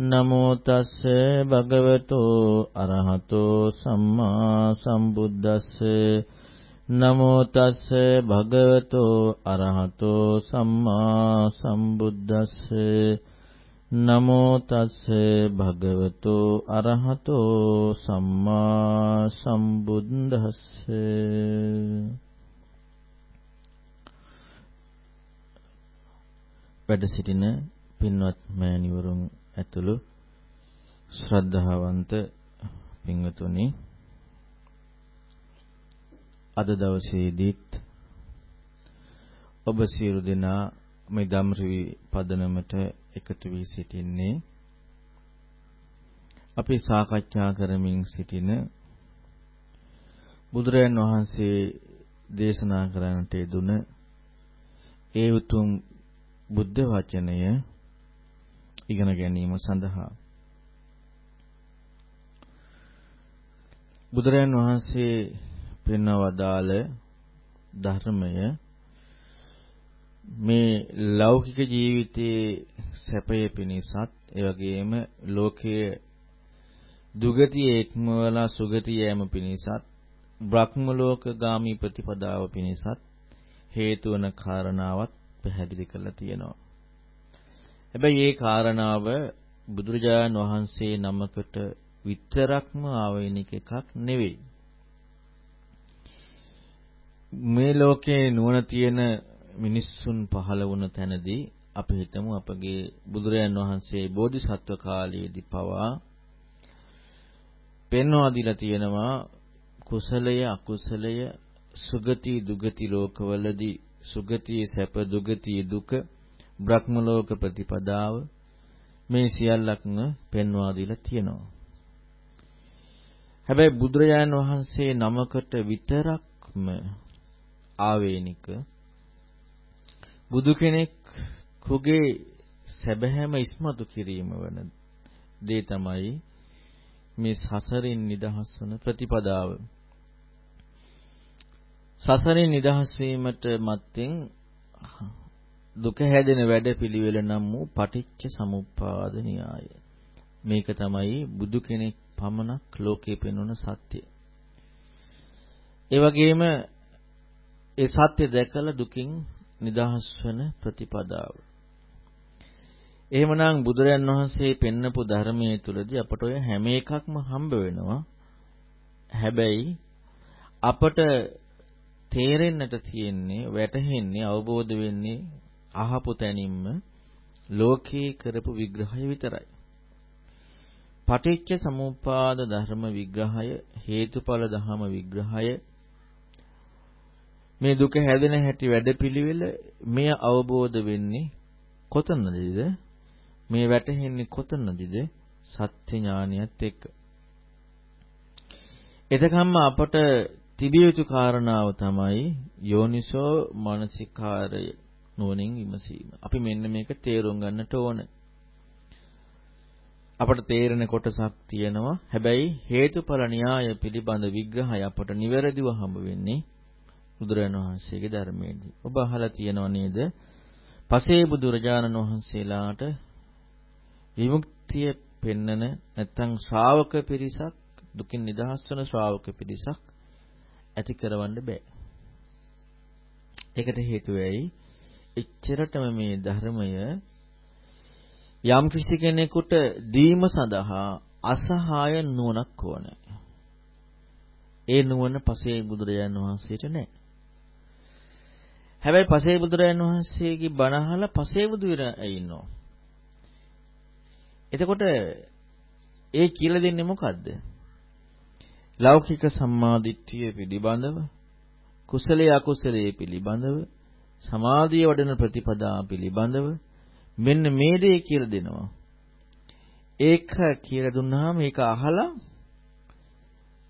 නමෝ තස්ස භගවතෝ අරහතෝ සම්මා සම්බුද්දස්ස. නමෝ තස්ස භගවතෝ අරහතෝ සම්මා සම්බුද්දස්ස. නමෝ තස්ස භගවතෝ අරහතෝ සම්මා සම්බුද්දස්ස. වැඩ සිටින පින්වත් මෑණිවරුන් ඇතුළු ශ්‍රද්ධාවන්ත පින්වතුනි අද දවසේදීත් ඔබ සියලු දෙනා මේ ධම්රවි පදනමට එකතු වී සිටින්නේ. අපි සාකච්ඡා කරමින් සිටින බුදුරයන් වහන්සේ දේශනා කරන්නට යෙදුන ඒ උතුම් බුද්ධ වචනය ඉගෙන ගැනීම සඳහා බුදුරයන් වහන්සේ පෙන්වවදාළ ධර්මය මේ ලෞකික ජීවිතයේ සැපය පිණිසත් ඒ වගේම ලෝකයේ දුගතිය එක්මවලා සුගතිය යෑම පිණිසත් බ්‍රහ්ම ලෝකගාමී ප්‍රතිපදාව පිණිසත් හේතු වන කාරණාවත් පැහැදිලි කරලා තියෙනවා. හැබැයි ඒ කාරණාව බුදුරජාණන් වහන්සේ නමකට විතරක්ම ආවෙනික එකක් නෙවෙයි. මේ ලෝකේ නුවණ තියෙන මිනිස්සුන් පහළ වුණ තැනදී අපි හිතමු අපගේ බුදුරජාන් වහන්සේ බෝධිසත්ව කාලයේදී පවා පෙන්වා දීලා තියෙනවා කුසලය අකුසලය සුගති දුගති ලෝකවලදී සුගති සැප දුගති දුක බ්‍රහ්ම ලෝක ප්‍රතිපදාව මේ සියල්ලක්ම පෙන්වා දීලා තියෙනවා. හැබැයි බුදුරජාණන් වහන්සේ නමකට විතරක්ම ආවේනික බුදු කෙනෙක් කුගේ සැබෑම ඉස්මතු කිරීම වන දේ තමයි මේ සසරින් නිදහස් වන ප්‍රතිපදාව. සසරින් නිදහස් වීමට මත්තෙන් දුක හැදෙන වැඩපිළිවෙල නම් වූ පටිච්ච සමුප්පාද න්‍යාය. මේක තමයි බුදු කෙනෙක් පමණක් ලෝකේ පෙන්වන සත්‍ය. ඒ වගේම ඒ සත්‍ය දැකලා දුකින් නිදහස් වෙන ප්‍රතිපදාව. එහෙමනම් බුදුරයන් වහන්සේ පෙන්නපු ධර්මයේ තුලදී අපට ඔය හැම එකක්ම හම්බ වෙනවා. හැබැයි අපට තේරෙන්නට තියෙන්නේ වැටහෙන්නේ අවබෝධ වෙන්නේ අහපු තැනින්ම ලෝකේ කරපු විග්‍රහය විතරයි. පටිච්ච සමුප්පාද ධර්ම විග්‍රහය හේතුඵල ධම විග්‍රහය මේ දුක හැදෙන හැටි වැඩපිළිවෙල මෙය අවබෝධ වෙන්නේ කොතනදද? මේ වැටහෙන්නේ කොතනදද? සත්‍ය ඥානියත් එක්ක. එතකම්ම අපට තිබිය යුතු කාරණාව තමයි යෝනිසෝ මානසිකාරය. නුවණින් විමසීම. අපි මෙන්න මේක තේරුම් ගන්නට ඕන. අපට තේරෙන කොටසක් තියෙනවා. හැබැයි හේතුඵල න්‍යාය පිළිබඳ විග්‍රහය අපට නිවැරදිව හම්බ වෙන්නේ බුදුරජාණන් වහන්සේගේ ධර්මයේදී. ඔබ අහලා තියෙනව නේද? පසේ බුදුරජාණන් වහන්සේලාට විමුක්තිය පෙන්නන නැත්නම් ශ්‍රාවක පිරිසක් දුකින් නිදහස් වන ශ්‍රාවක පිරිසක් ඇති කරවන්න බෑ. ඒකට හේතුව ඇයි? එච්චරටම මේ ධර්මය යම් කිසි කෙනෙකුට දීම සඳහා අසහාය නුවණක් ඕනේ. ඒ නුවණ පසේ බුදුරජාන් වහන්සේට නැහැ. හැබැයි පසේ බුදුරජාන් වහන්සේගේ බණ අහලා පසේ බුදු විරයි ඉන්නවා. එතකොට ඒ කියලා දෙන්නේ මොකද්ද? ලෞකික සම්මාදිට්ඨිය පිළිබඳව කුසලයේ අකුසලයේ පිළිබඳව සමාධිය වඩන ප්‍රතිපදා පිළිබඳව මෙන්න මේ දේ කියලා දෙනවා. ඒක කියලා දුන්නාම ඒක අහලා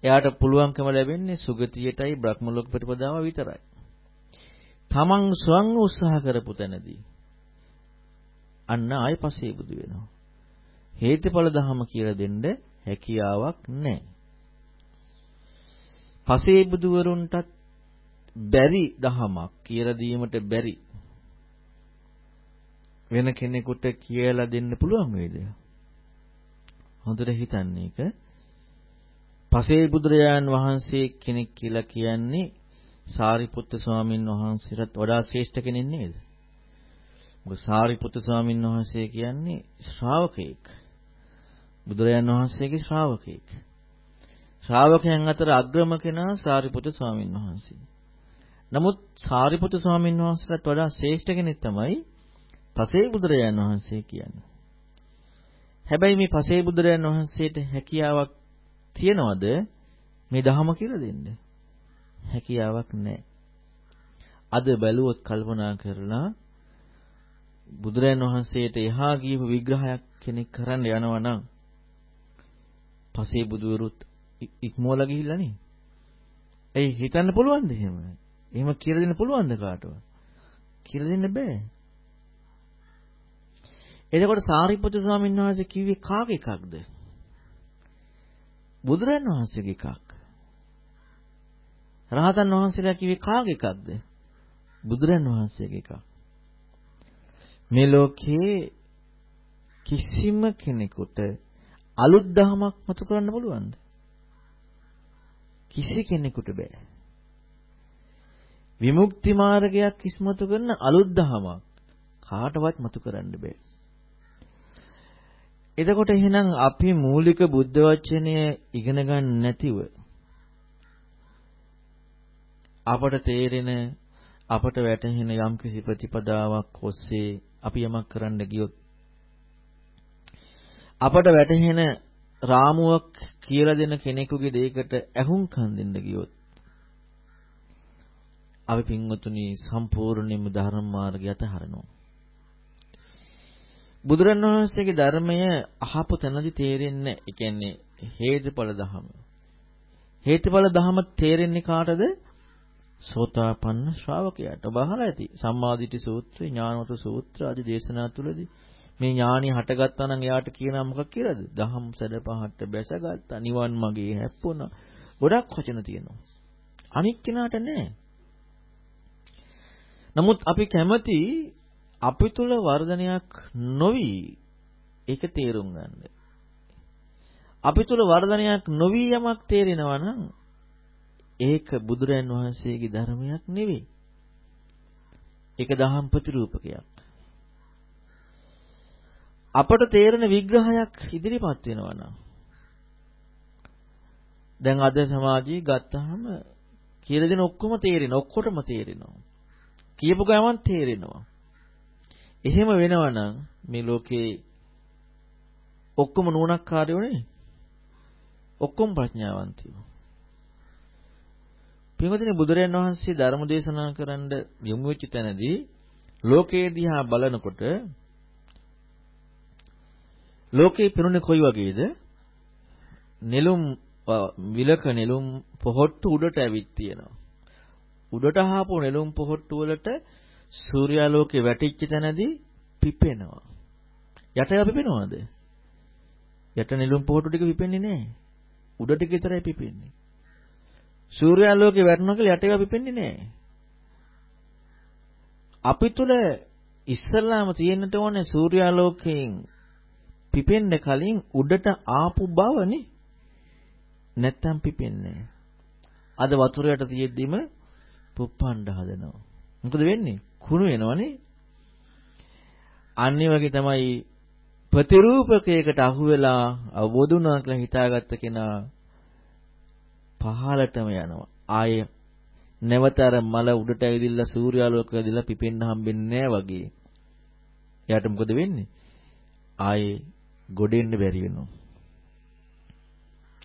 එයාට පුළුවන්කම ලැබෙන්නේ සුගතියටයි බ්‍රහ්ම ලෝක ප්‍රතිපදාව විතරයි. තමන් ස්වං උත්සාහ කරපු තැනදී අන්න ආය පසේ බුදු වෙනවා. හේතුඵල ධහම කියලා දෙන්න හැකියාවක් නැහැ. පසේ බුදුවරුන්ටත් බැරි දහමක් කියලා දීමට බැරි වෙන කෙනෙකුට කියලා දෙන්න පුළුවන් වේද? හොඳට හිතන්න ඒක. පසේ බුදුරජාන් වහන්සේ කෙනෙක් කියලා කියන්නේ සාරිපුත්තු ස්වාමීන් වහන්සේට වඩා ශ්‍රේෂ්ඨ කෙනෙක් නේද? මොකද සාරිපුත්තු ස්වාමීන් වහන්සේ කියන්නේ ශ්‍රාවකෙක්. බුදුරජාන් වහන්සේගේ ශ්‍රාවකෙක්. ශ්‍රාවකයන් අතර අග්‍රම කෙනා සාරිපුත්තු ස්වාමීන් වහන්සේ. නමුත් සාරිපුත්තු ස්වාමීන් වහන්සේට වඩා ශ්‍රේෂ්ඨ කෙනෙක් තමයි පසේ බුදුරජාන් වහන්සේ කියන්නේ. හැබැයි මේ පසේ බුදුරජාන් වහන්සේට හැකියාවක් තියනවද මේ ධහම කියලා දෙන්න? හැකියාවක් නැහැ. අද බැලුවොත් කල්පනා කරලා බුදුරජාන් වහන්සේට එහා ගියපු විග්‍රහයක් කෙනෙක් කරන්න යනවා නම් පසේ බුදුවරුත් ඉක්මෝලා ගිහිල්ලා නේ. ඒ හිතන්න පුළුවන්ද එහෙම? එහෙම කියලා දෙන්න පුළුවන්ද කාටවත්? කියලා දෙන්න බෑ. එතකොට සාරිපුත්‍ර ස්වාමීන් වහන්සේ කිව්වේ කාගේ එකක්ද? බුදුරන් වහන්සේගේ එකක්. රහතන් වහන්සේලා කිව්වේ කාගේ එකක්ද? බුදුරන් වහන්සේගේ එකක්. මේ ලෝකේ කිසිම කෙනෙකුට අලුත් දහමක් මතු කරන්න පුළුවන්ද? කිසි කෙනෙකුට බෑ. විමුක්ති මාර්ගයක් ඉස්මතු කරන අලුත් දහමක් කාටවත් මතු කරන්න බෑ. එතකොට එහෙනම් අපි මූලික බුද්ධ වචනය ඉගෙන ගන්න නැතිව අපට තේරෙන අපට වැටහෙන යම්කිසි ප්‍රතිපදාවක් ඔස්සේ අපි යමක් කරන්න ගියොත් අපට වැටහෙන රාමුවක් කියලා දෙන කෙනෙකුගේ දෙයකට ඇහුම්කන් දෙන්න ගියොත් අපි පින්වතුනි සම්පූර්ණයෙන්ම ධර්ම මාර්ගය අතහරිනවා බුදුරණවහන්සේගේ ධර්මය අහපු තැනදී තේරෙන්නේ ඒ කියන්නේ හේතුඵල ධහම. හේතුඵල ධහම තේරෙන්නේ කාටද? සෝතාපන්න ශ්‍රාවකයාට. ඔබ අහලා ඇති. සම්මාදිට්ඨි සූත්‍රය, ඥානවත සූත්‍ර ආදී දේශනා තුළදී මේ ඥානිය හටගත්තා නම් එයාට කියනවා මොකක් කියලාද? දහම් සැඩ පහට බැසගත්තා, නිවන් මගේ හැප්පුණා. ගොඩක් වචන තියෙනවා. අනික් කෙනාට නෑ. නමුත් අපි කැමති අපි තුල වර්ධනයක් නොවි ඒක තේරුම් ගන්න. අපි තුල වර්ධනයක් නොවි යමක් තේරෙනවා නම් ඒක බුදුරයන් වහන්සේගේ ධර්මයක් නෙවෙයි. ඒක දහම් ප්‍රතිරූපකයක්. අපට තේරෙන විග්‍රහයක් ඉදිරිපත් වෙනවා නම් දැන් අද සමාජයේ ගත්තාම කියලා දෙන ඔක්කොම තේරෙන ඔක්කොටම තේරෙනවා. කියපු ගමන් තේරෙනවා. එහෙම වෙනවනම් මේ ලෝකේ ඔක්කොම නුවණක්කාරයෝ නේ. ඔක්කොම ප්‍රඥාවන්තයෝ. පින්වතුනි බුදුරයන් වහන්සේ ධර්ම දේශනා කරන්න යොමු වෙච්ච තැනදී ලෝකයේ දිහා බලනකොට ලෝකේ පිරුණේ කොයි වගේද? නෙළුම් විලක නෙළුම් පොහොට්ටු උඩට ඇවිත් තියෙනවා. උඩට ආපු නෙළුම් පොහොට්ටු වලට සූර්යාලෝකේ වැටිච්ච තැනදී පිපෙනවා. යට පිපෙනවද? යට නිලුම් පොහොටු ටික පිපෙන්නේ නැහැ. උඩ ටික විතරයි පිපෙන්නේ. සූර්යාලෝකේ වැටෙනවා කියලා යට ඒවා පිපෙන්නේ නැහැ. අපි තුල ඉස්සල්ලාම තියෙන්නට ඕනේ සූර්යාලෝකයෙන් පිපෙන්න කලින් උඩට ආපු බවනේ. නැත්තම් පිපෙන්නේ අද වතුරයට තියෙද්දිම පුප්පණ්ඩ හදනවා. මොකද වෙන්නේ? කුණු වෙනවනේ. අන්නේ වගේ තමයි ප්‍රතිරූපකයකට අහු වෙලා අවබෝධ වුණා කියලා හිතාගත්ත කෙනා පහලටම යනවා. ආයේ නැවත අර මල උඩට ඇවිදilla සූර්යාලෝකය දිලා පිපෙන්න හම්බෙන්නේ නැහැ වගේ. එයාට මොකද වෙන්නේ? ආයේ ගොඩෙන්න බැරි වෙනවා.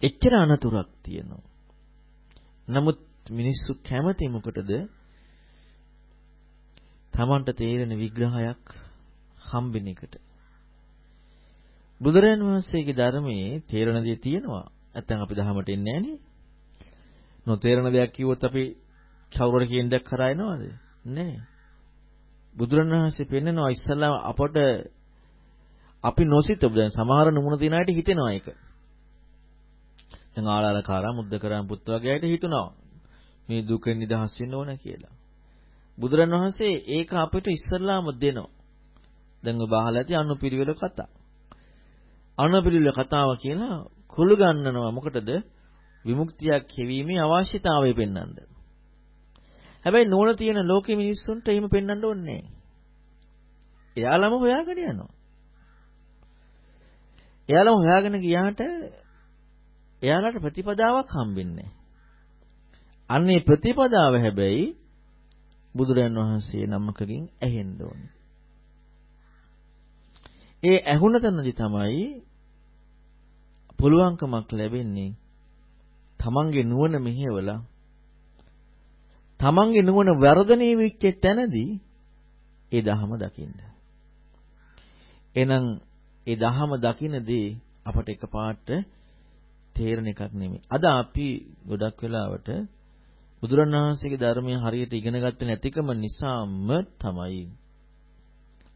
එච්චර අනතුරක් තියෙනවා. නමුත් මිනිස්සු කැමති මොකටද? Tamanට තේරෙන විග්‍රහයක් හම්බෙන එකට. බුදුරජාන් වහන්සේගේ ධර්මයේ තේරෙන දේ තියෙනවා. නැත්නම් අපි දහමට එන්නේ නැහනේ. නොතේරෙන දෙයක් කිව්වොත් අපි කවුරුර කියන දෙයක් කරා එනවද? නැහැ. බුදුරණවහන්සේ පෙන්නනවා ඉස්සලා අපට අපි නොසිතපු දැන් සමහර නුමුණ තියන අයට හිතෙනවා ඒක. දැන් ආලාලකාරා මුද්දකරම් පුත් වගේ අයට හිතුණා මේ දුකෙන් නිදහස් වෙන්න ඕන කියලා. බුදුරණවහන්සේ ඒක අපිට ඉස්සල්ලාම දෙනවා. දැන් ඔබ අහලා ඇති අනුපිරිවෙල කතා. අනපිරිල කතාව කියලා කුළු ගන්නනවා මොකටද? විමුක්තියක් හෙවීමේ අවශ්‍යතාවය පෙන්වන්න. හැබැයි නෝන තියෙන ලෝකෙ මිනිස්සුන්ට එහෙම පෙන්වන්න ඕනේ නැහැ. එයාලම හොයාගෙන යනවා. එයාලම හොයාගෙන ගියාට එයාලට ප්‍රතිපදාවක් හම්බෙන්නේ අන්නේ ප්‍රතිපදාව හැබැයි බුදුරයන් වහන්සේ නමකකින් ඇහෙන්න ඕනේ. ඒ ඇහුණ තැනදී තමයි පුළුවන්කමක් ලැබෙන්නේ තමන්ගේ නුවණ මෙහෙवला තමන්ගේ නුවණ වර්ධනය වෙච්ච තැනදී ඒ දහම දකින්න. එහෙනම් ඒ දහම දකින්නදී අපට එකපාරට තේරෙන එකක් නෙමෙයි. අද අපි ගොඩක් වෙලාවට බුදුරණවහන්සේගේ ධර්මය හරියට ඉගෙන ගත්තේ නැතිකම නිසාම තමයි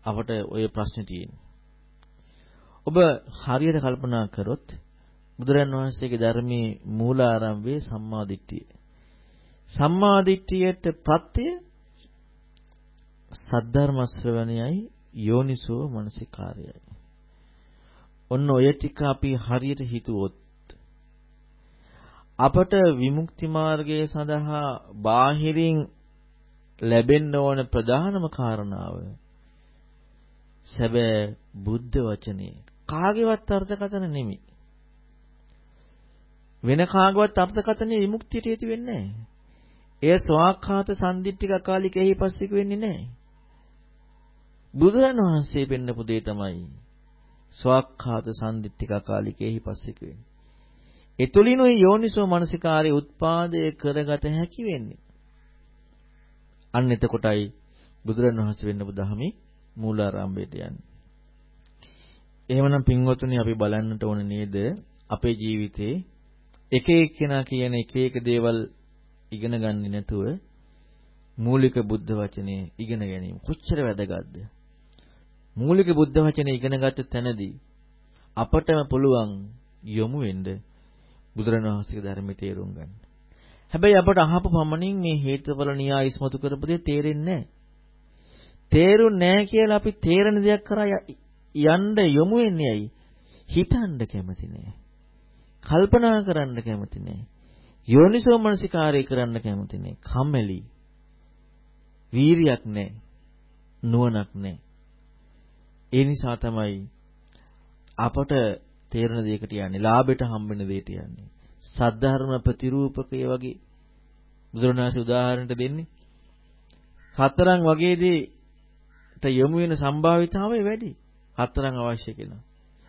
අපට ওই ප්‍රශ්නේ තියෙන්නේ. ඔබ හරියට කල්පනා කරොත් බුදුරන් වහන්සේගේ ධර්මයේ මූලාරම්භයේ සම්මාදිට්ඨිය. සම්මාදිට්ඨියට ප්‍රත්‍ය සද්ධර්ම ශ්‍රවණයයි යෝනිසෝ මනසිකාරයයි. ඔන්න ඔය ටික අපි හරියට හිතුවොත් අපට විමුක්ති මාර්ගය සඳහා බාහිරින් ලැබෙන්න ඕන ප්‍රධානම කාරණාව සැබෑ බුද්ධ වචනේ කාගේවත් අර්ථකථන නෙමෙයි. වෙන කාගවත් අර්ථකථනේ විමුක්තියට හේතු වෙන්නේ නැහැ. එය ස්වාක්ඛාත සම්දිට්ඨික අකාලික එහි පස්සික වෙන්නේ නැහැ. බුදුරන් වහන්සේ පෙන්නපු දේ තමයි ස්වාක්ඛාත සම්දිට්ඨික අකාලික එහි පස්සික වෙන්නේ. එතුලිනුයි යෝනිසෝ මනසිකාරයේ උත්පාදය කරගත හැකි වෙන්නේ. අන්න එතකොටයි බුදුරන් වහන්සේ වෙන්නපු ධහමේ මූලාරම්භයට යන්නේ. එහෙමනම් පින්වතුනි අපි බලන්නට ඕන නේද අපේ ජීවිතේ එක එක්කෙනා කියන එක එක දේවල් ඉගෙන ගන්නේ නැතුව මූලික බුද්ධ වචනේ ඉගෙන ගැනීම කොච්චර වැදගත්ද මූලික බුද්ධ වචනේ ඉගෙනගත්ත තැනදී අපටම පුළුවන් යොමු වෙන්න බුදුරණවහන්සේගේ ධර්මයේ තේරුම් ගන්න. හැබැයි අපට අහපු පමණින් මේ හේතුඵල න්‍යාය ඉස්මතු කරපු දේ තේරෙන්නේ නැහැ. තේරුන්නේ නැහැ කියලා අපි තේරෙන දෙයක් කරා යන්න යොමු වෙන්නේ ඇයි? හිතන්න කැමති නෑ. කල්පනා කරන්න කැමති නෑ. යෝනිසෝ මනසිකාරය කරන්න කැමති නෑ. කම්මැලි. වීරියක් නෑ. නුවණක් නෑ. ඒ නිසා තමයි අපට තේරෙන දෙයකට යන්නේ. ලාභයට හම්බෙන දෙයට යන්නේ. සද්ධර්ම ප්‍රතිරූපකය වගේ බුදුරණාහි උදාහරණයක් දෙන්නේ. හතරන් වගේදී යොමු වෙන සම්භාවිතාවය වැඩි. හතරන් අවශ්‍ය කෙනා.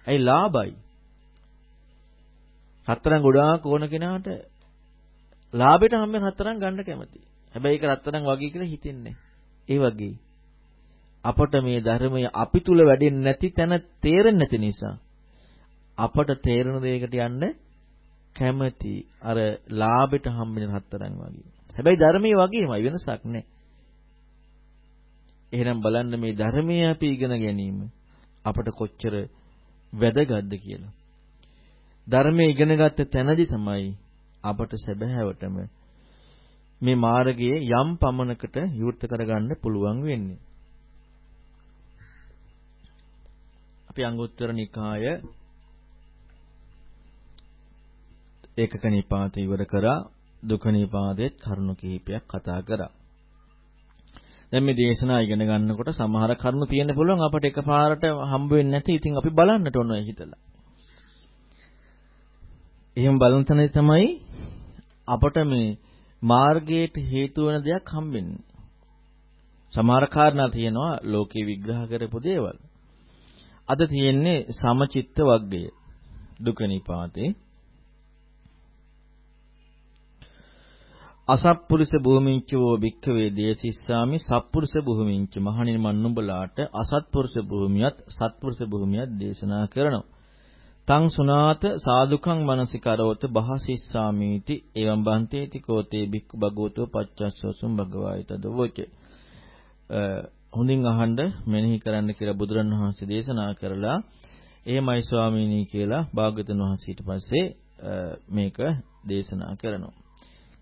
ඇයි ලාභයි. හතරන් ගොඩාක් ඕන කෙනාට ලාභයට හැමෙන් හතරන් ගන්න කැමති. හැබැයි ඒක රත්තරන් වගේ කියලා හිතෙන්නේ. ඒ වගේ අපට මේ ධර්මය අපි තුල වැඩෙන්නේ නැති තැන තේරෙන්නේ නැති නිසා අපට තේරෙන දෙයකට යන්න කැමති අර ලාභයට හම්බෙන හතරන් වගේ. හැබැයි ධර්මයේ වගේමයි වෙනසක් නැහැ. එහෙනම් බලන්න මේ ධර්මයේ අපි ඉගෙන ගැනීම අපට කොච්චර වැදගත්ද කියලා. ධර්මයේ ඉගෙනගත්ත තැනදී තමයි අපට සැබෑවටම මේ මාර්ගයේ යම් පමණකට විවෘත කරගන්න පුළුවන් වෙන්නේ. අපි අංගුත්තර නිකාය ඒකක නිපාත ඉවර කරා දුක නිපාතෙත් කරුණු කිහිපයක් කතා කරා. දැන් මේ දේශනා ඉගෙන ගන්නකොට සමහර කරුණු තියෙන්න පුළුවන් අපට එකපාරට හම්බ වෙන්නේ නැති. ඉතින් අපි බලන්නට ඕන ඔය හිතලා. එහෙම බලන තැනදී තමයි අපට මේ මාර්ගයට හේතු වෙන දෙයක් හම්බෙන්නේ. සමහර කාරණා තියෙනවා ලෝකේ විග්‍රහ කරපු දේවල්. අද තියෙන්නේ සමචිත්ත වග්ගය. දුක නිපාතේ අසත්පුරුෂ භූමිංචෝ භික්ඛවේ දේසිස්සාමි සත්පුරුෂ භූමිංච මහණෙනි මන් නුඹලාට අසත්පුරුෂ භූමියත් සත්පුරුෂ භූමියත් දේශනා කරනවා. තං සුනාත සාදුකං මනසිකරෝත බහසිස්සාමීති එවං බන්තේති කෝතේ භික්ඛු භගවතෝ පච්චස්සසුම් භගවායිත දවොච. හොඳින් අහන්න මෙනෙහි කරන්න කියලා බුදුරණවහන්සේ දේශනා කරලා එහෙමයි ස්වාමීනි කියලා භාග්‍යතුන් වහන්සේ ඊට පස්සේ මේක දේශනා කරනවා.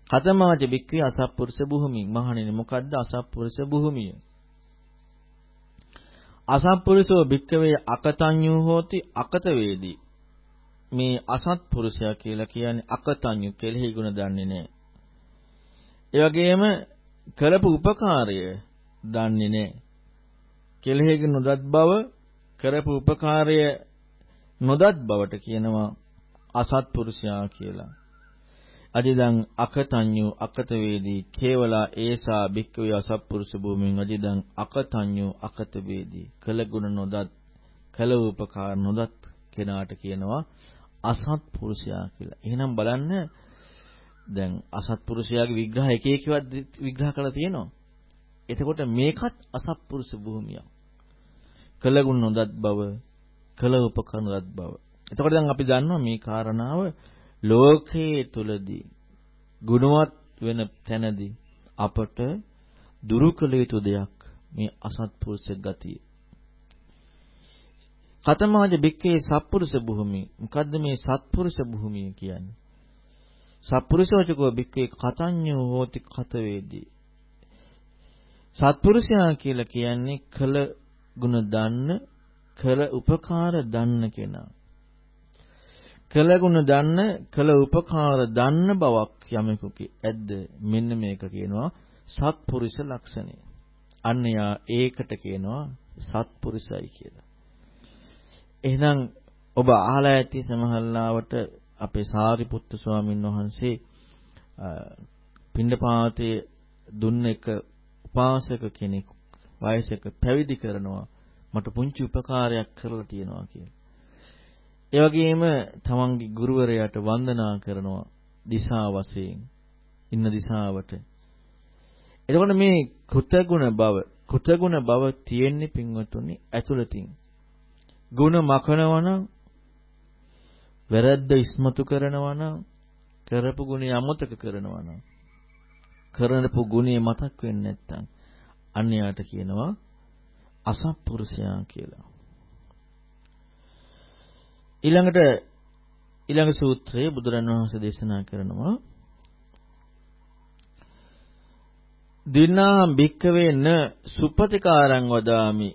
කතමාජ බික්කේ අසත්පුරුෂ භූමිය. මහණෙනි මොකද්ද අසත්පුරුෂ භූමිය? අසත්පුරුෂෝ භික්කවේ අකතඤ්ඤු හෝති අකත වේදී. මේ අසත්පුරුෂයා කියලා කියන්නේ අකතඤ්ඤු කෙලෙහි ගුණ දන්නේ නැහැ. ඒ වගේම කරපු උපකාරය දන්නේ නැහැ. කෙලෙහි නොදත් බව කරපු උපකාරය නොදත් බවට කියනවා අසත්පුරුෂයා කියලා. අදිදං අකතඤ්ඤු අකත වේදී කේවලා ඒසා භික්ඛවේ අසත්පුරුෂ භූමින් අදිදං අකතඤ්ඤු අකත වේදී කලගුණ නොදත් කල උපකාර නොදත් කෙනාට කියනවා අසත්පුරුෂයා කියලා. එහෙනම් බලන්න දැන් අසත්පුරුෂයාගේ විග්‍රහ එක එකවත් විග්‍රහ කරලා තියෙනවා. එතකොට මේකත් අසත්පුරුෂ භූමියක්. කලගුණ නොදත් බව, කල උපකාර නොදත් බව. එතකොට දැන් අපි දන්නවා මේ කාරණාව ලෝකයේ තුලදී ගුණවත් වෙන තැනදී අපට දුරු කළ යුතු දෙයක් මේ අසත්පුරුෂ ගතිය. කතමාජ බික්කේ සත්පුරුෂ භූමිය. මොකද්ද මේ සත්පුරුෂ භූමිය කියන්නේ? සත්පුරුෂෝචකෝ බික්කේ කතඤ්ඤෝ හෝති කත වේදී. සත්පුරුෂයා කියලා කියන්නේ කළ ගුණ දන්න, කළ උපකාර දන්න කෙනා. කළගුණ දන්න කළ උපකාර දන්න බවක් යමෙකුගේ ඇද්ද මෙන්න මේක කියනවා සත්පුරුෂ ලක්ෂණය. අන්‍යයා ඒකට කියනවා සත්පුරුෂයි කියලා. එහෙනම් ඔබ අහලා ඇති සමහරලාවට අපේ සාරිපුත්තු ස්වාමීන් වහන්සේ පින්ඩපාතයේ දුන්න එක උපාසක කෙනෙක් වයසක පැවිදි කරනවා මට පුංචි උපකාරයක් කරලා තියෙනවා කියලා. ඒ වගේම තමන්ගේ ගුරුවරයාට වන්දනා කරනවා දිසා වශයෙන් ඉන්න දිසාවට. එතකොට මේ කෘතගුණ බව කෘතගුණ බව තියෙන්නේ පින්වතුනි ඇතුළතින්. ಗುಣ මකනවා නම් වැරද්ද ඉස්මතු කරනවා නම් කරපු ගුණය අමතක කරනවා නම් කරනපු ගුණය මතක් වෙන්නේ නැත්නම් අන්‍යයට කියනවා අසත්පුරුෂයා කියලා. ඊළඟට ඊළඟ සූත්‍රයේ බුදුරන් වහන්සේ දේශනා කරනවා. දිනා භික්කවේ න සුපතිකාරං වදාමි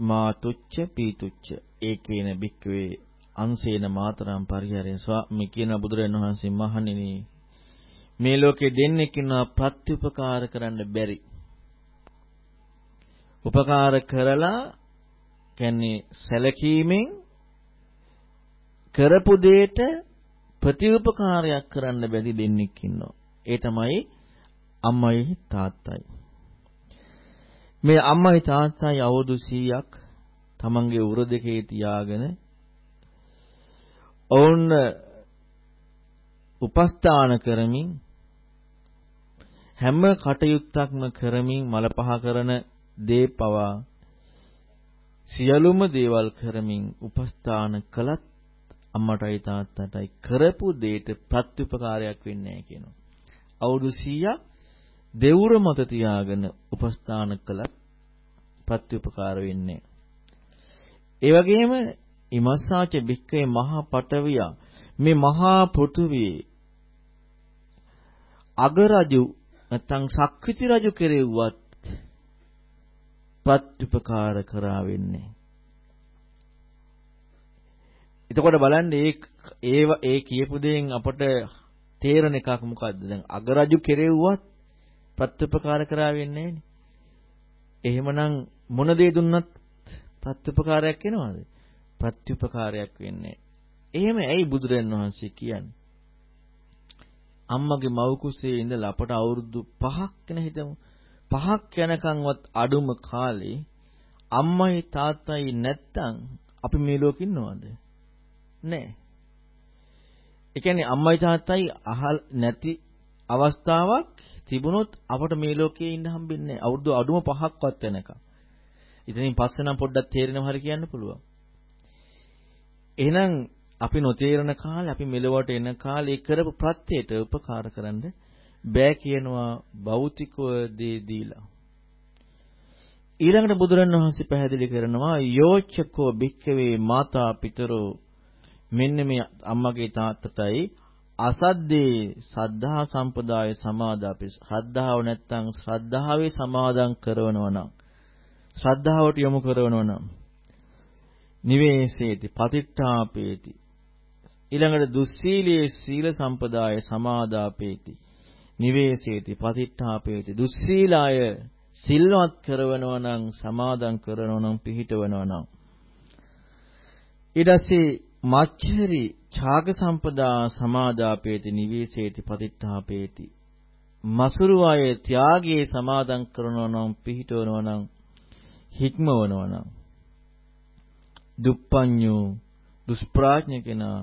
මා තුච්ච පීතුච්ච. ඒකේන භික්කවේ අංසේන මාතරම් පරිහරෙන් ස්වාමී කියන බුදුරන් වහන්සේ මහණෙනි මේ ලෝකේ දෙන්නෙක් ඉන්නවා ප්‍රත්‍යුපකාර කරන්න බැරි. උපකාර කරලා කියන්නේ සැලකීමෙන් කරපු දෙයට ප්‍රතිඋපකාරයක් කරන්න බැරි දෙන්නෙක් ඉන්නවා. ඒ තමයි අම්මයි තාත්තයි. මේ අම්මයි තාත්තයි අවුරුදු 100ක් තමන්ගේ උර දෙකේ තියාගෙන ඔවුන් උපස්ථාන කරමින් හැම කටයුත්තක්ම කරමින් මල පහ කරන දේ පවා සියලුම දේවල් කරමින් උපස්ථාන කළත් අම්මටයි තාත්තටයි කරපු දෙයට ප්‍රතිඋපකාරයක් වෙන්නේ නැහැ කියනවා. අවුරුදු 100ක් දෙවුර මත තියාගෙන උපස්ථාන කළත් ප්‍රතිඋපකාර වෙන්නේ ඒ වගේම ඉමස්සාච බික්කේ මහා පටවිය මේ මහා පෘථුවියේ අග රජු නැත්නම් සක්විති රජු කෙරෙව්වත් ප්‍රතිඋපකාර කරා වෙන්නේ එතකොට බලන්න ඒ ඒ ඒ කියපු දෙයින් අපට තේරෙන එකක් මොකද්ද? දැන් අගරජු කෙරෙව්වත් ප්‍රත්‍යපකාර කරා වෙන්නේ නැහනේ. එහෙමනම් මොන දේ දුන්නත් ප්‍රත්‍යපකාරයක් වෙනවද? ප්‍රත්‍යපකාරයක් වෙන්නේ. එහෙම ඇයි බුදුරන් වහන්සේ කියන්නේ? අම්මගේ මව් කුසේ ඉඳලා අපට අවුරුදු 5ක් වෙන හිටමු. 5ක් යනකන්වත් අඩුම කාලේ අම්මයි තාත්තයි නැත්තම් අපි මේ ලෝකෙ ඉන්නවද? නැහැ. ඒ කියන්නේ අම්මයි තාත්තයි අහල් නැති අවස්ථාවක් තිබුණොත් අපට මේ ලෝකයේ ඉන්න හම්බෙන්නේ නැහැ. අවුරුදු අඩුම පහක්වත් වෙනකම්. ඉතින් පස්සේ නම් පොඩ්ඩක් තේරෙනව හරි කියන්න පුළුවන්. එහෙනම් අපි නොතේරෙන කාලේ අපි මෙලොවට එන කාලේ කරපු ප්‍රත්‍යයට උපකාර කරන්න බෑ කියනවා භෞතිකව දේ දීලා. ඊළඟට බුදුරණවහන්සේ පැහැදිලි කරනවා යෝචකෝ භික්කවේ මාතා පිතරෝ මෙන්න මේ අම්මගේ තාත්තටයි අසද්දේ සද්ධා සම්පදාය සමාදාපි ශ්‍රද්ධාව නැත්තම් ශ්‍රද්ධාවේ සමාදන් කරනවා නම් ශ්‍රද්ධාවට යොමු කරනවා නම් නිවේසේති පතිට්ඨාපේති ඊළඟට දුස්සීලයේ සීල සම්පදාය සමාදාපේති නිවේසේති පතිට්ඨාපේති දුස්සීලාය සිල්වත් කරනවා නම් සමාදන් කරනවා නම් පිහිටවනවා නම් ඊට පස්සේ මච්චරි ඡාග සම්පදා සමාදාපේති නිවේසේති පතිට්ඨාපේති මසුරු අය ත්‍යාගයේ සමාදන් කරනවා නම් පිහිටවනවා නම් හික්මවනවා නම් දුප්පඤ්ඤෝ දුෂ්ප්‍රඥ කෙනා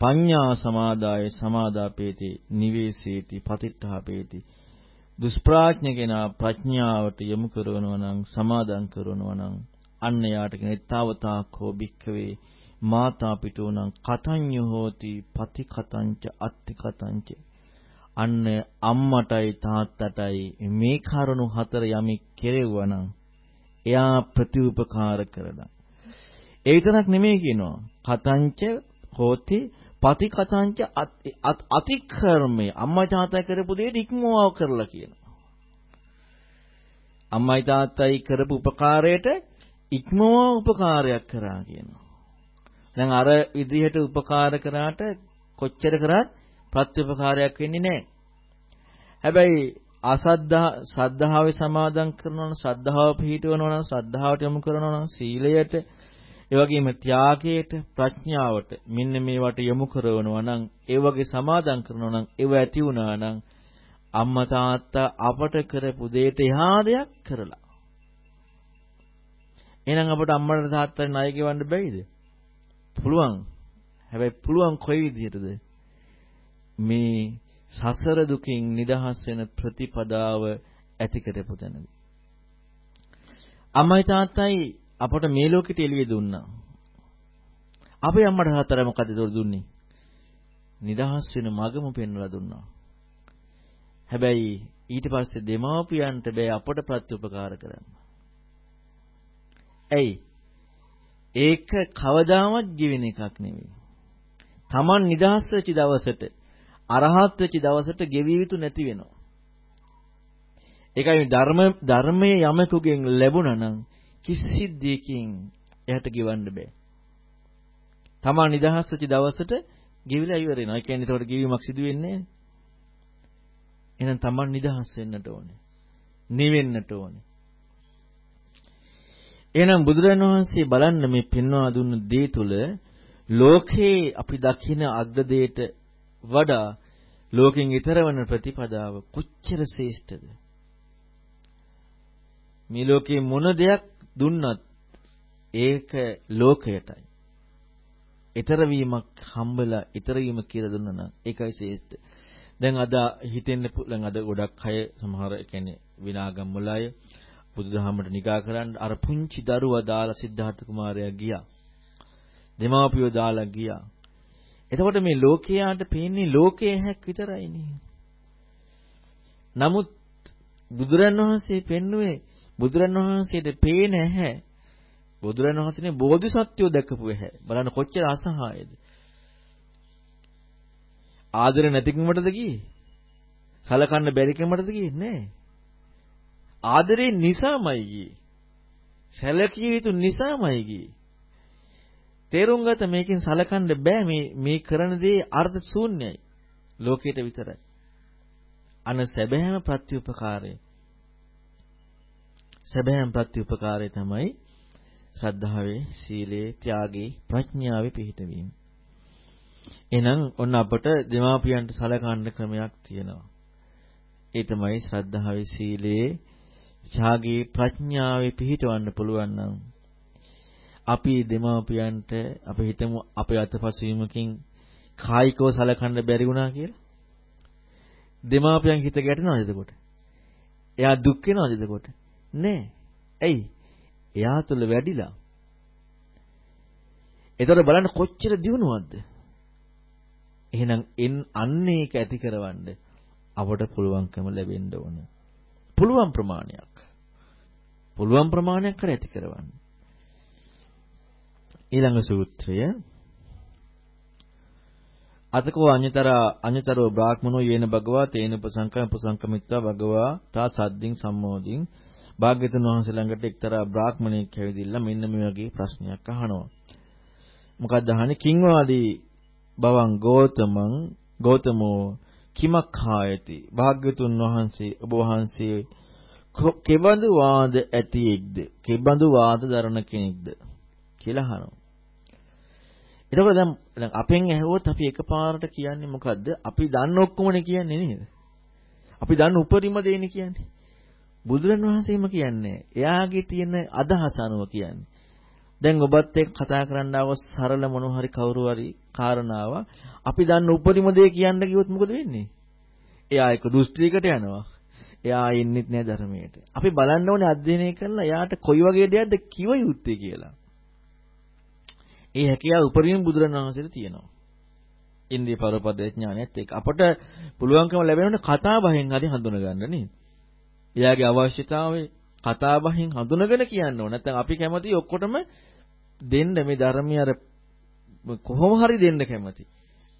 පඤ්ඤා සමාදාය සමාදාපේති නිවේසේති පතිට්ඨාපේති දුෂ්ප්‍රඥ කෙනා ප්‍රඥාවට යොමු කරනවා නම් සමාදන් කරනවා නම් අන්න යාට කියන ඊතාවතාකෝ භික්ඛවේ මාතා පිටෝ නම් කතඤ්ඤ හෝති පති කතංච අත්ති කතංච අන්න අම්මටයි තාත්තටයි මේ කරුණු හතර යමෙක් කෙරෙව්වා නම් එයා ප්‍රතිඋපකාර කරලා ඒ විතරක් නෙමෙයි කියනවා. කතංච හෝති පති කතංච අතික්‍රමය. අම්මා තාත්තා කරපු දෙයට ඉක්මවව කරලා කියනවා. අම්මයි තාත්තයි කරපු උපකාරයට ඉක්මව උපකාරයක් කරා කියනවා. දැන් අර විදිහට උපකාර කරාට කොච්චර කරත් ප්‍රත්‍යපකාරයක් වෙන්නේ නැහැ. හැබැයි අසද්ධා සද්ධාවේ සමාදන් කරනවා නම් ශ්‍රද්ධාව පිහිටවනවා නම් ශ්‍රද්ධාවට යොමු කරනවා නම් සීලයට ඒ වගේම ත්‍යාගයට ප්‍රඥාවට මෙන්න මේවට යොමු කරනවා නම් ඒ වගේ සමාදන් කරනවා නම් ඒව ඇති වුණා නම් අම්මා තාත්තා අපට කරපු දෙයට එහා දෙයක් කරලා එහෙනම් අපට අම්මට තාත්තට ණය ගෙවන්න බැයිද පුළුවන්. හැබැයි පුළුවන් කොයි විදිහටද? මේ සසර දුකින් නිදහස් වෙන ප්‍රතිපදාව ඇති කරපු තැනදී. අම්මයි තාත්තයි අපට මේ ලෝකෙට එළිය දුන්නා. අපේ අම්මට තාත්තට මොකද දුන්නේ? නිදහස් වෙන මගම පෙන්වලා දුන්නා. හැබැයි ඊට පස්සේ දෙමාපියන්ට බෑ අපට ප්‍රත්‍යුපකාර කරන්න. ඇයි? ඒක කවදාවත් ජීවෙන එකක් නෙවෙයි. Taman නිදහස් වෙච්ච දවසට අරහත් වෙච්ච දවසට ගෙවිය යුතු නැති වෙනවා. ඒකයි ධර්ම ධර්මයේ යමකුගෙන් ලැබුණා නම් කිසි දෙයකින් එයාට ගෙවන්න බෑ. Taman නිදහස් වෙච්ච දවසට ගෙවිලා ඉවර වෙනවා. ඒ කියන්නේ ඒකට ගෙවීමක් සිදු වෙන්නේ නැහැ. එහෙනම් Taman නිදහස් වෙන්නට ඕනේ. නිවෙන්නට ඕනේ. එහෙනම් බුදුරන් වහන්සේ බලන්න මේ පෙන්වා දුන්න දේ තුල ලෝකේ අපි දකින අග්‍ර දෙයට වඩා ලෝකෙන් ඈතර වන ප්‍රතිපදාව කොච්චර ශ්‍රේෂ්ඨද? මේ ලෝකේ මොන දෙයක් දුන්නත් ඒක ලෝකයටයි. ඈතර වීමක් හම්බලා ඈතර වීම කියලා දුන්නා නම් ඒකයි ශ්‍රේෂ්ඨ. දැන් අද හිතෙන්න පුළුවන් අද ගොඩක් අය සමහර කියන්නේ විනාගම් වල අය බුදුදහමට නිගා කරන්න අර පුංචි දරුවා දාලා සිද්ධාර්ථ කුමාරයා ගියා. දෙමාපියෝ දාලා ගියා. එතකොට මේ ලෝකයාට පේන්නේ ලෝකයේ හැක් විතරයිනේ. නමුත් බුදුරන් වහන්සේ පෙන්වුවේ බුදුරන් වහන්සේට පේන ඇහැ බුදුරන් වහන්සේනේ බෝධිසත්වෝ දැකපු ඇහැ. බලන්න කොච්චර අසහායද. ආදර නැතිකමටද ගියේ? සලකන්න බැරි කමටද ගියේ නෑ. ආදරේ නිසාමයි ගියේ. සැලකිය යුතු නිසාමයි ගියේ. තේරුම් ගත මේකෙන් සලකන්න බෑ මේ මේ කරන දේ අර්ථ ශූන්‍යයි. ලෝකයට විතරයි. අන සැබෑම ප්‍රත්‍යඋපකාරය. සැබෑම ප්‍රත්‍යඋපකාරය තමයි ශ්‍රද්ධාවේ, සීලේ, ත්‍යාගේ, ප්‍රඥාවේ පිහිටවීම. එහෙනම් ඔන්න අපට දෙමාපියන්ට සලකන්න ක්‍රමයක් තියෙනවා. ඒ තමයි ශ්‍රද්ධාවේ, සීලේ, ඡාගේ ප්‍රඥාවේ පිහිටවන්න පුළුවන් නම් අපි දෙමාපියන්ට අපි හිතමු අපේ අතපසුවීමකින් කායිකව සලකන්න බැරි වුණා කියලා. දෙමාපියන් හිත ගැටෙනවද එතකොට? එයා දුක් වෙනවද එතකොට? නෑ. ඇයි? එයා තුළ වැඩිලා. එතකොට බලන්න කොච්චර දියුණුවක්ද? එහෙනම් එන් අන්න ඒක ඇති කරවන්න අපට පුළුවන්කම ලැබෙන්න ඕන. පුළුවන් ප්‍රමාණයක්. පුළුවන් ප්‍රමාණයක් කර ඇති කරවන්න. ඊළඟ සූත්‍රය අතකෝ අඤ්‍යතර අඤ්‍යතරෝ බ්‍රාහ්මනෝ යේන භගවා තේන උපසංකම් උපසංකමිත්වා භගවා තා සද්දින් සම්මෝදින් භාග්‍යතුන් වහන්සේ ළඟට එක්තරා බ්‍රාහ්මණයෙක් ඇවිදින්න මෙන්න මේ වගේ ප්‍රශ්නයක් අහනවා. මොකක්ද අහන්නේ? කිංවාදී බවං ගෝතමං ගෝතමෝ කිමක් හායති? භාග්‍යතුන් වහන්සේ ඔබ වහන්සේ කෙබඳු වාද ඇතියෙක්ද? කෙබඳු වාද දරන කෙනෙක්ද? කියලා අහනවා. එතකොට දැන් දැන් අපෙන් ඇහුවොත් අපි එකපාරට කියන්නේ මොකද්ද? අපි දන්න ඔක්කොමනේ කියන්නේ නේද? අපි දන්න උපරිම දෙන්නේ කියන්නේ. බුදුරන් වහන්සේම කියන්නේ. එයාගේ තියෙන අදහස අනුව කියන්නේ. දැන් ඔබත් එක්ක කතා කරන්න ආව සරල මොන හරි කවුරු හරි කාරණාව අපි දන්න උපරිම දේ කියන්න කිව්වොත් මොකද වෙන්නේ? එයා එක දෘෂ්ටියකට යනවා. එයා එන්නෙත් නෑ ධර්මයට. අපි බලන්න ඕනේ අධ්‍යයනය කරලා එයාට කොයි වගේ දෙයක්ද කිව යුත්තේ කියලා. ඒ හැකියාව උපරිම බුදුරණවහන්සේට තියෙනවා. ඉන්ද්‍රිය පරපද ඥානයත් එක්ක අපට පුළුවන්කම ලැබෙනවනේ කතා බහෙන් හරි හඳුනගන්න නේද? එයාගේ අවශ්‍යතාවය කතා බහෙන් හඳුනගෙන කියන්න ඕන. නැත්නම් අපි කැමති ඔක්කොටම දෙන්න මේ ධර්මය අර කොහොම හරි දෙන්න කැමති.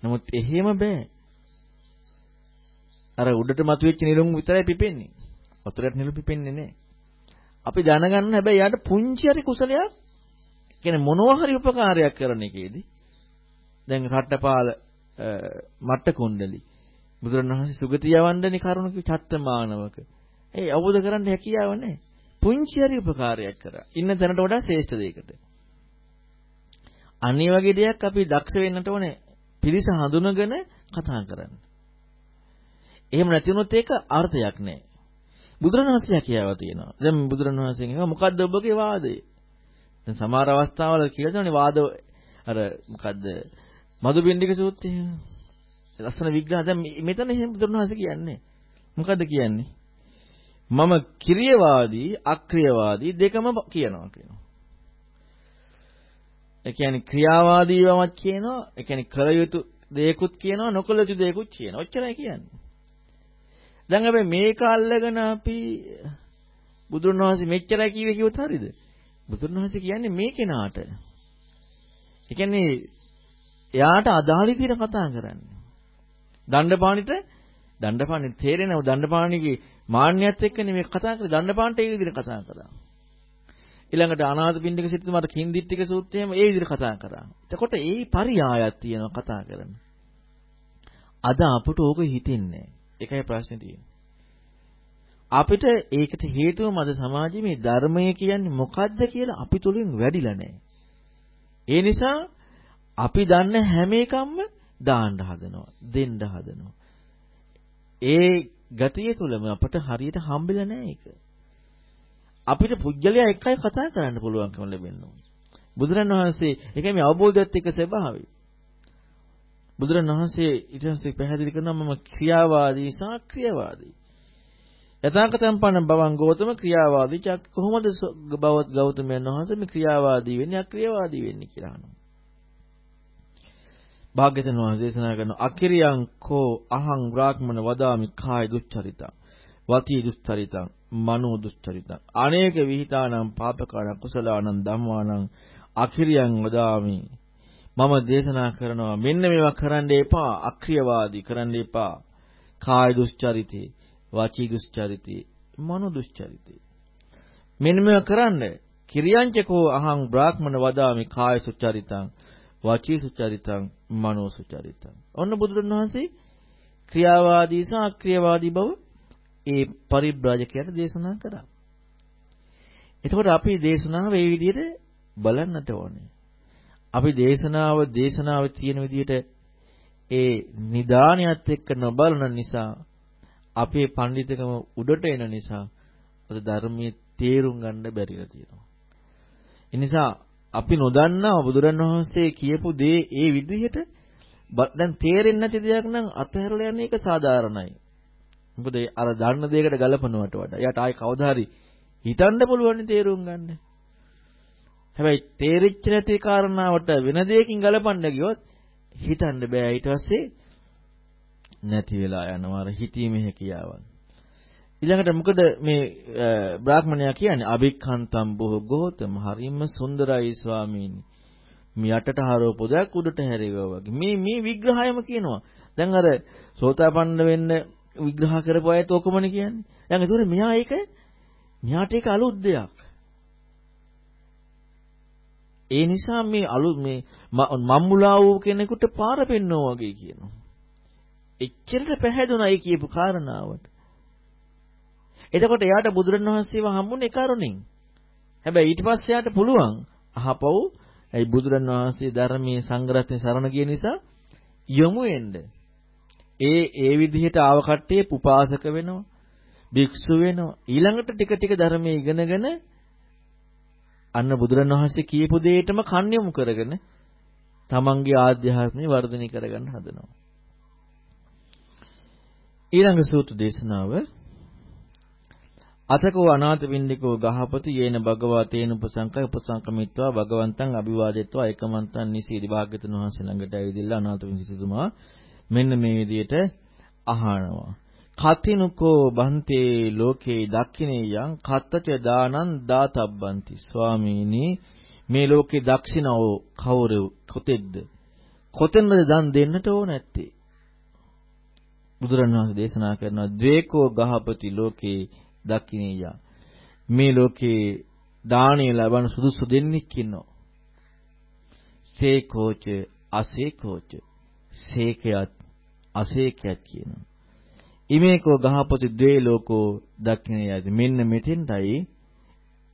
නමුත් එහෙම බෑ. අර උඩට මතුවෙච්ච නිලුම් විතරයි පිපෙන්නේ. වතුරට නිලුම් පිපෙන්නේ නැහැ. අපි දැනගන්න හැබැයි යාට පුංචි හරි කුසලයක් කියන්නේ මොනවා හරි උපකාරයක් කරන එකේදී දැන් රට්ටපාල මට්ට කුණ්ඩලි බුදුරණවහන්සේ සුගතිය යවන්නනේ කරුණ කි චත්තමානවක. ඒ අවබෝධ කරන්න හැකියාව නැහැ. පුංචි හරි උපකාරයක් කරා. ඉන්න තැනට වඩා ශ්‍රේෂ්ඨ දෙයකට. අනිත් වගේ දෙයක් අපි දක්ෂ වෙන්නට ඕනේ පිරිස හඳුනගෙන කතා කරන්න. එහෙම නැති වුණොත් ඒක අර්ථයක් නැහැ. බුදුරණවහන්සේ කියාව තියෙනවා. දැන් බුදුරණවහන්සේ කියනවා මොකද්ද ඔබගේ වාදය? දැන් සමහර අවස්ථාවල කියලා දෙනවනේ වාද අර මොකද්ද මදුබින්දික සූත්‍රය. ලස්සන විග්‍රහ දැන් මෙතන එහෙම බුදුරණවහන්සේ කියන්නේ. මොකද්ද කියන්නේ? මම කිරියවාදී අක්‍රියවාදී දෙකම කියනවා කියනවා. ඒ කියන්නේ ක්‍රියාවාදීවමත් කියනවා, ඒ කියන්නේ කළ යුතු දේකුත් කියනවා, නොකළ යුතු දේකුත් කියනවා. ඔච්චරයි කියන්නේ. දැන් අපි මේක අල්ලගෙන අපි බුදුන් වහන්සේ මෙච්චරයි කිව්වේ කිව්වොත් හරියද? බුදුන් වහන්සේ කියන්නේ මේ කෙනාට. ඒ කියන්නේ එයාට අදාළ විදිහට කතා කරන්නේ. දණ්ඩපාණිට දණ්ඩපාණි තේරෙනව දණ්ඩපාණිගේ මාන්නයත් එක්ක නෙමෙයි කතා කරේ දණ්ඩපාණිට ඒ විදිහට කතා කරා. ඊළඟට අනාථපිණ්ඩික සිටුමාට කින්දිට්ටික සූත්‍රයේම ඒ විදිහට කතා කරා. එතකොට ඒ පරියායක් තියෙනවා කතා කරන. අද අපට ඕක හිතෙන්නේ ඒකයි ප්‍රශ්නේ තියෙන්නේ. අපිට ඒකට හේතුව මද සමාජයේ මේ ධර්මය කියන්නේ මොකද්ද කියලා අපි තුලින් වැඩිලා නැහැ. ඒ නිසා අපි දන්න හැම එකක්ම දාන්න හදනවා, දෙන්න හදනවා. ඒ ගතිය තුලම අපට හරියට හම්බෙලා නැහැ ඒක. අපිට පුජ්‍යලයා එකයි කතා කරන්න පුළුවන්කම ලැබෙන්න ඕනේ. බුදුරණවහන්සේ ඒකයි මේ අවබෝධයත් එක්ක ස්වභාවය. බුදුරණවහන්සේ ඊට පස්සේ පැහැදිලි කරනවා මම ක්‍රියාවාදී සාක්‍රියවාදී. යථාකතම් පන බවන් ගෞතම ක්‍රියාවාදී චක් කොහොමද බවත් ගෞතමයන් වහන්සේ මේ ක්‍රියාවාදී වෙන්නේ අක්‍රියාවාදී වෙන්නේ කියලා අහනවා. භාග්‍යවතුන් වහන්සේ දේශනා කරන අකිරියං කෝ අහං බ්‍රාහ්මණ වදාමි කාය දුස්චරිතං වති දුස්චරිතං මනෝ දුස්චරිතං අනේක විහිතානම් පාපකාණ කුසලානම් ධම්මානම් අකිරියං වදාමි. මම දේශනා කරනවා මෙන්න මේවා කරන්න එපා අක්‍රියවාදී කරන්න එපා. කාය දුස්චරිතේ වාචී දුස්චරිතේ මනෝ දුස්චරිතේ මෙන්න මේවා කරන්න. කිරියංචකෝ අහං බ්‍රාහ්මණ වදාමි කාය සුචරිතං වාචී සුචරිතං මනෝ සුචරිතං. ඔන්න බුදුරණවහන්සේ ක්‍රියාවාදී සහ අක්‍රියාවාදී බව ඒ පරිබ්‍රාජකයාට දේශනා කරා. එතකොට අපි දේශනාව ඒ විදිහට බලන්නට ඕනේ. අපි දේශනාව දේශනාවේ තියෙන විදිහට ඒ නිදානියත් එක්ක නොබලන නිසා අපේ පඬිතුකම උඩට එන නිසා අද ධර්මයේ තේරුම් ගන්න බැරිලා තියෙනවා. ඒ නිසා අපි නොදන්නා බුදුරණවහන්සේ කියපු දේ ඒ විදිහට දැන් තේරෙන්නේ නැති දෙයක් නම් අතහැරලා යන්නේ ඒක සාධාරණයි. මොකද අර දන්න දෙයකට ගලපනවට වඩා එයාට ආයි කවදා හරි හිතන්න පුළුවන් තේරුම් ගන්න. හැබැයි තේරිච්ච නැති කාරණාවට වෙන දෙයකින් ගලපන්න ගියොත් හිතන්න බෑ ඊට පස්සේ නැති වෙලා යනවා අර හිතීමේ හැකියාව. ඊළඟට මොකද මේ බ්‍රාහ්මණයා කියන්නේ අභික්ඛන්තම් බොහෝ ගෝතම හරිම සුන්දරයි ස්වාමීනි. මේ යටට හරව පොදයක් උඩට හැරෙවවා වගේ. මේ මේ විග්‍රහයම කියනවා. දැන් අර සෝතාපන්න වෙන්න විග්‍රහ කරපු අයත් ඕකමනේ කියන්නේ. දැන් ඒතකොට මෙයා ඒක මෙයාට ඒක අලුත් දෙයක්. ඒ නිසා මේ අලුත් මේ මම්මුලා වූ කෙනෙකුට පාර පෙන්වෝ වගේ කියනවා. එච්චරට පැහැදුනා ඒ කියපු කාරණාවට. එතකොට එයාට බුදුරණවහන්සේව හම්බුනේ කරුණින්. හැබැයි ඊට පස්සේ එයාට පුළුවන් අහපව් ඒ බුදුරණවහන්සේ ධර්මයේ සංග්‍රහයෙන් සරණ ගිය නිසා යොමු වෙන්න. ඒ ඒ විදිහට ආව කට්ටිය උපාසක වෙනවා. භික්ෂු වෙනවා. ඊළඟට ටික ටික ධර්මයේ ඉගෙනගෙන අන්න බුදුරණවහන්සේ කියපු දෙයටම කන් යොමු කරගෙන තමන්ගේ ආධ්‍යාත්මය වර්ධනය කරගන්න හදනවා. ඊළඟ සූත්‍ර දේශනාව අතකෝ අනාථ පින්ඩිකෝ ගහපති යේන භගවා තේන උපසංකය උපසංකමිත්වා භගවන්තං අභිවාදෙත්වා ඒකමන්තං නිසීදි භාග්‍යතුන් වහන්සේ ළඟට ඇවිදilla අනාථ පින්ඩිකතුමා මෙන්න මේ විදිහට අහනවා. කතිනුකෝ බන්තේ ලෝකේ දක්ඛිනේයං කත්තච දානං දාතබ්බන්ති. ස්වාමීනි මේ ලෝකේ දක්ෂිනව කවුරු කොතෙක්ද? කොතෙන්ද දන් දෙන්නට ඕන නැත්තේ බුදුරණවහන්සේ දේශනා කරනවා ද්වේකෝ ගහපති ලෝකේ දක්ඛිනේය මේ ලෝකේ දාණය ලබන සුදුසු දෙන්නෙක් ඉන්නවා. සේකෝච අසේකෝච. සේකයත් අසේකයත් කියනවා ඉමේකෝ ගහපති ද්වේ ලෝකෝ දක්ඛිනේයද මෙන්න මෙතෙන්ටයි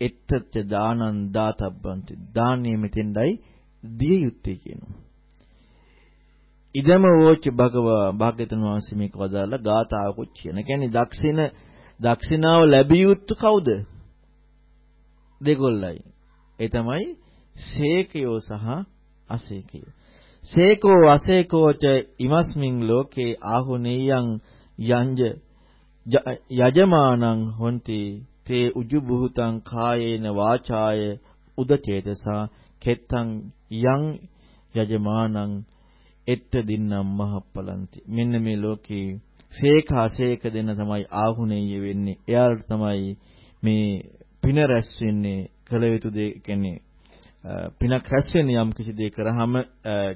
එත්තච්ච දානං දාතබ්බන්ති දාන්නේ මෙතෙන්ටයි දිය යුත්තේ කියනවා ඉදම වෝච භගවා භාග්‍යතුන් වහන්සේ මේක වදාලා ගාථාවකුත් කියන. කියන්නේ දක්ෂින දක්ෂිනාව ලැබිය යුතු කවුද? දෙගොල්ලයි. ඒ තමයි සේකයෝ සහ අසේකයෝ. සේකෝ අසේකෝච ඉමස්මින් ලෝකේ ආහුනේයං යංජ යජමානං හොಂತಿ තේ උජු බුහතං කායේන වාචාය උදචේතසා කෙත්තං යං යජමානං එත්ත දින්නම් මහප්පලන්ති. මෙන්න මේ ලෝකේ සේක අසේක දෙන්න තමයි ආහුණෙය වෙන්නේ. එයාට තමයි මේ පින රැස් වෙන්නේ කළ යුතු දේ කියන්නේ පිනක් රැස් වෙන්නේ යම් කිසි දෙයක් කරාම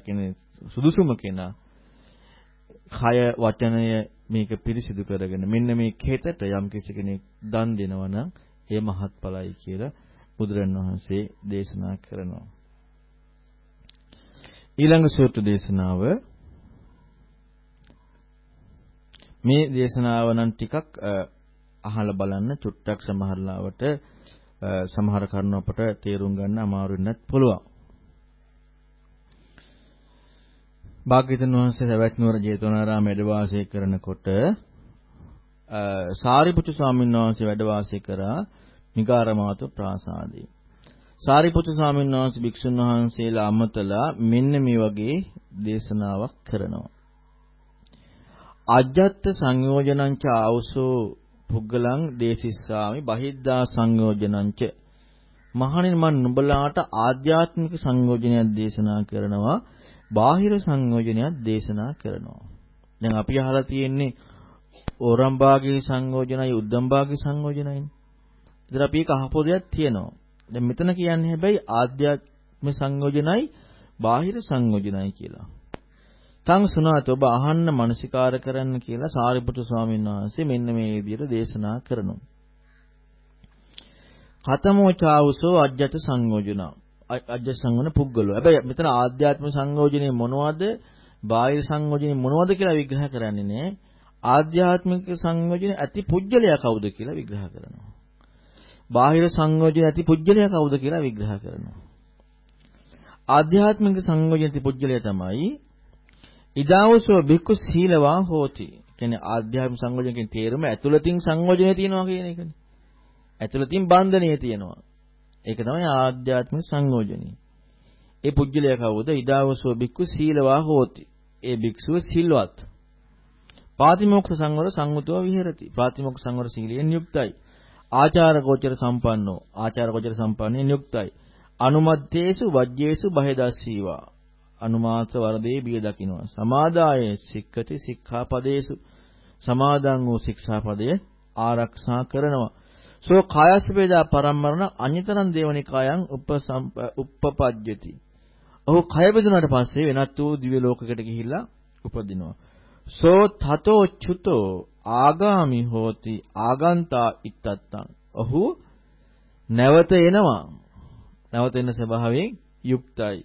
කියන්නේ සුදුසුම කෙනා කය වචනය මේක පිරිසිදු කරගෙන මෙන්න මේ කෙතට යම් කිසි කෙනෙක් දන් දෙනවා නම් ඒ මහත්ඵලයි කියලා බුදුරණවහන්සේ දේශනා කරනවා. ඊළඟ සූත්‍ර දේශනාව මේ දේශනාව නම් ටිකක් අහලා බලන්න චුට්ටක් සමහරලාවට සමහර කරුණු අපට තේරුම් ගන්න අමාරු වෙන්නත් පුළුවන්. භාග්‍යවතුන් වහන්සේ සවැත් නුවර ජේතවනාරාම වැඩ වාසය කරනකොට සාරිපුත්තු ස්වාමීන් වහන්සේ වැඩ වාසය කරා මිගාරමාතු ප්‍රාසාදයේ. සාරිපුත්‍ර ස්වාමීන් වහන්සේ භික්ෂුන් වහන්සේලා අමතලා මෙන්න මේ වගේ දේශනාවක් කරනවා. අජ්ජත් සංයෝජනංච ආවසෝ පුද්ගලං දේසිස්සාමි බහිද්දා සංයෝජනංච මහණෙනි මම නුඹලාට ආධ්‍යාත්මික සංයෝජනයක් දේශනා කරනවා බාහිර සංයෝජනයක් දේශනා කරනවා දැන් අපි අහලා තියෙන්නේ ඕරම්භාගී සංයෝජනයි උද්දම්භාගී සංයෝජනයි. ඉතින් අපි ඒක අහපෝ දෙයක් තියෙනවා. දැන් මෙතන කියන්නේ හැබැයි ආධ්‍යාත්ම සංයෝජනයි බාහිර සංයෝජනයි කියලා. තං සුණාත ඔබ අහන්න මනසිකාර කරන්න කියලා සාරිපුත්‍ර ස්වාමීන් වහන්සේ මෙන්න මේ විදිහට දේශනා කරනවා. කතමෝ චාවුසෝ අජ්ජත සංයෝජන. අජ්ජ සංගන පුද්ගලෝ. හැබැයි මෙතන ආධ්‍යාත්ම සංයෝජනේ මොනවද? බාහිර සංයෝජනේ මොනවද කියලා විග්‍රහ කරන්නේ නෑ. ආධ්‍යාත්මික සංයෝජනේ ඇති පුජ්‍යලයා කවුද කියලා විග්‍රහ කරනවා. බාහිර සංයෝජන ඇති පුජ්‍යලයා කවුද කියලා විග්‍රහ කරනවා. ආධ්‍යාත්මික සංයෝජන ඇති පුජ්‍යලයා තමයි ඉදාවසෝ බික්කු සීලවා හෝති. කියන්නේ ආධ්‍යාත්මික සංයෝජනකින් තේරුම ඇතුළතින් සංයෝජනය තියෙනවා කියන එකනේ. ඇතුළතින් බන්ධනය තියෙනවා. ඒක තමයි ආධ්‍යාත්මික සංයෝජනය. ඒ පුජ්‍යලයා කවුද? ඉදාවසෝ බික්කු සීලවා හෝති. ඒ භික්ෂුව සිල්වත්. පාතිමෝක්ෂ සංවර සංගතව විහෙරති. පාතිමෝක්ෂ සංවර සීලයෙන් යුක්තයි. ආචාර ගෝචර සම්පන්නෝ ආචාර ගෝචර සම්පන්නයෙන් යුක්තයි අනුමත්තේසු වජ්ජේසු බහෙදස්සීවා අනුමාස වරදේ බිය දකින්නවා සමාදාය සික්කති සික්ඛාපදේසු. සමාදන් වූ ශික්ෂාපදය ආරක්ෂා කරනවා. සෝ කායස් වේදා පරම්මරණ අඤ්‍යතරං දේවනිකායන් උපපපජ්ජති ඔහු කය බෙදුනාට පස්සේ වෙනත් වූ දිව්‍ය ලෝකයකට ගිහිල්ලා උපදිනවා. සෝ තතෝ චුතෝ ආගාමි හෝති ආගන්තා ඉත්තත්තං. ඔහු නැවත එනවා. නැවත එන ස්වභාවයෙන් යුක්තයි.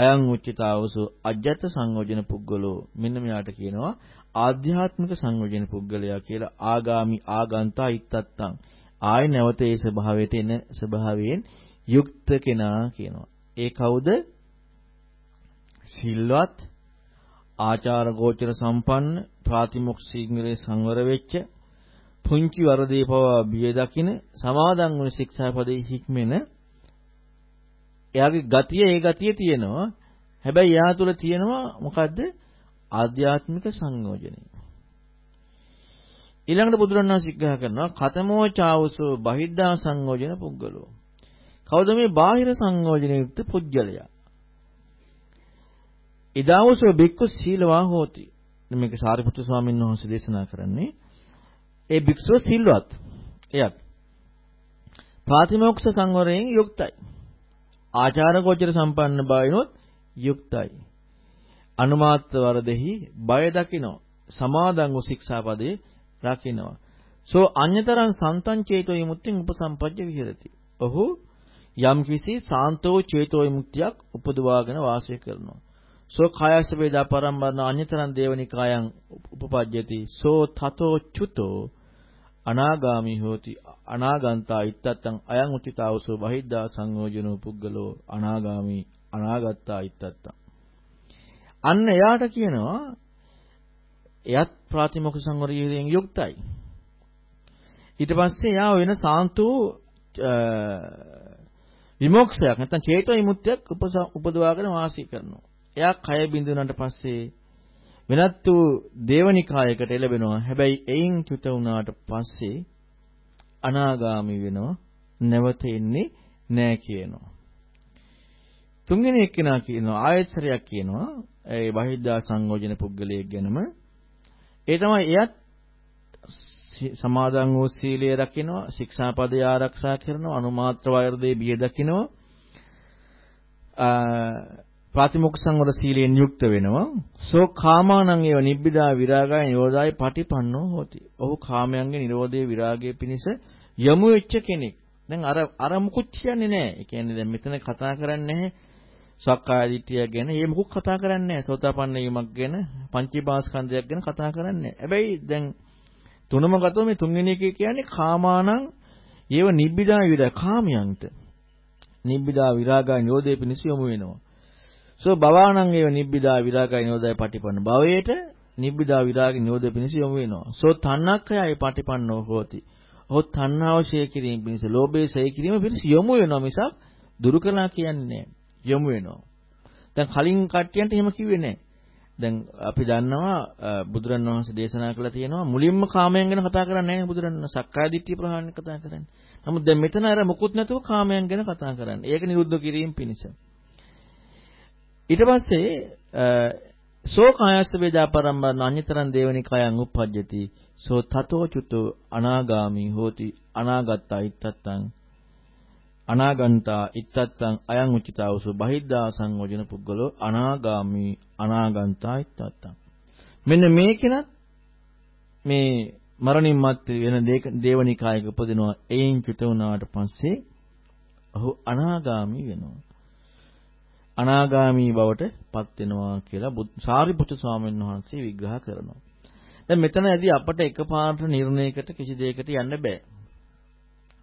අයං උච්චතාවසු අජ්ජත් සංයෝජන පුද්ගලෝ මෙන්න මෙයාට කියනවා ආධ්‍යාත්මික සංයෝජන පුද්ගලයා කියලා ආගාමි ආගන්තා ඉත්තත්තං ආය නැවත ඒ ස්වභාවයට එන ස්වභාවයෙන් යුක්ත කෙනා කියනවා. ඒ කවුද? සිල්වත් ආචාර ගෝචර සම්පන්න ප්‍රාතිමොක්ෂීංගලේ සංවර වෙච්ච පුංචි වරදේ පවා බිය දකින සමාදන් වන ශික්ෂාපදේ හික්මෙන එයාගේ ගතිය ඒ ගතිය තියෙනවා. හැබැයි එයා තුල තියෙනවා මොකද්ද? ආධ්‍යාත්මික සංයෝජනය. ඊළඟට බුදුරණවහන්සේ විග්‍රහ කරනවා කතමෝ චාවසෝ බහිද්ධා සංයෝජන පුද්ගලෝ. කවුද මේ බාහිර සංයෝජන යුක්ත පුජ්‍යලයා ඉදාවසෝ බික්කු සීලවා හෝති. මේක සාරිපුත්‍ර ස්වාමීන් වහන්සේ දේශනා කරන්නේ. ඒ භික්ෂුව සිල්වත්. එයත්. ප්‍රාතිමෝක්ෂ සංවරයෙන් යුක්තයි. ආචාර ගෝචර සම්පන්න බවිනොත් යුක්තයි. අනුමාත්ත වරදෙහි බය දකිනෝ සමාදන් වූ ශික්ෂාපදේ රකින්නවා. සෝ අඤ්‍යතරං සන්තං චේතෝ විමුක්තිං උපසම්පජ්ජ විහෙරති. ඔහු යම්කිසි සාන්තෝ චේතෝ විමුක්තියක් උපදවාගෙන වාසය කරනවා. සෝ කායස්ස වේදා පරම්බරණ අඤ්‍යතරං දේවනිකායන් උපපජ්ජති. සෝ තතෝ චුතෝ අනාගාමි හෝති. අනාගන්තා ඉත්තත්තං අයං උචිතාවසෝ බහිද්දා සංයෝජනෝ පුද්ගලෝ අනාගාමි අනාගත්තා ඉත්තත්තං. අන්න එයාට කියනවා එයත් ප්‍රාතිමොක්ඛ සංවරයෙන් යුක්තයි. ඊට පස්සේ එයා වෙන සාන්තෝ විමුක්ෂයක් නැත්නම් චේතෝ විමුක්තියක් උපදවාගෙන වාසය කරනවා. එයා කය බිඳුනට පස්සේ වෙනත් වූ දේවනිකායකට එළබෙනවා. හැබැයි එයින් චුත වුණාට පස්සේ අනාගාමි වෙනවා. නැවත එන්නේ නෑ කියනවා. තුන්වෙනි එක්කෙනා කියනවා ආයත්සරයක් කියනවා ඒ බහිද්දා සංයෝජන පුද්ගලයෙක් ගැනම ඒ තමයි එයත් සමාදන් වූ සීලය රකින්නවා ශික්ෂාපදය ආරක්ෂා කරනවා අනුමාත්‍ර වෛරදේ බිය දකින්නවා ප්‍රතිමුඛ සංවර සීලයෙන් යුක්ත වෙනවා. සෝ කාමානං ඒව නිබ්බිදා විරාගය නිරෝධාය පටිපන්නෝ හොති. ඔහු කාමයන්ගේ නිරෝධයේ විරාගයේ පිණිස යමු වෙච්ච කෙනෙක්. දැන් අර අර මුකුත් කියන්නේ නැහැ. ඒ කියන්නේ දැන් මෙතන කතා කරන්නේ නැහැ. සක්කාය දිට්ඨිය ගැන. මේ මුකුත් කතා කරන්නේ නැහැ. සෝතාපන්න වීමක් ගැන, පංචීපාස්කන්ධයක් ගැන කතා කරන්නේ නැහැ. හැබැයි දැන් තුනම ගත්තොත් මේ තුන්වෙනි එකේ කියන්නේ කාමානං ඒව නිබ්බිදා විරාග කාමයන්ට. නිබ්බිදා විරාගය නිරෝධයේ පිණිස යොමු වෙනවා. සෝ භවානං ඒව නිබ්බිදා විරාගය නිරෝධය පටිපන්න. භවයට නිබ්බිදා විරාග නිරෝධය පිණිස යොමු වෙනවා. සෝ තණ්හක්ඛයයි පටිපන්නෝ හෝති. ඔහු තණ්හාව ශේ කිරීම පිණිස, ලෝභය ශේ කිරීම පිණිස යොමු වෙනවා මිසක් දුරු කළා කියන්නේ යොමු වෙනවා. දැන් කලින් කට්ටියන්ට එහෙම කිව්වේ නැහැ. දැන් අපි දන්නවා බුදුරණවහන්සේ දේශනා කළා තියෙනවා මුලින්ම කාමයන් ගැන කතා කරන්නේ නැහැ බුදුරණන් සක්කාය දිට්ඨිය ප්‍රහාණය කතා කරන්නේ. නමුත් දැන් මෙතන අර මුකුත් නැතුව කාමයන් ගැන කතා කරන්නේ. ඒක නිරුද්ධ කිරීම පිණිස. ඊට පස්සේ සෝ කායස්ස වේදා පරම්බරණ අඤ්‍යතරං දේවනිකායන් උප්පජ්ජති. සෝ තතෝ චුතෝ අනාගාමි හෝති අනාගත්තා ඉත්තත්තං. අනාගන්තා ඉත්තත්තං අයං උචිතාවසු බහිද්ධා සංයෝජන පුද්ගලෝ අනාගාමි අනාගන්තා ඉත්තත්තං. මෙන්න මේකෙනත් මේ මරණින් මත් වෙන දේවනිකායක උපදිනවා. එයින් චුත වුණාට පස්සේ ඔහු අනාගාමි වෙනවා. අනාගාමී බවට පත් වෙනවා කියලා සාරිපුත්‍ර ස්වාමීන් වහන්සේ විග්‍රහ කරනවා. දැන් මෙතනදී අපට එකපාරට නිර්ණයකට කිසි දෙයකට යන්න බෑ.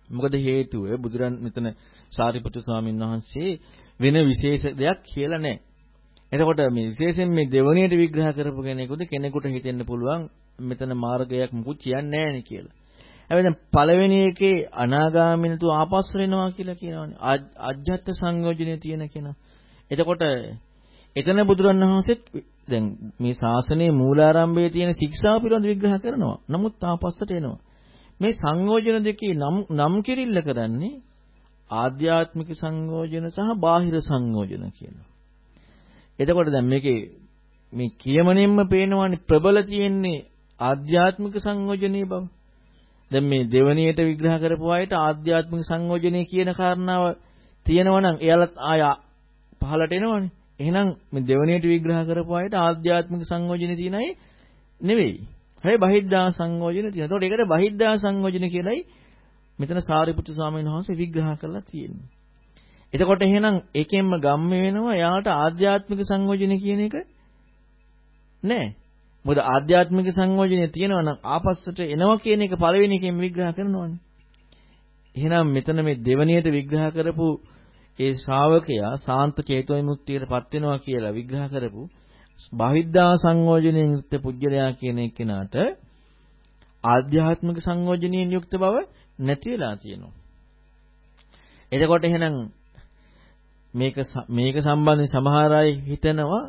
මොකද හේතුව බුදුරන් මෙතන සාරිපුත්‍ර ස්වාමීන් වහන්සේ වෙන විශේෂ දෙයක් කියලා නැහැ. එතකොට මේ විශේෂයෙන් මේ දෙවණියට විග්‍රහ කරපු කෙනෙකුද කෙනෙකුට හිතෙන්න පුළුවන් මෙතන මාර්ගයක් මුකුත් කියන්නේ නැහැ කියලා. හැබැයි දැන් පළවෙනි එකේ අනාගාමිනතු ආපස්සට එනවා කියලා කියනවනේ. අජ්ජත් සංයෝජනේ තියෙන කෙනා. එතකොට එතන බුදුරණවහන්සේත් දැන් මේ ශාසනයේ මූලාරම්භයේ තියෙන ශික්ෂාව පිළිබඳ විග්‍රහ කරනවා. නමුත් තාපස්සට එනවා. මේ සංයෝජන දෙකේ නම් නම් කිරිල්ල කරන්නේ ආධ්‍යාත්මික සංයෝජන සහ බාහිර සංයෝජන කියලා. එතකොට දැන් මේකේ මේ කියමනෙන්ම පේනවානේ ප්‍රබල තියෙන්නේ ආධ්‍යාත්මික සංයෝජනයේ බව. දැන් මේ දෙවණියට විග්‍රහ කරපු අයට ආධ්‍යාත්මික සංයෝජනයේ කියන කාරණාව තියෙනවා නම් එයාලත් ආය පහලට එනවනේ. එහෙනම් මේ දෙවණියට විග්‍රහ කරපු අයට ආධ්‍යාත්මික සංයෝජන තියෙන අය නෙවෙයි. හැබැයි බහිද්ධා සංයෝජන තියෙනවා. ඒකට ඒකට බහිද්ධා සංයෝජන කියලායි මෙතන සාරිපුත්‍ර ස්වාමීන් වහන්සේ විග්‍රහ කරලා තියෙන්නේ. එතකොට එහෙනම් එකෙන්ම ගම්ම වෙනවා එයාට ආධ්‍යාත්මික සංයෝජන කියන එක නෑ. මොකද ආධ්‍යාත්මික සංයෝජනය තියෙනවා නම් ආපස්සට එනවා කියන එක පළවෙනි එකෙන් විග්‍රහ කරනවානේ. එහෙනම් මෙතන මේ දෙවණියට විග්‍රහ කරපු ඒ ශ්‍රාවකයා සාන්ත චේතෝ විමුක්තියටපත් වෙනවා කියලා විග්‍රහ කරපු බාහිද්දා සංයෝජනයෙන් යුක්ත පුජ්‍යලයා කියන එක්කෙනාට ආධ්‍යාත්මික සංයෝජනයෙන් යුක්ත බව නැති වෙලා තියෙනවා. එතකොට එහෙනම් මේක මේක සම්බන්ධයෙන් සමහර අය හිතනවා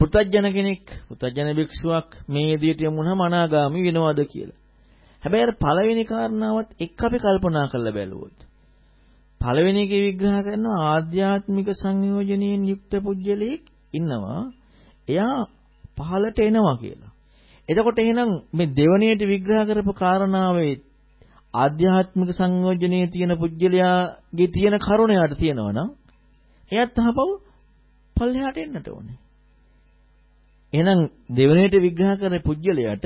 පුතජන කෙනෙක් පුතජන භික්ෂුවක් මේ විදියට යමුනම අනාගාමි වෙනවද කියලා. හැබැයි අර පළවෙනි කාරණාවත් එක්ක අපි කල්පනා කරලා බැලුවොත් පළවෙනි එකේ විග්‍රහ කරනවා ආධ්‍යාත්මික සංයෝජනයෙන් යුක්ත පුජ්‍යලෙක් ඉන්නවා. එයා පහලට එනවා කියලා. එතකොට එහෙනම් මේ දෙවණියට විග්‍රහ කරපු කාරණාවේ ආධ්‍යාත්මික සංයෝජනයේ තියෙන පුජ්‍යලයාගේ තියෙන කරුණ යාට තියෙනවා නම් එයත් අහපව් පල්ලෙහාට එන්නට ඕනේ. එහෙනම් දෙවණියට විග්‍රහ කරන පුජ්‍යලයට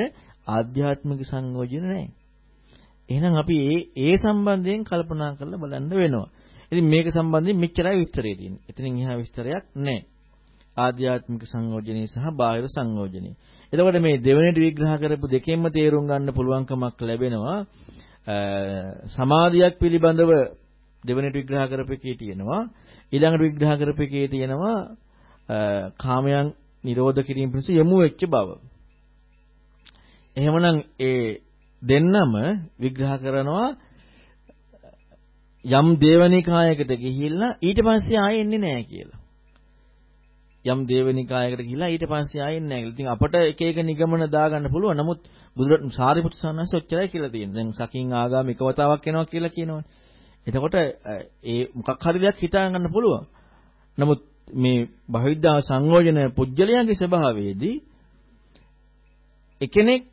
ආධ්‍යාත්මික සංයෝජන නැහැ. එහෙනම් අපි ඒ ඒ සම්බන්ධයෙන් කල්පනා කරලා බලන්න වෙනවා. ඉතින් මේක සම්බන්ධයෙන් මෙච්චරයි විස්තරය තියෙන්නේ. එතනින් එහා විස්තරයක් නැහැ. ආධ්‍යාත්මික සංයෝජනේ සහ බාහිර සංයෝජනේ. එතකොට මේ දෙවෙනිට විග්‍රහ කරපු දෙකෙන්ම තේරුම් ගන්න පුළුවන්කමක් ලැබෙනවා. සමාධියක් පිළිබඳව දෙවෙනිට විග්‍රහ කරපෙකේ තියෙනවා. ඊළඟට විග්‍රහ කරපෙකේ තියෙනවා කාමයන් නිරෝධ කිරීම පිණිස යොමු වෙච්ච බව. එහෙමනම් ඒ දෙන්නම විග්‍රහ කරනවා යම් දේවනිකායකට ගිහිල්ලා ඊට පස්සේ ආයෙ එන්නේ නැහැ කියලා. යම් දේවනිකායකට ගිහිල්ලා ඊට පස්සේ ආයෙ එන්නේ නැහැ. ඉතින් අපට එක එක නිගමන දාගන්න පුළුවන්. නමුත් බුදුරජාණන් සාරිපුත්‍ර සානස් ඔච්චරයි කියලා තියෙනවා. දැන් සකින් ආගාම එක වතාවක් එනවා කියලා කියනවනේ. එතකොට ඒ මොකක් හරි දෙයක් හිතා ගන්න පුළුවන්. නමුත් මේ බහිද්ධා සංයෝජන පුජ්‍යලයන්ගේ ස්වභාවයේදී එකෙනෙක්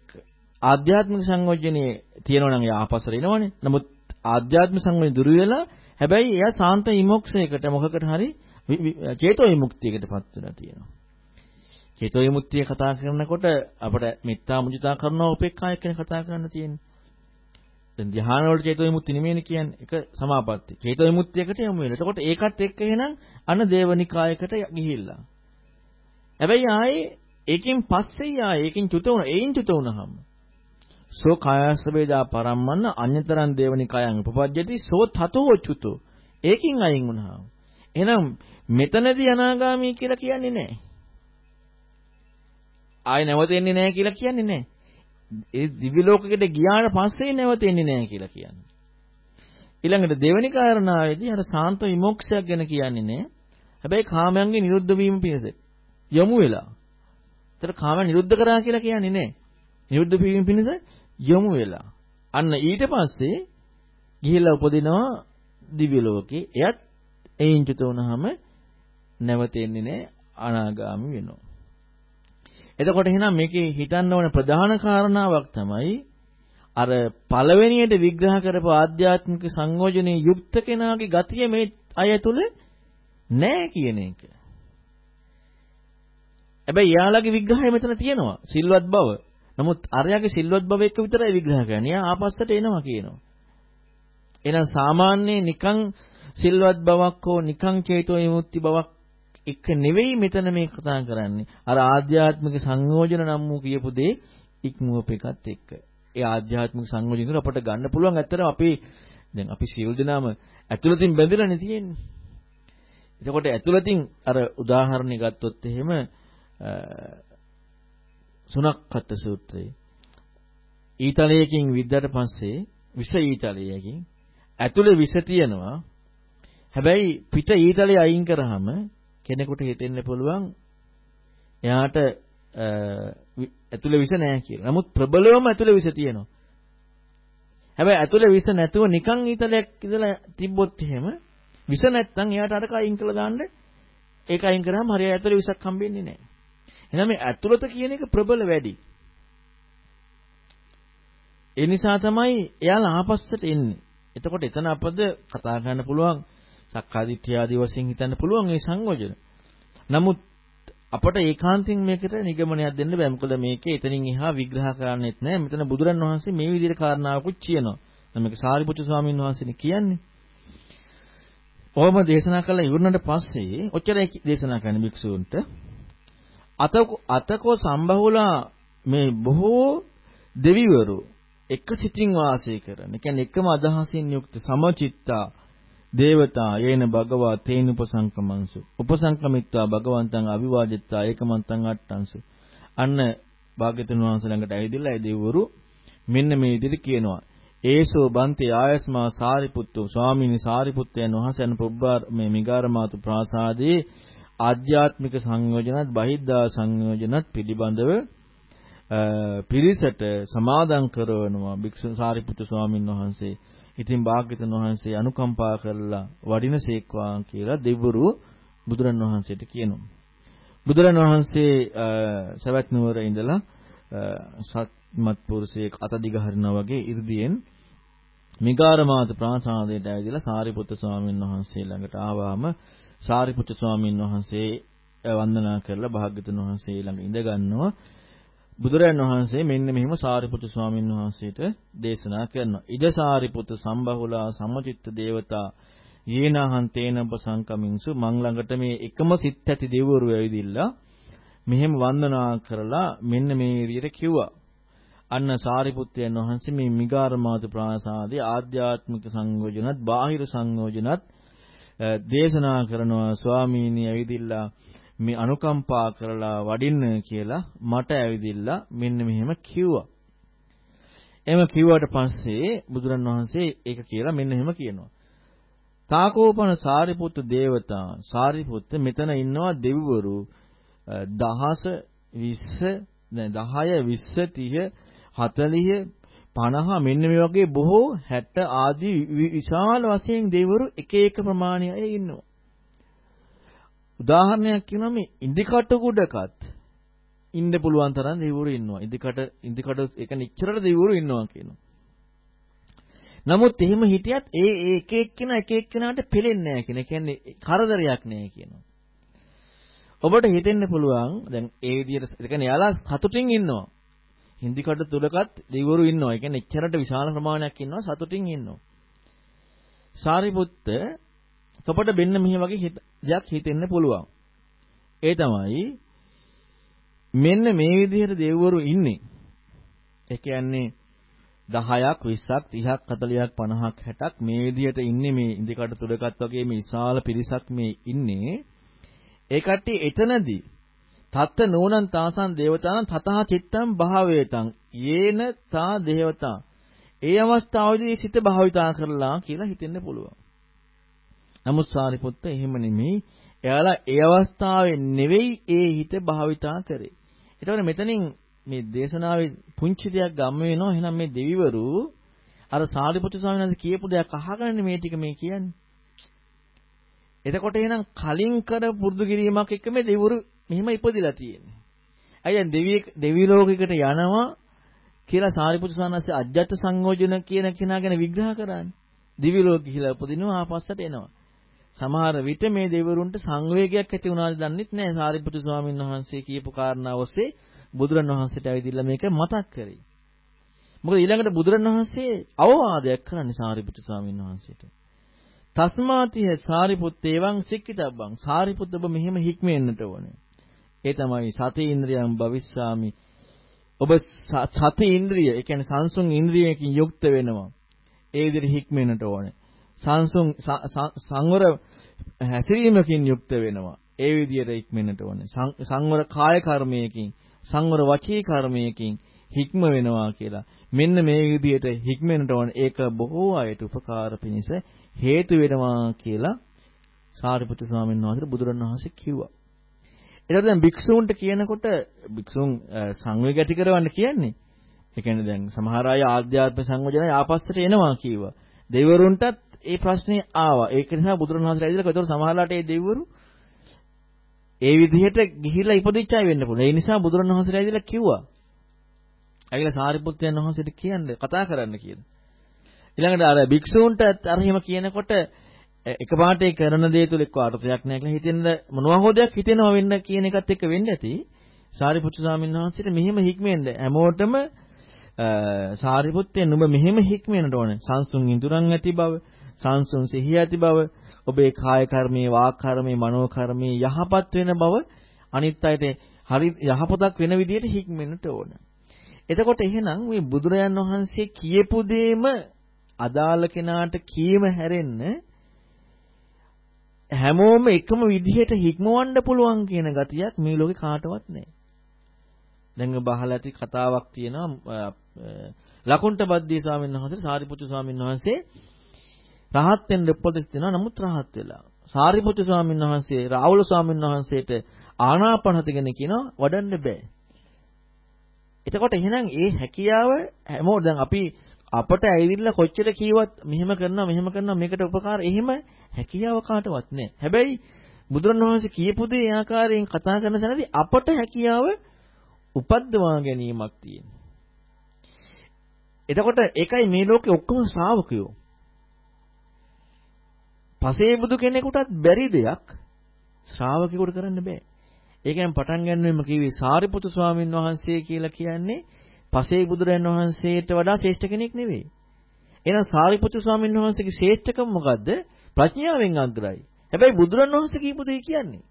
ආධ්‍යාත්මික සංයෝජනේ තියෙනවා නම් එයා ආපස්සට එනවනේ. නමුත් ආධ්‍යාත්මික සංයෝජන දුරු වෙලා හැබැයි එයා සාන්ත විමුක්තියකට මොකකට හරි චේතෝ විමුක්තියකටපත් වෙලා තියෙනවා. චේතෝ විමුක්තිය කතා කරනකොට අපිට මෙත්තා මුජිතා කරනවා උපේක්ඛා එක්කනේ කතා කරන්න තියෙන්නේ. දැන් ධ්‍යාන වල චේතෝ විමුක්ති නෙමෙයිනේ කියන්නේ. ඒක සමාපatti. චේතෝ විමුක්තියකට යමු වෙනවා. එතකොට ඒකත් එක්ක එහෙනම් අන දේවනිකායකට ගිහිල්ලා. හැබැයි ආයේ ඒකෙන් පස්සේ ආයේ ඒකෙන් චුත වුණා. ඒයින් චුත වුණාම සෝ කායස්ස වේදා පරම්මන්න අඤ්‍යතරං දේවනිකායන් උපපජ්ජති සෝ තතෝ චුතෝ ඒකින් අයින් වුණා. එහෙනම් මෙතනදී අනාගාමී කියලා කියන්නේ නැහැ. ආය නැවතෙන්නේ නැහැ කියලා කියන්නේ නැහැ. ඒ දිව්‍ය ලෝකෙකට ගියාට පස්සේ නැවතෙන්නේ නැහැ කියලා කියන්නේ. ඊළඟට දෙවෙනි කාරණාවේදී අර සාන්ත විමුක්තියක් ගැන කියන්නේ නැහැ. හැබැයි කාමයන්ගේ නිරුද්ධ වීම පිණිස යොමු වෙලා. ඒතර කාම නිරුද්ධ කරා කියලා කියන්නේ නැහැ. නිරුද්ධ වීම පිණිස යොමු වෙලා. අන්න ඊට පස්සේ ගිහිල්ලා උපදිනවා දිව්‍ය ලෝකේ. එයත් එයින් චුත වුණාම නැවතෙන්නේ නැහැ අනාගාමි වෙනවා. එතකොට එහෙනම් මේකේ හිතන්න ඕන ප්‍රධාන කාරණාවක් තමයි අර පළවෙනියට විග්‍රහ කරපු ආධ්‍යාත්මික සංයෝජනයේ යුක්ත කෙනාගේ ගතිය මේ අය තුල නැහැ කියන එක. හැබැයි යාළගේ විග්‍රහය මෙතන තියෙනවා. සිල්වත් බව. නමුත් අරයාගේ සිල්වත් බව එක්ක විතරයි විග්‍රහ කරන්නේ. එයා ආපස්සට එනවා කියනවා. එහෙනම් සාමාන්‍ය නිකං සිල්වත් බවක් හෝ නිකං චේතෝ විමුක්ති බවක් එක නෙවෙයි මෙතන මේ කතා කරන්නේ. අර ආධ්‍යාත්මික සංයෝජන නම් වූ කියපු දේ ඉක්මුවප එකත් එක්ක. ඒ ආධ්‍යාත්මික සංයෝජන අපට ගන්න පුළුවන්. ඇත්තටම අපි දැන් අපි සියලු දෙනාම ඇතුළතින් බැඳලානේ තියෙන්නේ. එතකොට ඇතුළතින් අර උදාහරණයක් ගත්තොත් එහෙම සුනක්කත් සූත්‍රයේ ඊතලයකින් විද්දාට පස්සේ විස ඊතලයකින් ඇතුලේ විස තියෙනවා හැබැයි පිට ඊතලයේ අයින් කරාම කෙනෙකුට හිතෙන්න පුළුවන් එයාට ඇතුලේ විස නැහැ කියලා. නමුත් ප්‍රබලවම ඇතුලේ විස තියෙනවා. හැබැයි ඇතුලේ විස නැතුව නිකන් ඊතලයක් ඉඳලා තිබ්බොත් එහෙම විස නැත්තම් එයාට අරක අයින් කළා දාන්න ඒක අයින් කරාම හරිය ඇතුලේ විසක් හම්බෙන්නේ නැහැ. එහෙනම් මේ ඇතුළත කියන එක ප්‍රබල වැඩි. ඒ නිසා තමයි එයාලා ආපස්සට එන්නේ. එතකොට එතන අපද කතා කරන්න පුළුවන් සක්කාදිට්ඨිය ආදී වශයෙන් හිතන්න පුළුවන් මේ සංයෝජන. නමුත් අපට ඒකාන්තයෙන් මේකට නිගමනයක් දෙන්න බෑ. මොකද මේකේ එතනින් එහා විග්‍රහ කරන්නෙත් නෑ. මෙතන බුදුරන් වහන්සේ මේ විදිහට කාරණාවකුත් කියනවා. දැන් මේක සාරිපුත්‍ර ස්වාමීන් වහන්සේනේ කියන්නේ. ඔහොම දේශනා කළා ඉවරනට පස්සේ ඔච්චරයි දේශනා කරන්න භික්ෂූන්ට අතකෝ අතකෝ සම්බහුලා මේ බොහෝ දෙවිවරු එක සිතින් වාසය කරන. ඒ කියන්නේ එකම අදහසින් යුක්ත සමචිත්තා දේවතා යේන භගවා තේන උපසංකමංසු. උපසංකමිත්වා භගවන්තං අවිවාදිත්වා ඒකමන්තං අට්ටංසු. අන්න භාග්‍යතුන් වහන්සේ ළඟට ඇවිදලා ඒ දෙවිවරු මෙන්න මේ විදිහට කියනවා. ඒසෝ බන්ති ආයස්මා සාරිපුත්තු ස්වාමීනි සාරිපුත්තයන් වහන්සේන පුබ්බාර මේ මිගාරමාතු ප්‍රාසාදයේ ආධ්‍යාත්මික සංයෝජනත් බහිද්ධා සංයෝජනත් පිළිබඳව පිරිසට සමාදන් කරනවා භික්ෂු සාරිපුත්තු ස්වාමීන් වහන්සේ. ඉතින් භාග්‍යතුන් වහන්සේ අනුකම්පා කරලා වඩිනසේක්වා කියලා දෙවිවරු බුදුරන් වහන්සේට කියනවා. බුදුරන් වහන්සේ සවැත් නුවර ඉඳලා සත්මත් පුරුෂයෙක් අත දිග හරිනා වගේ 이르දියෙන් මිගාරමාත ප්‍රාසාදයට ඇවිදලා සාරිපුත්‍ර ස්වාමීන් වහන්සේ ළඟට ආවාම සාරිපුත්‍ර ස්වාමීන් වහන්සේ වන්දනා කරලා භාග්‍යතුන් වහන්සේ ළඟ ඉඳ ගන්නවා බුදුරයන් වහන්සේ මෙන්න මෙහිම සාරිපුත්‍ර ස්වාමීන් වහන්සේට දේශනා කරනවා. ඉද සාරිපුත්‍ර සම්බහුලා සම්මචිත්ත දේවතා යේනහං තේනප සංකමින්සු මං ළඟට මේ එකම සිත් ඇති දෙවිවරු ඇවිදිලා මෙහෙම වන්දනා කරලා මෙන්න මේ විදිහට කිව්වා. අන්න සාරිපුත්‍රයන් වහන්සේ මේ මිගාරමාතු ප්‍රාසාදයේ ආධ්‍යාත්මික සංයෝජනත් බාහිර සංයෝජනත් දේශනා කරනවා ස්වාමීනි ඇවිදිලා මේ අනුකම්පා කරලා වඩින්න කියලා මට ඇවිදිලා මෙන්න මෙහෙම කිව්වා. එහෙම කිව්වට පස්සේ බුදුරන් වහන්සේ ඒක කියලා මෙන්න එහෙම කියනවා. තාකෝපන සාරිපුත්ත දේවතා සාරිපුත්ත මෙතන ඉන්නවා දෙවිවරු දහස 20 දැන් 10 20 30 40 50 මෙන්න මේ වගේ බොහෝ 60 ආදී විශාල වශයෙන් දෙවිවරු එක එක ප්‍රමාණය ඉන්නවා. උදාහරණයක් කියනවා මේ ඉන්දිකට කුඩකත් ඉන්න පුළුවන් තරම් දෙවිවරු ඉන්නවා. ඉන්දිකට ඉන්දිකට ඒ කියන්නේ ඉච්චරට දෙවිවරු ඉන්නවා කියනවා. නමුත් එහෙම හිටියත් ඒ ඒ එක එක්කෙනා එක එක්කෙනාට පෙලෙන්නේ නැහැ කියන. ඒ කියන්නේ කරදරයක් නැහැ කියනවා. ඔබට හිතෙන්න පුළුවන් දැන් ඒ විදිහට ඒ කියන්නේ යාලා සතුටින් ඉන්නවා. හින්දි කට තුලකත් දෙවිවරු ඉන්නවා. ඒ කියන්නේ එච්චරට විශාල ප්‍රමාණයක් ඉන්නවා සතුටින් ඉන්නවා. සාරිපුත්ත ඔබට මෙන්න මෙහි වගේ දෙයක් හිතෙන්න පුළුවන්. ඒ තමයි මෙන්න මේ විදිහට දෙවිවරු ඉන්නේ. ඒ කියන්නේ 10ක් 20ක් 30ක් 40ක් 50ක් 60ක් මේ විදිහට ඉන්නේ මේ ඉන්දිකට තුලකත් වගේ මේ විශාල පිරිසක් මේ ඉන්නේ. ඒ කට්ටිය එතනදී තත්ත නෝනං තාසං දේවතානං තතහ චිත්තං භාවේතං යේන තා දේවතා ඒ අවස්ථාවේදී සිත භාවිතා කරලා කියලා හිතෙන්න පුළුවන්. නමුත් සාරිපුත්ත එහෙම නෙමෙයි. එයාලා ඒ අවස්ථාවේ නෙවෙයි ඒ හිත භාවිතා කරේ. ඒතකොට මෙතනින් මේ දේශනාවේ පුංචි දෙයක් ගම්ම වෙනවා. එහෙනම් මේ දෙවිවරු අර සාරිපුත්‍ර ස්වාමීන් වහන්සේ කියපු දෙයක් අහගන්න මේ ටික මේ කියන්නේ. එතකොට එහෙනම් කලින් කර පුරුදු කිරීමක් එක්ක මේ දෙවිවරු මෙහෙම ඉපදිලා තියෙන්නේ. අය දැන් දෙවියෙක් දෙවි ලෝකයකට යනවා කියලා සාරිපුත්‍ර ස්වාමීන් වහන්සේ අජ්ජත් සංයෝජන කියන කෙනා ගැන විග්‍රහ කරන්නේ. දිවි ලෝක කියලා උපදිනවා ආපස්සට එනවා. සමහර විට මේ දෙවිවරුන්ට සංවේගයක් ඇති වුණාද දන්නෙත් නැහැ. සාරිපුත්‍ර ස්වාමීන් වහන්සේ කියපු කාරණාව ඔස්සේ බුදුරණවහන්සේට ඇවිදilla මේක මතක් කරේ. මොකද ඊළඟට බුදුරණවහන්සේ අවවාදයක් කරන්නේ සාරිපුත්‍ර ස්වාමීන් වහන්සේට. තස්මාතිය සාරිපුත්තේවං සික්කිතබ්බං සාරිපුත්ත ඔබ මෙහෙම හික්මෙන්නට ඕනේ. ඒ තමයි සති ඉන්ද්‍රියං භවිස්සාමි. ඔබ සති ඉන්ද්‍රිය, ඒ කියන්නේ සංසුන් ඉන්ද්‍රියකින් යුක්ත වෙනවා. ඒ විදිහට හික්මෙන්නට ඕනේ. සංසුන් සංවර හැසිරීමකින් යුක්ත වෙනවා. ඒ විදිහට හික්මෙන්නට ඕනේ. සංවර කාය කර්මයකින්, සංවර වචී කර්මයකින් හික්ම වෙනවා කියලා. මෙන්න මේ විදිහට හික්මෙන්නට ඕනේ. ඒක බොහෝ අයට උපකාර පිණිස හේතු වෙනවා කියලා සාරිපුත්‍ර ස්වාමීන් වහන්සේ බුදුරණවහන්සේ කිව්වා. එතකොට දැන් භික්ෂූන්ට කියනකොට භික්ෂූන් සංවේග ඇති කරවන්න කියන්නේ. ඒ කියන්නේ දැන් සමහර අය ආධ්‍යාත්ම සංවේදනය ආපස්සට එනවා කිව්වා. දෙවිවරුන්ටත් ඒ ප්‍රශ්නේ ආවා. ඒක නිසා බුදුරණවහන්සේ ඇවිල්ලා ඒතකොට සමහරලාට ඒ දෙවිවරු ඒ විදිහට ගිහිල්ලා ඉපදිච්ච අය වෙන්න පුළුවන්. ඒ නිසා බුදුරණවහන්සේ ඇවිල්ලා කිව්වා. ඇවිල්ලා සාරිපුත්‍රයන් වහන්සේට කියන්න කතා කරන්න කියන. ඊළඟට අර භික්ෂූන්ට අර එහෙම කියනකොට එකපාරට ඒ කරන දේ තුල එක්ක අර්ථයක් නැහැ කියලා හිතෙන්න මොනවා හෝ දෙයක් හිතෙනවා වෙන්න කියන එකත් එක්ක වෙන්න ඇති. සාරිපුත්‍ර ස්වාමීන් වහන්සේට මෙහෙම හික්මෙන්න හැමෝටම සාරිපුත්තේ නුඹ මෙහෙම හික්මෙන්නට ඕනේ. සංසුන් ඉඳුරන් ඇති බව, සංසුන් සිහිය ඇති බව, ඔබේ කාය කර්මයේ, වාක් කර්මයේ, මනෝ කර්මයේ යහපත් වෙන බව අනිත් අයට හරි යහපතක් වෙන විදිහට හික්මෙන්නට ඕන. එතකොට එහෙනම් මේ බුදුරයන් වහන්සේ කියපු දෙයම අදාළ කෙනාට කීම හැරෙන්න හැමෝම එකම විදිහට හික්මවන්න පුළුවන් කියන ගතියක් මේ ලෝකේ කාටවත් නැහැ. දැන් ඔබ අහලා ඇති කතාවක් තියෙනවා ලකුණ්ඨ බද්දී ස්වාමීන් වහන්සේ සාරිපුත්තු ස්වාමීන් වහන්සේ රහත් වෙන්න උපදෙස් දෙනවා නමුත් රහත් වෙලා. සාරිපුත්තු ස්වාමීන් වහන්සේ රාහුල ස්වාමීන් වහන්සේට ආනාපානසති ගැන කියනවා වඩන්න බෑ. එතකොට එහෙනම් ඒ හැකියාව හැමෝම දැන් අපි අපට ඇවිල්ලා කොච්චර කීවත් මෙහෙම කරනවා මෙහෙම කරනවා මේකට උපකාර එහෙම හැකියාව කාටවත් නැහැ. හැබැයි බුදුරණවහන්සේ කියපු දේ ආකාරයෙන් කතා කරන තැනදී අපට හැකියාව උපද්දවා ගැනීමක් තියෙනවා. එතකොට ඒකයි මේ ලෝකේ ඔක්කොම ශ්‍රාවකයෝ. පසේ බුදු කෙනෙකුටත් බැරි දෙයක් ශ්‍රාවකෙකුට කරන්න බෑ. ඒකෙන් පටන් ගන්නෙම කිව්වේ සාරිපුත්තු ස්වාමීන් වහන්සේ කියලා කියන්නේ පසේ බුදුරයන් වහන්සේට වඩා ශ්‍රේෂ්ඨ කෙනෙක් නෙවෙයි. එහෙනම් සාරිපුත්තු ස්වාමීන් වහන්සේගේ ශ්‍රේෂ්ඨකම මොකද්ද? ප්‍රඥාවෙන් අග්‍රයි. හැබැයි බුදුරන් වහන්සේ කියපු දෙය කියන්නේ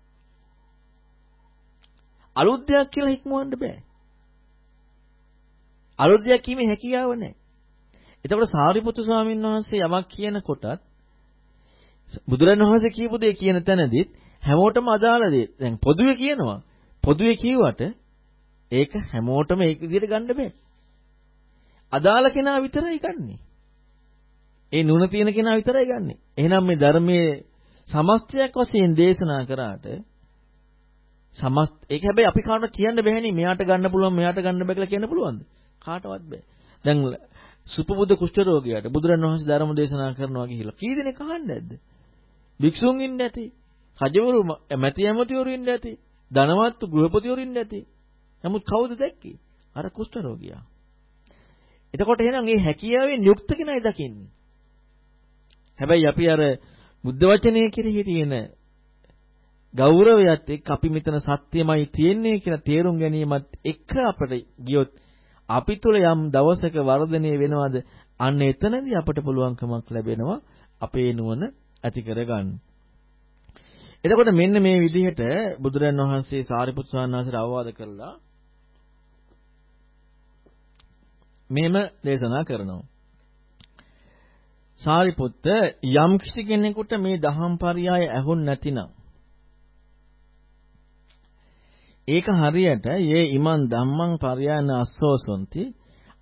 අලුත් දෙයක් කියලා හික්මවන්න බෑ. අලුත් දෙයක් කීමේ හැකියාව නැහැ. එතකොට සාරිපුත්තු ස්වාමීන් වහන්සේ යමක් කියනකොටත් බුදුරන් වහන්සේ කියපු දේ කියන තැනදීත් හැමෝටම අදාළ දේ. දැන් පොදුවේ කියනවා. පොදුවේ කියුවට ඒක හැමෝටම ඒක විදිහට ගන්න බෑ. අදාළ කෙනා විතරයි ගන්නෙ. ඒ නුණ තියෙන කෙනා විතරයි ගන්නෙ. එහෙනම් මේ ධර්මයේ සමස්තයක් වශයෙන් දේශනා කරාට සමස්ත ඒක හැබැයි අපි කාටවත් කියන්න බෑනේ මෙයාට ගන්න පුළුවන් මෙයාට ගන්න බෑ කියලා කියන්න පුළුවන්ද? කාටවත් බෑ. දැන් සුපබුද්ධ කුෂ්ඨ රෝගියාට බුදුරණවහන්සේ ධර්ම දේශනා කරනවා කියලා කී දෙනෙක් අහන්නේ නැද්ද? භික්ෂුන් ඉන්නේ නැති. රජවරු මැති ඇමතිවරු ඉන්නේ නැති. ධනවත් ගෘහපතිවරු ඉන්නේ නැති. නමුත් කවුද දැක්කේ? අර කුෂ්ඨ රෝගියා. එතකොට එහෙනම් මේ හැකියාවෙන් යුක්ත කෙනයි දකින්නේ. හැබැයි අපි අර බුද්ධ වචනය කෙරෙහි තියෙන ගෞරවයත් එක්ක අපි මෙතන සත්‍යමයි තියෙන්නේ කියලා තේරුම් ගැනීමත් එක්ක අපිට ගියොත් අපි තුල යම් දවසක වර්ධනය වෙනවද අන්න එතනදී අපට පුළුවන්කමක් ලැබෙනවා අපේ නුවණ ඇති කරගන්න. එතකොට මෙන්න මේ විදිහට බුදුරන් වහන්සේ සාරිපුත් සාන්නාසට අවවාද කළා. මෙහෙම දේශනා කරනවා. සාරිපුත්ත යම් කිසි කෙනෙකුට මේ දහම් පරයය ඇහුන් නැතිනම් ඒක හරියට යේ ඉමන් ධම්මං පරයන අස්සෝසොන්ති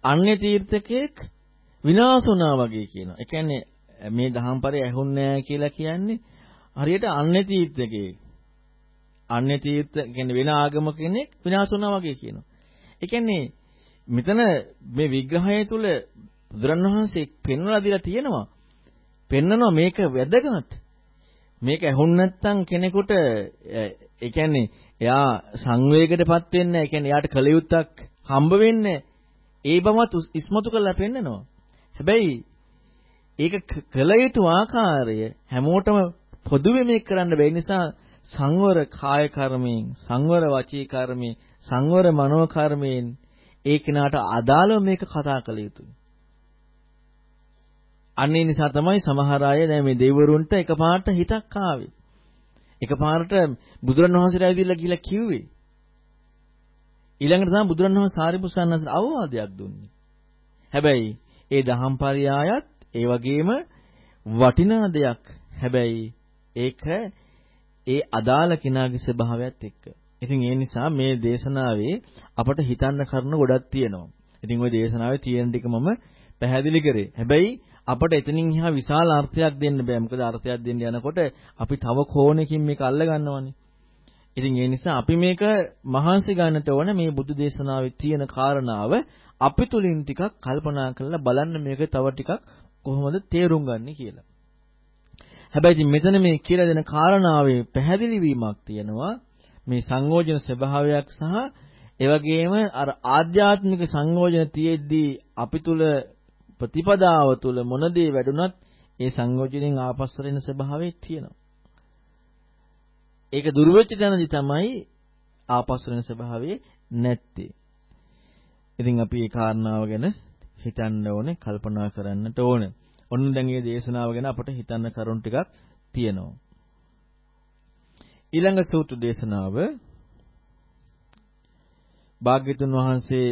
අන්‍ය තීර්ථකෙක් විනාශ වුණා වගේ කියනවා. ඒ කියන්නේ මේ දහම් පරය ඇහුන්නේ නැහැ කියලා කියන්නේ හරියට අන්‍ය තීර්ථකෙක්. අන්‍ය තීර්ථ කියන්නේ වෙන ආගම කෙනෙක් විනාශ වුණා වගේ කියනවා. ඒ කියන්නේ මෙතන මේ විග්‍රහය තුල බුදුරණවහන්සේ පෙන්වලා දීලා තියෙනවා. පෙන්නනවා මේක වැදගත්. මේක ඇහුන් නැත්නම් කෙනෙකුට ඒ කියන්නේ එයා සංවේගයටපත් වෙන්නේ ඒ කියන්නේ එයාට කලයුත්තක් හම්බ වෙන්නේ ඒ බවත් ඉස්මතු කරලා පෙන්නනවා. හැබැයි ඒක කළ යුතු ආකාරය හැමෝටම පොදුවේ මේක කරන්න බැරි නිසා සංවර කාය කර්මයෙන් සංවර වචී කර්මයෙන් සංවර මනෝ කර්මයෙන් ඒ කෙනාට අදාළව මේක කතා කළ යුතුයි. අන්නේ නිසා තමයි සමහර අය දැන් මේ දෙවිවරුන්ට එකපාරට හිතක් ආවේ. එකපාරට බුදුරණවහන්සේට ඇවිල්ලා කියලා කිව්වේ. ඊළඟට තමයි බුදුරණවහන්සේ සාරිපුත්‍රයන්වහන්සේට අවවාදයක් දුන්නේ. හැබැයි ඒ දහම් පරයයත් ඒ වගේම වටිනා දෙයක්. හැබැයි ඒක ඒ අදාළ කෙනාගේ ස්වභාවයත් එක්ක. ඉතින් ඒ නිසා මේ දේශනාවේ අපට හිතන්න කරුණු ගොඩක් තියෙනවා. ඉතින් ওই දේශනාවේ තියෙන ටික මම පැහැදිලි කරේ. හැබැයි අපට එතනින් එහා විශාල අර්ථයක් දෙන්න බෑ. මොකද අර්ථයක් දෙන්න යනකොට අපි තව කෝණකින් මේක අල්ල ගන්නවනේ. ඉතින් ඒ නිසා අපි මේක මහන්සි ගන්නට ඕන මේ බුදු දේශනාවේ තියෙන කාරණාව අපි තුලින් ටිකක් කල්පනා කරලා බලන්න මේක තව ටිකක් කොහොමද තේරුම් ගන්න කියලා. හැබැයි ඉතින් මෙතන මේ කියලා දෙන කාරණාවේ පැහැදිලි වීමක් තියෙනවා. මේ සංයෝජන ස්වභාවයක් සහ ඒ වගේම අර ආධ්‍යාත්මික සංයෝජන තියෙද්දී අපි තුල ප්‍රතිපදාව තුල මොන දේ වැඩුණත් ඒ සංයෝජනෙන් ආපස්සට එන ස්වභාවය තියෙනවා. ඒක දුර්වෙච්ච තැනදී තමයි ආපස්සට එන ස්වභාවය නැත්තේ. ඉතින් අපි මේ කාරණාව ගැන හිතන්න ඕනේ, කල්පනා කරන්නට ඕනේ. ඔන්න දැන් මේ දේශනාව ගැන අපට හිතන්න කරුණු ටිකක් තියෙනවා. ඊළඟ සූත්‍ර දේශනාව භාග්‍යතුන් වහන්සේ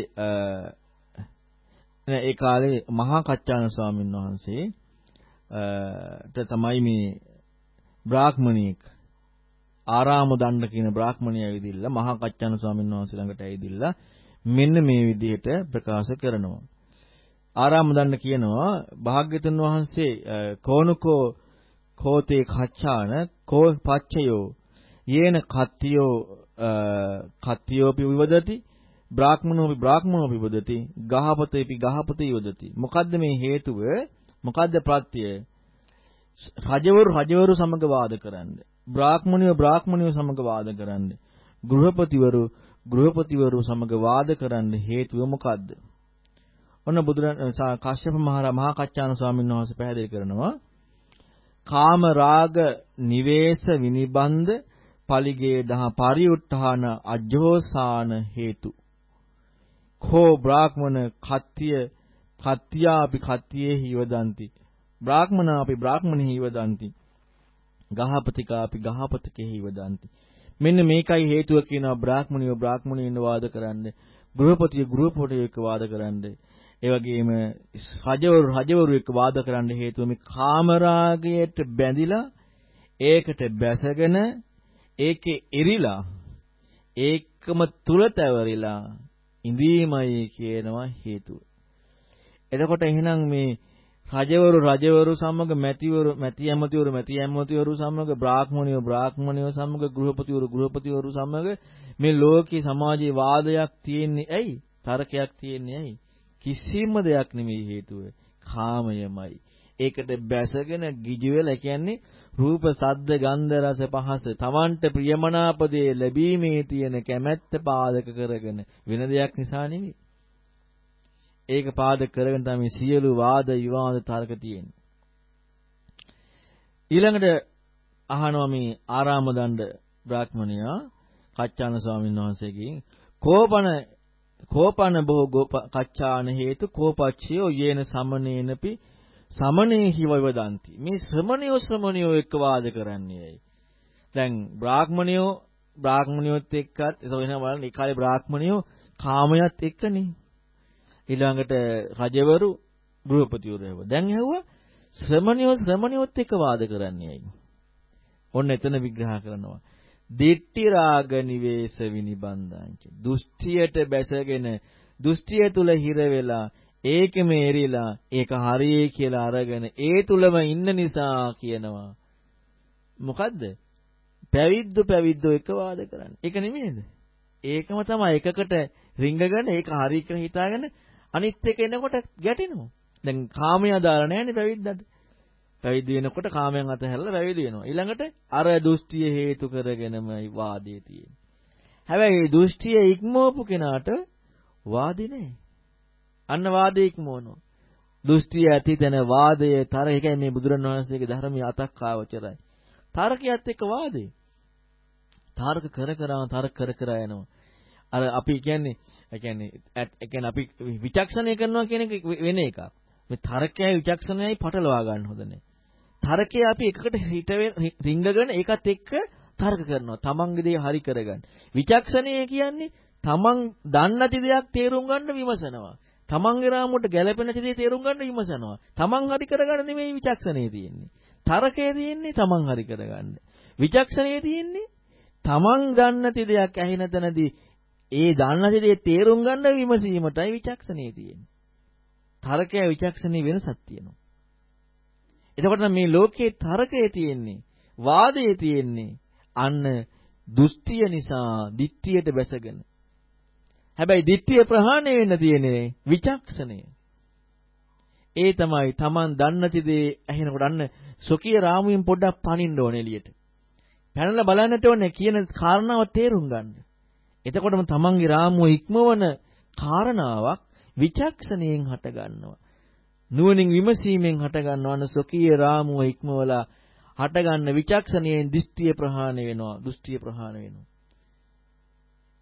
ඒ කාලේ මහා කච්චාන ස්වාමීන් වහන්සේ ට තමයි මේ බ්‍රාහ්මණියෙක් ආරාම දණ්ඩ කියන බ්‍රාහ්මණය ඇවිදින්න මහා කච්චාන ස්වාමීන් වහන්සේ ළඟට ඇවිදින්න මෙන්න මේ විදිහට ප්‍රකාශ කරනවා. ආරාම දණ්ඩ කියනවා භාග්‍යතුන් වහන්සේ කෝනුකෝ කෝතේ කච්චාන කෝ පච්චයෝ යේන කත්තියෝ කත්තියෝපි විවදති බ්‍රාහ්මනෝපි බ්‍රාහ්මනෝපි විවදති ගහපතේපි ගහපතේ විවදති. මොකද්ද මේ හේතුව? මොකද්ද ප්‍රත්‍යය රජවරු රජවරු සමග වාද කරන්නේ බ්‍රාහ්මණයෝ බ්‍රාහ්මණයෝ සමග වාද කරන්නේ ගෘහපතිවරු ගෘහපතිවරු සමග වාද කරන්න හේතුව මොකද්ද? ඔන්න බුදුරජාණන් කාශ්‍යප මහා කච්චාන ස්වාමීන් වහන්සේ පැහැදිලි කරනවා. කාම රාග නිවේස විනිබන්ධ පලිගේ දහ පරිඋත්ථාන අජෝසාන හේතු. කෝ බ්‍රාහ්මණ කත්තිය කත්තියාපි කත්තියේ හිවදන්ති. බ්‍රාහ්මනාපි බ්‍රාහ්මණෙහි හිවදන්ති. ගහපතිකාපි ගහපතිකෙහි හිවදන්ති. මෙන්න මේකයි හේතුව කියනවා බ්‍රාහ්මණියෝ බ්‍රාහ්මණීන් වාද කරන්න. ගෘහපතිය ගෘහපතියෙක් වාද කරන්න. ඒ වගේම රජවරු රජවරු එක්ක වාද කරන්න හේතුව මේ කාමරාගයට බැඳිලා ඒකට බැසගෙන ඒකේ එරිලා ඒකම තුල තැවරිලා ඉඳීමයි කියනවා හේතුව. එතකොට එහෙනම් මේ රජවරු රජවරු සමග මැතිවරු මැති ඇමතිවරු මැති ඇමතිවරු සමග බ්‍රාහ්මණයෝ බ්‍රාහ්මණයෝ සමග ගෘහපතිවරු ගෘහපතිවරු සමග මේ ලෝකේ සමාජයේ වාදයක් තියෙන්නේ ඇයි? තරකයක් තියෙන්නේ ඇයි? කිසිම දෙයක් නෙමෙයි හේතුව. කාමයමයි. ඒකට බැසගෙන ගිජු වෙලා කියන්නේ රූප, සද්ද, ගන්ධ, රස, පහස තමන්ට ප්‍රියමනාප දේ ලැබීමේ තියෙන කැමැත්ත පාදක කරගෙන වෙන දෙයක් නිසා නෙමෙයි. ඒක පාදක කරගෙන තමයි සියලු වාද විවාද තර්ක තියෙන්නේ. ඊළඟට අහනවා මේ ආරාම දණ්ඩ බ්‍රාහ්මණයා කච්චාන ස්වාමීන් වහන්සේගෙන් කෝපන කෝපන බොහෝ කච්චාන හේතු කෝපච්චයෝ යේන සමනේනපි සමනේ හිවවදಂತಿ මේ ශ්‍රමණයෝ ශ්‍රමණයෝ එක්ක වාද කරන්නේ ඇයි? දැන් බ්‍රාහ්මණයෝ බ්‍රාහ්මණයොත් එක්කත් එතකොට එනවා බලන්න ඒ කාලේ බ්‍රාහ්මණයෝ කාමයට එක්කනේ. ඊළඟට රජවරු ගෘහපතිවරු හැව දැන් හැවුවා ශ්‍රමණයෝ ශ්‍රමණයොත් එක්ක වාද කරන්නේ ඇයි? ඔන්න එතන විග්‍රහ කරනවා. දිට්ටි රාග නිවේස විනිබන්ධාංච දුෂ්ටියට බැසගෙන දුෂ්ටිය තුල හිර වෙලා ඒකෙම එරිලා ඒක හරියේ කියලා අරගෙන ඒ තුලම ඉන්න නිසා කියනවා. මොකද්ද? පැවිද්ද පැවිද්ද එක වාද කරන්නේ. ඒක නෙමෙයිද? ඒකම තමයි එකකට රිංගගෙන ඒක හරි කියලා හිතාගෙන අනිත් එක එනකොට ගැටෙනවා. දැන් කාමයේ අදාළ නැහැනේ පැවිද්දට පැවිදි වෙනකොට කාමයන් අතහැරලා පැවිදි වෙනවා. ඊළඟට අර දෘෂ්ටිය හේතු කරගෙනමයි වාදයේ තියෙන්නේ. හැබැයි දෘෂ්ටිය ඉක්මවපු කෙනාට වාදේ නැහැ. අන්න වාදයේ ඉක්මවනවා. දෘෂ්ටිය ඇති තැන වාදය තර එකයි මේ බුදුරණවහන්සේගේ ධර්මයේ අතක්කාවචරයි. තර්කයේත් එක්ක වාදේ. තර්ක කර කරම තර්ක කර කර යනවා. අර අපි කියන්නේ ඒ කියන්නේ ඒ කියන්නේ අපි විචක්ෂණය කරනවා කියන එක වෙන එකක්. මේ තර්කයයි විචක්ෂණයයි පටලවා ගන්න හොඳ නැහැ. තර්කය අපි එකකට හිට රිංගගෙන ඒකත් එක්ක තර්ක කරනවා. තමන්ගේ දේ හරි කරගන්න. විචක්ෂණය කියන්නේ තමන් දන්නේ නැති දෙයක් තේරුම් ගන්න විමසනවා. තමන්ගේ රාමුවට ගැළපෙන දේ තේරුම් ගන්න විමසනවා. තමන් හරි කරගන්න නෙමෙයි විචක්ෂණේ තියෙන්නේ. තරකේ තියෙන්නේ තමන් හරි කරගන්න. විචක්ෂණේ තියෙන්නේ තමන් දන්නති දෙයක් ඇහෙන තැනදී ඒ දන්නති දේ තේරුම් ගන්න විමසීමටයි විචක්ෂණේ තියෙන්නේ. තරකයේ විචක්ෂණේ වෙනසක් තියෙනවා. එතකොට මේ ලෝකයේ තරකයේ තියෙන්නේ වාදයේ තියෙන්නේ අන්න දුස්තිය නිසා දිට්ඨියට බැසගෙන හැබැයි ditthිය ප්‍රහාණය වෙන්න තියෙන්නේ විචක්ෂණය. ඒ තමයි Taman දන්නති දේ ඇහෙනකොට අන්න සොකිය රාමුවෙන් පොඩ්ඩක් පනින්න ඕනේ එළියට. පැනලා බලන්නට ඕනේ කියන කාරණාව තේරුම් ගන්න. එතකොටම Tamanගේ රාමුව ඉක්මවන කාරණාවක් විචක්ෂණයෙන් හට ගන්නවා. නුවණින් විමසීමෙන් හට ගන්නවන සොකීය රාමුව ඉක්මවලා හට ගන්න විචක්ෂණයෙන් දිස්ත්‍ය ප්‍රහාණය වෙනවා, දෘෂ්ටිය ප්‍රහාණය වෙනවා.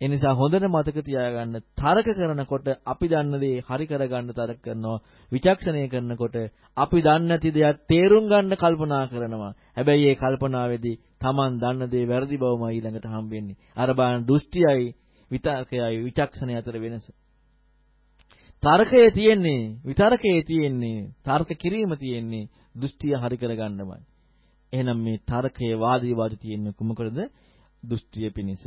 ඒ නිසා හොඳට මතක තියාගන්න තරක කරනකොට අපි දන්න දේ හරි කරගන්න තරක කරනවා. විචක්ෂණය කරනකොට අපි දන්නේ නැති දෙයක් තේරුම් ගන්න කල්පනා කරනවා. හැබැයි ඒ කල්පනාවේදී Taman දන්න දේ වැරදි බවම ඊළඟට හම්බෙන්නේ. අර බාන දෘෂ්ටියයි විතර්කයයි විචක්ෂණය අතර වෙනස. තර්කයේ තියෙන්නේ විතර්කයේ තියෙන්නේ තර්ක කිරීම තියෙන්නේ දෘෂ්ටිය හරි කරගන්නමයි. එහෙනම් මේ තර්කයේ වාදී වාදී තියෙන්නේ කුමකටද? දෘෂ්ටිය පිණිස.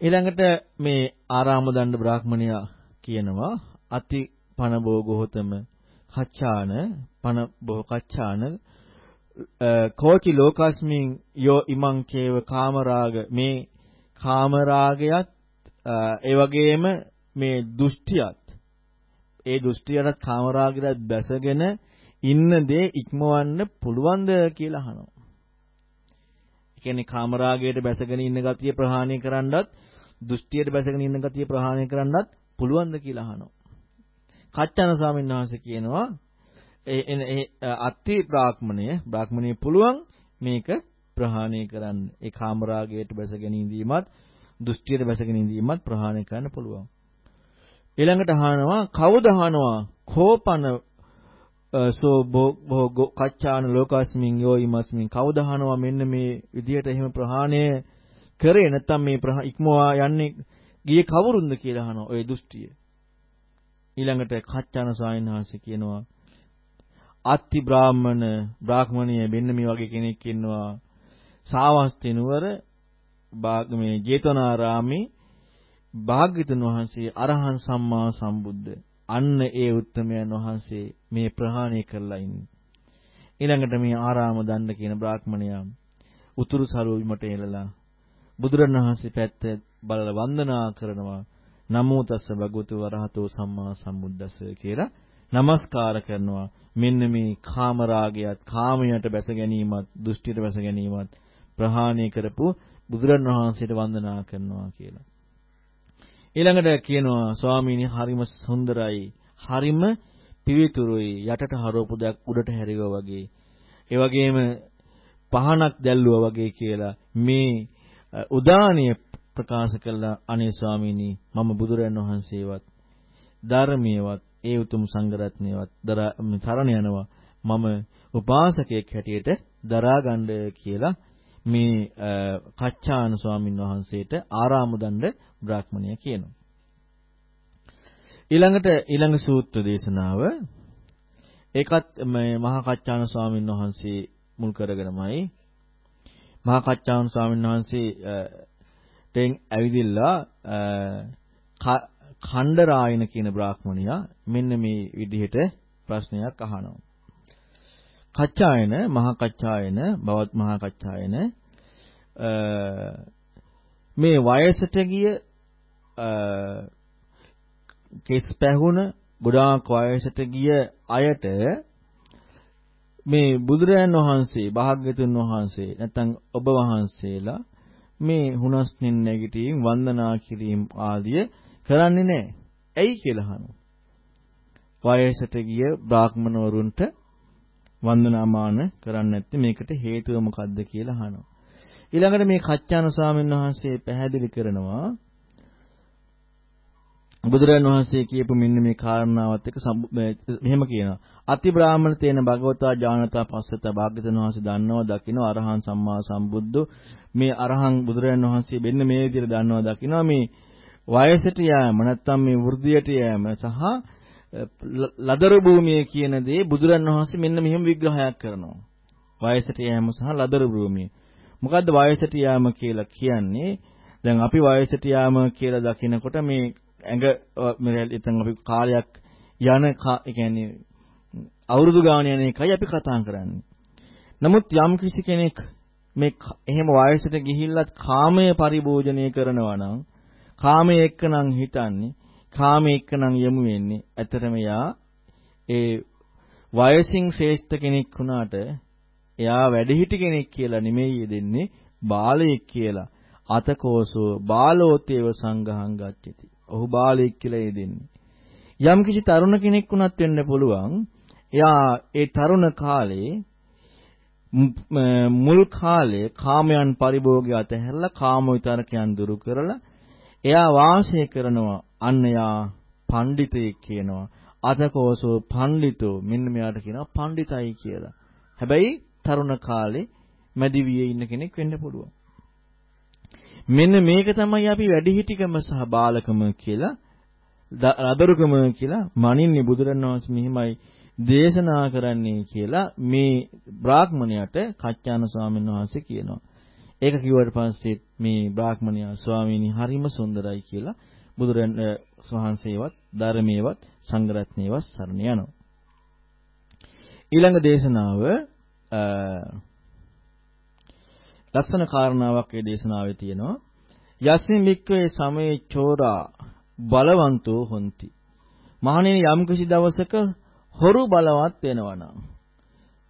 ඊළඟට මේ ආරාම දණ්ඩ බ්‍රාහ්මණයා කියනවා අති පන භෝගෝතම කච්චාන පන බෝ කච්චාන කෝචි ලෝකස්මින් යෝ ඉමං කේව කාමරාග මේ කාමරාගයත් ඒ වගේම මේ දෘෂ්ටියත් ඒ දෘෂ්ටියටත් කාමරාගයටත් බැසගෙන ඉන්න දේ ඉක්මවන්න පුළුවන්ද කියලා අහනවා. ඒ කියන්නේ කාමරාගයට බැසගෙන ඉන්න ගතිය ප්‍රහාණය කරන්නත් දෘෂ්ටියට බැසගෙන ඉන්න ගතිය ප්‍රහාණය කරන්නත් පුළුවන්ද කියලා අහනවා. කච්චන ස්වාමීන් වහන්සේ කියනවා ඒ අත්ති බ්‍රාහ්මණය බ්‍රාහ්මණය පුළුවන් මේක ප්‍රහාණය කරන්න. ඒ කාමරාගයට බැසගෙන ඉඳීමත් දෘෂ්ටියට බැසගෙන ඉඳීමත් ප්‍රහාණය කරන්න පුළුවන්. ඊළඟට අහනවා කවුද අහනවා කෝපන සෝ භෝ කච්චාන ලෝකස්මින් යෝ ඉමස්මින් කවුද අහනවා මෙන්න මේ විදිහට එහෙම ප්‍රහාණය කරේ නැත්තම් මේ ඉක්මවා යන්නේ ගියේ කවුරුන්ද කියලා අහනවා ඔය දෘෂ්ටිය. ඊළඟට කච්චාන ස්වාමීන් වහන්සේ කියනවා අත්ති බ්‍රාහ්මණ බ්‍රාහ්මණිය මෙන්න මේ වගේ කෙනෙක් ඉන්නවා. සාවස්ති නුවර මේ ජේතවනාරාමේ භාග්‍යතුන් වහන්සේ අරහන් සම්මා සම්බුද්ධ. අන්න ඒ උත්තමයන් වහන්සේ මේ ප්‍රහාණය කරලා ඉන්නේ. ඊළඟට මේ ආරාම දණ්ඩ කියන බ්‍රාහ්මණයා උතුරු සරුවිමට එළලා බුදුරණවහන්සේ පැත්ත බලලා වන්දනා කරනවා. නමෝ තස්ස භගවතු වරහතෝ සම්මා සම්බුද්දස්ස කියලා নমස්කාර කරනවා. මෙන්න මේ කාමරාගයත් කාමයට බැස ගැනීමත් දෘෂ්ටියට බැස ගැනීමත් ප්‍රහාණය කරපු බුදුරණවහන්සේට වන්දනා කරනවා කියලා. ඊළඟට කියනවා ස්වාමීනි හරිම සුන්දරයි. හරිම පිවිතුරුයි. යටට හරවපු දෙයක් උඩට හැරිවා වගේ. ඒ වගේම පහනක් දැල්ලුවා වගේ කියලා මේ උදානිය ප්‍රකාශ කළා අනේ ස්වාමීනි මම බුදුරයන් වහන්සේවත් ධර්මියවත් ඒ උතුම් සංඝරත්නයවත් තරණ යනවා මම උපාසකයෙක් හැටියට දරා ගන්න කියලා මේ කච්චාන ස්වාමින් වහන්සේට ආරාම දණ්ඩ බ්‍රාහ්මණය කියනවා. ඊළඟට ඊළඟ සූත්‍ර දේශනාව ඒකත් මේ මහා කච්චාන ස්වාමින් වහන්සේ මුල් කරගෙනමයි මහා කච්චාන් ස්වාමීන් වහන්සේ තෙන් ඇවිදිලා ඛණ්ඩරායන කියන බ්‍රාහ්මණයා මෙන්න මේ විදිහට ප්‍රශ්නයක් අහනවා. කච්චායන මහා කච්චායන බවත් මහා කච්චායන මේ වයසට ගිය කෙස් පැහුණ ගොඩාක් වයසට ගිය අයට මේ බුදුරයන් වහන්සේ භාග්‍යතුන් වහන්සේ නැත්නම් ඔබ වහන්සේලා මේ හුනස්නින් නැගිටීම් වන්දනා කිරීම ආදිය කරන්නේ නැහැ. ඇයි කියලා අහනවා. වයසට ගිය බ්‍රාහ්මණවරුන්ට වන්දනාමාන කරන්නේ නැත්තේ මේකට හේතුව මොකද්ද කියලා අහනවා. ඊළඟට මේ කච්චාන ස්වාමීන් වහන්සේ පැහැදිලි කරනවා බුදුරජාණන් වහන්සේ කියපු මෙන්න මේ කාරණාවත් එක්ක මෙහෙම කියනවා. අති බ්‍රාහ්මණ තේන භගවතා ඥානතා පස්සත භාග්‍යවතුන් වහන්සේ දන්නවා දකිනවා අරහං සම්මා සම්බුද්ධ මේ අරහං බුදුරජාණන් වහන්සේ මෙන්න මේ විදිහට දන්නවා දකිනවා මේ වයසට යෑම නැත්තම් මේ වෘද්ධියට යෑම සහ ලදරු භූමිය කියන දේ බුදුරජාණන් වහන්සේ මෙන්න මෙහෙම විග්‍රහයක් කරනවා. වයසට යෑම සහ ලදරු භූමිය. මොකද්ද වයසට යාම කියලා කියන්නේ? දැන් අපි වයසට යාම කියලා දකිනකොට මේ ඇඟ මෙතන අපි කාලයක් යන ඒ කියන්නේ අවුරුදු ගාන යන එකයි අපි කතා කරන්නේ. නමුත් යම් කිසි කෙනෙක් මේ එහෙම වයසට ගිහිල්ලත් කාමය පරිභෝජනය කරනවා නම් කාමයේ එක්කනම් හිතන්නේ කාමයේ එක්කනම් යමු වෙන්නේ ඇතරම යා ඒ වයසින් ශ්‍රේෂ්ඨ කෙනෙක් වුණාට එයා වැඩිහිටි කෙනෙක් කියලා නෙමෙයි දෙන්නේ බාලයෙක් කියලා අතකෝසෝ බාලෝතේව සංඝහං ගච්ඡති ඔහු බාලයෙක් කියලා යෙදෙන්නේ. යම් කිසි තරුණ කෙනෙක් වුණත් වෙන්න පුළුවන්. එයා ඒ තරුණ කාලේ මුල් කාලේ කාමයන් පරිභෝගය අතහැරලා කාම විතරකයන් දුරු කරලා එයා වාසය කරනවා අන්න යා පඬිතෙක් කියනවා අතකෝසෝ පඬිතෝ මෙන්න මෙයාට කියනවා පඬිතයි කියලා. හැබැයි තරුණ කාලේ මැදිවියේ ඉන්න කෙනෙක් වෙන්න පුළුවන්. මෙන්න මේක තමයි අපි වැඩිහිටිකම සහ බාලකම කියලා රදරුකම කියලා මනින්නේ බුදුරණවහන්සේ මෙහිමයි දේශනා කරන්නේ කියලා මේ බ්‍රාහ්මණයට කච්චාන ස්වාමීන් වහන්සේ කියනවා. ඒක කිව්වට පස්සේ මේ බ්‍රාහ්මණයා ස්වාමීනි හරිම සුන්දරයි කියලා බුදුරන් වහන්සේවත් ධර්මයේවත් සංඝරත්නයේවත් සරණ යනවා. ඊළඟ දේශනාව ලස්සන කාරණාවක් මේ දේශනාවේ තියෙනවා. යස්මින් වික්කේ සමේ චෝරා බලවන්තෝ හොಂತಿ. මහණෙනි යම් කිසි දවසක හොරු බලවත් වෙනවා නම්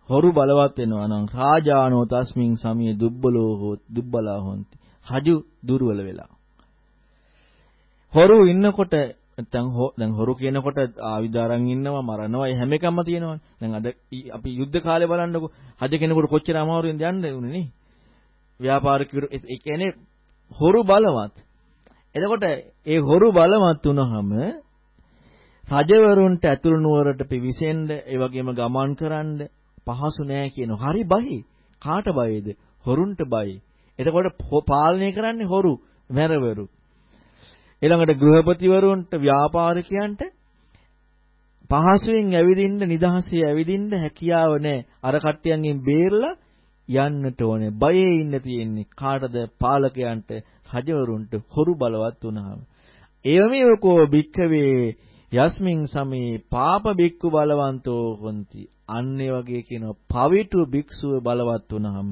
හොරු බලවත් වෙනවා නම් රාජානෝ තස්මින් සමිය දුබ්බලෝ හෝ දුබ්බලා හොಂತಿ. හජු දුර්වල වෙලා. හොරු ඉන්නකොට නැත්නම් දැන් හොරු කියනකොට ආයුධ ඉන්නවා මරනවා ඒ හැම එකක්ම තියෙනවානේ. දැන් අද අපි යුද්ධ කාලේ බලන්නකො හජ කෙනෙකුට කොච්චර අමාරුවෙන්ද යන්නේ උනේ නේ. ව්‍යාපාරිකයෝ ඒ කියන්නේ හොරු බලවත්. එතකොට ඒ හොරු බලවත් වුණාම රජවරුන්ට ඇතුළු නුවරට පිවිසෙන්න ඒ වගේම ගමන් කරන්න පහසු නෑ කියන හරි බයි. කාට බයද? හොරුන්ට බයි. එතකොට පාලනය කරන්නේ හොරු, මැරවරු. ඊළඟට ගෘහපතිවරුන්ට ව්‍යාපාරිකයන්ට පහසුවෙන් ඇවිදින්න නිදහසේ ඇවිදින්න හැකියාව නැහැ. අර කට්ටියන්ගෙන් බේරලා යන්නට ඕනේ. බයේ ඉන්න තියෙන්නේ කාටද? පාලකයන්ට, රජවරුන්ට හොරු බලවත් වුණාම. එවමෙවකෝ භික්ඛවේ යස්මින් සමේ පාප බික්කු බලවන්තෝ හොಂತಿ. අන්නේ වගේ කියනවා පවිතු භික්ෂුව බලවත් වුණාම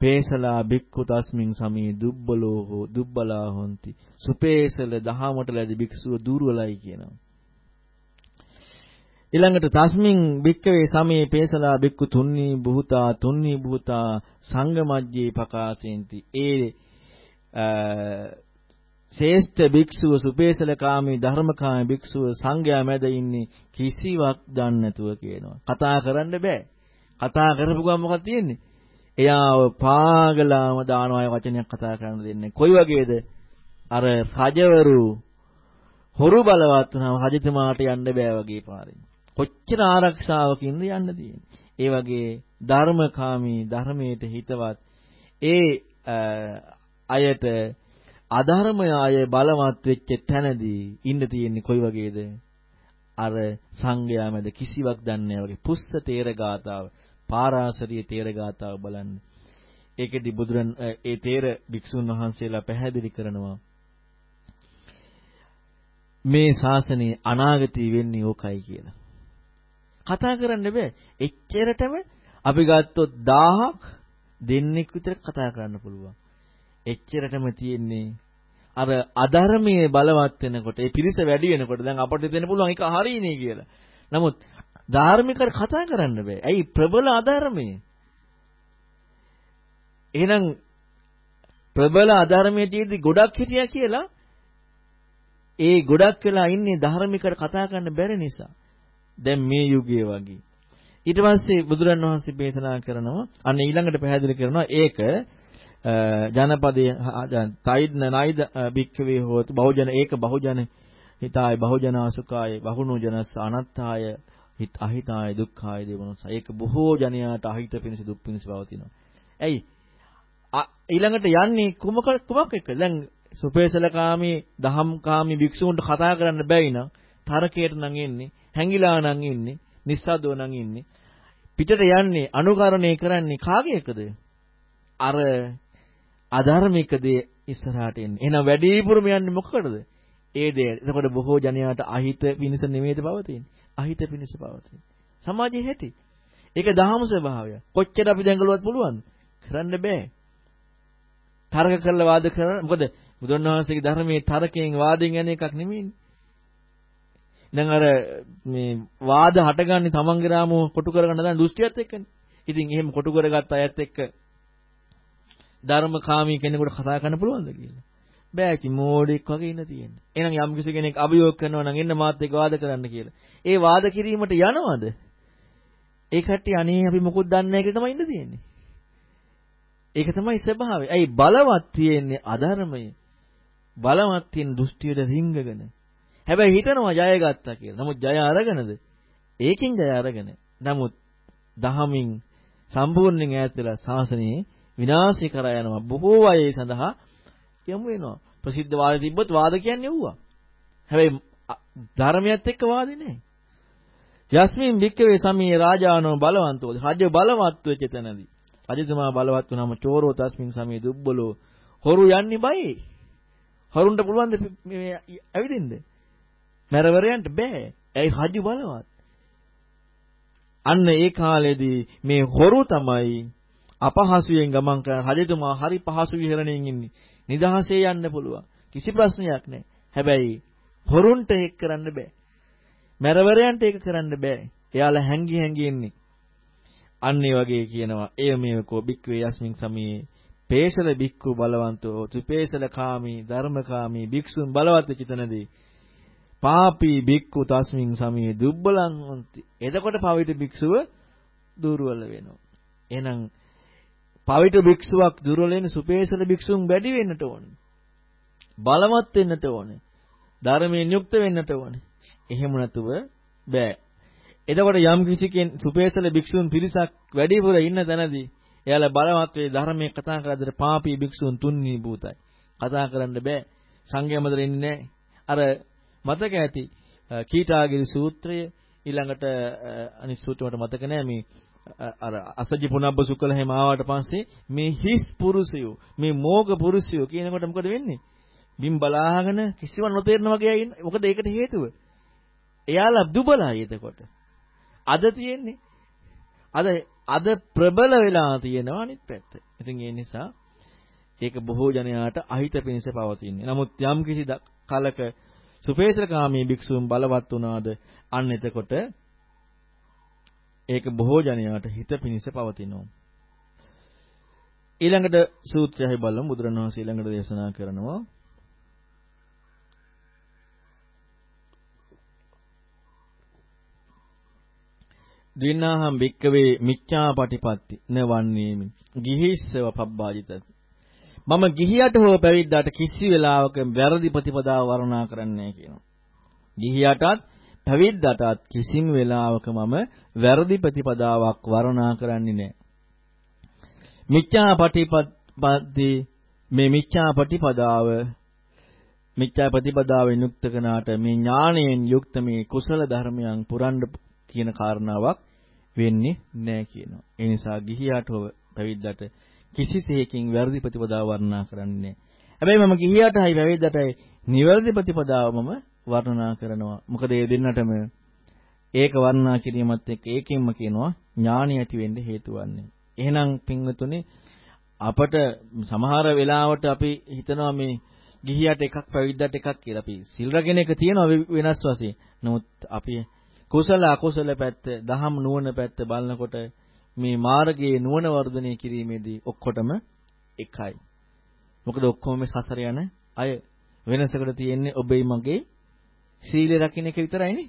පේසලා බික්කු තස්මින් සමී දුබ්බලෝ හෝ දුබ්බලා හොಂತಿ. සුපේසල දහමට ලැබි භික්ෂුව දුර්වලයි කියනවා. ඊළඟට තස්මින් බික්කවේ සමේ පේසලා බික්කු තුන්නී බුහතා තුන්නී බුහතා සංගමජ්ජේ පකාසෙන්ති. ඒ ශේෂ්ඨ භික්ෂුව සුපේසලකාමී ධර්මකාමී භික්ෂුව සංඝයා මැද ඉන්නේ කිසිවක් දන්නේ නැතුව කියනවා. කතා කරන්න බෑ. කතා කරපු ගමන් මොකක්ද තියෙන්නේ? එයාව පාගලාම දානවාය වචනයක් කතා කරන්න දෙන්නේ. කොයි වගේද? අර රජවරු හොරු බලවත් වුණාම රජතුමාට යන්න බෑ වගේ පාරෙන්. කොච්චර ආරක්ෂාවකින්ද යන්න තියෙන්නේ. ඒ වගේ ධර්මකාමී ධර්මයට හිතවත් ඒ අයට අධර්මය අය බලවත් වෙච්ච තැනදී ඉන්න තියෙන්නේ කොයි වගේද? අර සංඝයා මැද කිසිවක් දන්නේ නැහැ වගේ පුස්ස තේර ගාතාව පාරාසරිය තේර ගාතාව බලන්න. ඒකෙදි බුදුරන් ඒ තේර භික්ෂුන් වහන්සේලා පැහැදිලි කරනවා මේ ශාසනය අනාගතී වෙන්නේ ඕකයි කියලා. කතා කරන්න බෑ. එච්චරටම අපි ගත්තොත් 1000ක් දෙන්නෙක් විතර කතා කරන්න පුළුවන්. එච්චරටම තියෙන්නේ අර අධර්මයේ බලවත් වෙනකොට ඒ පිරිස වැඩි වෙනකොට දැන් අපිට දෙන්න පුළුවන් ඒක හරියනේ කියලා. නමුත් ධාර්මිකව කතා කරන්න බෑ. ඇයි ප්‍රබල අධර්මයේ? එහෙනම් ප්‍රබල අධර්මයේ තියෙදි ගොඩක් හිටියා කියලා ඒ ගොඩක් වෙලා ඉන්නේ ධර්මිකව කතා කරන්න බැරි නිසා. දැන් මේ යුගයේ වගේ. ඊට පස්සේ බුදුරන් වහන්සේ දේශනා කරනවා අන්න ඊළඟට පැහැදිලි කරනවා ඒක ජනපදයේ තයිද්න නයිද භික්ඛවේ හෝතු බහුජන ඒක බහුජන හිතාය බහුජනාසුකාය බහුනු ජනස්ස අනත්තාය හිත අහිතාය දුක්ඛාය දේවනොස. ඒක බොහෝ ජනයාට අහිත පිණිස දුක් පිණිස පවතිනවා. ඇයි? ඊළඟට යන්නේ කුමක කුමක් එක්ක? දැන් සුපේසලකාමී දහම්කාමී භික්ෂූන්ට කතා කරන්න බැයි නම් තරකයට නම් එන්නේ, හැංගිලා නම් ඉන්නේ, නිස්සද්දව නම් ඉන්නේ. පිටට යන්නේ අනුකරණය කරන්නේ කාගේ එකද? අර අධර්මික දේ ඉස්සරහට එන්නේ. එහෙනම් වැඩිපුරම යන්නේ මොකකටද? ඒ දේ. එතකොට බොහෝ ජනයාට අහිත පිණිස නෙමෙයිද පවතින්නේ. අහිත පිණිස පවතින්නේ. සමාජයේ හැටි. ඒක දහම ස්වභාවය. කොච්චර අපි දැඟලුවත් පුළුවන්ද? කරන්න බෑ. තරක කරලා වාද කරන මොකද බුදුරණවහන්සේගේ ධර්මයේ තරකයෙන් වාදෙන් යන එකක් නෙමෙයිනේ. දැන් අර මේ වාද හටගන්නේ තමන්ගේ රාමුව කොටු කරගන්න දැන් දෘෂ්ටියත් එක්කනේ. ඉතින් එහෙම කොටු කරගත්ත අයත් එක්ක ධර්මකාමී කෙනෙකුට කතා කරන්න පුළුවන්ද කියලා? බෑ කි මෝඩෙක් වගේ ඉන්න තියෙන්නේ. එහෙනම් යම් කිසි කෙනෙක් අභියෝග කරනවා නම් එන්න මාත් එක්ක වාද කරන්න කියලා. ඒ වාද කිරීමට යනවද? ඒ කට්ටිය අනේ අපි මොකුත් දන්නේ නැහැ කියලා තමයි ඉඳ තියෙන්නේ. ඒක තමයි ස්වභාවය. ඇයි බලවත් තියෙන්නේ අධර්මය. බලවත් තියෙන දෘෂ්ටියට රිංගගෙන. හැබැයි හිතනවා ජය ගත්තා කියලා. නමුත් ජය අරගෙනද? ඒකෙන් ජය අරගෙන. නමුත් දහමින් සම්පූර්ණයෙන් ඈත් වෙලා ශාසනයේ විනාශය කරා යනවා. බොහෝ අය ඒ සඳහා යමු වෙනවා. ප්‍රසිද්ධ වාද තිබ්බොත් වාද කියන්නේ ඌවා. හැබැයි ධර්මයත් එක්ක වාදේ නැහැ. යස්මින් වික්කවේ සමී රාජානෝ බලවන්තෝ. රජ බලවත් වෙච්ච තැනදී. රජතුමා බලවත් වුණාම චෝරෝ තස්මින් සමී දුබ්බලෝ. හොරු යන්නේ බයි. හොරුන්ට පුළුවන් ද මේ ඇවිදින්න? මැරවරයන්ට බෑ. ඇයි රජු බලවත්? අන්න ඒ කාලේදී මේ හොරු තමයි අපහසුයෙන් ගමන් කරන රජතුමා හරි පහසු විහරණයෙන් ඉන්නේ. නිදහසේ යන්න පුළුවන්. කිසි ප්‍රශ්නයක් නැහැ. හැබැයි හොරුන්ට ඒක කරන්න බෑ. මැරවරයන්ට ඒක කරන්න බෑ. එයාලා හැංගි හැංගි ඉන්නේ. අන්න ඒ වගේ කියනවා. එය මේකෝ බික්වේ යස්මින් සමී පේසල බික්කු බලවන්තෝ ත්‍රිපේසල කාමී ධර්මකාමී භික්ෂුන් බලවත් චිතනදී පාපී බික්කු තස්මින් සමී දුබ්බලං හොಂತಿ. එතකොට පවිත භික්ෂුව දුර්වල වෙනවා. එහෙනම් පවිත භික්ෂුවක් දුර්වල වෙන සුපේසල භික්ෂුන් වැඩි වෙන්නට ඕනේ. බලවත් වෙන්නට ඕනේ. ධර්මයෙන් යුක්ත වෙන්නට ඕනේ. එහෙම නැතුව බෑ. එතකොට යම් කිසි කෙනෙක් සුපේසල භික්ෂුන් පිරිසක් වැඩිපුර ඉන්න තැනදී එයාලා බලවත් වේ ධර්මයේ කතා කරද්දී පාපී භික්ෂුන් තුන්හි භූතයි. කතා කරන්න බෑ. සංඝයාමතර ඉන්නේ අර මතක ඇති කීටාගිරි සූත්‍රය ඊළඟට අනිත් සූත්‍ර මට මතක නෑ මේ අර අසජි පුනබ්බ සුකල හැම ආවට පස්සේ මේ හිස් පුරුෂයෝ මේ මෝග පුරුෂයෝ කියනකොට මොකද වෙන්නේ? බිම් බලාගෙන කිසිවක් නොතේරෙන වගේ ඉන්න. මොකද ඒකට හේතුව. එයාලා දුබලයි එතකොට. අද තියෙන්නේ අද අද ප්‍රබල වෙලා තියෙනවා අනිත් පැත්ත. ඉතින් ඒ නිසා ඒක බොහෝ ජනයාට අහිත පිණිස පවතින්නේ. නමුත් යම් කිසි කලක සුපේසරකාමී භික්ෂූන් බලවත් වුණාද අන්න එතකොට ඒක බොහෝ ජනයාට හිත පිණිස පවතිනවා. ඊළඟට සූත්‍රයයි බලමු බුදුරණවහන්සේ ඊළඟට දේශනා කරනවා දිනාහම් භික්කවේ මිච්ඡාපටිපatti නවන්නේමි. ගිහිස්සව පබ්බාජිතති. මම ගිහියට හෝ පැවිද්දාට කිසි වෙලාවක වැරදි ප්‍රතිපදාව වර්ණනා කරන්නේ කියනවා. ගිහියටත් පැවිද්දාටත් කිසිම වෙලාවක මම වැරදි ප්‍රතිපදාවක් වර්ණනා කරන්නේ නැහැ. මිච්ඡාපටිපatti මේ මිච්ඡාපටිපදාව මිච්ඡා ප්‍රතිපදාවෙන් යුක්ත කනාට මේ ඥාණයෙන් යුක්ත මේ කුසල ධර්මයන් පුරන්න කියන කාරණාවක් වෙන්නේ නැහැ කියනවා. ඒ නිසා ගිහියාට පැවිද්දට කිසිසේකින් වැරදි ප්‍රතිපදාව වර්ණනා කරන්නේ නැහැ. හැබැයි මම ගිහියාටයි පැවිද්දටයි නිවැරදි ප්‍රතිපදාව මම වර්ණනා කරනවා. මොකද ඒ දෙන්නටම ඒක වර්ණනා කිරීමත් එක්ක ඒකෙන්ම කියනවා ඥාණය ඇති වෙන්න හේතු වන්නේ. එහෙනම් පින්වතුනි අපට සමහර වෙලාවට අපි හිතනවා මේ ගිහියට එකක් පැවිද්දට එකක් කියලා අපි සිල් රැගෙන එක තියෙනවා වෙනස් වශයෙන්. නමුත් අපි කුසල අකුසල පැත්ත, දහම් නුවණ පැත්ත බලනකොට මේ මාර්ගයේ නුවණ වර්ධනය කිරීමේදී ඔක්කොටම එකයි. මොකද ඔක්කොම මේ සසර යන අය වෙනසකට තියෙන්නේ ඔබේ මගේ සීලය රකින්න එක විතරයිනේ.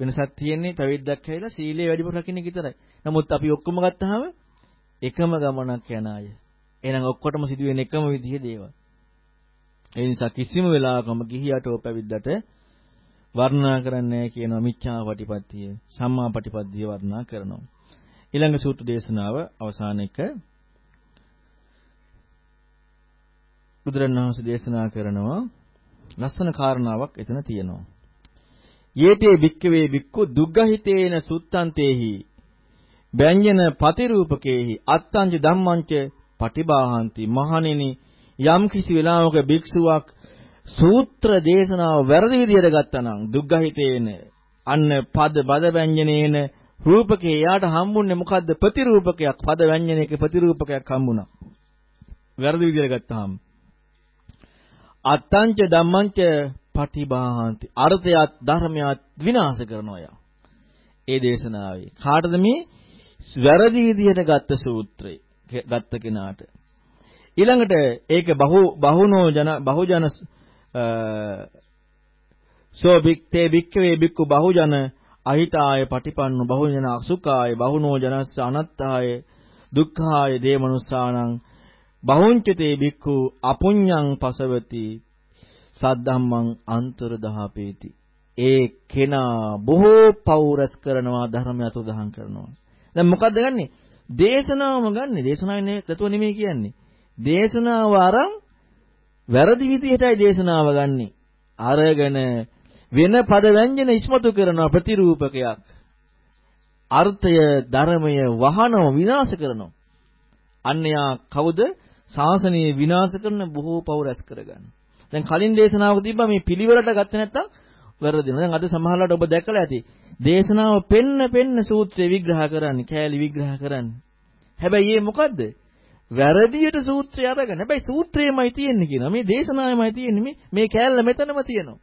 වෙනසක් තියෙන්නේ පැවිද්දක් හැයිලා සීලය වැඩිපුර රකින්න එක විතරයි. නමුත් අපි ඔක්කොම ගත්තාම එකම ගමනක් යන අය. එහෙනම් ඔක්කොටම සිදුවෙන එකම විදිහේ දේවල්. ඒ නිසා කිසිම වෙලාවකම ගිහියට හෝ පැවිද්දට වර්ණනා කරන්නේ කියනවා මිච්ඡා පටිපත්තිය සම්මා පටිපද්දිය වර්ණනා කරනවා ඊළඟ සූත්‍ර දේශනාව අවසාන එක. බුදුරණවහන්සේ දේශනා කරනවා ලස්සන කාරණාවක් එතන තියෙනවා. යේතේ භික්කවේ භික්ඛු දුග්ගහිතේන සුත්තන්තේහි ବ୍ୟඤ්ජන පතිරූපකේහි අත්තංච ධම්මංච පටිබාහන්ති මහණෙනි යම් කිසි වෙලාවක භික්ෂුවක් සූත්‍ර දේශනාව වැරදි විදිහට ගත්තා නම් දුග්ගහිතේන අන්න පද බද ව්‍යංජනේන රූපකේ යාට හම්බුන්නේ මොකද්ද? ප්‍රතිරූපකයක්. පද ව්‍යංජනයක ප්‍රතිරූපකයක් හම්බුණා. වැරදි විදිහට ගත්තාම. අත්තංච ධම්මංච පටිභාන්ති. අර්ථයත් ධර්මයත් විනාශ කරනවා යා. ඒ දේශනාවේ. කාටද මේ? වැරදි විදිහට ගත්ත සූත්‍රය. ගත්ත කෙනාට. ඊළඟට ඒක බහු බහුනෝ ජන බහුජන සෝ බික්තේ බික්කවේ බික්කු බහුජන අහිතාය පටිපන්නු බහුජන අසුකාය බහුනෝ ජනස්ස අනත්තාය දුක්ඛාය දේමනුස්සානං බහුංචතේ බික්ඛු අපුඤ්ඤං පසවති සද්ධම්මං අන්තරදහපේති. ඒ කෙනා බොහෝ පෞරස් කරනවා ධර්මය අතුරුදහන් කරනවා. දැන් මොකද්ද ගන්නෙ? දේශනාවම ගන්නෙ. දේශනාවේ නැතුව නෙමෙයි කියන්නේ. දේශනාව අරන් වැරදි විදිහටයි දේශනාව ගන්නෙ. අරගෙන වෙන පද ව්‍යංජන ඉස්මතු කරන ප්‍රතිරූපකයක් අර්ථය ධර්මය වහනව විනාශ කරනවා අන්‍යයා කවුද ශාසනය විනාශ කරන බොහෝ පව් රැස් කරගන්න. දැන් කලින් දේශනාවක තිබ්බා මේ පිළිවෙලට ගත්තේ නැත්තම් වැරදිනවා. දැන් අද සමහරවිට ඔබ දැකලා ඇති. දේශනාව පෙන්න පෙන්න සූත්‍රය විග්‍රහ කරන්නේ, කෑලි විග්‍රහ කරන්නේ. හැබැයි ඒ මොකද්ද? වැරදියට සූත්‍රය අරගෙන. හැබැයි සූත්‍රයමයි තියෙන්නේ කියනවා. මේ දේශනාවමයි තියෙන්නේ. මේ මේ කෑල්ල මෙතනම තියෙනවා.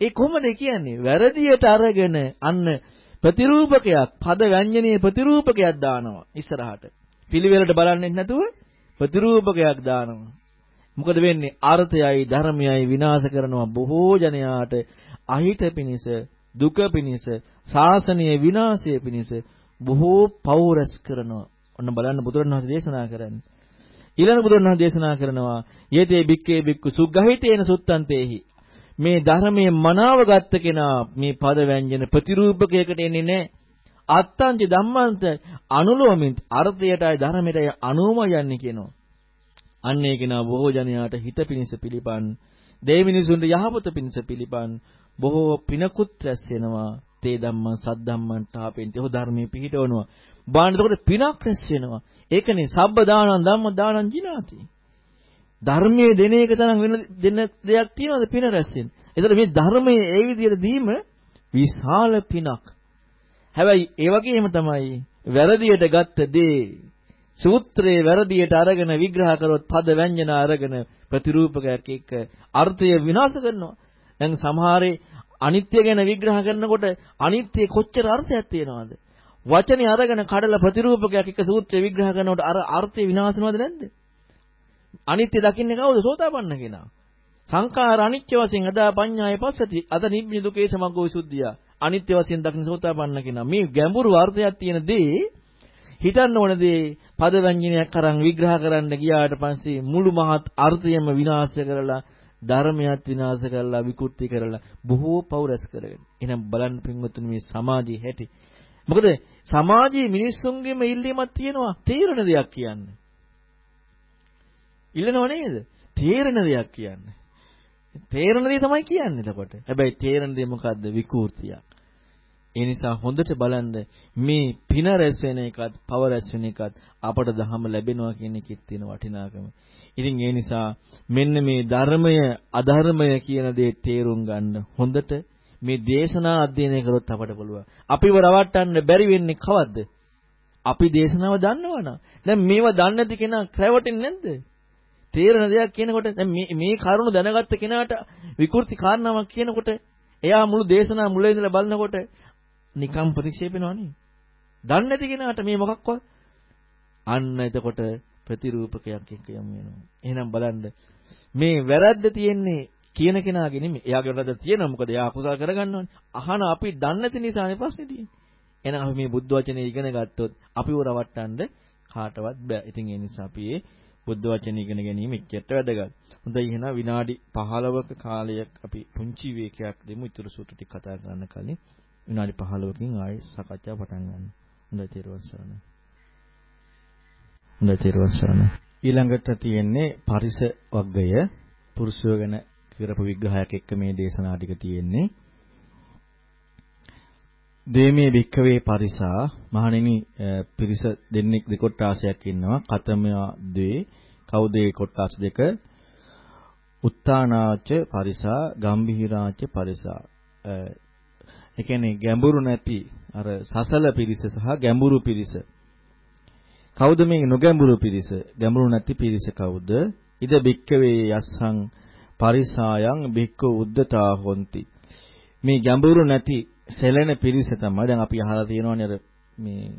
ඒ කොහොමද කියන්නේ? වැරදියට අරගෙන අන්න ප්‍රතිරූපකයක්, පද ව්‍යංජනීය ප්‍රතිරූපකයක් දානවා ඉස්සරහට. පිළිවෙලට බලන්නේ නැතුව ප්‍රතිරූපකයක් දානවා. මොකද වෙන්නේ? අර්ථයයි ධර්මයයි විනාශ කරනවා බොහෝ ජනයාට අහිත පිනිස, දුක පිනිස, ශාසනීය විනාශය පිනිස බොහෝ පෞරස් කරනවා. ඔන්න බලන්න බුදුරණවහන්සේ දේශනා කරන්නේ. ඊළඟ බුදුරණවහන්සේ දේශනා කරනවා යේතේ බික්කේ බික්කු සුග්ගහිතේන සුත්තන්තේහි මේ ධර්මයේ මනාව ගත්ත කෙනා මේ පද ව්‍යංජන ප්‍රතිරූපකයකට එන්නේ නැහැ. අත්තංච ධම්මන්ත අනුලෝමින් අර්ථයටයි ධර්මයටයි අනුමය යන්නේ කියනවා. අන්න ඒ කෙනා බොහෝ ජනයාට හිත පිණිස පිළිපන් දෙවිනිසුන්ට යහපත පිණිස පිළිපන් බොහෝ පිනකුත් රැස් වෙනවා. තේ ධම්මං සද්ධම්මං තාපෙන්ති. ඔහු ධර්මයේ පිහිටවනවා. බාන්න එතකොට පිනක් රැස් වෙනවා. ඒකනේ සබ්බ දානං ධම්ම දානං ජිනාති. ධර්මයේ දෙන එක තරම් වෙන දෙන දෙයක් තියනවද පින රැස් වෙන. ඒතර මේ ධර්මයේ ඒ විදිහට දීම විශාල පිනක්. හැබැයි ඒ වගේම තමයි වැරදියට ගත්ත දේ සූත්‍රයේ වැරදියට අරගෙන විග්‍රහ කරොත් පද ව්‍යංජන අරගෙන ප්‍රතිරූපකයක් එක්ක අර්ථය විනාශ කරනවා. දැන් සමහරේ අනිත්‍ය ගැන විග්‍රහ කරනකොට අනිත්‍ය කොච්චර අර්ථයක් තියෙනවද? වචනේ අරගෙන කඩලා ප්‍රතිරූපකයක් එක්ක සූත්‍රය විග්‍රහ කරනකොට අර අර්ථය විනාශ වෙනවද නැද්ද? අනිත්‍ය දකින්නේ කවුද? සෝතාපන්න කෙනා. සංඛාර අනිත්‍ය වශයෙන් අදා පඤ්ඤාය පස්සති අද නිබ්බිදු දුකේ සමග්ගෝ විසුද්ධිය. අනිත්‍ය වශයෙන් දකින්න සෝතාපන්න කෙනා. මේ ගැඹුරු අර්ථයක් තියෙන දේ හිතන්න ඕන දේ පද ව්‍යංජනයක් අරන් විග්‍රහ කරන්න ගියාට පස්සේ මුළු මහත් අර්ථයම විනාශ කරලා ධර්මයක් විනාශ කරලා විකෘති කරලා බොහෝ පව් රැස් කරගෙන. එහෙනම් බලන්න පින්වතුනි මේ සමාජයේ හැටි. මොකද සමාජයේ මිනිස්සුන්ගේම ඉල්ලීමක් තියෙනවා තීරණ දෙයක් කියන්නේ. ඉල්ලනව නේද? තේරෙන දෙයක් කියන්නේ. තේරෙන දේ තමයි කියන්නේ එතකොට. හැබැයි තේරෙන දේ මොකද්ද? විකෘතියක්. ඒ නිසා හොඳට බලන්න මේ පින රැස් වෙන එකත්, පව රැස් වෙන එකත් අපට දහම ලැබෙනවා කියන එකෙත් තියෙන වටිනාකම. ඉතින් ඒ නිසා මෙන්න මේ ධර්මය, අධර්මය කියන දේ තේරුම් ගන්න හොඳට මේ දේශනා අධ්‍යයනය කරොත් අපට පුළුවන්. අපිව රවට්ටන්න බැරි වෙන්නේ කවද්ද? අපි දේශනාව දන්නවනම්. දැන් මේවා දන්නේ නැති කෙනා රැවටෙන්නේ නැද්ද? තේරෙන දෙයක් කියනකොට දැන් මේ මේ කරුණ දැනගත්ත කෙනාට විකෘති කාරණාවක් කියනකොට එයා මුළු දේශනා මුල ඉඳලා බලනකොට නිකම් ප්‍රතික්ෂේප වෙනවනේ. දන්නේ නැති කෙනාට මේ මොකක්වත් අන්න එතකොට ප්‍රතිරූපකයක් එක්ක යමු වෙනවා. එහෙනම් බලන්න මේ වැරද්ද තියෙන්නේ කියන කෙනාගේ නෙමෙයි. එයාගේ වැරද්ද තියෙනවා. මොකද එයා අකුසල් කරගන්නවනේ. අහන අපි දන්නේ නැති නිසානේ ප්‍රශ්නේ තියෙන්නේ. එහෙනම් අපි මේ බුද්ධ වචනේ ඉගෙන ගත්තොත් අපිව රවට්ටන්න කාටවත් බෑ. ඉතින් ඒ නිසා අපි මේ බුද්ධ වචනේ ඉගෙන ගැනීම එච්චරට වැදගත්. හොඳයි එහෙනම් විනාඩි 15ක කාලයක් අපි පුංචි විවේකයක් දෙමු. ඊටු සූත්‍ර ටික කතා කරන්න කලින් විනාඩි 15කින් ආයෙ සාකච්ඡාව පටන් ගන්න. හොඳයි තේරුවන් සරණයි. හොඳයි තේරුවන් සරණයි. ඊළඟට තියෙන්නේ පරිස වග්ගය පුරුෂයෝ ගැන කරපු විග්‍රහයක් එක්ක මේ දේශනා ටික තියෙන්නේ. දේමේ වික්කවේ පරිසා මහණෙනි පිරිස දෙන්නෙක් දෙකොට්ටාසයක් ඉන්නවා. කතමයා ද්වේ කවුද ඒ කොට්ටාස දෙක? උත්තානාච පරිසා ගම්භීරාච පරිසා. ඒ කියන්නේ ගැඹුරු නැති අර සසල පිරිස සහ ගැඹුරු පිරිස. කවුද මේ නොගැඹුරු පිරිස? ගැඹුරු නැති පිරිස කවුද? ඉද බික්කවේ යස්සං පරිසායන් බික්ක උද්දතා හොಂತಿ. මේ ගැඹුරු නැති සෙලෙන පිරිස තමයි දැන් අපි අහලා තියෙනවනේ අර මේ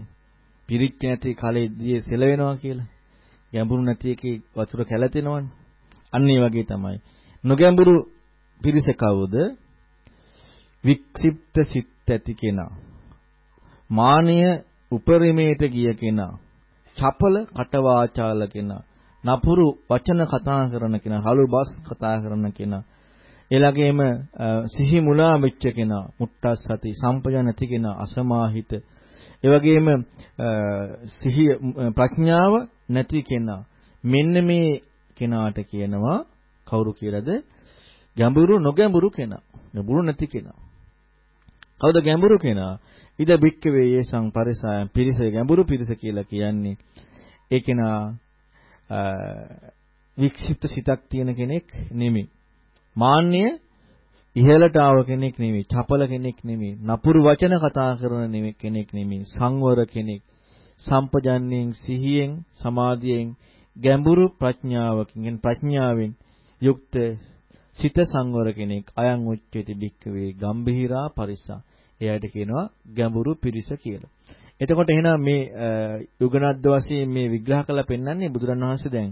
පිරිච්ච නැති කලෙදී සෙලවෙනවා කියලා. ගැඹුරු නැති එකේ වතුර කැළතෙනවනේ. අන්න ඒ වගේ තමයි. නොගැඹුරු පිරිස කවුද? වික්ෂිප්ත සිත්ත ඇති කෙනා. මානය උපරිමයට ගිය කෙනා. චපල කටවාචාල කෙනා. නපුරු වචන කතා කරන කෙනා, හලු බස් කතා කරන කෙනා. එලගෙම සිහි මුලා වෙච්ච කෙනා, මුට්ටස් සති, සම්පජා නැති කෙනා, අසමාහිත. ඒ වගේම සිහිය ප්‍රඥාව නැති කෙනා. මෙන්න මේ කෙනාට කියනවා කවුරු කියලාද? ගැඹුරු නොගැඹුරු කෙනා. ගැඹුරු නැති කෙනා. කවුද ගැඹුරු කෙනා? ඉද බික්කවේ යේසං පරිසයන් පිරිස ගැඹුරු පිරිස කියලා කියන්නේ ඒ කෙනා වික්ෂිප්ත සිතක් තියෙන කෙනෙක් නෙමෙයි. මාන්නය ඉහළට ආව කෙනෙක් නෙමෙයි. චපල කෙනෙක් නෙමෙයි. නපුරු වචන කතා කරන කෙනෙක් නෙමෙයි. සංවර කෙනෙක්. සම්පජන්ණයෙන් සිහියෙන් සමාධියෙන් ගැඹුරු ප්‍රඥාවකින් ප්‍රඥාවෙන් යුක්ත සිත සංවර කෙනෙක් අයං උච්චේති භික්කවේ ගම්භීරා පරිසා එයාට කියනවා ගැඹුරු පිරිස කියලා. එතකොට එහෙනම් මේ යුගනද්ද වශයෙන් මේ විග්‍රහ කරලා පෙන්වන්නේ බුදුරණවහන්සේ දැන්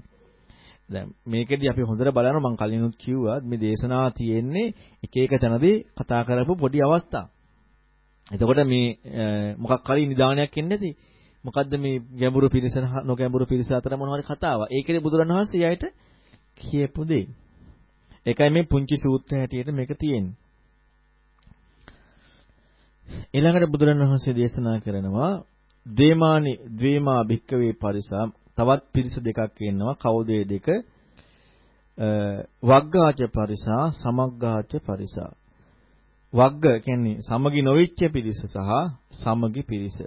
දැන් මේකෙදි අපි හොඳට බලනවා මම කලිනුත් කිව්වා මේ දේශනාව තියෙන්නේ එක එක තැනදී කතා කරපු පොඩි අවස්ථා. එතකොට මේ මොකක් හරි නිදානයක් එන්නේ නැති. මොකද්ද මේ ගැඹුරු පිරිස නොගැඹුරු පිරිස අතර මොනවද කතාව? ඒකේ බුදුරණවහන්සේ යායට කියපු දෙය. ඒකයි මේ පුංචි සූත්‍රය හැටියට මේක තියෙන්නේ. ඊළඟට බුදුරණවහන්සේ දේශනා කරනවා ද්වේමානි ද්වේමා භික්කවේ පරිසා තවත් පිරිස දෙකක් ඉන්නවා. කවුද දෙක? වග්ගාච පරිසා සමග්ගාච පරිසා. වග්ග කියන්නේ සමගි නොවිච්ච පිරිස සහ සමගි පිරිස.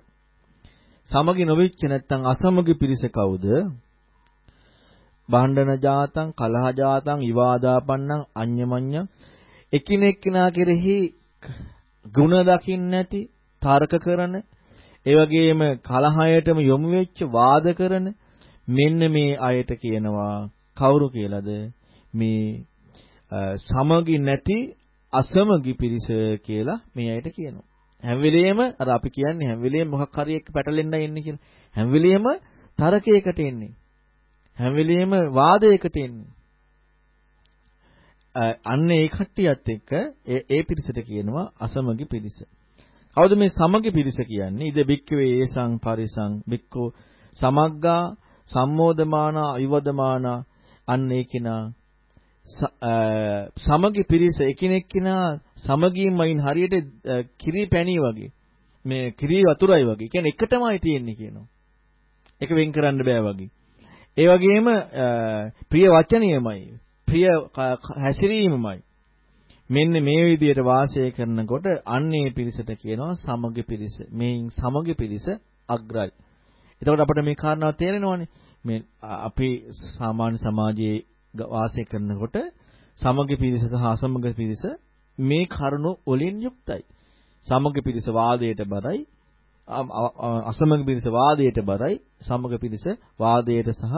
සමගි නොවිච්ච නැත්නම් අසමගි පිරිස කවුද? බණ්ඩන ජාතං කලහ ජාතං විවාදාපන්නං අඤ්ඤමඤ්ඤ. එකිනෙකිනා කෙරෙහි ಗುಣ දකින්න නැති තර්ක කරන ඒ වගේම කලහයටම යොමු වෙච්ච වාද කරන මෙන්න මේ අයට කියනවා කවුරු කියලාද? මේ සමගි නැති අසමගි පිරිස කියලා මේ අයට කියනවා. හැම වෙලෙම අර අපි කියන්නේ හැම වෙලෙම මොකක් හරි එක්ක පැටලෙන්න එන්නේ කියලා. හැම වෙලෙම තරකයකට එන්නේ. හැම වෙලෙම වාදයකට එන්නේ. අන්න ඒ කට්ටියත් එක්ක ඒ පිරිසට කියනවා අසමගි පිරිස. කවුද මේ සමගි පිරිස කියන්නේ? ඉද බික්කවේ ඒසං පරිසං බික්කෝ සමග්ගා සම්මෝදමානා අයවදමානා අන්න ඒ කෙනා සමගි පිරිස එකිනෙක කෙනා සමගියමයින් හරියට කිරි පැණි වගේ මේ කිරි වතුරයි වගේ කියන්නේ එකටමයි තියෙන්නේ කියනවා. ඒක වෙන් කරන්න බෑ වගේ. ඒ වගේම ප්‍රිය වචනයමයි ප්‍රිය හැසිරීමමයි. මෙන්න මේ විදිහට වාසය කරනකොට අන්නේ පිරිසට කියනවා සමග පිරිස. මේන් සමග පිරිස අග්‍රයි. එතකොට අපිට මේ කාරණාව තේරෙනවානේ. මේ අපි සාමාන්‍ය සමාජයේ වාසය කරනකොට සමග පිරිස සහ අසමග පිරිස මේ කරුණු වලින් යුක්තයි. සමග පිරිස වාදයට බරයි. අසමග පිරිස වාදයට බරයි. සමග පිරිස වාදයට සහ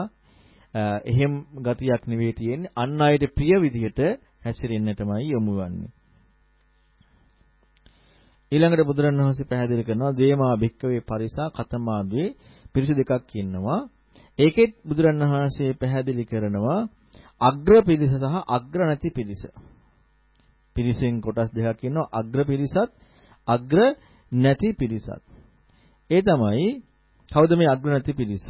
එහෙම් ගතියක් නෙවෙයි තියෙන්නේ අන් අයට ප්‍රිය විදිහට හැසිරෙන්නටමයි යොමු වන්නේ. ඊළඟට බුදුරණවහන්සේ පැහැදිලි කරනවා දේමා භික්කවේ පරිසා කතමාද්වේ පිරිස දෙකක් ඉන්නවා. ඒකෙත් බුදුරණවහන්සේ පැහැදිලි කරනවා අග්‍ර පිරිස සහ අග්‍ර නැති පිරිස. පිරිසෙන් කොටස් දෙකක් ඉන්නවා අග්‍ර පිරිසත් අග්‍ර නැති පිරිසත්. ඒ තමයි කවුද මේ අග්‍ර නැති පිරිස?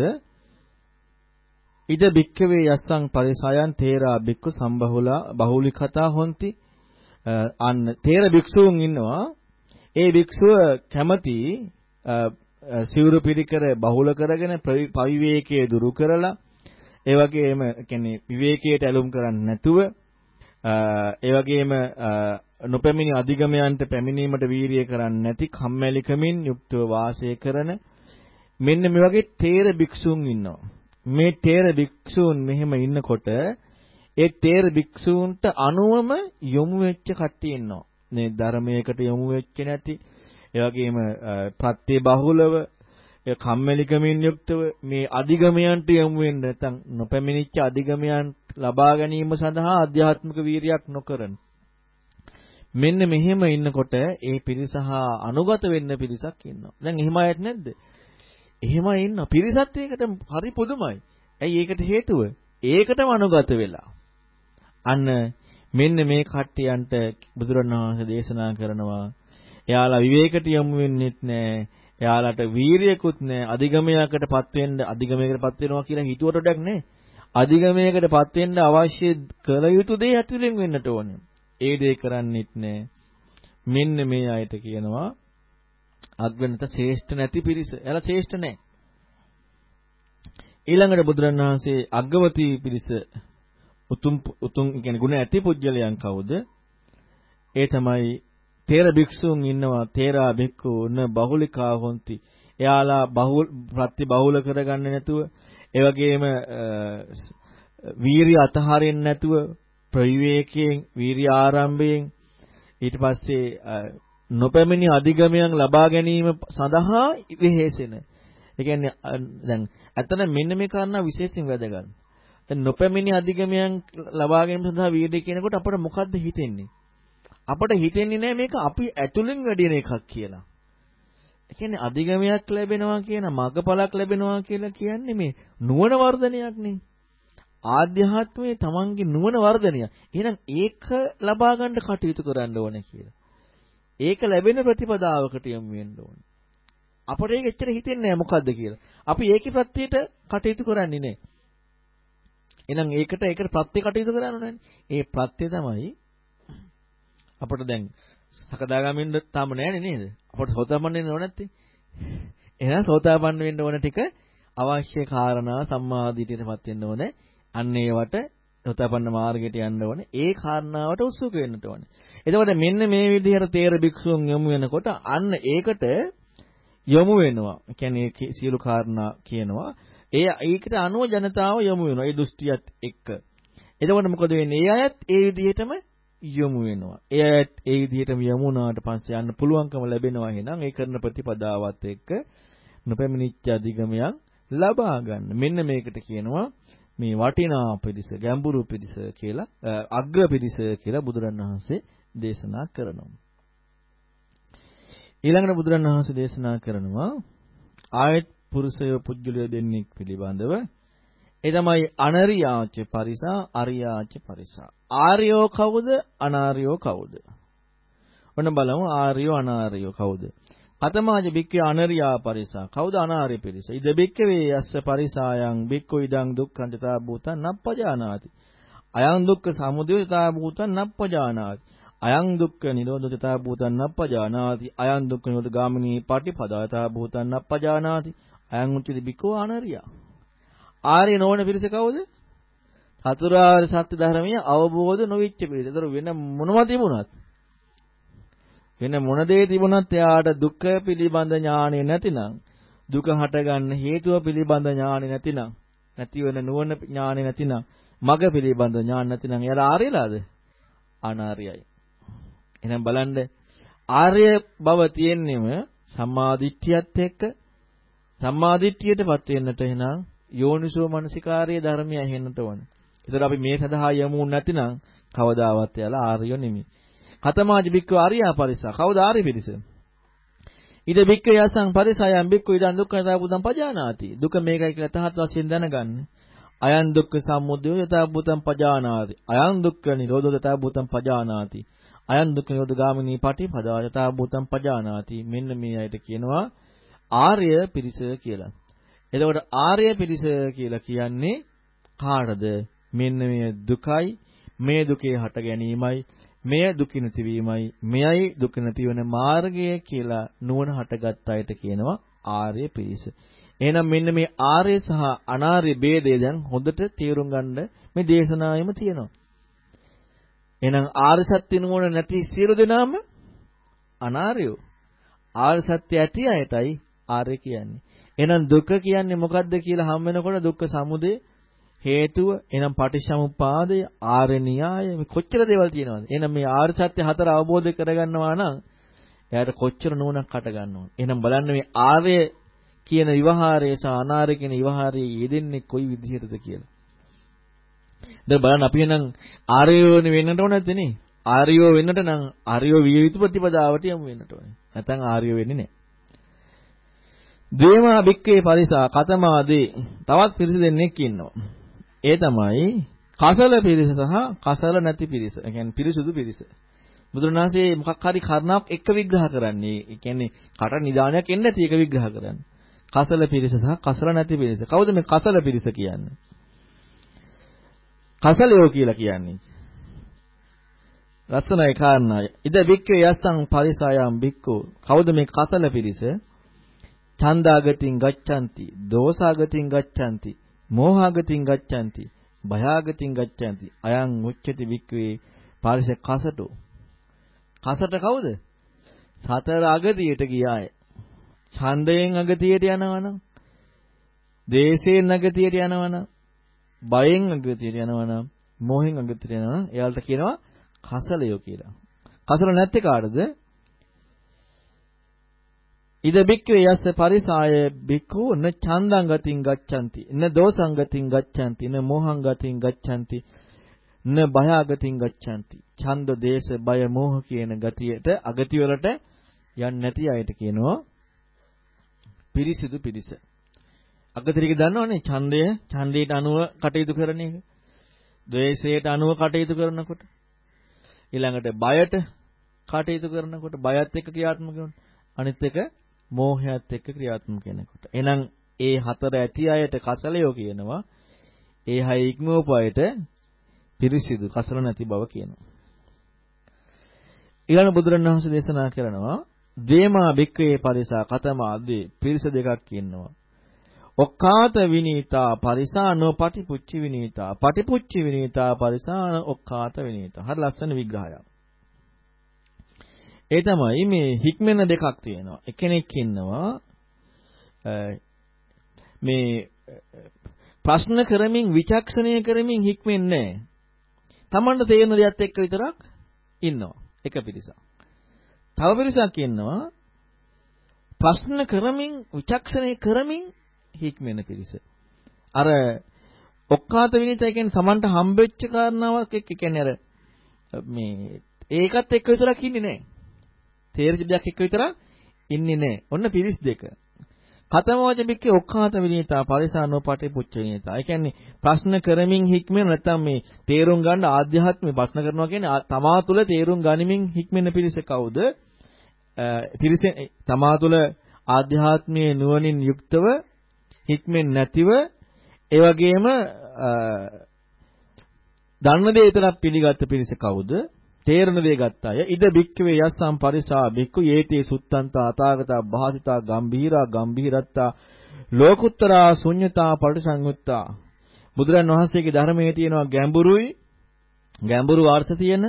ඉද බික්කවේ යස්සං පරිසයන් තේරා බික්කු සම්බහුලා බහුලිකතා හොಂತಿ අන්න තේර භික්ෂූන් ඉන්නවා ඒ භික්ෂුව කැමති සිවුරු පිරිකර බහුල කරගෙන පවිවේකයේ දුරු කරලා ඒ වගේම කියන්නේ විවේකයට ඇලුම් කරන්නේ නැතුව ඒ වගේම නොපැමිණි අධිගමයන්ට පැමිණීමට වීරිය කරන්නේ නැති කම්මැලිකමින් යුක්තව වාසය කරන මෙන්න මේ වගේ තේර භික්ෂූන් ඉන්නවා මේ තේර භික්ෂූන් මෙහෙම ඉන්නකොට ඒ තේර භික්ෂූන්ට අනුවම යොමු වෙච්ච කට්ටිය ඉන්නවා. මේ ධර්මයකට යොමු වෙච්ච නැති, ඒ වගේම ප්‍රත්‍ය බහුලව, ඒ කම්මැලිකමින් යුක්තව මේ අධිගමයන්ට යොමු වෙන්න නැත්නම් නොපැමිණිච්ච අධිගමයන් ලබා ගැනීම සඳහා අධ්‍යාත්මික වීරියක් නොකරන. මෙන්න මෙහෙම ඉන්නකොට ඒ පිරිස හා අනුගත වෙන්න පිරිසක් ඉන්නවා. දැන් එහෙම අයත් නැද්ද? එහෙමයි ඉන්න පිරිසත් ඒකට හරි පුදුමයි. ඇයි ඒකට හේතුව? ඒකටම අනුගත වෙලා. අන්න මෙන්න මේ කට්ටියන්ට බුදුරණවහන්සේ දේශනා කරනවා එයාලා විවේකයට යොමු වෙන්නෙත් නැහැ. එයාලට වීරියකුත් නැහැ. අධිගමයකටපත් වෙන්න අධිගමයකටපත් වෙනවා කියලා හිතුවට වැඩක් නැහැ. අධිගමයකටපත් වෙන්න අවශ්‍ය කළ යුතු දේ ඇතුලෙන් වෙන්නට ඕනේ. ඒ දේ කරන්නෙත් නැහැ. මෙන්න මේ අයට කියනවා අග්‍රණත ශ්‍රේෂ්ඨ නැති පිරිස. එයාලා ශ්‍රේෂ්ඨ නැහැ. ඊළඟට බුදුරණවහන්සේ අග්ගවතී පිරිස උතුම් උතුම් කියන්නේ ගුණ ඇති පුජ්‍යලයන් කවුද? ඒ තමයි තේර භික්ෂුන් ඉන්නවා තේරා භික්ඛුන බහුලිකා හොಂತಿ. එයාලා බහුල ප්‍රති බහුල කරගන්නේ නැතුව ඒ වගේම වීරිය අතහරින්න නැතුව ප්‍රවිවේකයෙන් වීරිය ආරම්භයෙන් ඊට පස්සේ නොපැමිණි අධිගමයන් ලබා ගැනීම සඳහා වෙහෙසෙන. ඒ කියන්නේ දැන් ඇත්තට මෙන්න මේ කාරණා විශේෂයෙන් වැදගත්. දැන් නොපැමිණි අධිගමයන් ලබා ගැනීම සඳහා වීර්ය කියනකොට අපට මොකද්ද හිතෙන්නේ? අපට හිතෙන්නේ නැහැ මේක අපි ඇතුළෙන් වැඩින එකක් කියලා. ඒ කියන්නේ අධිගමයක් ලැබෙනවා කියන මගපලක් ලැබෙනවා කියලා කියන්නේ මේ නුවණ වර්ධනයක් නේ. ආධ්‍යාත්මයේ තමන්ගේ නුවණ වර්ධනය. එහෙනම් ඒක ලබා ගන්න කටයුතු කරන්න ඕනේ කියලා. ඒක ලැබෙන ප්‍රතිපදාවකට යොමු වෙන්න ඕනේ. අපට ඒක එච්චර හිතෙන්නේ නැහැ මොකද්ද කියලා. අපි ඒකේ ප්‍රත්‍යයට කටයුතු කරන්නේ නැහැ. එහෙනම් ඒකට ඒකට ප්‍රත්‍ය කටයුතු කරන්න ඕනේ. ඒ ප්‍රත්‍ය තමයි අපට දැන් සකදාගාමින් තාම නැහැනේ නේද? අපට සෝතාපන්න වෙන්න ඕන නැත්තේ. එහෙනම් සෝතාපන්න වෙන්න ඕන ටික අවශ්‍ය කාරණා සම්මාදිටියටපත් වෙන්න ඕනේ. අන්න ඒවට සෝතාපන්න මාර්ගයට යන්න ඕනේ. ඒ කාරණාවට උත්සුක වෙන්නට ඕනේ. එතකොට මෙන්න මේ විදිහට තේර භික්ෂුන් යොමු වෙනකොට අන්න ඒකට යොමු වෙනවා. කියන්නේ සියලු කාරණා කියනවා. ඒ ඒකට අනුව ජනතාව යොමු වෙනවා. ඒ දෘෂ්ටියත් එක්ක. එතකොට මොකද වෙන්නේ? ඒ අයත් ඒ විදිහටම යොමු වෙනවා. ඒ අයත් ඒ විදිහටම යොමු වුණාට පස්සේ යන්න පුළුවන්කම ලැබෙනවා. එහෙනම් ඒ කරන ප්‍රතිපදාවත් එක්ක නොපැමිණිච්ච අධිගමයන් ලබා ගන්න. මෙන්න මේකට කියනවා මේ වටිනා පිරිස, ගැඹුරු පිරිස කියලා අග්‍ර පිරිස කියලා බුදුරණවහන්සේ දේශනා කරනවා. ඊළඟට බුදුරණවහන්සේ දේශනා කරනවා ආයත් පුරුෂය පුජ්‍යලය දෙන්නෙක් පිළිබඳව ඒ තමයි අනරියාච පරිසා අරියාච පරිසා. ආර්යෝ කවුද? අනාර්යෝ කවුද? ඔන්න බලමු ආර්යෝ අනාර්යෝ කවුද? කතමාජ බික්කේ අනරියා පරිසා. කවුද අනාර්ය පිරිස? ඉද බික්කවේ යස්ස පරිසායන් බික්කෝ ඉදං දුක්ඛං තථා භූතං නප්පජානාති. අයං දුක්ඛ සමුදය තථා භූතං නප්පජානාති. අයං දුක්ඛ නිරෝධ තථා භූතං නප්පජානාති. අයං දුක්ඛ නිරෝධ ගාමිනී පටිපදා තථා භූතං නප්පජානාති. අයං උච්චති බිකෝ අනරියා. ආර්ය නොවන පිරිස කවුද? චතුරාර්ය සත්‍ය ධර්මයේ අවබෝධ නොවිච්ච පිරිස. ඒතර වෙන මොනවද තිබුණත්? වෙන මොන දේ තිබුණත් එයාට දුක පිළිබඳ ඥාණය නැතිනම් දුක හටගන්න හේතුව පිළිබඳ ඥාණය නැතිනම් නැති වෙන නුවණ ඥාණය නැතිනම් මග පිළිබඳ ඥාන නැතිනම් එයාලා ආර්යලාද? අනාර්යයි. එහෙනම් බලන්න. ආර්ය බව තියෙන්නෙම සම්මාදිට්ඨියත් එක්ක සම්මාදිට්ඨියටපත් වෙන්නට එහෙනම් යෝනිසෝ මනසිකාර්යයේ ධර්මය ඇහෙන්නට ඕන. ඒතර අපි මේ සඳහා යමු නැතිනම් කවදාවත් යාලා ආර්යෝ නෙමෙයි. කතමාජ බික්කව ආර්යා පරිසා. කවුද ආර්ය පිරිස? ඉද බික්ක යසං පරිසයන් බික්කු ඉදන් දුක්ඛ යථාභූතං පජානාති. දුක මේකයි කියලා තහත් වශයෙන් දැනගන්න. අයං දුක්ඛ සම්මුදය යථාභූතං පජානාති. අයං දුක්ඛ නිරෝධෝ යථාභූතං පජානාති. අයං දුක්ඛ නිරෝධ ගාමිනී පටිපදා යථා භූතං පජානාති මෙන්න මේ අයට කියනවා ආර්ය පිරිස කියලා. එතකොට ආර්ය පිරිස කියලා කියන්නේ කාටද? මෙන්න මේ දුකයි මේ දුකේ හට ගැනීමයි මෙය දුක නැතිවීමයි මෙයයි දුක නැතිවන මාර්ගය කියලා නුවණ හටගත් අයට කියනවා ආර්ය පිරිස. එහෙනම් මෙන්න මේ ආර්ය සහ අනාර්ය ભેදය දැන් හොඳට තේරුම් ගන්න මේ දේශනාවෙම තියෙනවා. එහෙනම් ආර්ය සත්‍ය නුවණ නැති සියලු දෙනාම අනාර්යෝ. ආර්ය සත්‍ය ඇති අයටයි ආර්ය කියන්නේ. එහෙනම් දුක කියන්නේ මොකද්ද කියලා හම් වෙනකොට දුක්ඛ සමුදය හේතුව එහෙනම් පටිච්චසමුප්පාදය ආර්ය න්‍යාය මේ කොච්චර දේවල් තියෙනවද? එහෙනම් මේ ආර්ය සත්‍ය හතර අවබෝධ කරගන්නවා නම් එයාට කොච්චර නුවණක් හට ගන්නවද? එහෙනම් බලන්න මේ ආර්ය කියන විවහාරය සහ අනාර්ය කියන විවහාරය යෙදෙන්නේ කොයි විදිහටද කියලා. දැන් බලන්න අපි නම් ආර්යෝනේ වෙන්නට ඕන නැද්ද නේ? ආර්යෝ වෙන්නට නම් ආර්යෝ විය යුතු ප්‍රතිපදාවට යමු වෙන්නට ඕනේ. නැත්නම් ආර්යෝ වෙන්නේ නැහැ. දේමා බික්කේ පරිසා කතමාදී තවත් පිරිස දෙන්නෙක් ඉන්නවා. ඒ තමයි කසල පිරිස සහ කසල නැති පිරිස. ඒ කියන්නේ පිරිසුදු පිරිස. බුදුරණාහි මොකක් හරි කාරණාවක් එක විග්‍රහ කරන්නේ. ඒ කියන්නේ කට නිදානයක් එන්නේ නැති එක විග්‍රහ කරන්නේ. කසල පිරිස සහ කසල නැති පිරිස. කවුද මේ කසල පිරිස කියන්නේ? කසලයෝ කියලා කියන්නේ. ලස්සනයි කාරණාය. ඉද බික්කේ යස්සං පරිසායම් බික්කෝ. කවුද මේ කසල පිරිස? ඡන්දාගතින් ගච්ඡanti, දෝසාගතින් ගච්ඡanti, මෝහාගතින් ගච්ඡanti, භයාගතින් ගච්ඡanti. අයං උච්චති බික්කවේ පාරිස කසටෝ. කසට කවුද? සතර අගතියට ගියාය. ඡන්දයෙන් අගතියට යනවනම්, දේශයෙන් අගතියට යනවනම්, බයෙන් අගතියට යනවනම්, මෝහෙන් අගතියට යනවනම් එයාලට කියනවා කසලයෝ කියලා. කසල නැත්තේ කාටද? ඉද බික්කවේ යස්ස පරිසාය බික්ඛු න චන්දං ගතින් ගච්ඡanti න දෝසං ගතින් ගච්ඡanti න මෝහං ගතින් ගච්ඡanti න භයාගතින් ගච්ඡanti. ඡන්ද දේශ බය මෝහ කියන ගතියට අගති වලට යන්නේ නැති අයට කියනවා පිරිසිදු පිරිස. අගතිරික දන්නවනේ ඡන්දය. ඡන්දයට අනුව කටයුතු කරන එක. ද්වේෂයට අනුව කටයුතු කරනකොට. ඊළඟට බයට කටයුතු කරනකොට බයත් එක්ක ක්‍රියාත්මක වෙනවා. අනිත් එක මෝහයත් එක්ක ක්‍රියාත්මක වෙනකොට. එහෙනම් ඒ හතර ඇති අයට කසලයෝ කියනවා. ඒ හය ඉක්මවපු අයට පිරිසිදු කසල නැති බව කියනවා. ඊළඟ බුදුරණවහන්සේ දේශනා කරනවා දේමා බික්කේ පරිසා කතමාදී පිරිස දෙකක් ඉන්නවා. ඔක්කාත විනීතා පරිසානෝ පටිපුච්චි විනීතා පටිපුච්චි විනීතා පරිසාන ඔක්කාත විනීතා. හරි ලස්සන විග්‍රහයක්. ඒ තමයි මේ හික්මෙන දෙකක් තියෙනවා. එක්කෙනෙක් ඉන්නවා මේ ප්‍රශ්න කරමින් විචක්ෂණය කරමින් හික්මෙන්නේ නැහැ. Tamanට තේරෙන දෙයක් එක්ක විතරක් ඉන්නවා. එක පිරිසක්. තව පිරිසක් ඉන්නවා ප්‍රශ්න කරමින් විචක්ෂණය කරමින් හික්මෙන පිරිස. අර ඔක්කාත විනිතය කියන්නේ Tamanට හම්බෙච්ච කාරණාවක් එක්ක කියන්නේ අර මේ ඒකත් එක්ක විතරක් ඉන්නේ නැහැ. තේරිච්ච දෙයක් එක්ක විතරක් ඉන්නේ නැහැ. ඔන්න පිරිස් දෙක. කතමෝච බික්කේ ඔක්ඛාත විනීතා පරිසානෝ පටිපුච්ච විනීතා. ඒ කියන්නේ ප්‍රශ්න කරමින් හික්මෙන නැත්නම් මේ තේරුම් ගන්න ආධ්‍යාත්මික ප්‍රශ්න කරනවා කියන්නේ තමා තුළ තේරුම් ගනිමින් හික්මෙන පිරිස කවුද? පිරිසෙන් තමා තුළ ආධ්‍යාත්මීය නුවණින් යුක්තව හික්මෙන් නැතිව ඒ වගේම දන්න දේ විතරක් පිළිගත්ත පිරිස කවුද? තේරණ දේ ගත්ත අය. ඉද බික්කවේ යස්සම් පරිසා බික්කු යේතේ සුත්තන්තා අතාගතා භාසිතා ගම්භීරා ගම්භීරත්තා ලෝකුත්තරා ශුන්්‍යතා පරිසංයුත්තා බුදුරන් වහන්සේගේ ධර්මයේ තියෙනවා ගැඹුරුයි. ගැඹුරු අර්ථ තියෙන.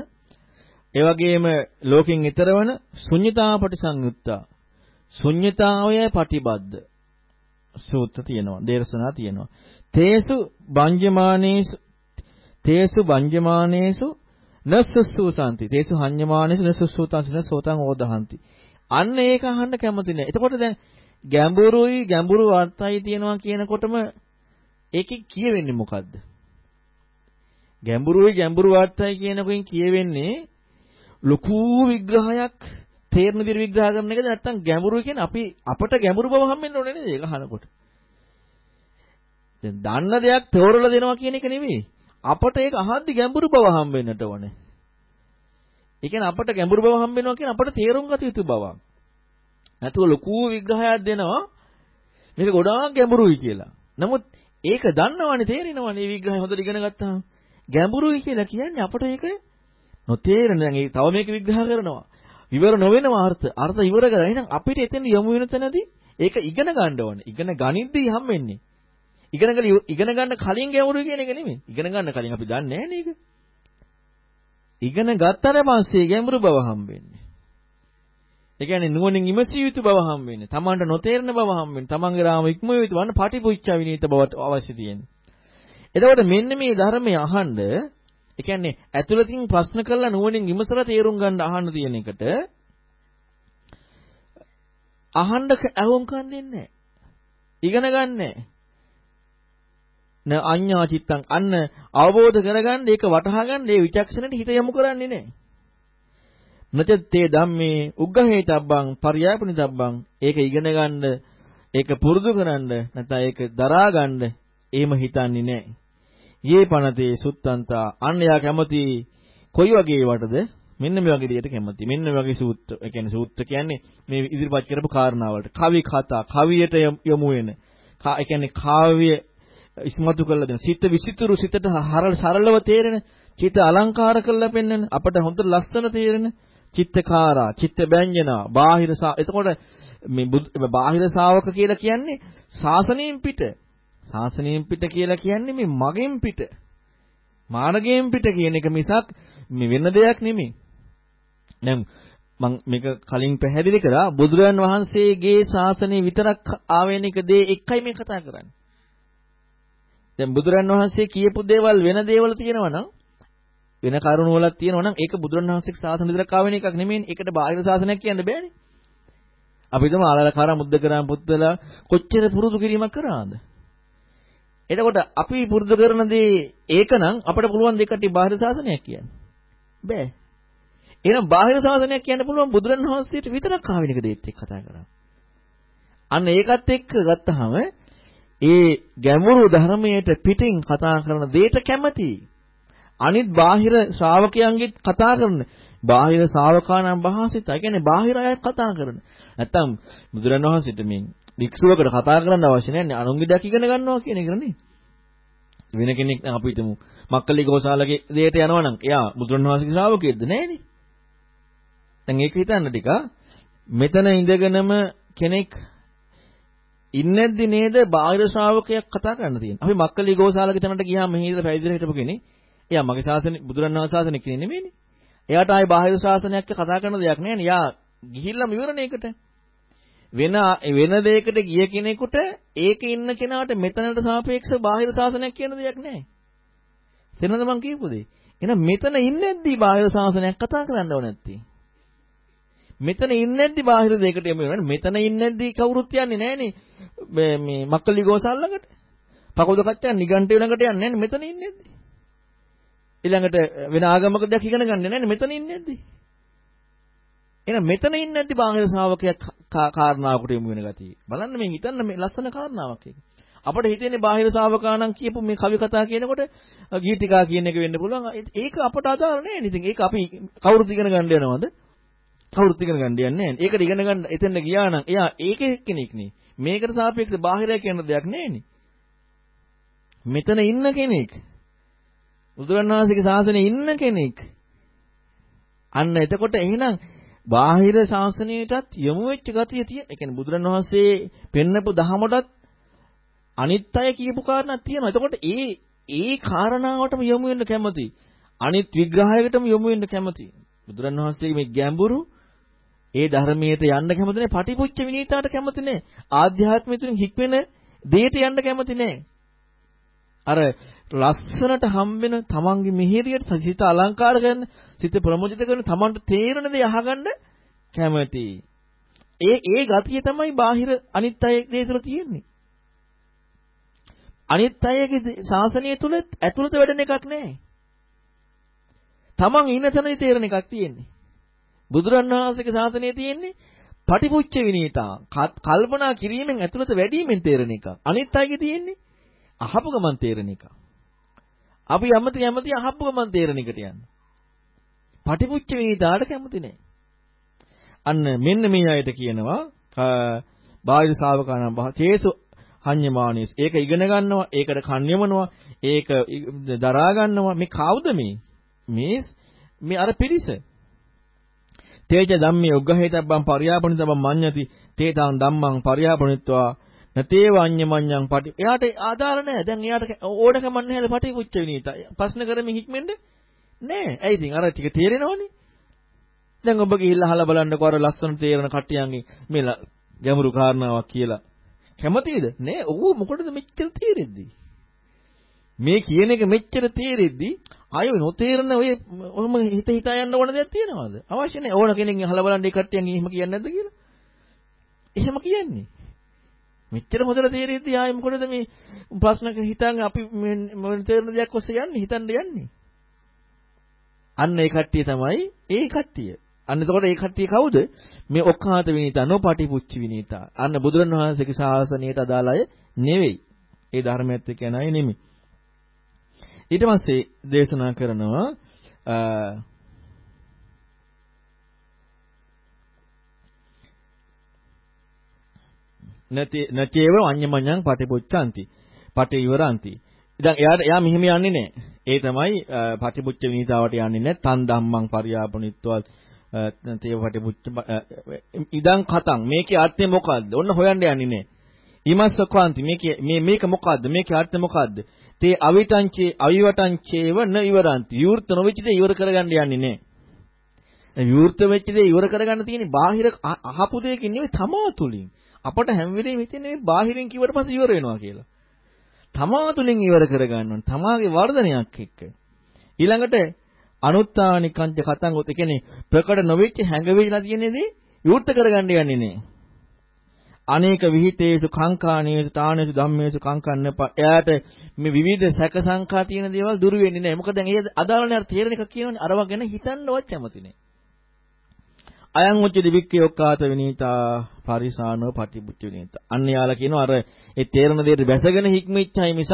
ඒ වගේම ලෝකෙන් ඈතර වන ශුන්්‍යතා පරිසංයුත්තා ශුන්්‍යතාවය ප්‍රතිබද්ධ සූත්‍ර තියෙනවා. දේශනා තියෙනවා. තේසු බංජමානේසු තේසු බංජමානේසු නස්සස්සූසanti තේසු හඤ්ඤමානේසු නස්සස්සූතං සෝතං ඕදහන්ති. අන්න ඒක අහන්න කැමති නෑ. එතකොට දැන් ගැඹුරුයි ගැඹුරු අර්ථයි තියෙනවා කියනකොටම ඒකේ කියවෙන්නේ මොකද්ද? ගැඹුරුයි ගැඹුරු අර්ථයි කියනකෙන් කියවෙන්නේ ලොකු විග්‍රහයක් තේරෙන විදිහට විග්‍රහ කරන එකද නැත්නම් ගැඹුරුයි කියන්නේ අපි අපට ගැඹුරු බව හම්බෙන්න ඕනේ නේද ඒක අහනකොට? දැන් දන්න දෙයක් තෝරලා දෙනවා කියන එක නෙමෙයි. අපට ඒක අහද්දි ගැඹුරු බව හම්බෙන්නට ඕනේ. ඒ කියන්නේ අපට ගැඹුරු බව හම්බෙනවා කියන්නේ අපට තේරුම් ගත යුතු බවක්. නැතුව ලොකු විග්‍රහයක් දෙනවා මේක ගොඩාක් ගැඹුරුයි කියලා. නමුත් ඒක දන්නවනේ තේරෙනවනේ මේ විග්‍රහය හොඳට ඉගෙන ගත්තාම. ගැඹුරුයි කියලා කියන්නේ අපට ඒක නොතේරෙන දැන් ඒ තව මේක විග්‍රහ කරනවා. ඉවර නොවෙනවා අර්ථ. අර්ථ ඉවර කරලා එහෙනම් අපිට එතන යමු වෙන තැනදී ඒක ඉගෙන ගන්න ඕනේ. ඉගෙන ගනිද්දී හම්බෙන්නේ. ඉගෙන ගන්න ඉගෙන ගන්න කලින් ගැඹුරු කියන එක නෙමෙයි. ඉගෙන ගන්න කලින් අපි දන්නේ නැහැ නේද? ඉගෙන ගත්තට පස්සේ ගැඹුරු බව හම්බෙන්නේ. ඒ කියන්නේ නුවණින් ඉමසිය යුතු බව හම්බෙන්නේ. Tamanට නොතේරෙන බව හම්බෙන්නේ. Tamanගේ රාම ඉක්ම යුතු වන්න පටිපුච්චා විනීත බවට අවශ්‍ය තියෙන්නේ. එතකොට මෙන්න මේ ධර්මය අහන්න ඒ කියන්නේ ඇතුළතින් ප්‍රශ්න කරලා නුවණින් විමසලා තේරුම් ගන්න අහන්න තියෙන එකට අහන්න ඇහුම්කන් දෙන්නේ නැහැ. ඉගෙන ගන්නෑ. න අඤ්ඤා චිත්තං අන්න අවබෝධ කරගන්න ඒක වටහා ගන්න ඒ විචක්ෂණයට හිත යොමු කරන්නේ නැහැ. නචත්තේ ධම්මේ උග්ගහේතබ්බං පර්යාපනිතබ්බං ඒක ඉගෙන ගන්න ඒක පුරුදු කරන්න නැත්නම් ඒක දරා ගන්න එහෙම හිතන්නේ නැහැ. යේ පනතේ සුත්තන්තා අන්න යා කැමති කොයි වගේ වටද මෙන්න මේ වගේ දෙයකට කැමති. මෙන්න මේ වගේ සූත්‍ර, ඒ කියන්නේ සූත්‍ර කියන්නේ මේ ඉදිරිපත් කරපු කාරණාවලට. කවි කතා, කවියට යොමු වෙන. ඒ කියන්නේ කාව්‍ය ඉස්මතු කරලා දෙන. සිත විසිතුරු සිතට හරල සරලව තේරෙන, චිත අලංකාර කරලා පෙන්වන, අපට හොඳට ලස්සන තේරෙන චිත්තකාරා, චිත්ත බැඤ්ජනා, බාහිර එතකොට මේ බාහිර ශාවක කියලා කියන්නේ සාසනයෙන් පිට. සාසනයෙන් පිට කියලා කියන්නේ මේ මගෙන් පිට. මාර්ගයෙන් පිට කියන එක මිසක් මේ වෙන දෙයක් නෙමෙයි. දැන් මම මේක කලින් පැහැදිලි කරා බුදුරජාන් වහන්සේගේ ශාසනය විතරක් ආවේනික දේ එකයි මේ කතා කරන්නේ. දැන් බුදුරජාන් වහන්සේ කියපු දේවල් වෙන දේවල් තියෙනවා නම් වෙන කරුණු වලක් තියෙනවා නම් ඒක බුදුරජාන් වහන්සේගේ ශාසනය විතරක් ආවෙන එකක් නෙමෙයි. ඒකට බාහිර ශාසනයක් කියන්න බෑනේ. අපි හිතමු ආලලකාරා මුද්දකරාම පුත්තලා කොච්චර පුරුදු කිරීමක් කරාද? එතකොට අපි පුරුදු කරන දේ ඒකනම් අපිට පුළුවන් දෙකට බාහිර ශාසනයක් කියන්න. බෑ. එහෙනම් බාහිර ශාසනයක් කියන්න පුළුවන් බුදුරණවහන්සේට විතරක් ආවෙනක දෙයත් එක්ක කතා කරා. අන්න ඒකත් එක්ක ගත්තාම ඒ ගැඹුරු ධර්මයට පිටින් කතා කරන දෙයට කැමති. අනිත් බාහිර ශ්‍රාවකයන්ගෙත් කතා කරන බාහිර ශාවකානම් භාසිත. ඒ කියන්නේ බාහිර අය කතා කරන. නැත්තම් බුදුරණවහන්සේට මේ වික්ෂුවකට කතා කරන්න අවශ්‍ය නැහැ. අනුන්ගේ දෙයක් ඉගෙන ගන්නවා කියන එක නේ. වෙන කෙනෙක් නම් අපි හිතමු මක්කලි ගෝසාලගේ දෙයට යනවා නම් එයා බුදුරණවහන්සේගේ ශ්‍රාවකයෙක්ද නැහැනේ. දැන් ඒක හිතන්න ටික මෙතන ඉඳගෙනම කෙනෙක් ඉන්නේද්දි නේද බාහිර ශ්‍රාවකයෙක් කතා කරන්න තියෙන්නේ. අපි මක්කලි ගෝසාලගේ තැනට ගියාම මෙහි ඉඳලා පැවිදිලා හිටපු කෙනෙක්. එයා මගේ ශාසනේ බුදුරණවහන්සේ ශාසනේ කෙනෙක් නෙමෙයිනේ. එයාට ආයේ බාහිර ශාසනයක් කතා කරන දෙයක් නෑනේ. එයා ගිහිල්ලා ඉවරණයකට. වෙන වෙන දෙයකට ගිය කෙනෙකුට ඒකේ ඉන්න කෙනාට මෙතනට සාපේක්ෂව බාහිර ශාසනයක් කියන දෙයක් නැහැ. තේරෙනවද මං කියපු දේ? එහෙනම් මෙතන ඉන්නේද්දී බාහිර ශාසනයක් කතා කරන්න ඕන නැත්තේ. මෙතන ඉන්නේද්දී බාහිර දෙයකට යමු වෙනවා. මෙතන ඉන්නේද්දී කවුරුත් යන්නේ නැහනේ. මේ මක්කලි ගෝසල්ලකට. පකොද කච්චා නිගන්ටේ වෙනකට යන්නේ නැහනේ මෙතන ඉන්නේද්දී. ඊළඟට වෙන ආගමක දෙයක් ඉගෙන ගන්න නැහනේ මෙතන ඉන්නේද්දී. එහෙනම් මෙතන ඉන්නේ නැති බාහිර ශ්‍රාවකයක් කාරණාවකට යොමු වෙන ගතිය. බලන්න මේ හිතන්න මේ ලස්සන කාරණාවක් ඒක. අපිට හිතෙන්නේ බාහිර ශ්‍රාවකානම් කියපු මේ කවි කතා කියනකොට ගීතිකා කියන එක වෙන්න පුළුවන්. ඒක අපට අදාළ නෑ නේද? ඒක අපි කවුරුත් ඉගෙන ගන්න යනවද? කවුරුත් ඉගෙන ගන්න යන්නේ නෑ. ඒකට ඉගෙන ගන්න එතෙන්ද ගියා නම් එයා ඒකේ කෙනෙක් නේ. මේකට සාපේක්ෂව බාහිරය කියන දෙයක් නෑනේ. මෙතන ඉන්න කෙනෙක්. බුදුරණවහන්සේගේ ශාසනයේ ඉන්න කෙනෙක්. අන්න එතකොට එහෙනම් බාහිර ශාසනයටත් යොමු වෙච්ච ගතිය තියෙන. ඒ කියන්නේ බුදුරණවහන්සේ පෙන්නපු දහමටත් අනිත් අය කියපු කාරණා තියෙනවා. එතකොට ඒ ඒ කාරණාවටම යොමු වෙන්න කැමති. අනිත් විග්‍රහයකටම යොමු වෙන්න කැමති. බුදුරණවහන්සේගේ මේ ගැඹුරු ඒ ධර්මයට යන්න කැමති නැහැ. පටිපුච්ච විනීතාවට කැමති නැහැ. ආධ්‍යාත්මයෙන් හික්වෙන දෙයට යන්න කැමති නැහැ. අර ලස්සනට හම්බෙන තමන්ගේ මිහිරියට සිත අලංකාර කරන සිත ප්‍රමුජිත කරන තමන්ට තේරෙන දේ අහගන්න කැමති. ඒ ඒ ගතිය තමයි බාහිර අනිත් අයගේ තුළ තියෙන්නේ. අනිත් අයගේ ශාසනය තුල ඇතුළත වැඩෙන එකක් නැහැ. තමන් ඉන්න තැනදී තේරෙන එකක් තියෙන්නේ. බුදුරන් වහන්සේගේ ශාසනය තියෙන්නේ පටිපුච්ච විනීතා කල්පනා කිරීමෙන් ඇතුළත වැඩිමෙන් තේරෙන එක. අනිත් අයගේ තියෙන්නේ අහපු ගමන් තේරෙන එක. අපි යමති යමති අහපු ගමන් තේරෙන එකට යන්නේ. පටිපුච්ච වේදාට කැමති නැහැ. අන්න මෙන්න මේ අයට කියනවා බාහිර ශාවකයන් චේසු හඤ්ඤමානීස්. ඒක ඉගෙන ගන්නවා, ඒකට කන්‍යමනවා, ඒක දරා ගන්නවා. මේ කවුද මේ? මේ මේ අර පිරිස. තේජ ධම්මේ උග්ගහේතබ්බම් පරියාපණිතබම් මඤ්ඤති. තේතං ධම්මං පරියාපණිත්වා නතේ වඤ්ඤමඤ්ඤං පටි. එයාට ආදාළ නැහැ. දැන් එයාට ඕඩකම නැහැ පටි කුච්ච විනීත. ප්‍රශ්න කරමින් හික්මෙන්න නෑ ඇයි ඉතින්? අර ටික තේරෙනවනේ. දැන් ඔබ ගිහිල්ලා අහලා බලන්නකෝ අර ලස්සන තේරෙන කට්ටියන්ගේ මේ ගැඹුරු කාරණාවක් කියලා. කැමතිද? නෑ. ඌ මොකටද මෙච්චර තේරෙද්දි? මේ කියන එක මෙච්චර තේරෙද්දි ආයෙ නොතේරෙන ඔය ඔහම හිත හිතා යන්න ඕන දෙයක් තියනවාද අවශ්‍ය නෑ ඕන කෙනෙක්ගෙන් අහලා බලන්න ඒ කට්ටියන් එහෙම කියන්නේ නැද්ද කියලා එහෙම කියන්නේ මෙච්චර හොඳට තේරෙද්දි ආයේ මොකටද මේ ප්‍රශ්නක හිතන් අපි මොන තේරෙන දෙයක් ඔස්සේ යන්නේ හිතන්න යන්නේ. අන්න ඒ කට්ටිය තමයි ඒ කට්ටිය. අන්න එතකොට ඒ කට්ටිය කවුද? මේ ඔක්කාත විනීතා නොපටිපුච්චි විනීතා. අන්න බුදුරණවහන්සේගේ ශාසනයට අදාළ අය නෙවෙයි. ඒ ධර්මයත් එක්ක යන අය නෙමෙයි. ඊට පස්සේ දේශනා කරනවා නැති නැතිව වඤ්ඤමඤ්ඤං පටිපුච්ඡanti පටි ඉවරanti දැන් එයාට එයා මෙහෙම යන්නේ නැහැ. ඒ තමයි පටිපුච්ච විනීතාවට යන්නේ නැහැ. තන් ධම්මං පරියාපණිත්වත් තේව පටිපුච්ච ඉදන් කතං මේකේ අර්ථය මොකද්ද? ඔන්න හොයන්න යන්නේ නැහැ. ීමස්සකවාන්ති මේකේ මේ මේක මොකද්ද? මේකේ අර්ථය මොකද්ද? තේ අවිතංචේ අවිවටංචේව න ඉවරanti. විවෘත නොවෙච්ච දේ ඉවර කරගන්න යන්නේ නැහැ. විවෘත වෙච්ච දේ ඉවර කරගන්න තියෙන්නේ බාහිර අහපු දෙයකින් නෙවෙයි තමා තුලින්. අපට හැම වෙලේම හිතෙන්නේ බාහිරින් කිව්වට පස්සේ ඉවර වෙනවා කියලා. තමා තුලින් ඉවර කරගන්න ඕනේ. තමාගේ වර්ධනයක් එක්ක. ඊළඟට අනුත්තානිකංච කතං උත් කියන්නේ ප්‍රකට නොවෙච්ච හැඟවිලා තියෙන දේ විවෘත කරගන්න යන්නේ නේ. අනේක විහිතේසු කාංකානේසු තානේසු ධම්මේසු කාංකන්නප එයාට මේ විවිධ සැක සංකා තියෙන දේවල් දුරු වෙන්නේ නැහැ. මොකද දැන් ඒ අදාළ නැහැ තේරෙන එක කියනවනේ අරවා ගැන හිතන්නවත් කැමති නැහැ. අයං උච්ච දිවික්කේ ඔක්කාත විනීතා පරිසානෝ පටිබුච්ච විනීතා. අන්න යාලා කියනවා අර ඒ තේරෙන දෙයට බැසගෙන හික්මිච්චයි මිසක්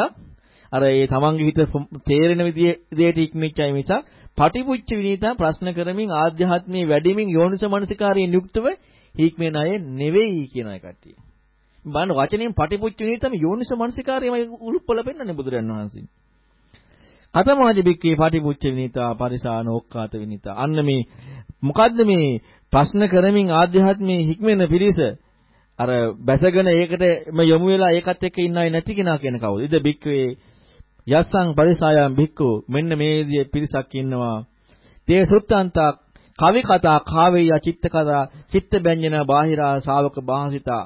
අර ඒ තමන්ගේ හිත තේරෙන විදිහේ හික්මිච්චයි මිසක් පටිපුච්ච විනීතා ප්‍රශ්න කරමින් ආධ්‍යාත්මයේ වැඩිමින් යෝනිස මනසිකාරයෙන් යුක්තව හික්මෙන අය නෙවෙයි කියන අය කට්ටිය. බලන්න වචනයෙන් පටිපුච්ච විනීතම යෝනිස මනසිකාරයමයි උලුප්පල පෙන්නන්නේ බුදුරන් වහන්සේ. කතමාදි බික්කේ පටිපුච්ච විනීතා පරිසානෝක්කාත විනීතා. අන්න මේ මොකද්ද මේ ප්‍රශ්න කරමින් ආධ්‍යාත්මයේ හික්මෙන පිරිස අර බැසගෙන ඒකටම යොමු වෙලා ඒකත් එක්ක ඉන්න අය නැති කෙනා කියන කවුද? ඉද බික්කවේ යස්සං පරිසායම් බික්කු මෙන්න මේ විදිහේ පිරිසක් ඉන්නවා. තේ සුත්තන්තා කවි කතා කාවේය චිත්ත කතා චිත්ත බැඤ්ජන බාහිරා ශාවක භාසිතා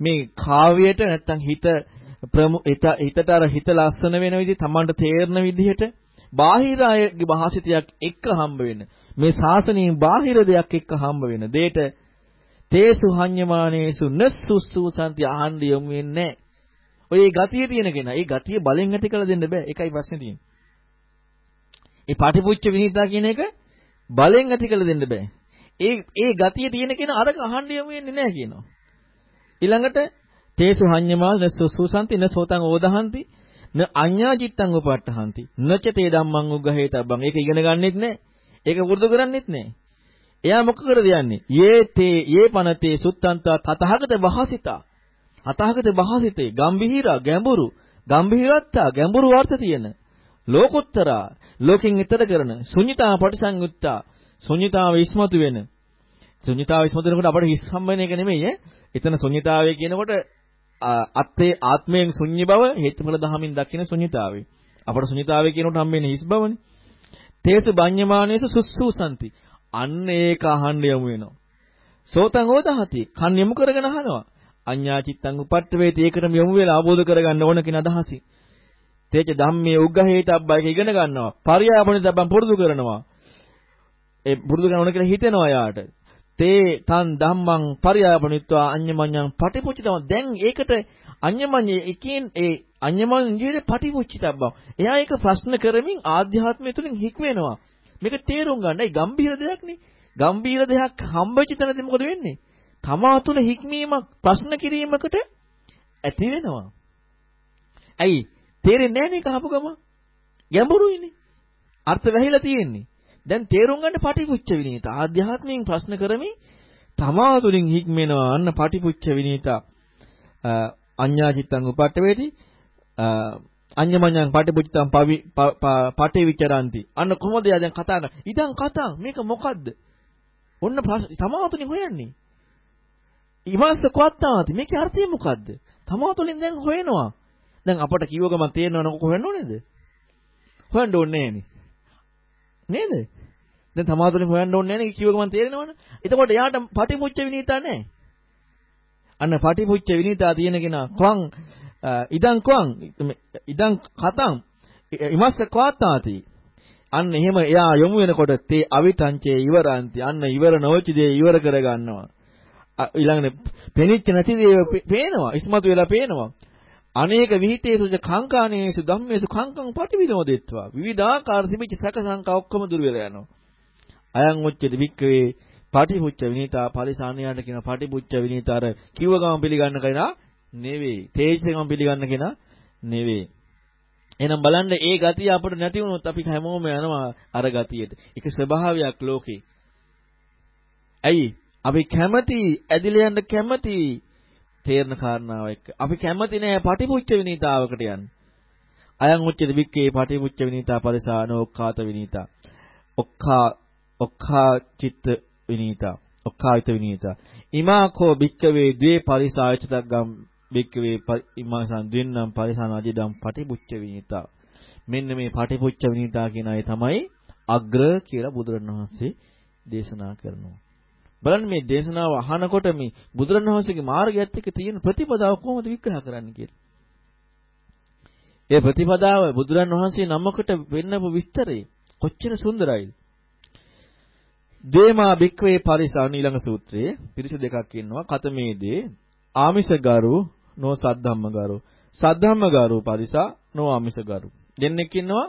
මේ කාව්‍යයට නැත්තම් හිත හිතට අර හිත ලස්සන වෙන විදිහ තමන්ට තේරෙන විදිහට බාහිර අයගේ භාසිතයක් එක්ක හම්බ වෙන. මේ ශාසනයෙන් බාහිර දෙයක් එක්ක හම්බ වෙන. දෙයට තේසු හඤ්ඤමානේසු නස්සුස්සු සම්ති ආහන්ඩ යොමු වෙන්නේ ඔය ගතිය තියෙන කෙනා ඒ ගතිය බලෙන් ඇති කළ දෙන්න බෑ. ඒකයි ප්‍රශ්නේ තියෙන්නේ. ඒ පාටිපුච්ච විනීතා කියන එක බලෙන් ඇති කළ දෙන්න බෑ. ඒ ඒ ගතිය තියෙන කෙනා අරක අහන්න යොමු වෙන්නේ නැහැ කියනවා. ඊළඟට තේසු හඤ්ඤමා නස්සුස්සු සම්ති නසෝතං ඕදහන්ති න අඤ්ඤා චිත්තං උපට්ඨහන්ති. නච තේ ධම්මං උග්ගහේතබ්බං ඒක ඉගෙන ගන්නෙත් නැහැ ඒක පුරුදු කරන්නෙත් නැහැ. එයා මොකකටද යන්නේ? යේ තේ යේ පනතේ සුත්තන්තා තතහගත වහසිතා. අතහගත වහසිතේ ගම්බිහිරා ගැඹුරු. ගම්බිහිරත්තා ගැඹුරු අර්ථ තියෙන. ලෝකොත්තරා ලෝකෙන් ඈතර කරන ශුන්්‍යතා පටිසංයුත්තා ශුන්්‍යතාව ඉස්මතු වෙන ශුන්්‍යතාව ඉස්මතු වෙනකොට අපිට හිස් හම්බ එක නෙමෙයි ඈ එතන ශුන්්‍යතාවය කියනකොට අත්තේ ආත්මයෙන් ශුන්‍ය බව හේතුඵල දහමින් දකින ශුන්්‍යතාවය අපට ශුන්්‍යතාවය කියනකොට හම්බෙන්නේ හිස් බවනේ තේසු බඤ්ඤමානේසු සුස්සූසන්ති. අන්න ඒක අහන්න යමු වෙනවා. සෝතං ඕදහති. කන් යමු කරගෙන අහනවා. අඤ්ඤා චිත්තං උපට්ඨ වේති. ඒකටම යමු වෙලා ආબોධ කරගන්න ඕන කියන අදහසයි. තේච ධම්මේ උග්ගහේතබ්බා එක ඉගෙන ගන්නවා. පරියාපණි තබ්බන් පුරුදු කරනවා. ඒ පුරුදු කරන ඕන කියලා හිතෙනවා යාට. තේ තන් ධම්මං පරියාපණිත්වා අඤ්ඤමඤ්ඤං පටිපුච්චිතම දැන් ඒකට අඤ්ඤමඤ්ඤ එකෙන් ඒ අඤ්ඤමඤ්ඤ ජීවිතේ පටිපුච්චිතබ්බා එයා ඒක ප්‍රශ්න කරමින් ආධ්‍යාත්මය තුලින් හික් වෙනවා මේක තේරුම් ගන්න. ඒ ගම්බීර දෙයක් නේ ගම්බීර දෙයක් හම්බෙච්ච තැනදී මොකද වෙන්නේ? තමා තුල හික්මීමක් ප්‍රශ්න කිරීමකට ඇති වෙනවා. ඇයි? තේරෙන්නේ නැහැ මේක අහපු ගම ගැඹුරුයිනේ. අර්ථ වැහිලා තියෙන්නේ. දැන් තේරුම් ගන්න පටිපුච්ච විනීත. ආධ්‍යාත්මයෙන් ප්‍රශ්න කරමින් තමා තුලින් හික්මෙනවා අන්න පටිපුච්ච විනීත. අඤ්ඤා චිත්තං උපට්ඨ වේති අඤ්ඤමඤ්ඤං පටිපුච්චතං පවි පටේ විචරಂತಿ. අන්න කොහොමද යා දැන් කතා කරන්නේ? ඉතින් කතා. මේක මොකද්ද? ඔන්න තමා තුලින් හොයන්නේ. ඉමස්ස කොත්තාති මේකේ අර්ථය මොකද්ද? තමා තුලින් දැන් හොයනවා. දැන් අපට කිව්ව ගමන් තේරෙනවද කොහෙන්න ඕනේද? හොයන්න ඕනේ නේද? දැන් තමා තුලින් හොයන්න ඕනේ නැහැ නේ කිව්ව ගමන් තේරෙනවනේ එතකොට එයාට පටිපුච්ච විනීතා නැහැ අන්න පටිපුච්ච විනීතා තියෙන කෙනා කොන් ඉදං කොන් ඉදං කතං ඉමස්ස කවාතාති අන්න එහෙම එයා යොමු වෙනකොට තේ අවිතංචේ ඉවරන්ති. අන්න ඉවර නොවච දේ ඉවර කර ගන්නවා ඊළඟට පෙනිච්ච නැති දේ පේනවා. ඉස්මතු වෙලා පේනවා. අනේක විහිතේසුජ කංකානේසු ධම්මේසු කංකං පටිවිනෝදෙත්වා විවිධාකාර තිබිච්ච සැක සංකා ඔක්කොම දුර වෙලා යනවා අයං උච්චති වික්කවේ පටිපුච්ච විනීතා පරිසානියාට කියන පටිපුච්ච විනීතා අර කිව්ව ගම පිළිගන්න කෙනා නෙවෙයි. තේජස ගම පිළිගන්න කෙනා නෙවෙයි. එහෙනම් බලන්න ඒ ගතිය අපිට නැති වුණොත් අපි හැමෝම යනවා අර ගතියට. ඒක ස්වභාවයක් ලෝකේ. ඇයි? අපි කැමති ඇදිලා යන්න කැමති තේරන කාරණාව එක්ක. අපි කැමති නෑ පටිපුච්ච විනීතාවකට යන්න. අයං උච්චති වික්කේ පටිපුච්ච විනීතා පරිසානෝ ඔක්ඛාත විනීතා. ඔක්ඛා ඔක්ඛා චිත්ත විනීතා. ඔක්ඛාවිත විනීතා. ඉමාකෝ භික්කවේ ද්වේ පරිසායචතග්ගම් භික්කවේ ඉමාසං ද්වින්නම් පරිසාන අජිදම් පටිපුච්ච විනීතා. මෙන්න මේ පටිපුච්ච විනීතා කියන අය තමයි අග්‍ර කියලා බුදුරණවහන්සේ දේශනා කරනවා. බලන්න මේ දේශනාව අහනකොට මේ බුදුරණවහන්සේගේ මාර්ගයත් එක්ක තියෙන ප්‍රතිපදාව කොහොමද විග්‍රහ කරන්න කියලා. ඒ ප්‍රතිපදාව බුදුරණවහන්සේ නමකට වෙන්නපු විස්තරේ කොච්චර සුන්දරයිද? දේමා බික්වේ පරිසාන ඊළඟ සූත්‍රයේ පිරිස දෙකක් ඉන්නවා. කතමේදී ආමිෂගරු නෝ සද්ධම්මගරු. සද්ධම්මගරු පරිසා නෝ ආමිෂගරු. දෙන්නෙක් ඉන්නවා.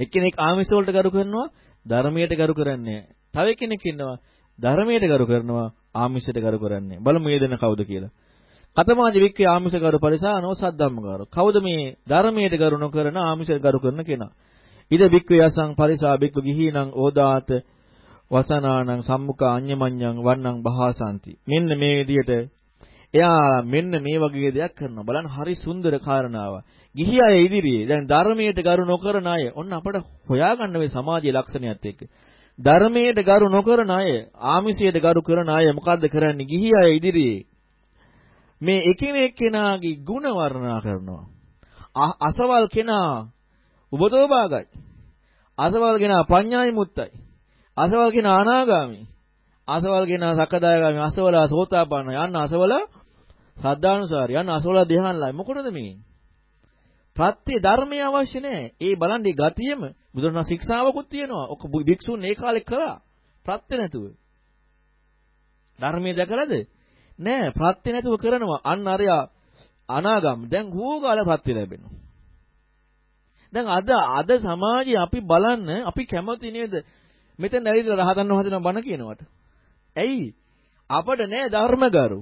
එක්කෙනෙක් ආමිෂ වලට ගරු කරනවා, ධර්මයට ගරු කරන්නේ තව කෙනෙක් ඉන්නවා ධර්මයට ගරු කරනවා ආමිෂයට ගරු කරන්නේ. බලමු මේ දෙන කවුද කියලා. කතමාජ වික්කේ ආමිෂ ගරු පරිසා නෝ සද්ධම්ම ගරු. කවුද මේ ධර්මයට ගරු නොකරන ආමිෂයට ගරු කරන කෙනා? ඉද බික්කේ යසං පරිසා බික්ක ගිහිනං ඕදාත වසනානං සම්මුඛ අඤ්ඤමඤ්ඤං වන්නං බහාසanti. මෙන්න මේ විදිහට එයා මෙන්න මේ වගේ දෙයක් කරනවා. බලන්න හරි සුන්දර කාරණාවක්. ගිහි අය ඉදිරියේ දැන් ධර්මයට ගරු නොකරන අය ඔන්න අපට හොයාගන්න මේ සමාජයේ ලක්ෂණයත් එක්ක. ධර්මයට ගරු නොකරන අය, ආමිෂයට ගරු කරන අය මොකද්ද කරන්නේ? ගිහි අය ඉදිරියේ මේ එකිනෙක කෙනාගේ ಗುಣ වර්ණනා කරනවා. අසවල් කෙනා උබතෝ භාගයි. අසවල් කෙනා පඤ්ඤායි මුත්තයි. අසවල් කෙනා අනාගාමි. අසවල් කෙනා සකදායගාමි. අසවල සෝතාපන්න. යන්න අසවල සද්ධානුසාරි. යන්න අසවල ධ්‍යානලයි. මොකටද මේ? ප්‍රත්‍ය ධර්මය අවශ්‍ය නැහැ. ඒ බලන්නේ ගතියෙම බුදුරණා ශික්ෂාවකුත් තියෙනවා. ඔක භික්ෂුන් ඒ කාලේ කරා. ප්‍රත්‍ය නැතුව. ධර්මයේ දැකලාද? නෑ ප්‍රත්‍ය නැතුව කරනවා. අන්න අරයා අනාගම්. දැන් හුවගාල ප්‍රත්‍ය ලැබෙනවා. දැන් අද අද සමාජයේ අපි බලන්න අපි කැමති නේද මෙතෙන් ඇවිල්ලා රහතන් වහන්සේනම බණ කියනවට. ඇයි? අපට නෑ ධර්මගරු.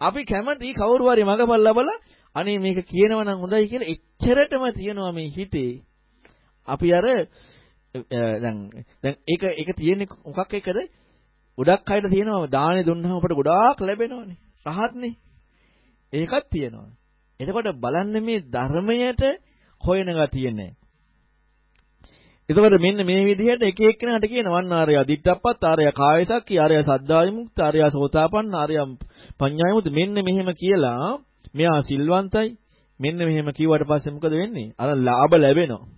අපි කැමති කවුරු හරි මගපල් ලබලා අනේ මේක කියනවා නම් හොඳයි කියලා එච්චරටම තියනවා මේ හිතේ. අපි අර දැන් දැන් ඒක ඒක තියෙන්නේ මොකක් එකද? ගොඩක් අයට තියෙනවා දානේ දුන්නාම අපට ගොඩාක් ලැබෙනවනේ. රහත්නේ. ඒකත් තියෙනවා. එතකොට බලන්න මේ ධර්මයට හොයන ගතියනේ. එතකොට මෙන්න මේ විදිහට එක එක්කෙනාට කියන වන්නාරය දිට්ඨප්පත් ආරය කායසක්කී ආරය සද්ධාය මුක්ත ආරය සෝතාපන්න ආරය පඤ්ඤාය මුක්ත මෙන්න මෙහෙම කියලා මෙයා සිල්වන්තයි. මෙන්න මෙහෙම කිව්වට පස්සේ මොකද වෙන්නේ? අර ලාභ ලැබෙනවා.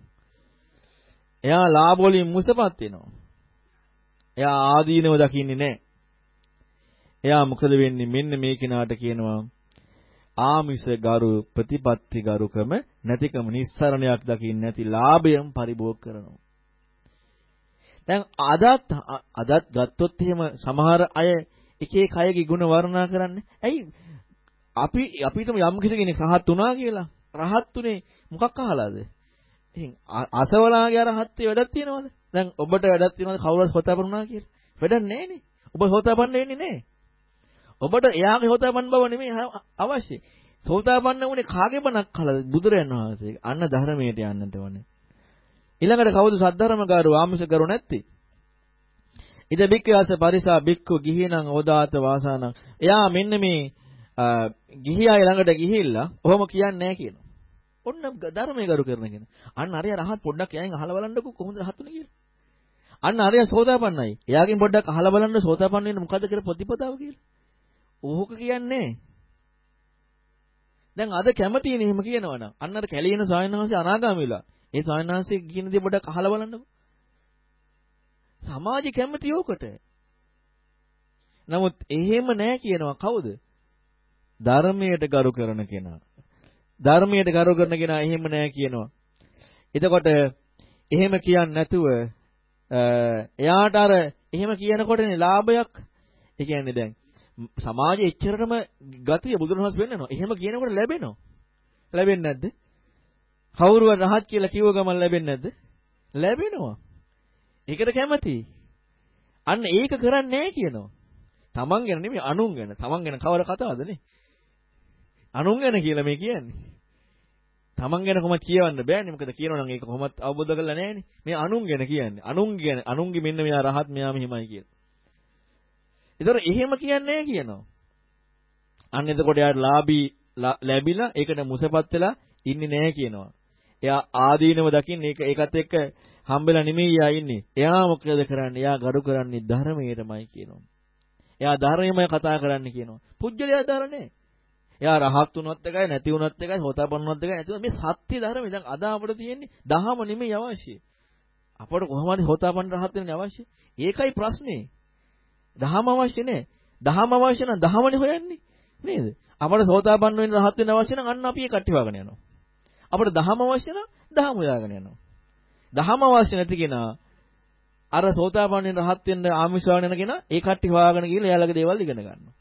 එයා ලාභ වලින් මුසපත් වෙනවා. එයා ආදීනව දකින්නේ නැහැ. එයා මොකද වෙන්නේ? මෙන්න මේ කෙනාට කියනවා ආමිස ගරු ප්‍රතිපත්ති ගරුකම නැතිකම නිස්සරණයක් දකින්න නැති ලාභයෙන් පරිභෝග කරනවා. දැන් අදත් අදත් ගත්තොත් එහෙම සමහර අය එක එක අයගේ ಗುಣ වර්ණනා කරන්නේ. ඇයි අපි අපිටම යම් කිසි කෙනෙක් රහත් වුණා කියලා. රහත් උනේ මොකක් අහලාද? ඉතින් අසවලාගේ රහත්ත්වයේ වැඩක් තියනවද? දැන් ඔබට වැඩක් තියනවද කවුරුත් හොතාපන්න වුණා කියලා? වැඩක් නැහැනේ. ඔබ හොතාපන්න වෙන්නේ නැහැ. ඔබට එයාගේ සෝතාපන්න බව නෙමෙයි අවශ්‍ය. සෝතාපන්න වුණේ කාගේ බණක් කලද බුදුරයන් වහන්සේ. අන්න ධර්මයට යන්නට ඕනේ. ඊළඟට කවුද සද්ධර්මගාරු ආමිෂගරු නැත්තේ? ඉද බික්කයාස පරිසා බික්කු ගිහිනං ඕදාත වාසානං. එයා මෙන්න මේ ගිහි අය ළඟට ගිහිල්ලා ඔහොම කියන්නේ නැහැ කියනවා. ඔන්න ධර්මයේ ගරු කරන කෙනා. අන්න අරය රහත් පොඩ්ඩක් එයන් අහලා බලන්නකෝ කොහොමද රහතුනේ කියලා. අන්න අරය සෝතාපන්නයි. එයාගෙන් පොඩ්ඩක් අහලා බලන්න සෝතාපන්න වෙන්න මොකද්ද කියලා ප්‍රතිපදාව කියලා. ඕක කියන්නේ දැන් අද කැමතිනේ එහෙම කියනවනම් අන්න අර කැලියන සායනහන්සේ අනාගාමීලා ඒ සායනහන්සේ කියන දේ පොඩ්ඩක් අහලා බලන්නකෝ සමාජෙ කැමති ඕකට නමුත් එහෙම නැහැ කියනවා කවුද ධර්මයට ගරු කරන කෙනා ධර්මයට ගරු කරන කෙනා එහෙම නැහැ කියනවා එතකොට එහෙම කියන්නේ නැතුව එයාට අර එහෙම කියනකොටනේ ලාභයක් ඒ කියන්නේ දැන් සමාජයේ එච්චරටම ගතිය බුදුරජාණන් වෙන්නනවා. එහෙම කියනකොට ලැබෙනවා. ලැබෙන්නේ නැද්ද? කවුරුවත් රහත් කියලා කිව්ව ගමන් ලැබෙන්නේ නැද්ද? ලැබෙනවා. ඒකට කැමතියි. අන්න ඒක කරන්නේ නැහැ කියනවා. තමන් ගැන නෙමෙයි අනුන් ගැන. තමන් ගැන කවර කතාවද නේ? අනුන් ගැන කියලා මේ කියන්නේ. තමන් ගැන කොහොමද කියවන්න බෑනේ. මොකද කියනවනම් ඒක කොහොමත් අවබෝධ කරලා නැහැනේ. මේ අනුන් ගැන කියන්නේ. අනුන් ගැන අනුන්ගේ මෙන්න මෙයා රහත් මෙයා මෙහිමයි කියලා. ඒතර එහෙම කියන්නේ කියනවා. අන්න එතකොට යාට ලාභී ලැබිලා ඒකට මුසපත් වෙලා ඉන්නේ නැහැ කියනවා. එයා ආදීනව දකින්න ඒක ඒකත් එක්ක හම්බෙලා නෙමෙයි යා ඉන්නේ. එයා මොකද කරන්නේ? එයා gadu කරන්නේ ධර්මයටමයි කියනවා. එයා ධර්මයමයි කතා කරන්න කියනවා. පුජ්‍යලයා ධර්මනේ. එයා රහත් වුණත් එකයි නැති වුණත් එකයි හොතාපන්න වුණත් එකයි නැති මේ සත්‍ය ධර්මය දැන් අද අපිට තියෙන්නේ දහම නෙමෙයි අවශ්‍ය. අපට කොහොමද හොතාපන්න රහත් වෙන්න අවශ්‍ය? ඒකයි ප්‍රශ්නේ. දහම අවශ්‍ය නෑ. දහම අවශ්‍ය නම් දහමනේ හොයන්නේ. නේද? අපට හොතාපන්න වෙන්න රහත් වෙන්න අවශ්‍ය නම් අන්න අපි ඒ කට්ටිය වගන යනවා. අපට දහම අවශ්‍ය නම් දහම හොයාගෙන යනවා. දහම අවශ්‍ය නැති කෙනා අර සෝතාපන්නයෙන් රහත් වෙන්න ආමිෂ වාගෙන යන කෙනා ඒ කට්ටිය හොයාගෙන ගිහලා එයාලගේ දේවල් ඉගෙන ගන්නවා.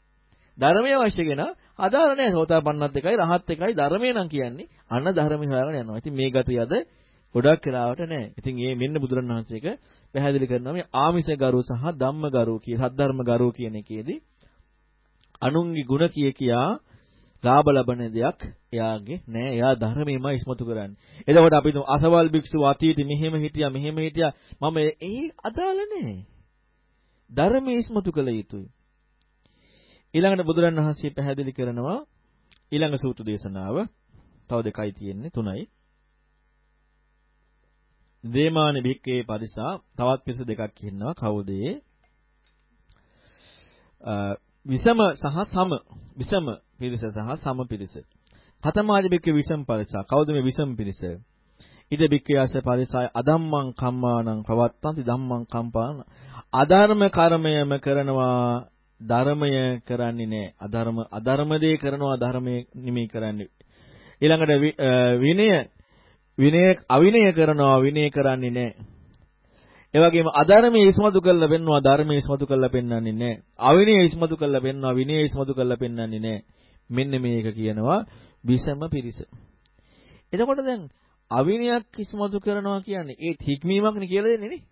ධර්මයේ අවශ්‍ය කෙනා අදාළ නැහැ සෝතාපන්නත් එකයි රහත් එකයි ධර්මයේ නම් කියන්නේ අන්න ධර්මය හොයාගෙන යනවා. ඉතින් මේ ගතිය අද ගොඩක් වෙලාවට නැහැ. ඉතින් මේ මෙන්න බුදුරණවහන්සේක පැහැදිලි කරනවා මේ ආමිෂ ගරු සහ ධම්ම ගරු කිය සද්ධර්ම ගරු කියන එකේදී අනුන්ගේ ಗುಣ කිය කියා ලාභ ලබන දෙයක් එයාගේ නෑ. එයා ධර්මයෙන්ම ඉස්මතු කරන්නේ. එතකොට අපි අසවල් භික්ෂුව අතීතෙ මෙහෙම හිටියා මෙහෙම හිටියා මම ඒ අදාළ නෑ. ධර්මයේ ඉස්මතු කළ යුතුයි. ඊළඟට බුදුරන් වහන්සේ පැහැදිලි කරනවා ඊළඟ සූත්‍ර දේශනාව තව දෙකයි තියෙන්නේ තුනයි. දේමාන භික්කේ පරිසා තවත් පිස දෙකක් කියනවා කවුද විසම සහ සම විසම පිරිස සහ සම පිරිස. කතමාදි බික්ක විසම පරිසා. කවුද මේ විසම පිරිස? ඉද බික්කයාස පරිසාය අදම්මං කම්මානං පවත්තන්ති ධම්මං කම්පාන. අධර්ම කර්මයම කරනවා ධර්මය කරන්නේ නැහැ. අධර්ම අධර්ම දේ කරනවා ධර්මයේ නිමේ කරන්නේ. ඊළඟට විනය විනය අවිනය කරනවා විනය කරන්නේ නැහැ. ඒ වගේම අධර්මයේ ඉස්මතු කරලා පෙන්නවා ධර්මයේ ඉස්මතු කරලා පෙන්වන්නේ නැහැ. අවිනය ඉස්මතු කරලා පෙන්නවා විනය ඉස්මතු කරලා පෙන්වන්නේ නැහැ. මෙන්න මේක කියනවා විසම පිරිස. එතකොට දැන් අවිනයක් ඉස්මතු කරනවා කියන්නේ ඒ හික්මීමක් නේ කියලා දෙන්නේ නේ.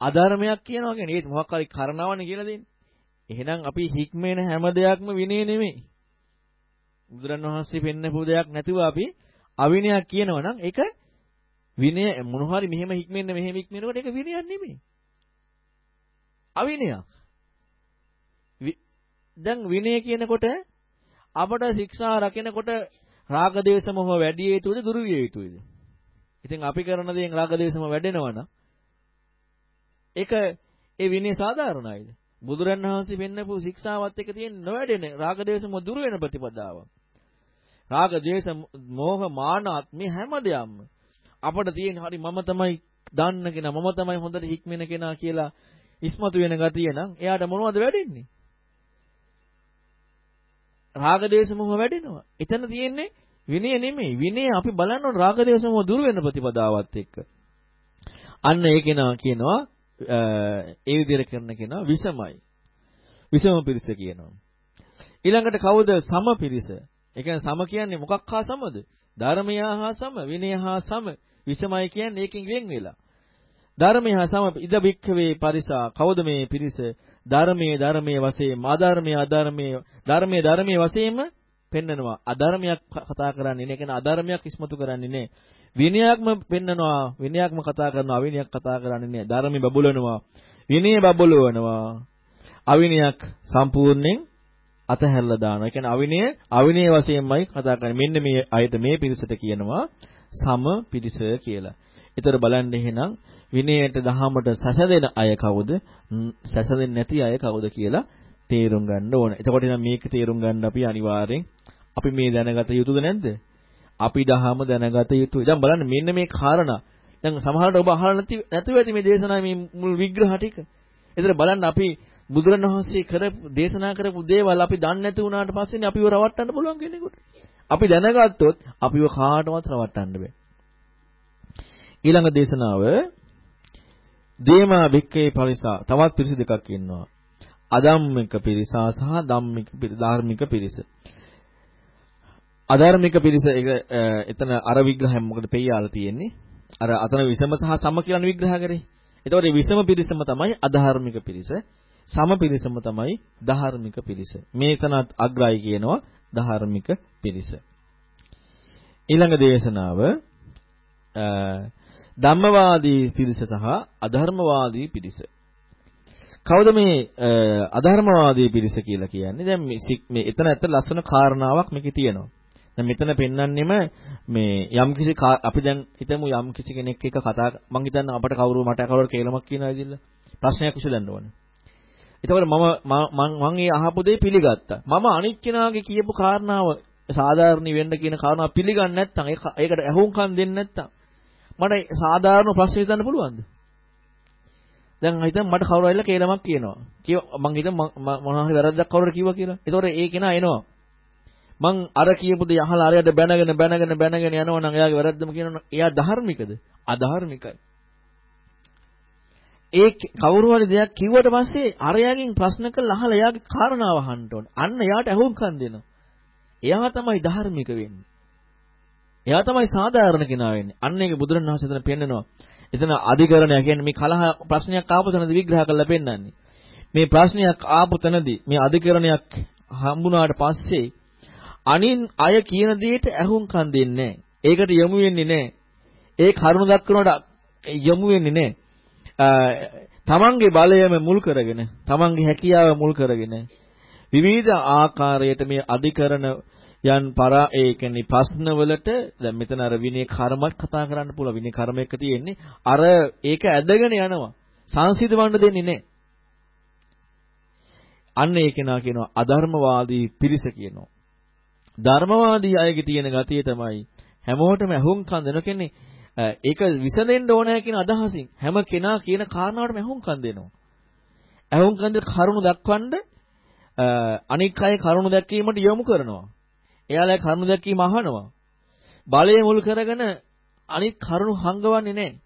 අධර්මයක් කියනවා කියන්නේ ඒ මොකක් හරි කරනවනේ කියලා දෙන්නේ. එහෙනම් අපි හික්මේන හැම දෙයක්ම විනය නෙමෙයි. බුදුරණවහන්සේ පෙන්නපු දෙයක් නැතුව අපි අවිනයක් කියනවා නම් ඒක විනය මොන හරි මෙහෙම හික්මෙන්න මෙහෙම හික්මෙනකොට ඒක විනයක් නෙමෙයි. අවිනයක්. දැන් විනය කියනකොට අපට ශික්ෂා රකිනකොට රාග දේශ මොහ වැඩි යුතුද දුරු විය යුතුද? ඉතින් අපි කරන දේෙන් රාග දේශ මොහ වැඩෙනවා නම් ඒක ඒ විනය සාධාරණයිද? බුදුරණවහන්සේ වෙන්නපු ශික්ෂාවත් එක්ක තියෙන නොවැඩෙන රාග දේශ මොහ දුරු වෙන ප්‍රතිපදාවක්. රාග දේශ මොහ මානත් මේ හැම දෙයක්ම අපට තියෙන හරි මම තමයි දන්න කෙනා මම තමයි හොඳට හික්මෙන කෙනා කියලා ඉස්මතු වෙන ගතිය නම් එයාට මොනවද වැඩෙන්නේ? රාගදේශ මොහ වැඩෙනවා. එතන තියෙන්නේ විනය නෙමෙයි. විනය අපි බලන්න ඕන රාගදේශ මොහ දුර වෙන ප්‍රතිපදාවත් එක්ක. අන්න ඒ කෙනා කියනවා ඒ විදිහට කරන කෙනා විසමයි. විසම පිරිස කියනවා. ඊළඟට කවුද සම පිරිස? ඒ කියන්නේ සම කියන්නේ මොකක් හා සමද? ධර්මය හා සම, විනය හා සම, විසමයි කියන්නේ ඒකෙන් වෙන් වෙලා. ධර්මය හා සම ඉද බික්ඛවේ පරිසා කවුද මේ පිරිස ධර්මයේ ධර්මයේ වශයෙන් අධර්මයේ අධර්මයේ ධර්මයේ ධර්මයේ වශයෙන්ම පෙන්නනවා අධර්මයක් කතා කරන්නේ නේ කියන්නේ අධර්මයක් ඉස්මතු කරන්නේ නේ විනයක්ම පෙන්නනවා විනයක්ම කතා කරනවා අවිනයක් කතා කරන්නේ නේ ධර්මي බබුලනවා විනය බබුලවනවා අවිනයක් සම්පූර්ණයෙන් අතහැරලා දානවා. ඒ කියන්නේ අවිනය අවිනය වශයෙන්මයි කතා කරන්නේ. මෙන්න මේ අයට මේ පිරිසට කියනවා සම පිරිස කියලා. ඒතර බලන්න එහෙනම් විනයට දහමට සැසඳෙන අය කවුද? සැසඳෙන්නේ නැති අය කවුද කියලා තේරුම් ගන්න ඕන. එතකොට නම් මේක තේරුම් ගන්න අපි අනිවාර්යෙන් අපි මේ දැනගත යුතුද නැද්ද? අපි දහම දැනගත යුතුයි. දැන් බලන්න මෙන්න මේ කාරණා. දැන් සමහරවිට ඔබ අහලා නැති නැතුව ඇති මේ දේශනාවේ මේ මුල් විග්‍රහ ටික. ඒතර බලන්න අපි බුදුරණවහන්සේ කරපු දේශනා කරපු දේවල් අපි දන්නේ නැති වුණාට පස්සේනේ අපිව රවට්ටන්න පුළුවන් කෙනෙකුට. අපි දැනගත්තොත් අපිව කාටවත් රවට්ටන්න බෑ. ඊළඟ දේශනාව දේමා භික්කේ පරිසා තවත් පිරිස දෙකක් ඉන්නවා. අධම්මික පිරිසා සහ ධම්මික ධාර්මික පිරිස. අධර්මික පිරිස එතන අර විග්‍රහයෙන් මොකද පෙయ్యාලා තියෙන්නේ? අර අතන විසම සහ සම කියන විග්‍රහ කරේ. එතකොට විසම පිරිසම තමයි අධාර්මික පිරිස. සම පිරිසම තමයි ධාර්මික පිරිස. මේකනත් අග්‍රයි කියනවා ධාර්මික පිරිස. ඊළඟ දේශනාව ධම්මවාදී පිරිස සහ අධර්මවාදී පිරිස. කවුද මේ අධර්මවාදී පිරිස කියලා කියන්නේ? දැන් මේ එතන ඇත්ත ලස්සන කාරණාවක් මේකේ තියෙනවා. දැන් මෙතන පෙන්වන්නෙම මේ යම්කිසි අපි දැන් හිතමු යම්කිසි කෙනෙක් එක්ක කතා මං හිතන්නේ අපට කවුරු මට කවුරු කේලමක් කියනවා ඇදිල්ල. ප්‍රශ්නයක් විසඳන්න ඕනේ. එතකොට මම මම මම ඒ අහපු දේ පිළිගත්තා. මම අනිත් කෙනාගේ කියපු කාරණාව සාධාරණ වෙන්න කියන කාරණාව පිළිගන්නේ නැත්නම් ඒකට ඇහුම්කන් දෙන්නේ නැත්නම් මට සාධාරණ ප්‍රශ්න හිතන්න පුළුවන්ද? දැන් හිතන්න මට කවුරු ඇවිල්ලා කේලමක් කියනවා. කිය මං හිතමු මොනවා හරි වැරද්දක් කවුරුර කිව්වා කියලා. ඒතකොට ඒ කෙනා එනවා. මං අර කියපු දේ අහලා අරයට බැනගෙන බැනගෙන බැනගෙන යනවා නම් එයාගේ වැරද්දම කියනවා එයා ධර්මිකද? අධර්මිකයි. ඒ කවුරු හරි දෙයක් කිව්වට පස්සේ අරයාගෙන් ප්‍රශ්න කරලා අහලා එයාගේ කාරණාව අහන්න ඕනේ. අන්න එයාට අහුම්කම් දෙනවා. එයා තමයි ධර්මික වෙන්නේ. එයා තමයි සාධාරණ කෙනා වෙන්නේ. අන්න ඒක බුදුරණවහන්සේ එතන පෙන්නනවා. එතන අධිකරණය කියන්නේ මේ කලහ ප්‍රශ්නයක් ආපු තැනදී විග්‍රහ කරලා පෙන්නන්නේ. මේ ප්‍රශ්නයක් ආපු තැනදී මේ අධිකරණයක් හම්බුනාට පස්සේ අනින් අය කියන දෙයට ඇහුම්කන් දෙන්නේ ඒකට යොමු වෙන්නේ නැහැ. ඒ කරුණ දක්වනට යොමු වෙන්නේ නැහැ. තමන්ගේ බලයම මුල් කරගෙන තමන්ගේ හැකියාව මුල් කරගෙන විවිධ ආකාරයට මේ අධිකරණ යන් පරා ඒ කියන්නේ ප්‍රශ්නවලට දැන් මෙතන අර විනය කර්මත් කතා කරන්න පුළුවන්. විනය කර්ම එක තියෙන්නේ අර ඒක ඇදගෙන යනවා. සංසිඳවන්න දෙන්නේ නැහැ. අන්න ඒක නා කියනවා අධර්මවාදී පිරිස කියනවා. ධර්මවාදී අයගේ තියෙන ගතිය තමයි හැමෝටම අහුම්කම් දෙන කෙනේ ඒක විසඳෙන්න ඕනෑ කියන අදහසින් හැම කෙනා කියන කාරණාවටම අහුම්කම් දෙනවා අහුම්කම් දෙන කරුණු දක්වන්න අනික් අය කරුණු දැක්වීමට යොමු කරනවා එයාලා කරුණු දැක්වීම අහනවා. බලය මුල් කරගෙන අනිත් කරුණු හංගවන්නේ නැහැ.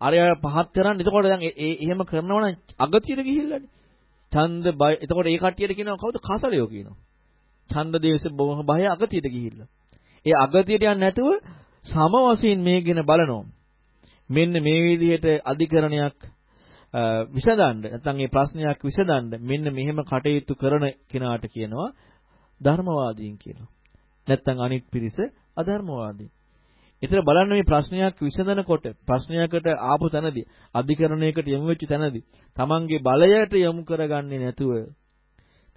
අර යා පහත් කරන් එතකොට දැන් ඒ එහෙම කරනවා නම් අගතියට ගිහිල්ලානේ. ඡන්ද බය එතකොට ඒ කට්ටියට කියනවා කවුද කසලයෝ කියනවා. ඡන්ද දේශ බොහ බය අගතියට ගිහිල්ලා. ඒ අගතියට යන්නේ නැතුව සම වශයෙන් මේගෙන බලනවා. මෙන්න මේ විදිහට අධිකරණයක් විසඳන්න නැත්නම් මේ ප්‍රශ්නයක් විසඳන්න මෙන්න මෙහෙම කටයුතු කරන කෙනාට කියනවා ධර්මවාදීන් කියලා. නැත්තම් අනිත් පිරිස අධර්මවාදී. ඒතර බලන්න මේ ප්‍රශ්නයක් විසඳනකොට ප්‍රශ්නයකට ආපු තැනදී අධිකරණයකට යොමු වෙච්ච තැනදී තමන්ගේ බලයට යොමු කරගන්නේ නැතුව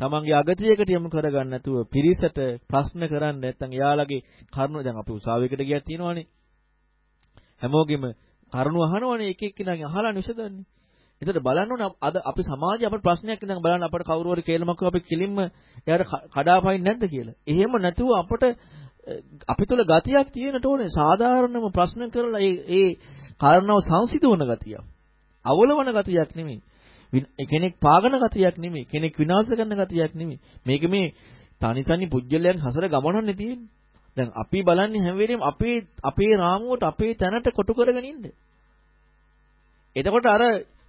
තමන්ගේ අගතියකට යොමු කරගන්න නැතුව පිරිසට ප්‍රශ්න කරන්නේ නැත්නම් එයාලගේ කරුණ දැන් අපි උසාවියකට ගියක් තියෙනවානේ හැමෝගෙම කරුණ අහනවනේ එක එක්කෙනාගෙන් අහලා විසඳන්නේ එතකොට බලන්න ඕනේ අද අපි සමාජයේ අපේ ප්‍රශ්නයක් ඉඳන් බලන්න අපට කවුරු හරි කේලමක් අපි කිලින්ම එයාට කඩාපයින් නැද්ද කියලා. එහෙම නැතුව අපට අපි තුල ගතියක් තියෙනට ඕනේ සාධාරණම ප්‍රශ්න කරලා ඒ ඒ කාරණාව සංසිඳවන ගතියක්. අවලවන ගතියක් නෙමෙයි. කෙනෙක් පාගන ගතියක් නෙමෙයි. කෙනෙක් විනාශ කරන ගතියක් නෙමෙයි. මේක මේ තනි තනි පුජ්‍යලයන් හසර ගමනන්නේ තියෙන්නේ. දැන් අපි බලන්නේ හැම වෙලේම අපේ අපේ රාමුවට අපේ තැනට කොටු කරගෙන ඉන්න. එතකොට අර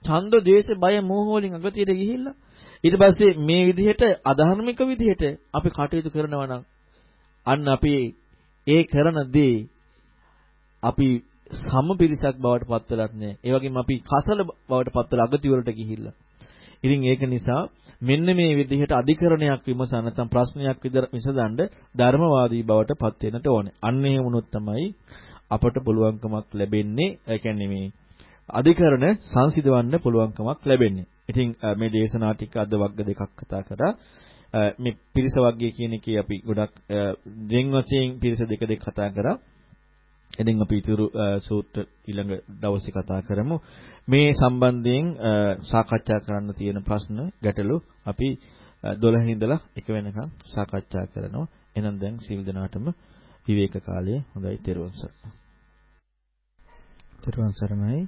ඡන්ද, ද්වේෂ, බය, මෝහ වලින් අගතියට ගිහිල්ලා ඊට පස්සේ මේ විදිහට අධර්මික විදිහට අපි කටයුතු කරනවා නම් අන්න අපි ඒ කරන දේ අපි සම පිරිසක් බවට පත් වෙලත් නැහැ. ඒ වගේම අපි කසල බවට පත් වෙලා අගති වලට ගිහිල්ලා. ඉතින් ඒක නිසා මෙන්න මේ විදිහට අධිකරණයක් විමසන නැත්නම් ප්‍රශ්නයක් විතර විසඳන්න ධර්මවාදී බවට පත් වෙන්නට ඕනේ. අන්න එහෙම වුණොත් තමයි අපට පුළුවන්කමක් ලැබෙන්නේ. ඒ කියන්නේ මේ අධිකරණ සංසිඳවන්න පුළුවන්කමක් ලැබෙන්නේ. ඉතින් මේ දේශනා ටික අද වර්ග දෙකක් කතා කරා. මේ පිරිස වර්ගය කියන එකේ අපි ගොඩක් දෙන් වශයෙන් පිරිස දෙක දෙක කතා කරා. එදින් අපි ඊතුරු සූත්‍ර ඊළඟ දවසේ කතා කරමු. මේ සම්බන්ධයෙන් සාකච්ඡා කරන්න තියෙන ප්‍රශ්න ගැටලු අපි 12 ඉඳලා 1 වෙනකම් සාකච්ඡා කරනවා. එහෙනම් දැන් සීල් දනාටම විවේක කාලය හොඳයි තෙරුවන් සරණයි. තෙරුවන් සරණයි.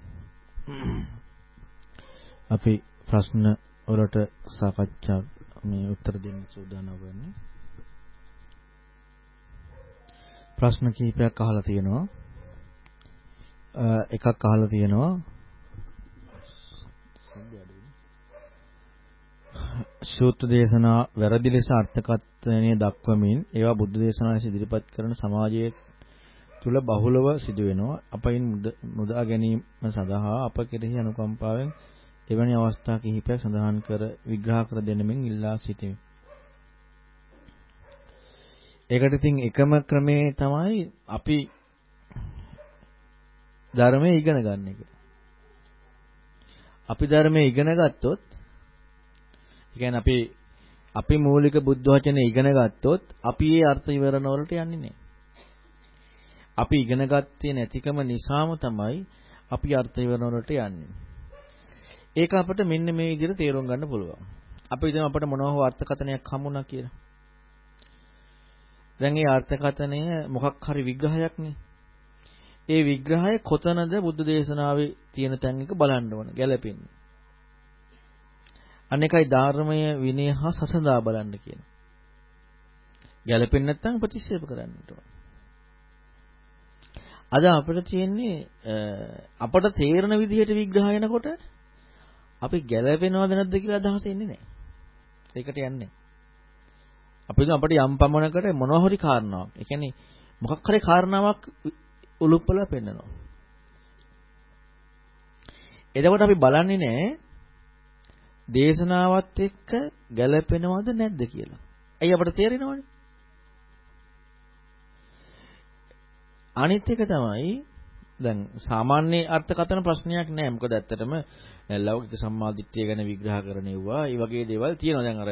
අපි ප්‍රශ්න වලට සාකච්ඡා මේ උත්තර දෙන්න සූදානම් වෙන්නේ. ප්‍රශ්න කිහිපයක් අහලා තියෙනවා. එකක් අහලා තියෙනවා. සූත්‍ර දේශනා වැරදි ලෙස අර්ථකථනය දක්වමින් ඒවා බුද්ධ දේශනාවේ ඉදිරිපත් කරන සමාජයේ තුල බහුලව සිදුවෙනවා. අපයින් මුදා ගැනීම සඳහා අප කෙරෙහි අනුකම්පාවෙන් එවැනි අවස්ථා කිහිපයක් සඳහන් කර විග්‍රහ කර දෙනමින් ඉල්ලා සිටිමි. ඒකට ඉතින් එකම ක්‍රමේ තමයි අපි ධර්මයේ ඉගෙන ගන්න එක. අපි ධර්මයේ ඉගෙන ගත්තොත් ඒ කියන්නේ අපි අපි මූලික බුද්ධ වචනේ ඉගෙන ගත්තොත් අපි ඒ අර්ථ විවරණ වලට යන්නේ නැහැ. අපි ඉගෙන ගත්තේ නැතිකම නිසාම තමයි අපි අර්ථ විවරණ වලට යන්නේ. ඒක අපිට මෙන්න මේ විදිහට තේරුම් ගන්න පුළුවන්. අපි හිතමු අපිට මොනවා හෝ අර්ථකථනයක් හමුණා කියලා. දැන් ඒ අර්ථකථනය මොකක් හරි විග්‍රහයක්නේ. ඒ විග්‍රහය කොතනද බුද්ධ දේශනාවේ තියෙන තැන් එක බලන්න ඕන ගැලපෙන්නේ. අනේකයි ධර්මය විනය හා සසඳා බලන්න කියන. ගැලපෙන්නේ නැත්නම් ප්‍රතික්ෂේප කරන්නට ඕන. අද අපිට තියෙන්නේ අපට තේරෙන විදිහට විග්‍රහයනකොට අපි ගැලපෙනවද නැද්ද කියලා අදහස එන්නේ නැහැ. ඒකට යන්නේ. අපි අපිට යම් පමණකට මොනවා හරි කාරණාවක්. ඒ කියන්නේ මොකක් හරි කාරණාවක් උලුප්පලා පෙන්නනවා. එතකොට අපි බලන්නේ නැහැ දේශනාවත් එක්ක ගැලපෙනවද නැද්ද කියලා. ඇයි අපට තේරෙනවනේ? අනිත් එක තමයි දැන් සාමාන්‍ය අර්ථකථන ප්‍රශ්නයක් නෑ. මොකද ඇත්තටම ලෞකික සම්මාදිට්ඨිය ගැන විග්‍රහ කරණෙව්වා. ඒ වගේ දේවල් තියෙනවා. දැන් අර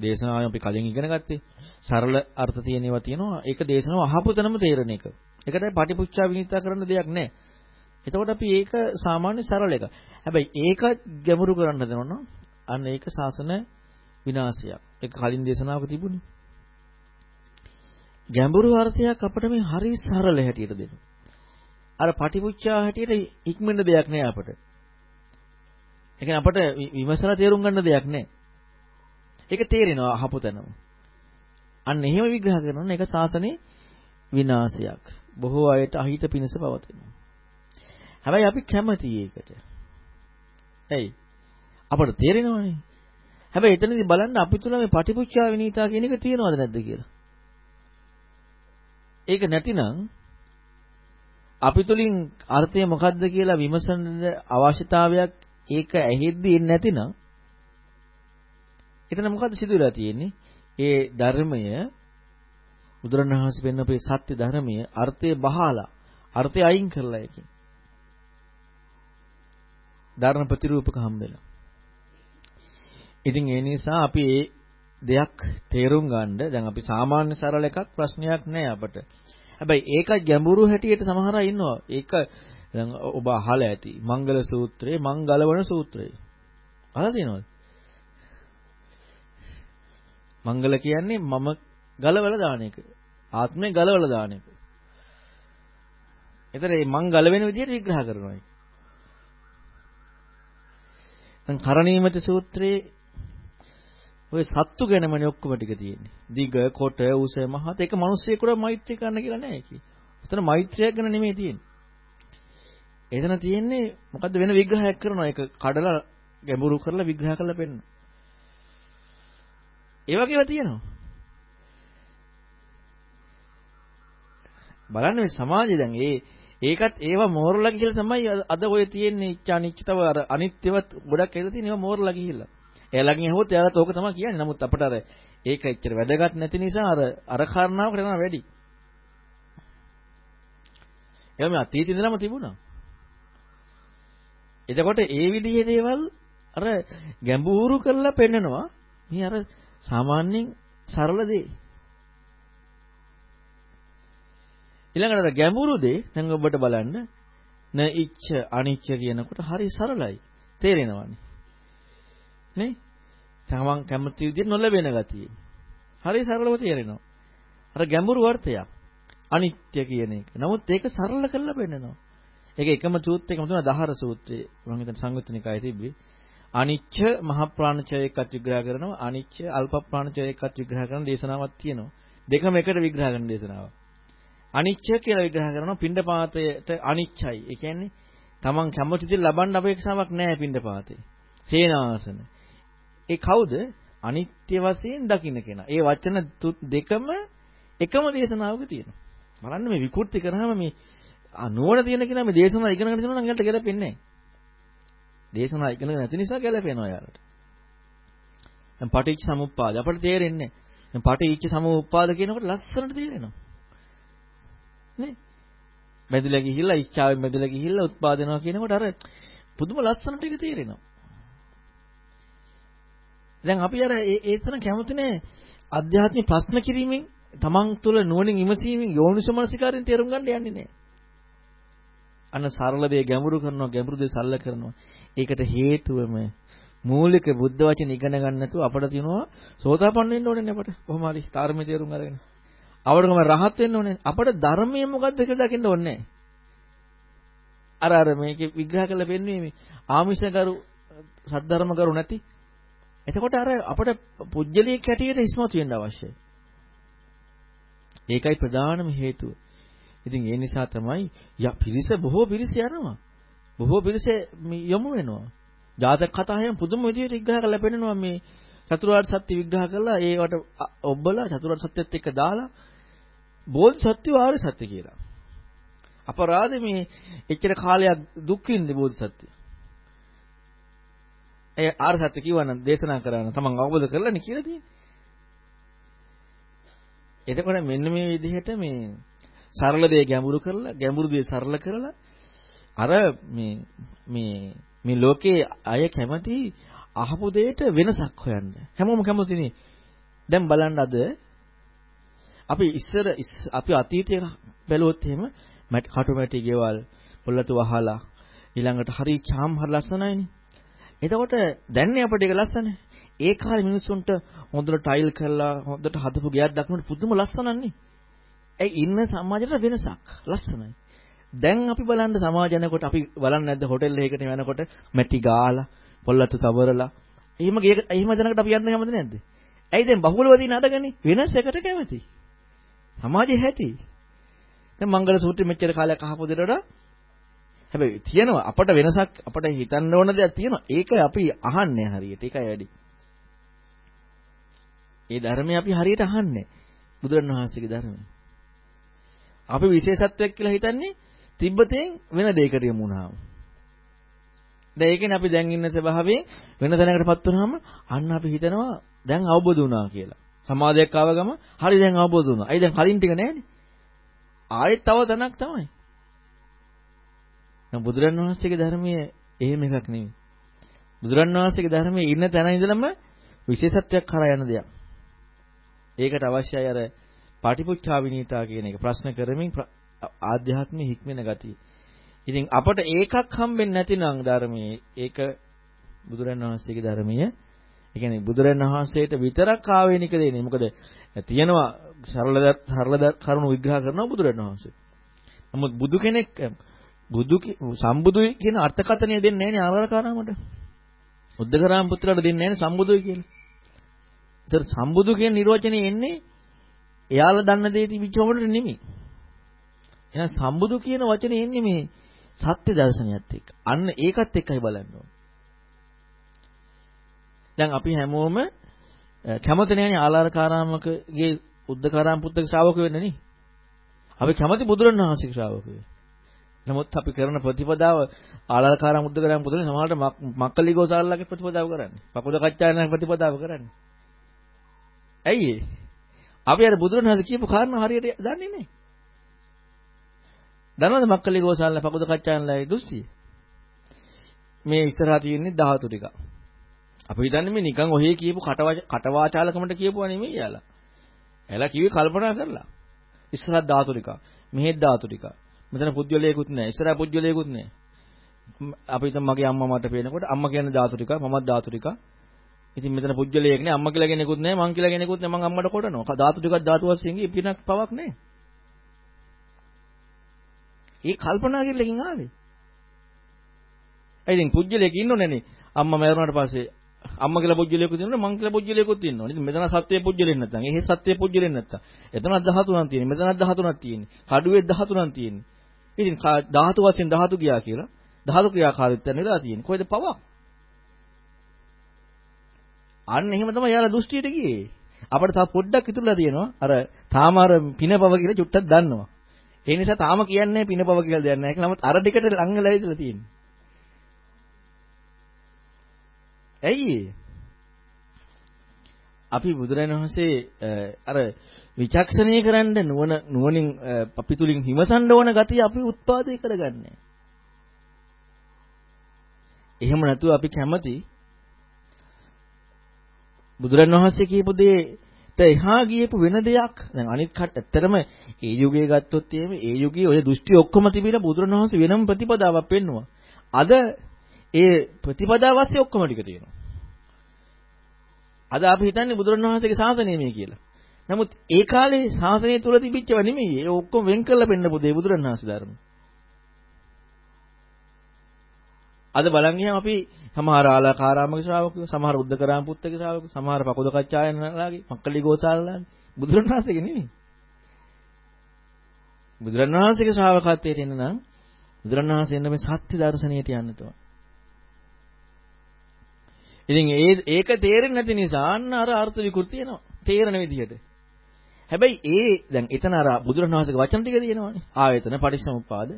දේශනාවෙන් අපි කලින් ඉගෙන ගත්තේ සරල අර්ථ තියෙන ඒවා තියෙනවා. ඒක දේශනාව අහපු තැනම තේරෙන එක. ඒකට පටිපුච්චා විනිතා කරන්න දෙයක් නැහැ. එතකොට අපි ඒක සාමාන්‍ය සරල එක. හැබැයි ඒක ගැඹුරු කරන්න හදනවා අන්න ඒක සාසන විනාශයක්. ඒක කලින් දේශනාවක තිබුණේ. ගැඹුරු අර්ථයක් අපිට මේ හරි සරල හැටියට දෙනවා. අර පටිපුච්චා හැටියට ඉක්මන දෙයක් නෑ අපිට. ඒ කියන්නේ අපිට විමසලා තේරුම් ගන්න දෙයක් නෑ. ඒක තේරෙනවා අහපු තැනම. අන්න එහෙම විග්‍රහ කරනවා ඒක සාසනේ විනාශයක්. බොහෝ අයට අහිත පිණිස පවතිනවා. හැබැයි අපි කැමති ඒකට. ඇයි? අපට තේරෙනවනේ. හැබැයි එතනදී බලන්න අපි තුල මේ පටිපුච්චා විනීතා කියන එක තියෙනවද නැද්ද කියලා. ඒක නැතිනම් අපි තුලින් අර්ථය මොකද්ද කියලා විමසන අවශ්‍යතාවයක් ඒක ඇහෙද්දී එන්නේ නැතිනම් එතන මොකද්ද සිදු වෙලා තියෙන්නේ? ඒ ධර්මය බුදුරණවහන්සේ පෙන්වපේ සත්‍ය ධර්මයේ අර්ථය බහලා අර්ථය අයින් කරලා ඒකෙන් ධර්ම ප්‍රතිරූපක හම්බෙලා. ඉතින් ඒ නිසා අපි ඒ දෙයක් තේරුම් ගන්න දැන් අපි සාමාන්‍ය සරල එකක් ප්‍රශ්නයක් නෑ අපට. හැබැයි ඒක ගැඹුරු හැටියට සමහර අය ඉන්නවා. ඒක දැන් ඔබ අහලා ඇති. මංගල සූත්‍රයේ මංගලවන සූත්‍රය. අහලා තියෙනවද? මංගල කියන්නේ මම ගලවලා දාන එක. ආත්මය ගලවලා දාන එක. එතන මේ මං ගලවෙන විදිහට විග්‍රහ කරනවා ඒක. දැන් කරණීයමත සූත්‍රයේ ඔය සත්තු ගැනමනේ ඔක්කොම ටික තියෙන්නේ. දිග, කොට, උස, මහත ඒක මිනිස්සෙකුට මෛත්‍රී කරන්න කියලා නෑ කි. උතන මෛත්‍රියක් ගැන නෙමෙයි තියෙන්නේ. එතන තියෙන්නේ මොකද්ද වෙන විග්‍රහයක් කරනවා ඒක කඩලා ගැඹුරු කරලා විග්‍රහ කරලා පෙන්නන. ඒ වගේව තියෙනවා. බලන්න මේ සමාජය දැන් ඒ ඒකත් ඒවා මෝරලා ගිහිල්ලා තමයි අද ඔය තියෙන්නේ ඉච්ඡා නිච්චතව අර අනිත්‍යවත් ගොඩක් ඇවිල්ලා තියෙන ඒවා මෝරලා ගිහිල්ලා. එයාලගෙන් ඇහුවොත් එයාලත් ඕක තමයි කියන්නේ. නමුත් අපට අර ඒක එච්චර වැදගත් නැති නිසා අර අර කාරණාවකට යනවා වැඩි. එයා මේ අතීතේ ඉඳලම තිබුණා. එතකොට ඒ විදිහේ දේවල් අර ගැඹුරු කරලා පෙන්නනවා. මේ අර සාමාන්‍යයෙන් සරල දේ. ඊළඟට ගැඹුරු දේ දැන් ඔබට බලන්න න ඉච්ඡ අනිච්ච කියනකොට හරි සරලයි. තේරෙනවනේ. නේ? තමන් කැමති විදිහට නොලැබෙන ගතිය. හරි සරලව තේරෙනවා. අර ගැඹුරු අර්ථයක්. අනිත්‍ය කියන එක. නමුත් ඒක සරල කරලා පෙන්නනවා. ඒක එකම සූත්‍රයකම තුන දහර සූත්‍රයේ මම හිතන සංයුත්නිකයි තිබ්බේ. අනිච්ච මහ ප්‍රාණචය එකත් විග්‍රහ කරනවා. අනිච්ච අල්ප ප්‍රාණචය එකත් විග්‍රහ කරන දේශනාවක් තියෙනවා. දෙකම එකට විග්‍රහ කරන දේශනාවක්. අනිච්ච කියලා විග්‍රහ කරනවා පින්ඩපාතයට අනිච්චයි. ඒ කියන්නේ තමන් කැමති දේ ලබන්න අපේක්ෂාවක් නැහැ පින්ඩපාතේ. සේනාසන. ඒ කවුද? අනිත්‍ය වශයෙන් දකින්න කෙනා. ඒ වචන දෙකම එකම දේශනාවක තියෙනවා. බලන්න මේ විකෘති කරාම මේ නුවණ තියෙන කෙනා මේ දේශනාව ඉගෙන ගන්න තියෙනවා නම් යාට ගැලපෙන්නේ නැහැ. දේශනාව ඉගෙන ගන්න නැති නිසා ගැලපෙනවා යාලට. දැන් පටිච්ච සමුප්පාද අපට තේරෙන්නේ නැහැ. දැන් පටිච්ච සමුප්පාද කියනකොට ලස්සනට තේරෙනවා. නේ? මැදිලා ගිහිල්ලා ඉච්ඡාවෙන් මැදිලා ගිහිල්ලා උත්පාදනවා කියනකොට අර පුදුම ලස්සනට ඒක තේරෙනවා. දැන් අපි අර ඒ ඒතන කැමතිනේ අධ්‍යාත්මික ප්‍රශ්න කිරීමෙන් තමන් තුළ නුවණින් විමසීමෙන් යෝනිසමනසිකාරයෙන් තේරුම් ගන්න යන්නේ නැහැ. අන්න සරල දේ ගැඹුරු කරනවා ගැඹුරු දේ සරල කරනවා. ඒකට හේතුවම මූලික බුද්ධ වචන ඉගෙන ගන්න නැතුව අපිට තියෙනවා සෝතාපන්න වෙන්න ඕනේ නේ අපට. කොහොම හරි ධර්මයේ තේරුම් අරගෙන. අවඩකම රහත් වෙන්න ඕනේ. අපට ධර්මයේ මොකද්ද කියලා දකින්න ඕනේ නැහැ. අර අර මේකේ විග්‍රහ කරලා පෙන්වන්නේ මේ ආමිෂකරු සද්ධර්මකරු නැති. එතකොට අර අපට පුජ්‍යලියක් හැටියට ඉස්මතු වෙන්න අවශ්‍යයි. ඒකයි ප්‍රධානම හේතුව. ඉතින් ඒ නිසා තමයි පිරිස බොහෝ පිරිස යනවා. බොහෝ පිරිස යොමු වෙනවා. ජාතක කතා හැම පුදුම විදිහට විග්‍රහ කරලා පෙන්නනවා මේ චතුරාර්ය සත්‍ය විග්‍රහ කරලා ඒවට ඔබලා චතුරාර්ය සත්‍යත් එක්ක දාලා බෝධිසත්ව ආර්ය සත්‍ය කියලා. අපරාධේ මේ එච්චර කාලයක් දුක් විඳි බෝධිසත්ව. ඒ ආර්ය සත්‍ය කිව්වනම් දේශනා කරන තමන් අවබෝධ කරලානේ කියලා තියෙන්නේ. එතකොට මෙන්න මේ විදිහට මේ සරල දේ ගැඹුරු කරලා ගැඹුරු දේ සරල කරලා අර මේ මේ මේ ලෝකේ අය කැමති අහපු දෙයට වෙනසක් හොයන්න. හැමෝම කැමතිනේ. දැන් බලන්න අද අපි ඉස්සර අපි අතීතයේ බැලුවොත් එහෙම කටු මැටි ගෙවල් පොල්ලතු වහලා ඊළඟට හරි චාම් හරි ලස්සනයිනේ. එතකොට දැන්නේ අපිට ඒක ලස්සනයි. ඒ කාලේ මිනිස්සුන්ට හොඳට ටයිල් කරලා හොඳට හදපු ගෙයක් දක්නට පුදුම ලස්සනන්නේ. ඒ ඉන්න සමාජයට වෙනසක් ලස්සනයි. දැන් අපි බලන්න සමාජනකොට අපි බලන්නේ නැද්ද හොටෙල් එකකට යනකොට මැටි ගාලා පොල්ලතු තවරලා එහෙම ගේක එහෙම දැනකට අපි යන්න කැමති නැද්ද? ඇයි දැන් බහුලව දින අඩගන්නේ වෙනස් එකට කැමති. සමාජයේ හැටි. දැන් මංගල සූත්‍රෙ මෙච්චර කාලයක් අහපු දෙයට හැබැයි තියෙනවා අපට වෙනසක් අපට හිතන්න ඕන දෙයක් තියෙනවා. ඒක අපි අහන්නේ හරියට. ඒකයි වැඩි. ඒ ධර්මය අපි හරියට අහන්නේ. බුදුරණවහන්සේගේ ධර්මය. අපි විශේෂත්වයක් කියලා හිතන්නේ තිබ්බතෙන් වෙන දෙයකට යමු වුණාම. දැන් ඒකනේ අපි දැන් ඉන්න ස්වභාවයෙන් වෙන තැනකටපත් වුණාම අන්න අපි හිතනවා දැන් අවබෝධ වුණා කියලා. සමාධියක් ආව ගම හරි දැන් අවබෝධ වුණා. අයි දැන් කලින් ටික නැහැනේ. ආයෙත් තව තැනක් තමයි. දැන් බුදුරන් වහන්සේගේ ධර්මයේ එහෙම එකක් නෙමෙයි. බුදුරන් වහන්සේගේ ධර්මයේ ඉන්න තැන ඉඳලම විශේෂත්වයක් කරා යන දෙයක්. ඒකට අවශ්‍යයි අර පාටිපුච්චා විනීතා කියන එක ප්‍රශ්න කරමින් ආධ්‍යාත්මික හික්මෙන ගතිය. ඉතින් අපට ඒකක් හම්බෙන්නේ නැතිනම් ධර්මයේ ඒක බුදුරන් වහන්සේගේ ධර්මයේ ඒ කියන්නේ බුදුරන් වහන්සේට විතරක් ආවේනික දෙන්නේ. මොකද තියෙනවා සරල සරල කරුණු විග්‍රහ කරනවා බුදුරන් වහන්සේ. නමුත් බුදු කෙනෙක් බුදු සම්බුදුයි කියන අර්ථකථනය දෙන්නේ නැහැ නේ ආරාරකාරාමට. උද්දකරාම පුත්‍රයාට දෙන්නේ නැහැ නේ සම්බුදුයි කියලා. ඒතර සම්බුදු කියන නිර්වචනේ එන්නේ එයාලා දන්න දේ තිබිච්චවකට නෙමෙයි. එහෙනම් සම්බුදු කියන වචනේ එන්නේ මේ සත්‍ය දර්ශනයත් එක්ක. අන්න ඒකත් එක්කයි බලන්න ඕනේ. දැන් අපි හැමෝම කැමති නෑනේ ආලාරකාරාමකගේ උද්දකාරාම පුත්තක ශ්‍රාවක වෙන්න නේ. අපි කැමති බුදුරණවහන්සේගේ ශ්‍රාවක වෙන්න. නමුත් අපි කරන ප්‍රතිපදාව ආලාරකාරාම උද්දකාරාම පුතේ සමහරට මක්කලිගෝසාරලාගේ ප්‍රතිපදාව කරන්නේ. පකුද කච්චායන ප්‍රතිපදාව කරන්නේ. ඇයි ඒ? අපි අර බුදුරණවහන්සේ කියපු කාරණා හරියට දන්නේ නැහැ. දන්නවද මක්කලි ගෝසාල්ලා පකුද කච්චාන්ලාගේ දෘෂ්ටිය? මේ ඉස්සරහා තියෙන්නේ ධාතු ටික. අපි හිතන්නේ මේ නිකන් ඔහේ කියපු කටවාචාලකමට කියපුවා නෙමෙයි යාලා. එලා කිව්වේ කල්පනා කරලා. ඉස්සරහා ධාතු ටික. මෙහෙත් ධාතු ටික. මෙතන පුද්ගලයෙකුත් නැහැ. ඉස්සරහා පුද්ගලයෙකුත් නැහැ. අපි හිතමු මගේ අම්මා මට පේනකොට අම්මා කියන්නේ ධාතු ටික, මමත් ධාතු ටික. ඉතින් මෙතන පුජ්‍යලයක් නේ අම්මා කියලා කෙනෙකුත් නැහැ මං කියලා කෙනෙකුත් නැහැ මං අම්මට කොටනවා. ධාතු ටිකක් ධාතු වශයෙන් ඉපිනක් පවක් නැහැ. ඒ කල්පනා කිරලකින් ආවේ. ඒ ඉතින් පුජ්‍යලයක් ඉන්නෝනේ නේ. අම්මා මැරුණාට පස්සේ අම්මා කියලා පුජ්‍යලයකුත් ඉන්නවනේ මං කියලා පුජ්‍යලයකුත් ඉන්නවනේ. ඉතින් මෙතන සත්‍යයේ පුජ්‍යලෙක් නැත්තම් එහෙ සත්‍යයේ පුජ්‍යලෙක් නැත්තම් එතනක් 13ක් තියෙන්නේ. මෙතනක් 13ක් තියෙන්නේ. කඩුවේ 13ක් තියෙන්නේ. ඉතින් ධාතු වශයෙන් ධාතු ගියා කියලා ධාතු ක්‍රියාකාරීත්වය නෙලා තියෙන්නේ. කොහෙද පවක්? අන්න එහෙම තමයි යාලා දෘෂ්ටියට ගියේ. අපිට තව පොඩ්ඩක් ඉතුරුලා තියෙනවා. අර තාම අර පිනපව කියලා චුට්ටක් දන්නවා. ඒ නිසා තාම කියන්නේ පිනපව කියලා දෙයක් නැහැ. නමුත් අර ටිකට ලං වෙලා ඉඳලා තියෙන්නේ. ඇයි අපි බුදුරජාණන් වහන්සේ අර විචක්ෂණීය කරන්න නුවණ නුවණින් අපිතුලින් හිමසන්න ඕන ගතිය අපි උත්පාදේ කරගන්නේ. එහෙම නැතුව අපි කැමති බුදුරණවහන්සේ කියපු දෙයට එහා ගියපු වෙන දෙයක් දැන් අනිත් කට ඇත්තරම ඒ යුගයේ ගත්තොත් එහෙම ඒ යුගයේ ඔය දෘෂ්ටි ඔක්කොම තිබිලා බුදුරණවහන්සේ වෙනම ප්‍රතිපදාවක් පෙන්නවා. අද ඒ ප්‍රතිපදාව ඇස්සේ ඔක්කොම ටික තියෙනවා. අද අපි හිතන්නේ බුදුරණවහන්සේගේ ශාසනය මේ කියලා. නමුත් ඒ කාලේ ශාසනය තුල තිබිච්චව නෙමෙයි. ඒ ඔක්කොම වෙන් කරලා පෙන්නපු දේ බුදුරණවහන්සේ ධර්ම. අද බලන් ගියාම අපි සමහර ආලාකාරාමක ශ්‍රාවකයෝ, සමහර උද්දකරාම පුත්තක ශ්‍රාවකයෝ, සමහර පකොදකච්චායනලාගේ, මක්කලි ගෝසාලලාගේ බුදුරණවහන්සේගේ නෙමෙයි. බුදුරණවහන්සේගේ ශ්‍රාවකත්වයට එන්න නම් බුදුරණවහන්සේ එන්න මේ සත්‍ය දර්ශනයට යන්න ඕන. ඉතින් ඒ ඒක තේරෙන්නේ නැති නිසා අන්න අර අර්ථ විකෘති එනවා. තේරෙන විදිහට. හැබැයි ඒ දැන් එතන අර බුදුරණවහන්සේගේ වචන ටික තියෙනවානේ. ආයතන පටිච්චසමුප්පාද.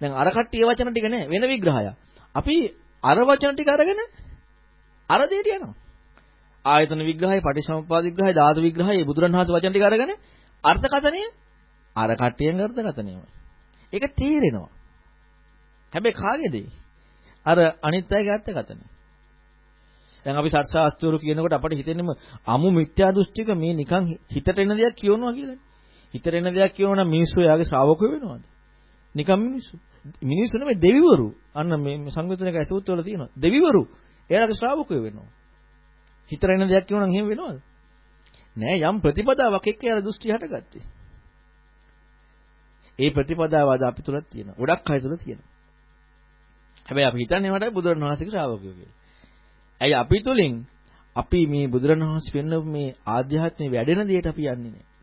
දැන් අර කට්ටිය වචන ටික නෑ වෙන විග්‍රහයක්. අපි අර වචන ටික අරගෙන අර දෙයට යනවා. ආයතන විග්‍රහය, පටිච්චසමුප්පාද විග්‍රහය, ධාතු විග්‍රහය, බුදුරණවහන්සේ වචන ටික අරගෙන අර්ථකථනය අර කට්ටියෙන් අර්ථකථනයමයි. ඒක තේරෙනවා. හැබැයි කාගේද? අර අනිත් අයගේ අර්ථකථනය. දැන් අපි සත්‍යාස්ත්‍රවරු කියනකොට අපිට හිතෙන්නේම අමු මිත්‍යා දෘෂ්ටික මේ නිකන් හිතට එන දෙයක් කියවනවා කියලානේ. හිතට එන දෙයක් කියවනවා නම් මිනිස්සු එයාගේ ශ්‍රාවකයෝ වෙනවද? නිකන් මිනිස්සු. මිනිස්සු නෙමෙයි දෙවිවරු. අන්න මේ සංයුතනක ඇසුත් වල තියෙනවා. දෙවිවරු. එයාලගේ ශ්‍රාවකයෝ වෙනවා. හිතට එන දෙයක් කියවනවා නම් එහෙම වෙනවද? නෑ යම් ප්‍රතිපදාවක් එක්ක එයාලා දෘෂ්ටි හටගත්තේ. ඒ ප්‍රතිපදාව අද අපි තුලත් තියෙනවා. ගොඩක් අය තුල තියෙනවා. හැබැයි අපි හිතන්නේ මට බුදුරණවහන්සේගේ ශ්‍රාවකයෝ කියලා. ඇයි අපි තුලින් අපි මේ බුදුරණවහන්සේ පෙන්වපු මේ ආධ්‍යාත්මේ වැඩෙන දෙයට අපි යන්නේ නැහැ.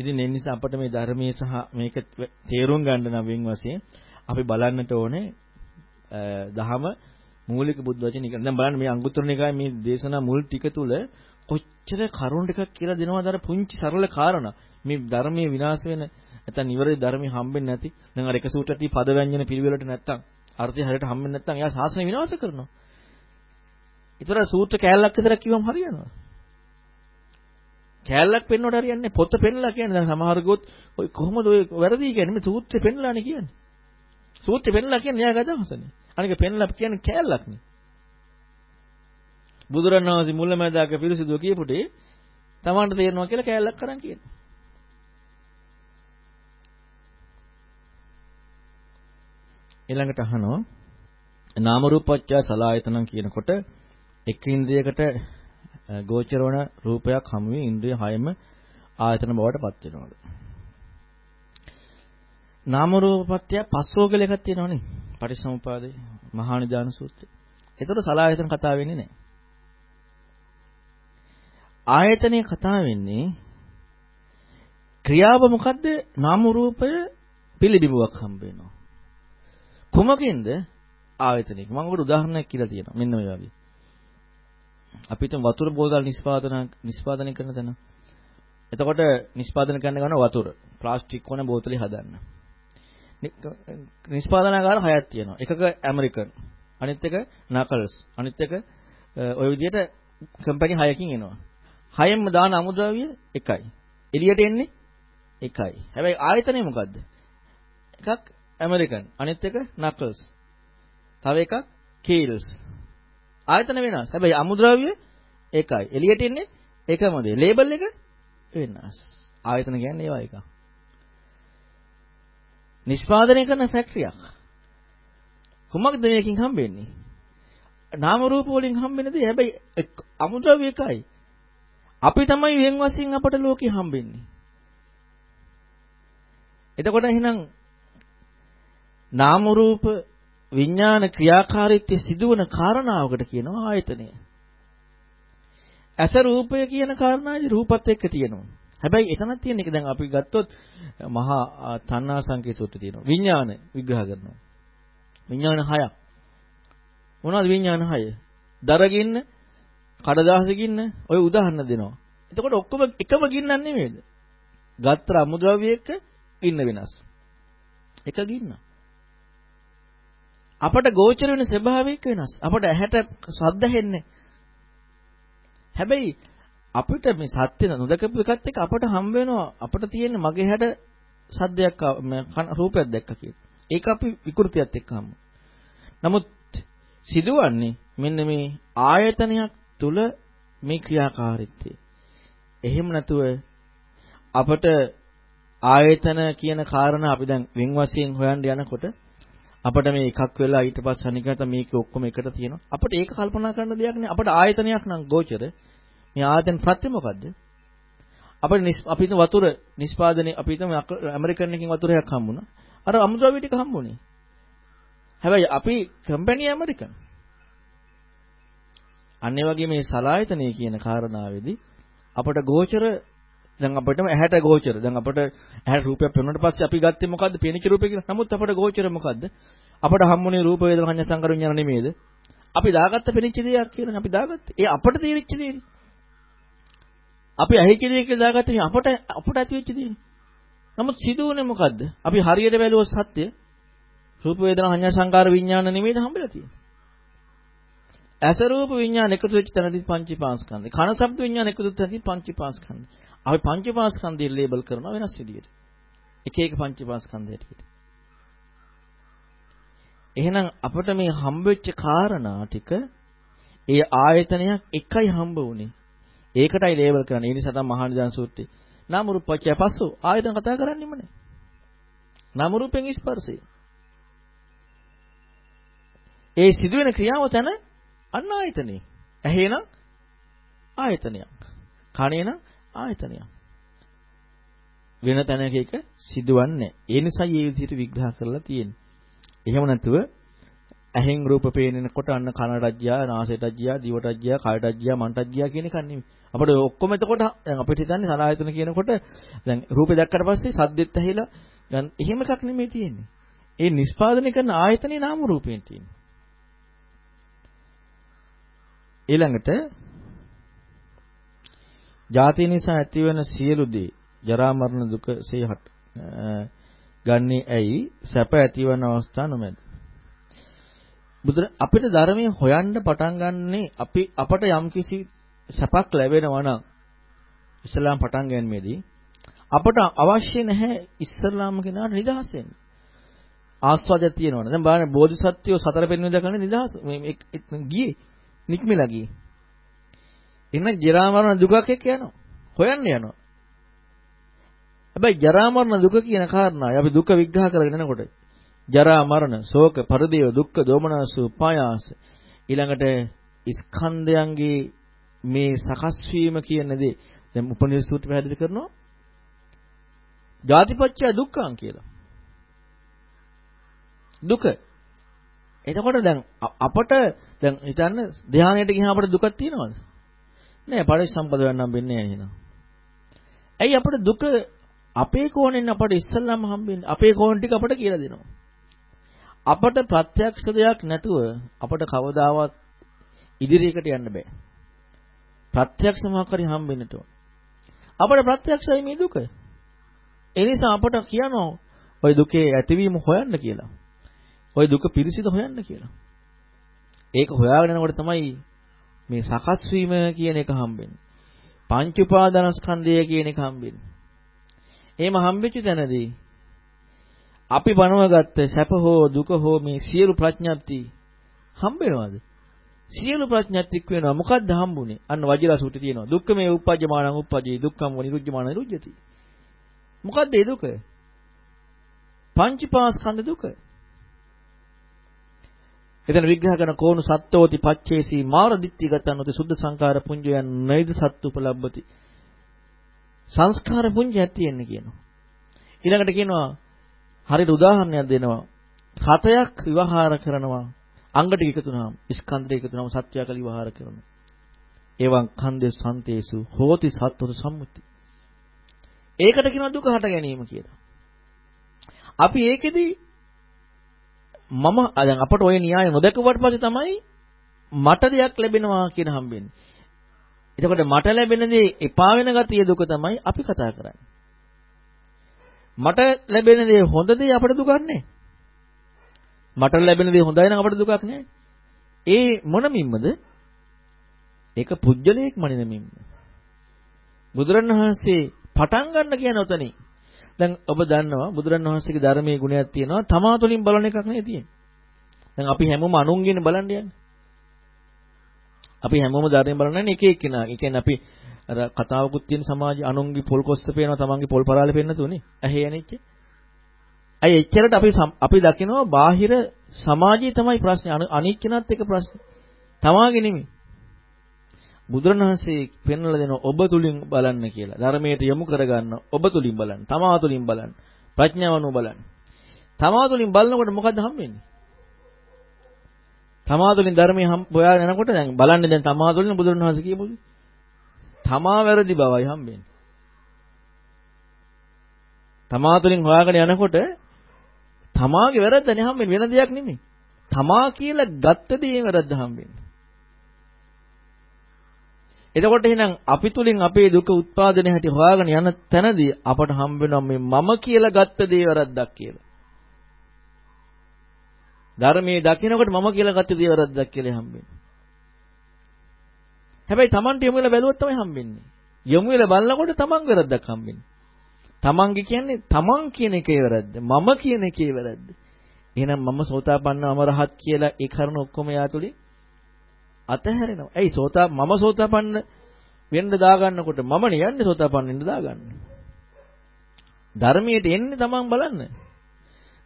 ඉතින් ඒ නිසා අපිට මේ ධර්මයේ සහ මේක තේරුම් ගන්න නම් වෙන වශයෙන් අපි බලන්නට ඕනේ දහම මූලික බුද්ධ වචන ඉගෙන. දැන් බලන්න මේ අංගුත්තර නිකායේ මේ දේශනා මුල් ටික තුල කොච්චර කරුණ ටිකක් කියලා දෙනවද අර පුංචි සරල කාරණා. මේ ධර්මයේ විනාශ වෙන නැත්නම් නිවැරදි ධර්මයේ හම්බෙන්නේ නැති. දැන් අර එක සූත්‍රටි පද ව්‍යංජන පිළිවෙලට නැත්තම් අර්ථය හරියට හම්බෙන්නේ නැත්තම් එයා ශාසනය විනාශ කරනවා. ඒතර සූත්‍ර කෑල්ලක් විතර කිව්වම හරියනවා. කෑල්ලක් පෙන්වන්නට හරියන්නේ පොත පෙන්ලා කියන්නේ දැන් සමහර ගොත් ඔය කොහොමද ඔය වැරදි කියන්නේ මේ සූත්‍රේ පෙන්ලානේ කියන්නේ. සූත්‍රේ පෙන්ලා කියන්නේ එයාගේ අදහසනේ. අනික පෙන්ලා කියන්නේ කෑල්ලක්නේ. බුදුරණවහන්සේ මුල්ලමැදාක පිරිසිදුව කියපුටේ තමන්ට තේරෙනවා කියලා කෑල්ලක් කරන් කියනවා. ඊළඟට අහනවා නාම රූපච්ඡ සලායතනම් කියනකොට එක් ඉන්ද්‍රියකට ගෝචර වන රූපයක් හමු වී ඉන්ද්‍රිය හයම ආයතන බවට පත් වෙනවලු. නාම රූපපත්‍ය පස්සෝ කියලා එකක් තියෙනවනේ. පටිසමුපාදේ මහා නිදාන සූත්‍රය. ඒතකොට සලායතන කතා වෙන්නේ නැහැ. ආයතනයේ කතා වෙන්නේ ක්‍රියාව මොකද්ද? නාම රූපය පිළිබිඹුවක් හම්බ වෙනවා. කොමකින්ද? ආයතනයක. මම ඔකට උදාහරණයක් කියලා තියෙනවා. මෙන්න ඔය වගේ. අපි හිතමු වතුර බෝතල් නිෂ්පාදන නිෂ්පාදනය කරන තැන. එතකොට නිෂ්පාදනය කරන්න ගන්න වතුර. ප්ලාස්ටික් වන බෝතලේ හදන්න. නිෂ්පාදනාගාර හයක් තියෙනවා. එකක ඇමරිකන්, අනිත් එක නකල්ස්, අනිත් එක ඔය විදිහට කම්පැනි හයකින් එනවා. හයෙන්ම දාන අමුද්‍රව්‍ය එකයි. එළියට එන්නේ එකයි. හැබැයි ආයතනය මොකද්ද? එකක් ඇමරිකන්, අනිත් එක නකල්ස්. තව එකක් කේල්ස්. ආයතන වෙනස්. හැබැයි අමුද්‍රව්‍ය එකයි. එළියට එන්නේ එකම දේ. ලේබල් එක වෙනස්. ආයතන කියන්නේ ඒවා එක. නිෂ්පාදනය කරන ෆැක්ටරියක්. කුමක්ද මේකෙන් හම්බෙන්නේ? නාම රූප වලින් හම්බෙන දේ හැබැයි අමුද්‍රව්‍ය එකයි. අපි තමයි වෙන වශයෙන් අපට ලෝකේ හම්බෙන්නේ. එතකොට එහෙනම් නාම රූප විඥාන ක්‍රියාකාරීත්වය සිදුවන කාරණාවකට කියනවා ආයතනය. ඇස රූපය කියන කාරණාවේ රූපත් එක්ක තියෙනවා. හැබැයි එතනක් තියෙන එක දැන් අපි ගත්තොත් මහා තණ්හා සංකේ සූත්‍රය තියෙනවා. විඥාන විග්‍රහ කරනවා. විඥාන හයක්. මොනවද විඥාන හය? දරගින්න, කඩදාසිකින්න ඔය උදාහරණ දෙනවා. එතකොට ඔක්කොම එකම ගින්නක් නෙමෙයිද? ගත්ත අමුද්‍රව්‍ය එක්ක ගින්න වෙනස්. එක ගින්නක්. අපට ගෝචර වෙන ස්වභාවයක වෙනස්. අපට ඇහැට ශබ්ද හෙන්නේ. හැබැයි අපිට මේ සත්‍ය නොදකපු එකත් එක්ක අපට හම් වෙනවා අපට තියෙන මගේ හැට සද්දයක් රූපයක් දැක්ක කියලා. ඒක අපි විකෘතියත් එක්ක හමු. නමුත් සිදුවන්නේ මෙන්න මේ ආයතනයක් තුල මේ ක්‍රියාකාරීත්වය. එහෙම නැතුව අපට ආයතන කියන කාරණා අපි දැන් වෙන් වශයෙන් හොයන්න යනකොට අපිට මේ එකක් වෙලා ඊට පස්සේ අනිකට මේක ඔක්කොම එකට තියෙනවා. අපිට ඒක කල්පනා කරන්න දෙයක් නෑ. අපිට ආයතනයක් නම් ගෝචර. මේ ආයතන ප්‍රත්‍ය මොකද්ද? අපිට අපි වතුර නිෂ්පාදනයේ අපි හිතමු ඇමරිකන් එකකින් වතුරයක් හම්බුණා. අර අමුද්‍රව්‍ය ටික හම්බුනේ. හැබැයි අපි කම්පැනි ඇමරිකන්. අන්න ඒ වගේ මේ සලායතනය කියන කාරණාවේදී අපට ගෝචර දැන් අපිටම ඇහැට ගෝචර. දැන් අපිට ඇහැට රූපයක් පෙනුනට පස්සේ අපි ගත්තේ මොකද්ද? පෙනිච්ච රූපය කියලා. නමුත් අපට ගෝචර මොකද්ද? අපට හම්බුනේ රූප වේදනා සංඥා සංකාර විඥාන නෙමෙයිද? අපි දාගත්ත පෙනිච්ච දෙයක් කියලානේ අපි දාගත්තේ. ඒ අපට තේරිච්ච දෙයනේ. අපි ඇහිච්ච දෙයක් කියලා දාගත්තේ අපට අපට ඇති වෙච්ච දෙයනේ. නමුත් සිදුවුනේ මොකද්ද? අපි හරියට බැලුවොත් සත්‍ය රූප වේදනා සංඥා සංකාර විඥාන නෙමෙයිද හම්බෙලා තියෙන්නේ. ඇස රූප විඥාන එකතු වෙච්ච තැනදී පංචීපාස්කන්ධය. කන ශබ්ද විඥාන එකතු වෙච්ච තැනදී පංචීපාස්කන්ධය. අපි පංචීපාස්කන්ධය ලේබල් කරනවා වෙනස් විදියට. එක එක පංචීපාස්කන්ධයට. එහෙනම් අපිට මේ හම්බෙච්ච කාරණා ටික ඒ ආයතනයක් එකයි හම්බ වුනේ. ඒකටයි ලේබල් කරන්නේ. ඒ නිසා තමයි මහානිදාන සූත්‍රයේ නාම රූපච්චය පස්සෝ ආයතන කතා කරන්නේම නැහැ. නාම රූපෙන් ස්පර්ශය. ඒ සිදුවෙන ක්‍රියාව තන අන්න ආයතනේ. ඇහේනම් ආයතනයක්. කනේනම් ආයතනයක්. වෙන තැනක එක සිදුවන්නේ ඒ නිසා මේ විදිහට විග්‍රහ කරලා තියෙන්නේ. එහෙම නැතුව ඇහෙන් රූප පේනකොට අන්න කනටත් ගියා, නාසයටත් ගියා, දිවටත් ගියා, කයටත් ගියා, මනටත් ගියා කියන එක නෙමෙයි. අපිට ඔක්කොම එතකොට දැන් අපිට හිතන්නේ සලආයතන කියනකොට දැන් රූපේ දැක්කට පස්සේ සද්දෙත් ඇහිලා දැන් එහෙම එකක් නෙමෙයි තියෙන්නේ. ඒ නිස්පාදනය කරන ආයතනේ නාම රූපයෙන් තියෙන්නේ. ඊළඟට ජාතිය නිසා ඇතිවන සියලු දේ ජරා මරණ දුක සේහට ගන්නේ ඇයි සැප ඇතිවන අවස්ථා නොමැද බුදුර අපිට ධර්මයේ හොයන්න පටන් ගන්නේ අපි අපට යම්කිසි සැපක් ලැබෙනවා නම් ඉස්ලාම් පටන් ගැනීමේදී අපට අවශ්‍ය නැහැ ඉස්ලාම කෙනාට නිදහස් වෙන්න. ආස්වාදයක් තියෙනවනේ. දැන් බලන්න බෝධිසත්වෝ සතර පෙන්වෙන දකන්නේ නිදහස් මේ ගියේ නික්මිලා ගියේ. එන්න ජරා මරණ දුකක් එක්ක යනවා. හොයන්න යනවා. හැබැයි ජරා මරණ දුක කියන කාරණායි අපි දුක විග්‍රහ කරගෙන යනකොට ජරා මරණ ශෝක පරිදේව දුක්ඛ දෝමනස උපායාස ඊළඟට ස්කන්ධයන්ගේ මේ සකස් වීම කියන දේ දැන් උපනිෂද් සූත්‍ර පැහැදිලි කරනවා ජාතිපච්චය දුක්ඛං කියලා දුක එතකොට දැන් අපට දැන් හිතන්න ධානයට ගියාම අපට දුකක් තියෙනවද නෑ පරිසම්පද වෙන්නම් වෙන්නේ නෑ නේද ඇයි අපට දුක අපේ කෝණයෙන් අපට ඉස්සල්ලාම හම්බෙන්නේ අපේ කෝණ ටික අපට කියලා දෙනවා අපට ප්‍රත්‍යක්ෂ දෙයක් නැතුව අපට කවදාවත් ඉදිරියකට යන්න බෑ. ප්‍රත්‍යක්ෂ මොකක් හරි හම්බෙන්නට ඕන. අපට ප්‍රත්‍යක්ෂයි මේ දුක. ඒ නිසා අපට කියනවා ওই දුකේ ඇතිවීම හොයන්න කියලා. ওই දුක පිරිසිදු හොයන්න කියලා. ඒක හොයාගෙන යනකොට තමයි මේ සකස් වීම කියන එක හම්බෙන්නේ. පංච උපාදානස්කන්ධය කියන එක හම්බෙන්නේ. එහෙම හම්බෙච්ච තැනදී අපි බනවගත්ත සැප හෝ දුක හෝ මේ සියලු ප්‍රඥප්ති හම්බ වෙනවද? සියලු ප්‍රඥප්තික් වෙනවා. මොකද්ද හම්බුනේ? අන්න වජිරා සූත්‍රය තියෙනවා. දුක්ඛ මේ උපජ්ජමානං උපජ්ජේ දුක්ඛම් වනිරුජ්ජමාන නිරුජ්ජති. මොකද්ද ඒ දුක? පංචපාස්කන්ධ දුක. එතන විග්‍රහ කරන කෝණු සත්තෝති පච්චේසී මාර දිට්ඨි ගතනොති සුද්ධ සංකාර පුඤ්ජයන් නයිද සත්තු උපලබ්බති. සංස්කාර පුඤ්ජයක් තියෙන්නේ කියනවා. ඊළඟට කියනවා හරියට උදාහරණයක් දෙනවා. හතයක් විවහාර කරනවා. අංග ටික එකතු වුණාම ස්කන්ධ ටික එකතු වුණාම සත්‍යකල විවහාර කරනවා. එවං කන්දේ සන්තේසු හෝති සත්වතු සම්මුති. ඒකට කියනවා දුක හට ගැනීම කියලා. අපි ඒකෙදි මම දැන් අපට ওই න්‍යාය නොදකුවට පස්සේ තමයි මට දෙයක් ලැබෙනවා කියන හම්බෙන්නේ. එතකොට මට ලැබෙන දේ එපා වෙන ගතිය දුක තමයි අපි කතා කරන්නේ. මට ලැබෙන දේ හොඳ දේ අපට දුකක් නැහැ. මට ලැබෙන දේ හොඳයි නම් අපට දුකක් නැහැ. ඒ මොන මිම්මද? ඒක පුජ්‍යලයක් මනින මිම්ම. බුදුරණවහන්සේ පටන් ගන්න කියන උතනින්. දැන් ඔබ දන්නවා බුදුරණවහන්සේගේ ධර්මයේ ගුණයක් තියෙනවා තමා තුළින් බලන එකක් නේ තියෙන්නේ. දැන් අපි හැමෝම අනුන්ගෙන බලන්න යන්නේ. අපි හැමෝම ධර්මයෙන් බලන්නේ එක එක්කෙනා. ඒ කියන්නේ අපි අර කතාවකුත් තියෙන සමාජයේ අනුන්ගේ පොල් කොස්ස පේනවා තමන්ගේ පොල් පරාලේ පේන්න තුනේ. ඇහි යනිච්ච. අය එච්චරට අපි අපි දකිනවා බාහිර සමාජයේ තමයි ප්‍රශ්නේ අනික්කනත් එක ප්‍රශ්නේ. තමාගේ නෙමෙයි. බුදුරණවහන්සේ පෙන්වලා දෙනවා ඔබ තුලින් බලන්න කියලා. ධර්මයට යොමු කරගන්න ඔබ තුලින් බලන්න. තමා තුලින් බලන්න. ප්‍රඥාවනුව බලන්න. තමා තුලින් බලනකොට මොකද්ද හම්බෙන්නේ? තමා තුලින් ධර්මයේ හොයාගෙන යනකොට දැන් බලන්නේ දැන් තමා තුලින් බුදුරණවහන්සේ කියපුවද? තමා වැරදි බවයි හම්බෙන්නේ. තමා තුලින් හොයාගෙන යනකොට තමාගේ වැරද්දනේ හම්බෙන්නේ වෙන දෙයක් නෙමෙයි. තමා කියලා ගත්ත දේ වැරද්ද හම්බෙන්නේ. එතකොට එහෙනම් අපි තුලින් අපේ දුක උත්පාදනය හැටි හොයාගෙන යන තැනදී අපට හම්බ වෙනවා මේ මම කියලා ගත්ත දේ වැරද්දක් කියලා. ධර්මයේ දකිනකොට මම කියලා ගත්ත දේ වැරද්දක් කියලා හම්බෙන්නේ. හැබැයි Tamanට යොමු වෙලා බැලුවොත් තමයි හම්බෙන්නේ. යොමු වෙලා බලනකොට Taman වැරද්දක් හම්බෙන්නේ. Tamange කියන්නේ Taman කියන එකේ වැරද්ද. මම කියන එකේ වැරද්ද. එහෙනම් මම සෝතාපන්න අමරහත් කියලා ඒ කරුණ ඔක්කොම යාතුලින් අතහැරෙනවා. ඇයි සෝතා මම සෝතාපන්න වෙන්න දාගන්නකොට මමනේ යන්නේ සෝතාපන්න වෙන්න දාගන්න. ධර්මයට එන්නේ තමන් බලන්න.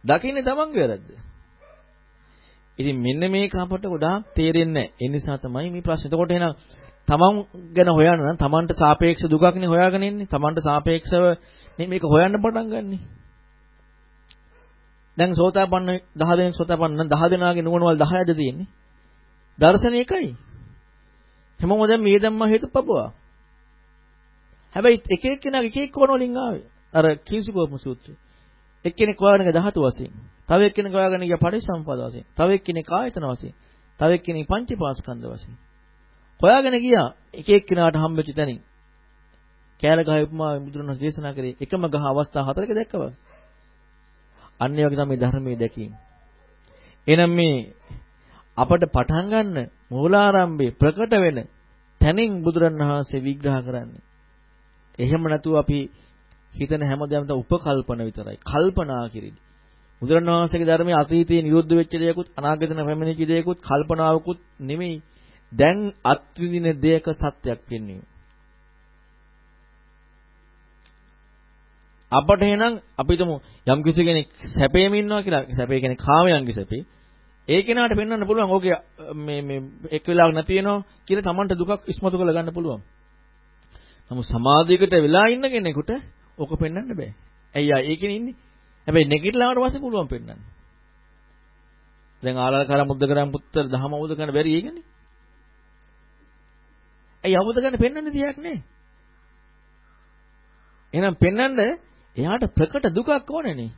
දකින්නේ තමන්ගේ වැරද්ද. ඉතින් මෙන්න මේක අපට ගොඩාක් තේරෙන්නේ නැහැ. ඒ නිසා තමයි මේ ප්‍රශ්නේ. එතකොට එහෙනම් තමන් ගැන හොයන්න නම් තමන්ට සාපේක්ෂ දුකක්නේ හොයාගෙන ඉන්නේ. තමන්ට සාපේක්ෂව නේ මේක හොයන්න පටන් ගන්නෙ. දැන් සෝතාපන්න 10 දෙනෙක් සෝතාපන්න 10 දෙනාගේ නුවණවල 10ද තියෙන්නේ. දර්ශන එකයි. හැමෝම දැන් මේ ධම්ම හේතුපබවා. හැබැයි එක එක්කෙනාගේ එක එක්ක කොන වලින් ආවේ. අර කීසිකෝපම සූත්‍රය. එක්කෙනෙක් හොයාගෙන ධාතු වශයෙන්. තව එක්කෙනෙක් හොයාගෙන ගියා පරිසම්පද වශයෙන්. තව එක්කෙනෙක් ආයතන වශයෙන්. තව එක්කෙනෙක් පංචපාස්කන්ධ වශයෙන්. හොයාගෙන ගියා එක එක්කෙනාට හම්බෙච්ච තැනින්. කෑල ගහ උපමාවෙන් බුදුරණස් දේශනා කරේ එකම ගහ අවස්ථා හතරක දැක්කවා. අන්න ඒ වගේ තමයි ධර්මයේ දැකීම. එහෙනම් මේ අපට පටන් ගන්න මූලාරම්භේ ප්‍රකට වෙන තැනින් බුදුරණවහන්සේ විග්‍රහ කරන්නේ. එහෙම නැතුව අපි හිතන හැමදේම උපකල්පන විතරයි. කල්පනා කිරීම. බුදුරණවහන්සේගේ ධර්මයේ අතීතයේ නිරුද්ධ වෙච්ච දේකුත් අනාගතේ පැමිණිච්ච දේකුත් කල්පනාවකුත් නෙමෙයි. දැන් අත්විඳින දෙයක සත්‍යයක් වෙන්නේ. අපට එහෙනම් අපිටම යම් කිසි කෙනෙක් සැපේම ඉන්නවා කියලා සැපේ කියන්නේ කාමයන්ගේ සැපේ ඒ කෙනාට පෙන්වන්න පුළුවන් ඕකේ මේ මේ එක් වෙලාවක් නැති වෙනවා කියලා Tamanට දුකක් ඉස්මතු කරලා ගන්න පුළුවන්. නමුත් සමාධියකට වෙලා ඉන්න කෙනෙකුට ඕක පෙන්වන්න බෑ. ඇයි ආ ඒකනේ ඉන්නේ. හැබැයි නැගිටලාට පස්සේ පුළුවන් පෙන්වන්න. දැන් ආලාල කරා මුද්ද කරන් පුත්තර දහම අවුද කරන්න බැරි ඒකනේ. ඇයි අවුද කරන්න පෙන්වන්න තියක් නෑ. එහෙනම් පෙන්වන්න එයාට ප්‍රකට දුකක් ඕනේනේ.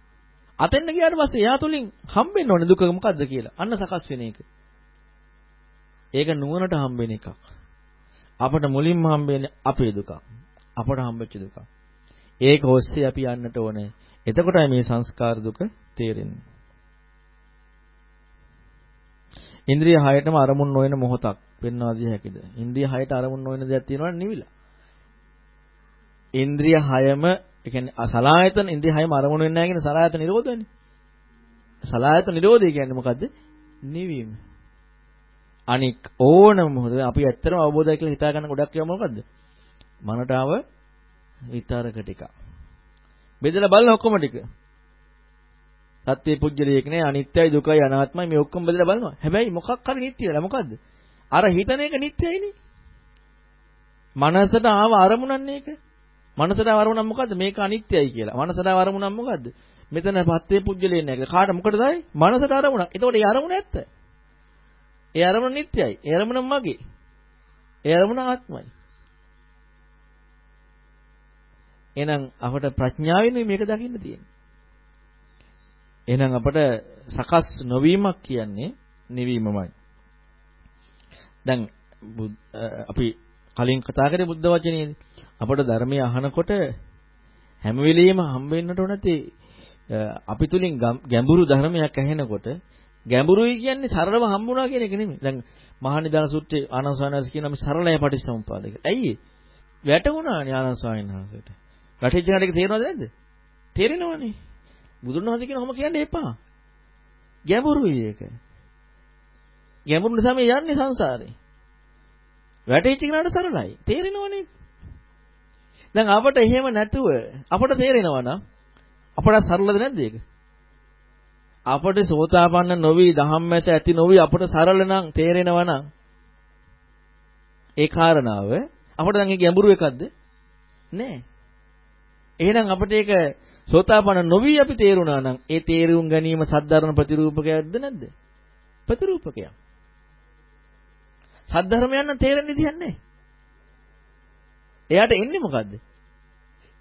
අතෙන්ද ගියාට පස්සේ එයා තුලින් හම්බෙන්න ඕනේ දුක මොකද්ද කියලා. අන්න සකස් වෙන එක. ඒක නුවණට හම්බෙන එකක්. අපට මුලින්ම හම්බෙන්නේ අපේ දුක. අපට හම්බෙච්ච දුක. ඒක ඔස්සේ අපි යන්නට ඕනේ. එතකොටයි මේ සංස්කාර දුක තේරෙන්නේ. ඉන්ද්‍රිය හයටම අරමුණු නොවන මොහොතක් පෙන්වා දිය හැකිද? ඉන්ද්‍රිය හයට අරමුණු නොවන දෙයක් තියෙනවද නිවිලා? ඉන්ද්‍රිය හයම ඒ කියන්නේ සලායතන ඉන්ද්‍රිය හයම අරමුණු වෙන්නේ නැහැ කියන සලායතන නිරෝධයනේ. සලායතන නිරෝධය කියන්නේ මොකද්ද? නිවීම. අනික් ඕනම මොහොත අපි ඇත්තටම අවබෝධය කියලා හිතා ගන්න ගොඩක් ඒවා මොකද්ද? මනට ආව විතරක ටික. බෙදලා බලන ඔක්කොම ටික. සත්‍ය පුජ්‍යලයක නේ අනිත්‍යයි දුකයි අනාත්මයි මේ ඔක්කොම බෙදලා බලනවා. හැබැයි මොකක් හරි නිට්ටියලා මොකද්ද? අර හිතන එක නිට්ටයයිනේ. මනසට ආව අරමුණන්නේ ඒක. මනසට වරමුණක් මොකද්ද? මේක අනිත්‍යයි කියලා. මනසට වරමුණක් මොකද්ද? මෙතන පත්තේ පුජ්‍යලේ නැහැ කියලා. කාට මොකටදයි? මනසට අරමුණක්. එතකොට ඒ අරමුණ ඇත්ත. ඒ අරමුණ නිට්ටයයි. ඒ අරමුණ මගේ. ඒ අරමුණ ආත්මයි. එහෙනම් අපට ප්‍රඥාවෙන් මේක දකින්න තියෙන්නේ. එහෙනම් අපට සකස් නොවීමක් කියන්නේ නිවීමමයි. දැන් අපි කලින් කතා කරේ බුද්ධ වචනේදී. අපට ධර්මය අහනකොට හැම වෙලෙම හම්බෙන්නට ඕනති අපි තුලින් ගැඹුරු ධර්මයක් ඇහෙනකොට ගැඹුරුයි කියන්නේ සරලව හම්බුණා කියන එක නෙමෙයි. දැන් මහානිදාන සූත්‍රයේ ආනන්ද ස්වාමීන් වහන්සේ කියනවා මේ සරලය පටිච්චසමුප්පාද කියලා. ඇයි වැටුණානේ ආනන්ද ස්වාමීන් වහන්සේට. වැටිච්ච එක තේරෙනවද නැද්ද? තේරෙනවනේ. බුදුන් වහන්සේ කියනවම කියන්න එපා. ගැඹුරුයි ඒක. ගැඹුරු නිසා මේ යන්නේ සංසාරේ. වැටෙච්ච කෙනාට සරලයි. තේරෙනවනේ. දැන් අපට එහෙම නැතුව අපට තේරෙනවා නම් අපට සරලද නැද්ද ඒක? අපට සෝතාපන්න නොවි ධම්මැස ඇති නොවි අපට සරල නම් තේරෙනවා නම් ඒ කාරණාව අපට දැන් ඒ ගැඹුරු එකක්ද? නෑ. එහෙනම් අපිට ඒක සෝතාපන්න නොවි අපි තේරුණා නම් ඒ තේරුම් ගැනීම සද්ධර්ම ප්‍රතිරූපකයක්ද නැද්ද? ප්‍රතිරූපකයක්. සද්ධර්මයන් නම් තේරෙන්න විදිහක් නැහැ. එයාට එන්නේ මොකද්ද?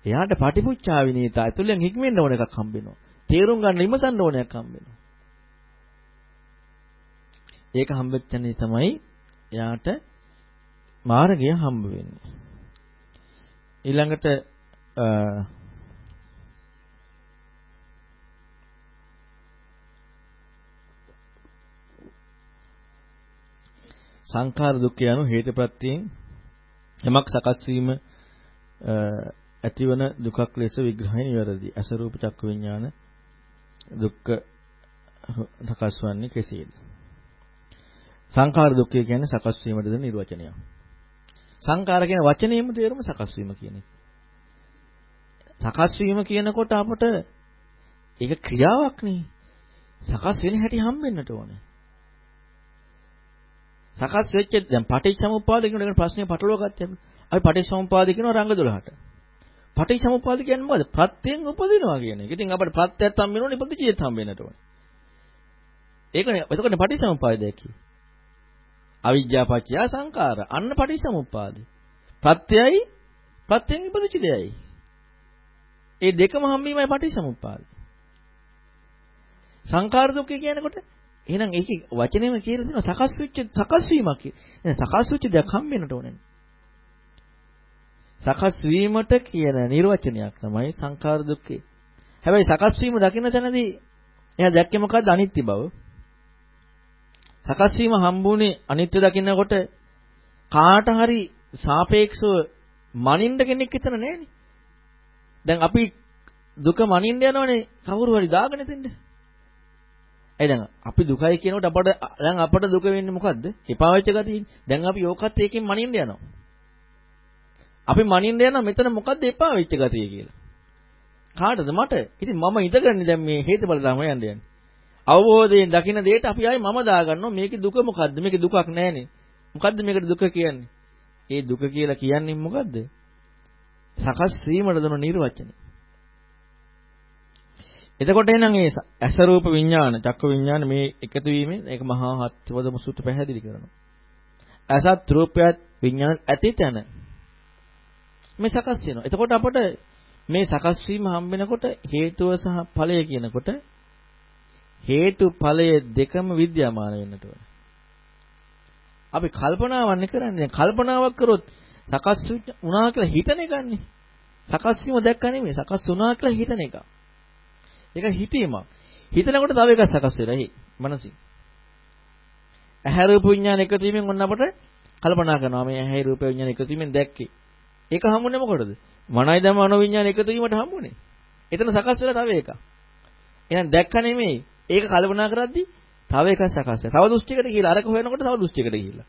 එයාට පටිපුච්චා විනීත ඇතුළෙන් හික්මෙන්න ඕන එකක් හම්බෙනවා. තේරුම් ගන්න ඉමසන්න ඕන එකක් හම්බෙනවා. ඒක හම්බෙච්චනේ තමයි එයාට මාර්ගය හම්බ වෙන්නේ. ඊළඟට සංඛාර දුක්ඛ යනු හේතුප්‍රත්‍යයෙන් යමක් සකස් වීම ඇතිවන දුකක් ලෙස විග්‍රහය නිවැරදි. අස රූප චක්ක විඥාන දුක්ඛ සකස් වන්නේ කෙසේද? සංඛාර දුක්ඛය කියන්නේ සකස් වීමට දෙන නිර්වචනයක්. සංඛාර කියන වචනේම තේරුම සකස් වීම කියන එක. සකස් වීම කියනකොට අපට ඒක ක්‍රියාවක් නේ. සකස් වෙන හැටි හම්බෙන්නට ඕනේ. සකස් වෙච්ච දැන් පටිච්චසමුප්පාද කියන එක ප්‍රශ්නේ පටලවා ගත්තේ අපි. අපි පටිච්චසමුප්පාද කියනවා රංග 12ට. පටිච්චසමුප්පාද කියන්නේ මොකද? ප්‍රත්‍යයෙන් උපදිනවා කියන එක. ඉතින් අපිට ප්‍රත්‍යයත් හම්බ වෙනවනේ ඉපදිචියත් හම්බ වෙන්නට ඕනේ. ඒකනේ එතකොට පටිච්චසමුප්පාදය කියන්නේ. අවිජ්ජා පත්‍ය සංඛාර. අන්න පටිච්චසමුප්පාද. ප්‍රත්‍යයයි ප්‍රත්‍යයෙන් ඉපදිච දෙයයි. ඒ දෙකම හම්බීමයි පටිච්චසමුප්පාද. සංඛාර දුක්ඛ කියනකොට එහෙනම් ඒකේ වචනේම කියලා දෙනවා සකස් වෙච්ච සකස් වීමක්. එහෙනම් සකස් වෙච්ච දෙයක් හම්බෙන්නට ඕනේ. සකස් වීමට කියන නිර්වචනයක් තමයි සංඛාර දුක්ඛේ. හැබැයි සකස් වීම දකින්න තැනදී එයා දැක්කේ මොකද්ද අනිත්‍ය බව. සකස් වීම හම්බුනේ අනිත්‍ය දකින්නකොට කාට හරි සාපේක්ෂව මනින්න කෙනෙක් හිතන නෑනේ. දැන් අපි දුක මනින්න යනවනේ කවුරු හරි දාගෙන තින්න. ඒ දැන් අපි දුකයි කියනකොට අපට දැන් අපට දුක වෙන්නේ මොකද්ද? එපා වෙච්ච ගතියනේ. දැන් අපි ඕකත් ඒකෙන් මනින්න යනවා. අපි මනින්න යනවා මෙතන මොකද්ද එපා වෙච්ච ගතිය කියලා. කාටද මට? ඉතින් මම ඉඳගන්නේ දැන් මේ හේතුඵල ධර්ම යන්න යන්නේ. අවබෝධයෙන් දකින්න දෙයට අපි ආයේ මම දාගන්නවා මේකේ දුක මොකද්ද? මේකේ දුකක් නැහැනේ. මොකද්ද මේකට දුක කියන්නේ? ඒ දුක කියලා කියන්නේ මොකද්ද? සකස් වීමට දෙන නිර්වචනය. එතකොට එහෙනම් මේ ඇස රූප විඥාන, චක්ක විඥාන මේ එකතු වීමෙන් ඒක මහා හත්වදම සූත්‍ර පැහැදිලි කරනවා. ඇසත් රූපයත් විඥාන ඇති තැන මේ සකස් වෙනවා. එතකොට අපට මේ සකස් වීම හම්බ වෙනකොට හේතුව සහ ඵලය කියනකොට හේතු ඵලය දෙකම විද්‍යාමාන වෙන්නට ඕන. අපි කල්පනාවන්නේ කරන්නේ කල්පනාවක් කරොත් සකස් වුණා කියලා හිතන එකන්නේ. සකස් වීම දැක්ක නෙමෙයි සකස් වුණා කියලා හිතන එක. ඒක හිතීමක්. හිතනකොට තව එකක් සකස් වෙලා එහි මනසින්. ඇහැ රූප විඥාන එකතු වීමෙන් ඔන්න අපට කල්පනා කරනවා මේ ඇහැ රූප විඥාන එකතු වීමෙන් දැක්කේ. ඒක හම්බුනේ මොකටද? මනයි ධම්ම මනෝ විඥාන එකතු වීමට හම්බුනේ. එතන සකස් වෙලා තව එකක්. එහෙනම් දැක්ක නෙමෙයි. ඒක කල්පනා කරද්දි තව එකක් සකස් වෙනවා. තව දෘෂ්ටියකට ගිහිලා අරක හොයනකොට තව දෘෂ්ටියකට ගිහිලා.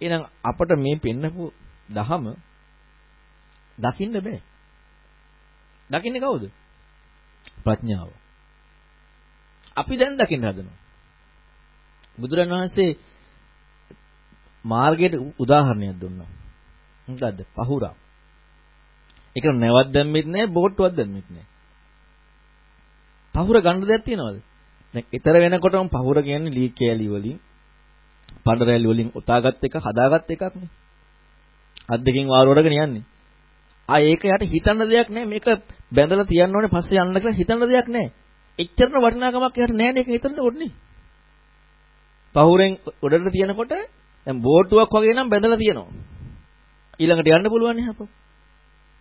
එහෙනම් අපට මේ පෙන්නපු දහම දකින්න බෑ. දකින්නේ කවුද? ප්‍රඥාව. අපි දැන් දකින්න හදනවා. බුදුරන් වහන්සේ මාර්ගයට උදාහරණයක් දුන්නා. මොකද්ද? පහුරා. ඒක නැවක් දැම්මෙත් නැහැ, බෝට්ටුවක් දැම්මෙත් නැහැ. පහුර ගන්න දෙයක් තියනවද? දැන් ඊතර වෙනකොටම පහුර කියන්නේ ලී කෑලි වලින්, පඩ රැලි වලින් උතාගත් එක, හදාගත් එකක් නේ. අත් දෙකෙන් වාරවරගෙන යන්නේ. ආ ඒක යට හිතන්න දෙයක් නැහැ. මේක බැඳලා තියන්න ඕනේ පස්සේ යන්න කියලා හිතන්න දෙයක් නැහැ. එච්චරන වටිනාකමක් යට නැහැ නේ ඒක හිතන්න ඕනේ. පහුරෙන් උඩට තියනකොට දැන් බෝට්ටුවක් වගේ නම් බැඳලා තියෙනවා. ඊළඟට යන්න පුළුවන් නේ අපෝ.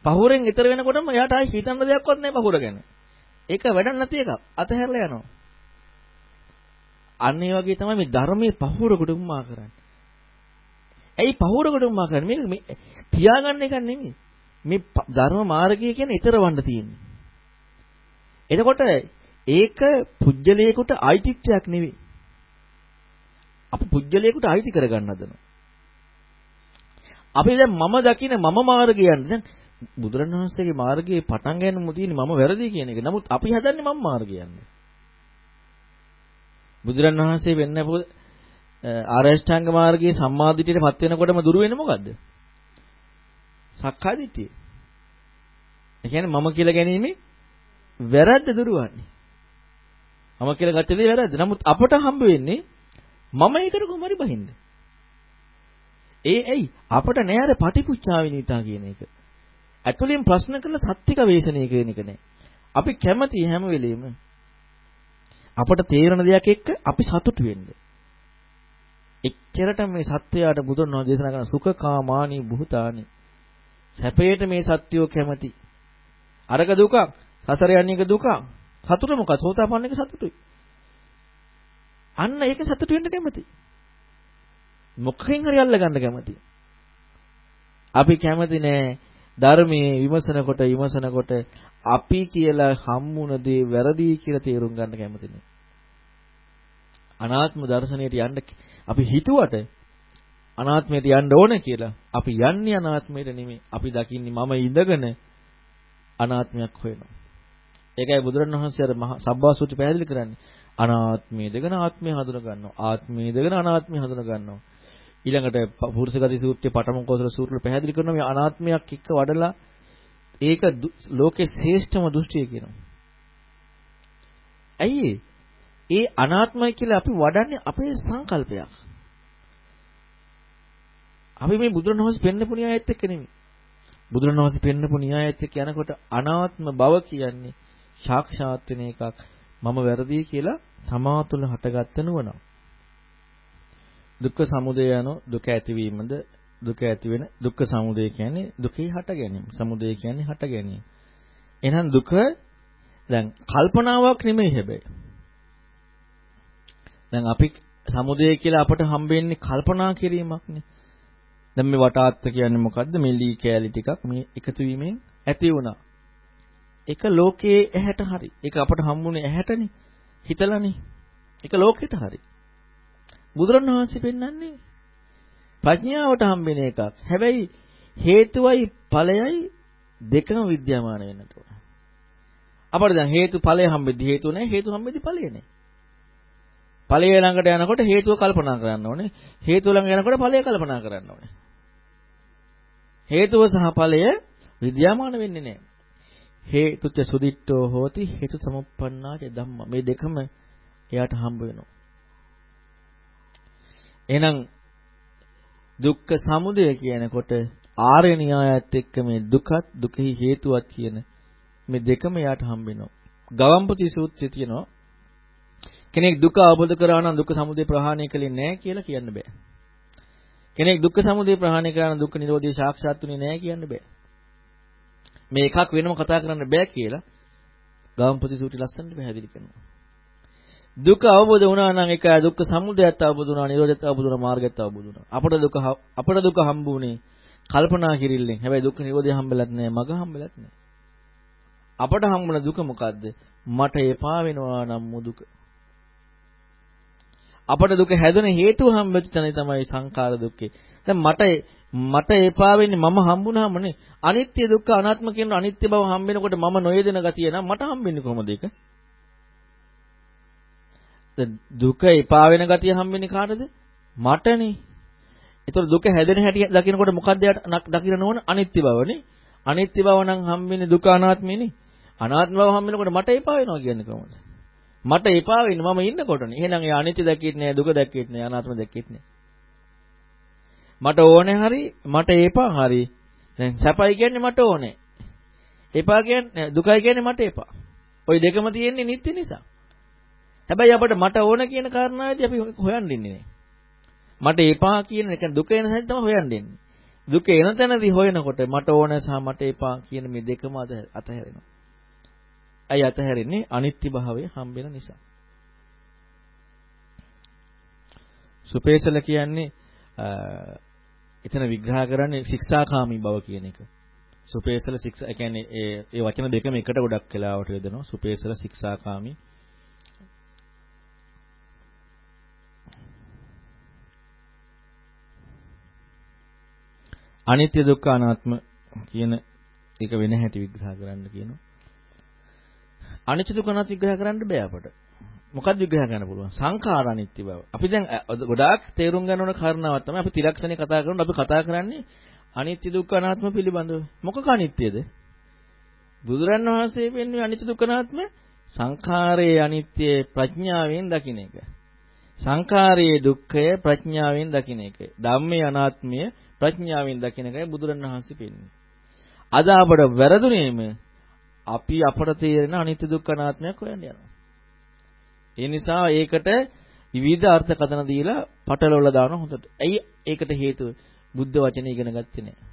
පහුරෙන් ඊතර වෙනකොටම එයාට ආයි හිතන්න දෙයක්වත් නැහැ පහුර ගැන. ඒක වැඩක් නැති එකක්. අතහැරලා යනවා. අන්න ඒ වගේ තමයි මේ ධර්මයේ පහුරකට උම්මා කරන්නේ. ඇයි පහුරකට උම්මා කරන්නේ? මේ තියාගන්න එක නෙමෙයි. මේ ධර්ම මාර්ගය කියන්නේ ඊතරවන්න තියෙන්නේ. එතකොට ඒක පුජ්‍යලයකට අයිතිත්වයක් නෙවෙයි. අපි පුජ්‍යලයකට අයිති කරගන්න හදනවා. අපි දැන් මම දකින මම මාර්ගය යන්නේ දැන් බුදුරණවහන්සේගේ මාර්ගයේ පටන් ගන්නම තියෙන්නේ මම වැරදි කියන එක. නමුත් අපි හදන්නේ මම මාර්ගය යන්නේ. බුදුරණවහන්සේ වෙන්න ආරෂ්ඨාංග මාර්ගයේ සම්මාදිටියටපත් වෙනකොටම දුර වෙන්නේ මොකද්ද? සක්කාය දිට්ඨිය. ඒ කියන්නේ මම කියලා ගැනීමේ වැරද්ද දුරවන්නේ. මම කියලා ගත්ත දේ වැරද්ද. නමුත් අපට හම්බ වෙන්නේ මම ඒකට කොහොමරි බහින්න. ඒ ඇයි අපට නෑ අර පටිපුච්චාවිනීතා කියන එක. ඇතුලෙන් ප්‍රශ්න කරලා සත්‍තික වේශනය කියන එක නෑ. අපි කැමති හැම වෙලෙම අපට තේරෙන දෙයක් එක්ක අපි සතුටු වෙන්න. එච්චරට මේ සත්‍යයට බුදුන් වහන්සේ දේශනා කරන සුඛකාමානි බුතානි. සැපයට මේ සත්‍යෝ කැමති. අරක දුකක්, සසර යන්නේ එක දුකක්. සතුට මොකක්ද? සෝතාපන්න එක සතුටුයි. අන්න ඒක සතුටු වෙන්න කැමති. මොකකින් හරි අල්ල ගන්න කැමති. අපි කැමති නෑ ධර්මයේ විමසනකොට විමසනකොට අපි කියලා හම්බුන දේ වැරදි කියලා තේරුම් ගන්න කැමති නෑ. අනාත්ම දර්ශනයට යන්න අපි හිතුවට අනාත්මයට යන්න ඕන කියලා අපි යන්නේ අනාත්මයට නෙමෙයි. අපි දකින්නේ මම ඉඳගෙන අනාත්මයක් හොයනවා. ඒකයි බුදුරණවහන්සේ අර සබ්බාසූත්‍රය පැහැදිලි කරන්නේ. අනාත්මය දෙගෙන ආත්මය හඳුන ගන්නවා. ආත්මය දෙගෙන අනාත්මය හඳුන ගන්නවා. ඊළඟට පුරුෂගති සූත්‍රයේ පඨමකෝසල සූත්‍රවල පැහැදිලි කරනවා මේ අනාත්මයක් එක්ක වඩලා ඒක ලෝකේ ශ්‍රේෂ්ඨම දෘෂ්ටිය කියනවා. ඇයි ඒ අනාත්මයි කියලා අපි වඩන්නේ අපේ සංකල්පයක්. අපි මේ බුදුරණවහන්සේ පෙන්නපු න්‍යායත් එක්ක නෙමෙයි. බුදුරණවහන්සේ පෙන්නපු න්‍යායත් එක්ක යනකොට අනාත්ම බව කියන්නේ සාක්ෂාත් වෙන එකක්. මම වැරදි කියලා තමා තුළ හටගත්ත නුවණ. දුක්ඛ සමුදය යනෝ දුක ඇතිවීමද දුක ඇති වෙන දුක්ඛ සමුදය කියන්නේ දුකේ හට ගැනීම. සමුදය කියන්නේ හට ගැනීම. එහෙනම් දුක දැන් කල්පනාවක් නෙමෙයි හැබැයි. දැන් අපි සමුදය කියලා අපට හම්බෙන්නේ කල්පනා කිරීමක්නේ. දැන් මේ වටාත්ත කියන්නේ මොකද්ද? මේ ලී කෑලි ටිකක් මේ එකතු වීමෙන් ඇති වුණා. ඒක ලෝකයේ ඇහැට හරි. ඒක අපට හම්බුනේ ඇහැටනේ. හිතලානේ. ඒක ලෝකෙට හරි. බුදුරණවහන්සේ පෙන්වන්නේ ප්‍රඥාවට හම්බෙන එකක්. හැබැයි හේතුවයි ඵලයයි දෙකම විද්‍යාමාන වෙන්නට ඕන. අපිට දැන් හේතු ඵලය හම්බෙද්දි හේතු නැහැ හේතු හම්බෙද්දි ඵලය නැහැ. ඵලය ළඟට යනකොට හේතුව කල්පනා කරන්න ඕනේ. හේතුව ළඟ යනකොට ඵලය කල්පනා කරන්න ඕනේ. හේතුව සහ ඵලය විද්‍යාමාන වෙන්නේ නැහැ. හේතුච්ච සුදිට්ඨෝ හෝති හේතු සමුප්පන්නාච ධම්ම. මේ දෙකම එයාට හම්බ වෙනවා. එහෙනම් දුක්ඛ සමුදය කියනකොට ආර්ය න්‍යායත් එක්ක මේ දුකත් දුකෙහි හේතුවත් කියන මේ දෙකම යාට හම්බ වෙනවා. ගවම්පති සූත්‍රයේ තියෙනවා කෙනෙක් දුක අවබෝධ කරා නම් දුක්ඛ සමුදය ප්‍රහාණය කළේ නැහැ කියලා කියන්න බෑ. කෙනෙක් දුක්ඛ සමුදය ප්‍රහාණය කරා නම් දුක්ඛ නිරෝධය සාක්ෂාත් වුණේ නැහැ කියන්න බෑ. මේ එකක් වෙනම කතා කරන්න බෑ කියලා ගාම්පති සූත්‍රය ලස්සනට පැහැදිලි කරනවා. දුක අවබෝධ වුණා නම් ඒක දුක්ඛ සමුදයත් අවබෝධ වුණා, නිරෝධයත් අවබෝධ වුණා, මාර්ගයත් අවබෝධ වුණා. අපට දුක අපට දුක හම්බුනේ කල්පනා කිරිල්ලෙන්. හැබැයි දුක්ඛ නිරෝධය හම්බෙලත් නැහැ, මග හම්බෙලත් නැහැ. අපට හම්බුන දුක මොකද්ද? මට එපා වෙනවා නම් දුක. අපට දුක හැදෙන හේතුව හම්බෙච්ච තැන තමයි සංඛාර දුක්ඛේ. දැන් මට මට එපා වෙන්නේ මම හම්බුනහමනේ අනිත්‍ය දුක්ඛ අනාත්ම කියන අනිත්‍ය බව හම්බෙනකොට මම නොයදෙන ගතිය නම් මට හම්බෙන්නේ කොහොමද ඒක? දුක එපා වෙන ගතිය හම්බෙන්නේ කාටද? මටනේ. ඒතර දුක හැදෙන හැටි දකිනකොට මොකද්ද දකින්න ඕන අනිත්‍ය බවනේ. අනිත්‍ය බව නම් හම්බෙන්නේ දුක අනාත්මේනේ. අනාත්ම බව හම්බෙනකොට මට එපා වෙනවා කියන්නේ කොහොමද? මට එපා වෙන්නේ මම ඉන්නකොටනේ. එහෙනම් ඒ අනිත්‍ය දැක්කෙත් නෑ, දුක දැක්කෙත් නෑ, අනාත්ම දැක්කෙත් නෑ. මට ඕනේ හරි, මට එපා හරි. දැන් සැපයි කියන්නේ මට ඕනේ. එපා කියන්නේ දුකයි කියන්නේ මට එපා. ওই දෙකම තියෙන්නේ නිත්‍ය නිසා. හැබැයි අපිට මට ඕන කියන කාරණාවේදී අපි හොයන්න ඉන්නේ නෑ. මට එපා කියන එක දුක එන හැටි තමයි හොයන්න ඉන්නේ. දුක එන තැනදී හොයනකොට මට ඕන සහ මට එපා කියන මේ දෙකම අතහැරෙනවා. ඇයි අතහැරෙන්නේ? අනිත්‍ය භාවය හම්බෙන නිසා. සුපේසල කියන්නේ එතන විග්‍රහ කරන්නේ ශික්ෂාකාමී බව කියන එක. සුපේසල ශික්ෂා කියන්නේ ඒ ඒ වචන දෙකම එකට ගොඩක් වෙලාවට යොදනවා. සුපේසල ශික්ෂාකාමී අනිත්‍ය දුක්ඛ අනාත්ම කියන එක වෙන හැටි විග්‍රහ කරන්න කියනවා. අනිත්‍ය දුක්ඛ අනාත්ම විග්‍රහ කරන්න බෑ අපට. මොකක්ද විග්‍රහ කරන්න පුළුවන්? සංඛාර අනිත්‍ය බව. අපි දැන් ගොඩාක් තේරුම් ගන්න ඕන කාරණාවක් තමයි අපි ත්‍රිලක්ෂණේ කතා කරනකොට අපි කතා කරන්නේ අනිත්‍ය දුක්ඛ අනාත්ම පිළිබඳව. මොකක අනිත්‍යද? බුදුරන් වහන්සේ පෙන්වන්නේ අනිත්‍ය දුක්ඛ අනාත්ම සංඛාරයේ අනිත්‍ය ප්‍රඥාවෙන් දකින්න එක. සංඛාරයේ දුක්ඛය ප්‍රඥාවෙන් දකින්න එක. ධම්මේ අනාත්මය ප්‍රඥාවෙන් දකින්න එකයි බුදුරන් වහන්සේ පෙන්වන්නේ. අද අපට වැරදුනේම අපි අපට තේරෙන අනිත්‍ය දුක්ඛ අනාත්මයක් හොයන්න යනවා. ඒ නිසා ඒකට විවිධ අර්ථකථන දීලා පටලවලා දානවා හොඳට. ඇයි ඒකට හේතුව? බුද්ධ වචනේ ඉගෙන ගත්තේ නැහැ.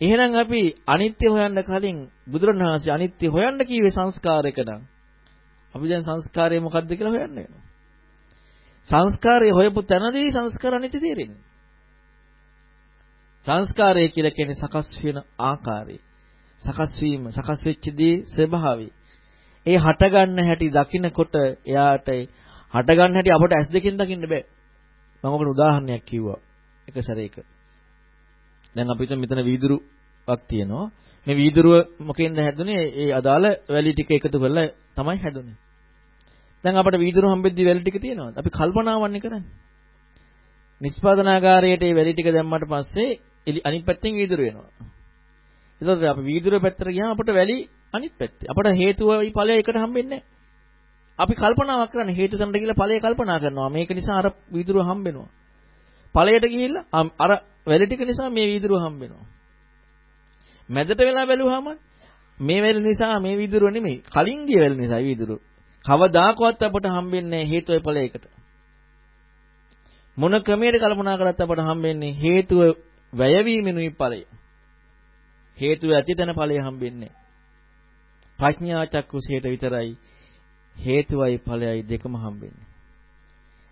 එහෙනම් අපි අනිත්‍ය හොයන්න කලින් බුදුරණවහන්සේ අනිත්‍ය හොයන්න කිව්වේ සංස්කාරයක නම් අපි දැන් සංස්කාරය මොකද්ද කියලා හොයන්න වෙනවා. සංස්කාරය හොයපු තැනදී සංස්කාර අනිත්‍ය තේරෙන්නේ. සංස්කාරය කියලා කියන්නේ සකස් වෙන ආකාරය. සකස් වීම, සකස් වෙච්ච දේ ස්වභාවය. ඒ හටගන්න හැටි දකින්නකොට එයාට හටගන්න හැටි අපට ඇස් දෙකෙන් දකින්න බෑ. මම ඔකට උදාහරණයක් කිව්වා. එක සැරේක. දැන් අපිට මෙතන වීදුරුවක් තියෙනවා. මේ වීදුරුව මොකෙන්ද හැදුනේ? ඒ අදාළ වැලි ටික එකතු කරලා තමයි හැදුනේ. දැන් අපිට වීදුරුව හම්බෙද්දි වැලි ටික තියෙනවද? අපි කල්පනාවන්නේ කරන්නේ. නිෂ්පාදනාගාරයට මේ වැලි ටික දැම්මට පස්සේ අනිත් පැත්තෙන් වීදුරු වෙනවා. ඒතකොට අපි වීදුරුව පැත්තට ගියාම අපිට වැලි අනිත් පැත්තේ. අපට හේතුවයි ඵලය එකට හම්බෙන්නේ අපි කල්පනාවක් කරන්නේ හේතු තැනට ගිහලා ඵලය කල්පනා කරනවා. මේක නිසා අර වීදුරුව හම්බෙනවා. ඵලයට ගිහිල්ලා අර වැලි ටික නිසා මේ වීදුරුව හම්බෙනවා. මැදට වෙලා බැලුවාම මේ වැලි නිසා මේ වීදුරුව නෙමෙයි. කලින් ගිය වැලි නිසා වීදුරුව. කවදාකවත් අපට හම්බෙන්නේ හේතුවේ ඵලයකට. මොන ක්‍රමයකට කල්පනා කරත් අපට හම්බෙන්නේ හේතුව වැයවීමෙනුයි ඵලය. හේතුව ඇතිතන ඵලය හම්බෙන්නේ. ප්‍රඥා චක්කුසයට විතරයි හේතුවයි ඵලයයි දෙකම හම්බෙන්නේ.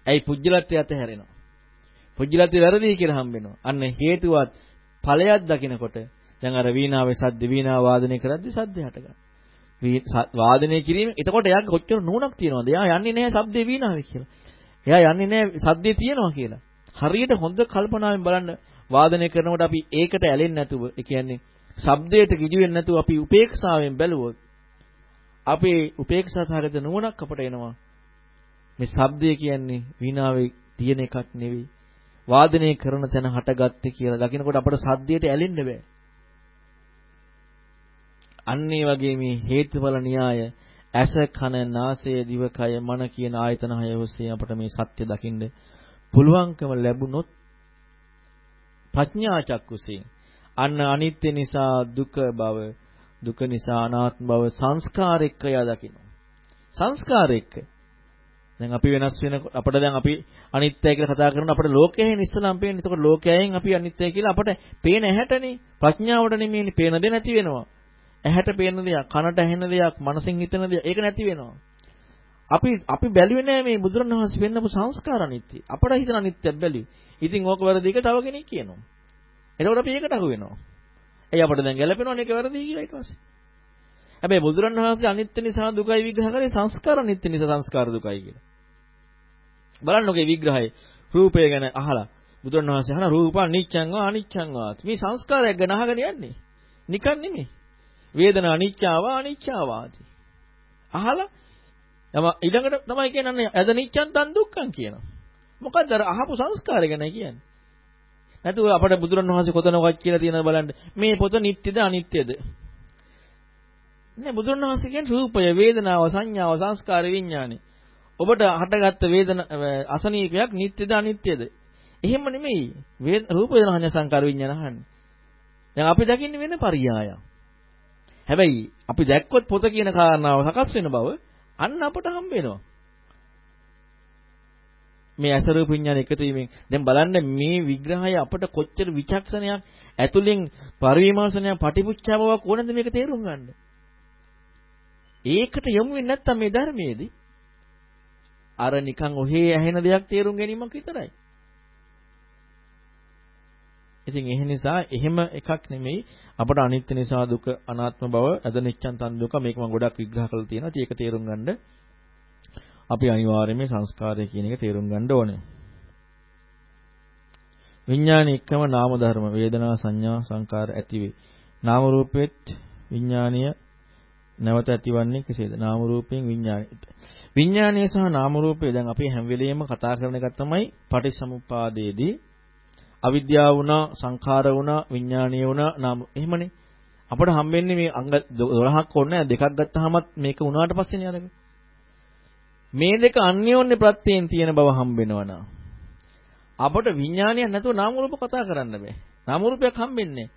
ඇයි පුජ්‍යලත්වයට ඇතහැරෙනවා. පුජ්‍යලත්වය වැරදි කියලා හම්බෙනවා. අන්න හේතුවත් ඵලයක් දකිනකොට දැන් අර වීණාවේ සද්ද වීණාව වාදනය කරද්දි සද්ද හටගන්නවා. වාදනය කිරීම එතකොට එයාගේ කොච්චර නුවණක් තියනවද? එයා යන්නේ නැහැ ශබ්දේ වීණාවේ කියලා. එයා යන්නේ නැහැ සද්දේ තියෙනවා කියලා. හරියට හොඳ කල්පනාවෙන් බලන්න වාදනය කරනකොට අපි ඒකට ඇලෙන්නේ නැතුව ඒ කියන්නේ ශබ්දයට කිජු වෙන්නේ නැතුව අපි උපේක්ෂාවෙන් බැලුවොත් අපේ උපේක්ෂා සහගත නුවණක් අපට එනවා. මේ ශබ්දය කියන්නේ වීණාවේ තියෙන එකක් නෙවෙයි. වාදනය කරන තැන හටගත්තේ කියලා දකිනකොට අපට සද්දයට ඇලෙන්න බෑ. අන්න ඒ වගේ මේ හේතුඵල න්‍යාය ඇස කන නාසය දිවකය මන කියන ආයතන හය ඔස්සේ අපට මේ සත්‍ය දකින්න පුළුවන්කම ලැබුණොත් ප්‍රඥා චක්කුසෙන් අන්න අනිත්‍ය නිසා දුක බව දුක නිසා අනාත්ම බව සංස්කාරෙක්කය දකින්න සංස්කාරෙක්ක දැන් අපි වෙනස් වෙන අපිට දැන් අපි අනිත්‍යය කියලා කතා කරනකොට අපිට ලෝකයෙන් ඉස්සලාම් පේන්නේ. එතකොට ලෝකයෙන් අපි අනිත්‍යය කියලා අපිට පේන ඇහැටනේ ප්‍රඥාවට නෙමෙයිනේ පේන දේ නැති වෙනවා. ඇහැට පේන දෙයක්, කනට ඇහෙන දෙයක්, මනසෙන් හිතන දෙයක් ඒක නැති වෙනවා. අපි අපි බැලුවේ නෑ මේ බුදුරණවහන්සේ පෙන්නපු සංස්කාර අනිත්‍ය. අපට හිතන අනිත්‍යයක් බැලුවේ. ඉතින් ඕක වැරදි එක තව කෙනෙක් කියනවා. එතකොට අපි ඒකට අහු වෙනවා. එයි අපට දැන් ගැලපෙනවනේ ඒක වැරදි කියලා ඊට පස්සේ. හැබැයි බුදුරණවහන්සේ අනිත්‍ය නිසා දුකයි විග්‍රහ කරේ සංස්කාර අනිත්‍ය නිසා සංස්කාර දුකයි කියලා. බලන්නකෝ විග්‍රහය රූපය ගැන අහලා බුදුරණවහන්සේ අහන රූප අනිච්චං වා අනිච්චං වා මේ සංස්කාරයක් ගැන අහගෙන යන්නේ. නිකන් නෙමෙයි. වේදනා අනිච්චාවා අනිච්චාවාති. අහලා යම ඊළඟට තමයි කියන්නේ අද නිච්ඡන් තන් දුක්ඛං කියනවා. මොකද්ද අර අහපු සංස්කාරය ගැන කියන්නේ. නැතුව අපට බුදුරණවහන්සේ කොතනවත් කියලා තියෙනවද බලන්න. මේ පොත නිට්ටයද අනිත්‍යද? නේ බුදුරණවහන්සේ කියන්නේ රූපය, වේදනාව, සංඥාව, සංස්කාර විඥානෙ. ඔබට හටගත්ත වේදන අසනීපයක් නිට්ටයද අනිත්‍යද? එහෙම නෙමෙයි. රූප වේදනා සංඥා සංකාර විඥාන අහන්නේ. දැන් අපි දකින්නේ වෙන පරියායක්. හැබැයි අපි දැක්කොත් පොත කියන කාරණාව සකස් වෙන බව අන්න අපට හම්බ වෙනවා. මේ අසරූප විඥාන එකතු වීමෙන් දැන් බලන්න මේ විග්‍රහය අපට කොච්චර විචක්ෂණයක් ඇතුලෙන් පරිවිමර්ශනයක් පටිපුච්චාවක් ඕනද මේක තේරුම් ගන්න. ඒකට යමු වෙන්නේ නැත්තම් මේ ධර්මයේදී අර නිකන් ඔහේ ඇහෙන දෙයක් තේරුම් ගැනීමක් විතරයි. ඉතින් ඒ නිසා එහෙම එකක් නෙමෙයි අපට අනිත්‍ය නිසා දුක අනාත්ම බව අද නිච්ඡන් තන් දුක මේක මම ගොඩක් විග්‍රහ කරලා තියෙනවා. ඒක තේරුම් ගන්න අපි අනිවාර්යයෙන් මේ සංස්කාරය කියන එක තේරුම් ගන්න ඕනේ. විඥාන එක්කම නාම ධර්ම වේදනා සංඥා සංකාර ඇතිවේ. නාම රූපෙත් විඥානීය නැවත ඇතිවන්නේ කෙසේද? නාම රූපයෙන් විඥානය. විඥානය සහ නාම රූපය දැන් අපි හැම වෙලෙම කතා කරන එක තමයි පටිච්චසමුප්පාදයේදී අවිද්‍යාව වුණා, සංඛාර වුණා, විඥානීය වුණා, නාම එහෙමනේ. අපට හම්බෙන්නේ මේ අංග 12ක් ඕනේ දෙකක් ගත්තාමත් මේක වුණාට පස්සේනේ අරගෙන. මේ දෙක අන්‍යෝන්‍ය ප්‍රත්‍යයෙන් තියෙන බව හම්බෙනවා නා. අපට විඥානයක් නැතුව නාම රූප කතා කරන්න බෑ. නාම රූපයක් හම්බෙන්නේ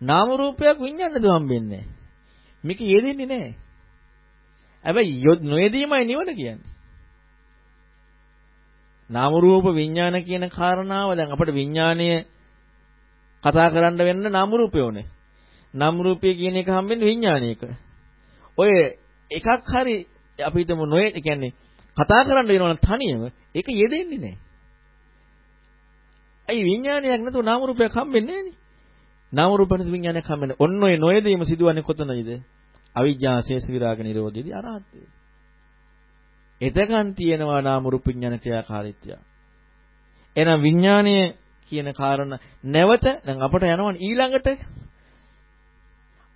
නාම රූපයක් විඥාන නැතුව හම්බෙන්නේ මේක යෙදෙන්නේ නැහැ. හැබැයි නොයෙදීමයි නිවන කියන්නේ. නාම රූප විඥාන කියන කාරණාව දැන් අපිට විඥානය කතා කරන්න වෙන්න නාම රූපය ඕනේ. නාම රූපය කියන එක හම්බෙන්නේ විඥානයක. ඔය එකක් හරි අපි හිතමු නොයේ කියන්නේ කතා කරන්න වෙනවනම් තනියම ඒක යෙදෙන්නේ නැහැ. අයි විඥානයක් නැතුව නාම රූපයක් හම්බෙන්නේ නැහනේ. නාම රූප නැති විඥානයක් හම්බෙන්නේ. ඔන්න ඔය නොයදීම සිදුවන්නේ කොතනයිද? අවිජ්ජා ශේෂ විරාග නිරෝධයේදී අරහත්ත්වය. එතකන් තියෙනවා නාම රූප විඥාන ක්‍රියාකාරීත්වය. එහෙනම් විඥානය කියන කාරණා නැවත දැන් අපට යනවා ඊළඟට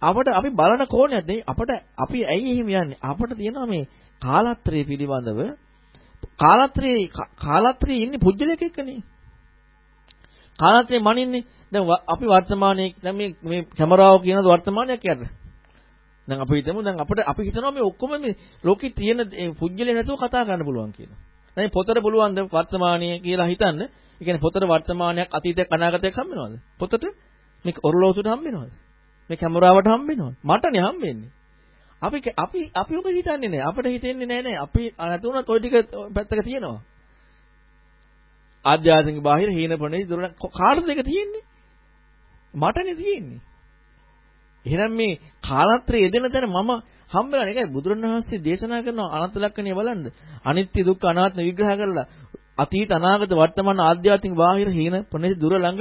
අපට අපි බලන කෝණයක් නෙවෙයි අපට අපි ඇයි එහෙම යන්නේ අපට තියෙනවා මේ කාලත්‍රය පිළිබඳව කාලත්‍රයේ කාලත්‍රයේ ඉන්නේ පුජ්‍යලයක එක්කනේ. කාලත්‍රයේ මනින්නේ දැන් අපි වර්තමානයේ දැන් මේ මේ කැමරාව කියන වර්තමානයක් යන්න දැන් අපි හිතමු දැන් අපිට අපි හිතනවා මේ ඔක්කොම මේ ලෝකේ තියෙන පුජ්‍යලේ නැතුව කතා කරන්න පුළුවන් කියලා. දැන් පොතට පුළුවන් ද වර්තමානීය කියලා හිතන්න? ඒ කියන්නේ පොතට වර්තමානයක් අතීතයක් අනාගතයක් හම්බ වෙනවද පොතට මේක ඔරලෝසුවට හම්බ වෙනවද මේ කැමරාවට හම්බ වෙනවද මටනේ හම්බ වෙන්නේ අපි අපි අපි ඔක හිතන්නේ නැහැ. අපිට හිතෙන්නේ නැහැ නේ. අපි නැතුණත් ওই ටික පැත්තක තියෙනවා. ආධ්‍යාත්මික බාහිර හීන පොණේ දුර කාටද එක තියෙන්නේ? මටනේ තියෙන්නේ. එහෙනම් මේ කාලත්‍රයේ යෙදෙන තැන මම හම්බෙලා ඒකයි බුදුරණවහන්සේ දේශනා කරන අනන්ත ලක්ෂණය බලන්න. අනිත්‍ය දුක්ඛ අනාත්ම විග්‍රහ කරලා අතීත අනාගත වර්තමාන ආධ්‍යාත්මික බාහිර හීන පොණේ දුර ළඟ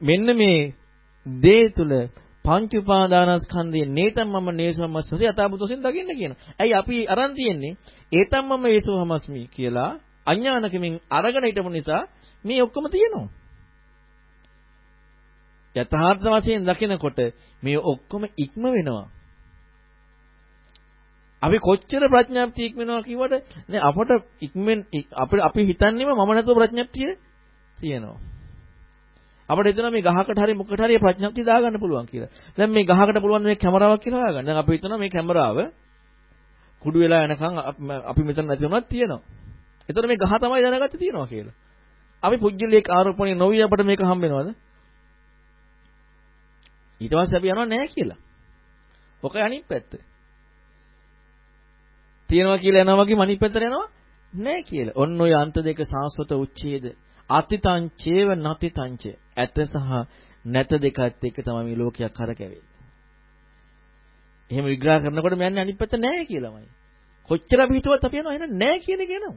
මෙන්න මේ දේ තුල පංච උපාදානස්කන්ධයේ නේතම් මම නේසමස්මසි යථාභූතයෙන් දකින්න කියනවා. ඇයි අපි අරන් තියෙන්නේ ඒතම් මම ඒසෝහමස්මි කියලා අඥානකමින් අරගෙන හිටපු නිසා මේ ඔක්කොම තියෙනවා. යථාර්ථ වශයෙන් දකිනකොට මේ ඔක්කොම ඉක්ම වෙනවා. අපි කොච්චර ප්‍රඥාප්තිය ඉක්මනවා කිව්වට නේ අපට ඉක්මෙන් අපිට අපි හිතන්නේම මම නැතුව ප්‍රඥාප්තිය තියෙනවා. අපිට හිතනවා මේ ගහකට හරි මොකට හරි ප්‍රඥප්තිය දාගන්න පුළුවන් කියලා. දැන් මේ ගහකට පුළුවන් මේ කැමරාවක් කියලා හොයාගන්න. දැන් අපි හිතනවා මේ කැමරාව කුඩු වෙලා යනකම් අපි මෙතන නැති වුණත් තියෙනවා. එතකොට මේ ගහ තමයි දැනගත්තේ තියෙනවා කියලා. අපි පුජ්‍යලයක ආරෝපණය නොවි අපිට මේක හම්බ වෙනවද? ඊට පස්සේ අපි යනවා නැහැ කියලා. ඔක අනිත් පැත්ත. තියෙනවා කියලා යනවා වගේම අනිත් පැත්තට යනවා නැහැ කියලා. ඔන්න ඔය අන්ත දෙක සාස්වත උච්ඡේද අතිතං චේව නතිතං ච ඇත සහ නැත දෙකත් එක්ක තමයි මේ ලෝකයක් කරකැවෙන්නේ. එහෙම විග්‍රහ කරනකොට මම යන්නේ අනිත් පැත්ත නැහැ කියලාමයි. කොච්චර අපි හිතුවත් අපි යනවා එහෙනම් නැහැ කියන එක එනවා.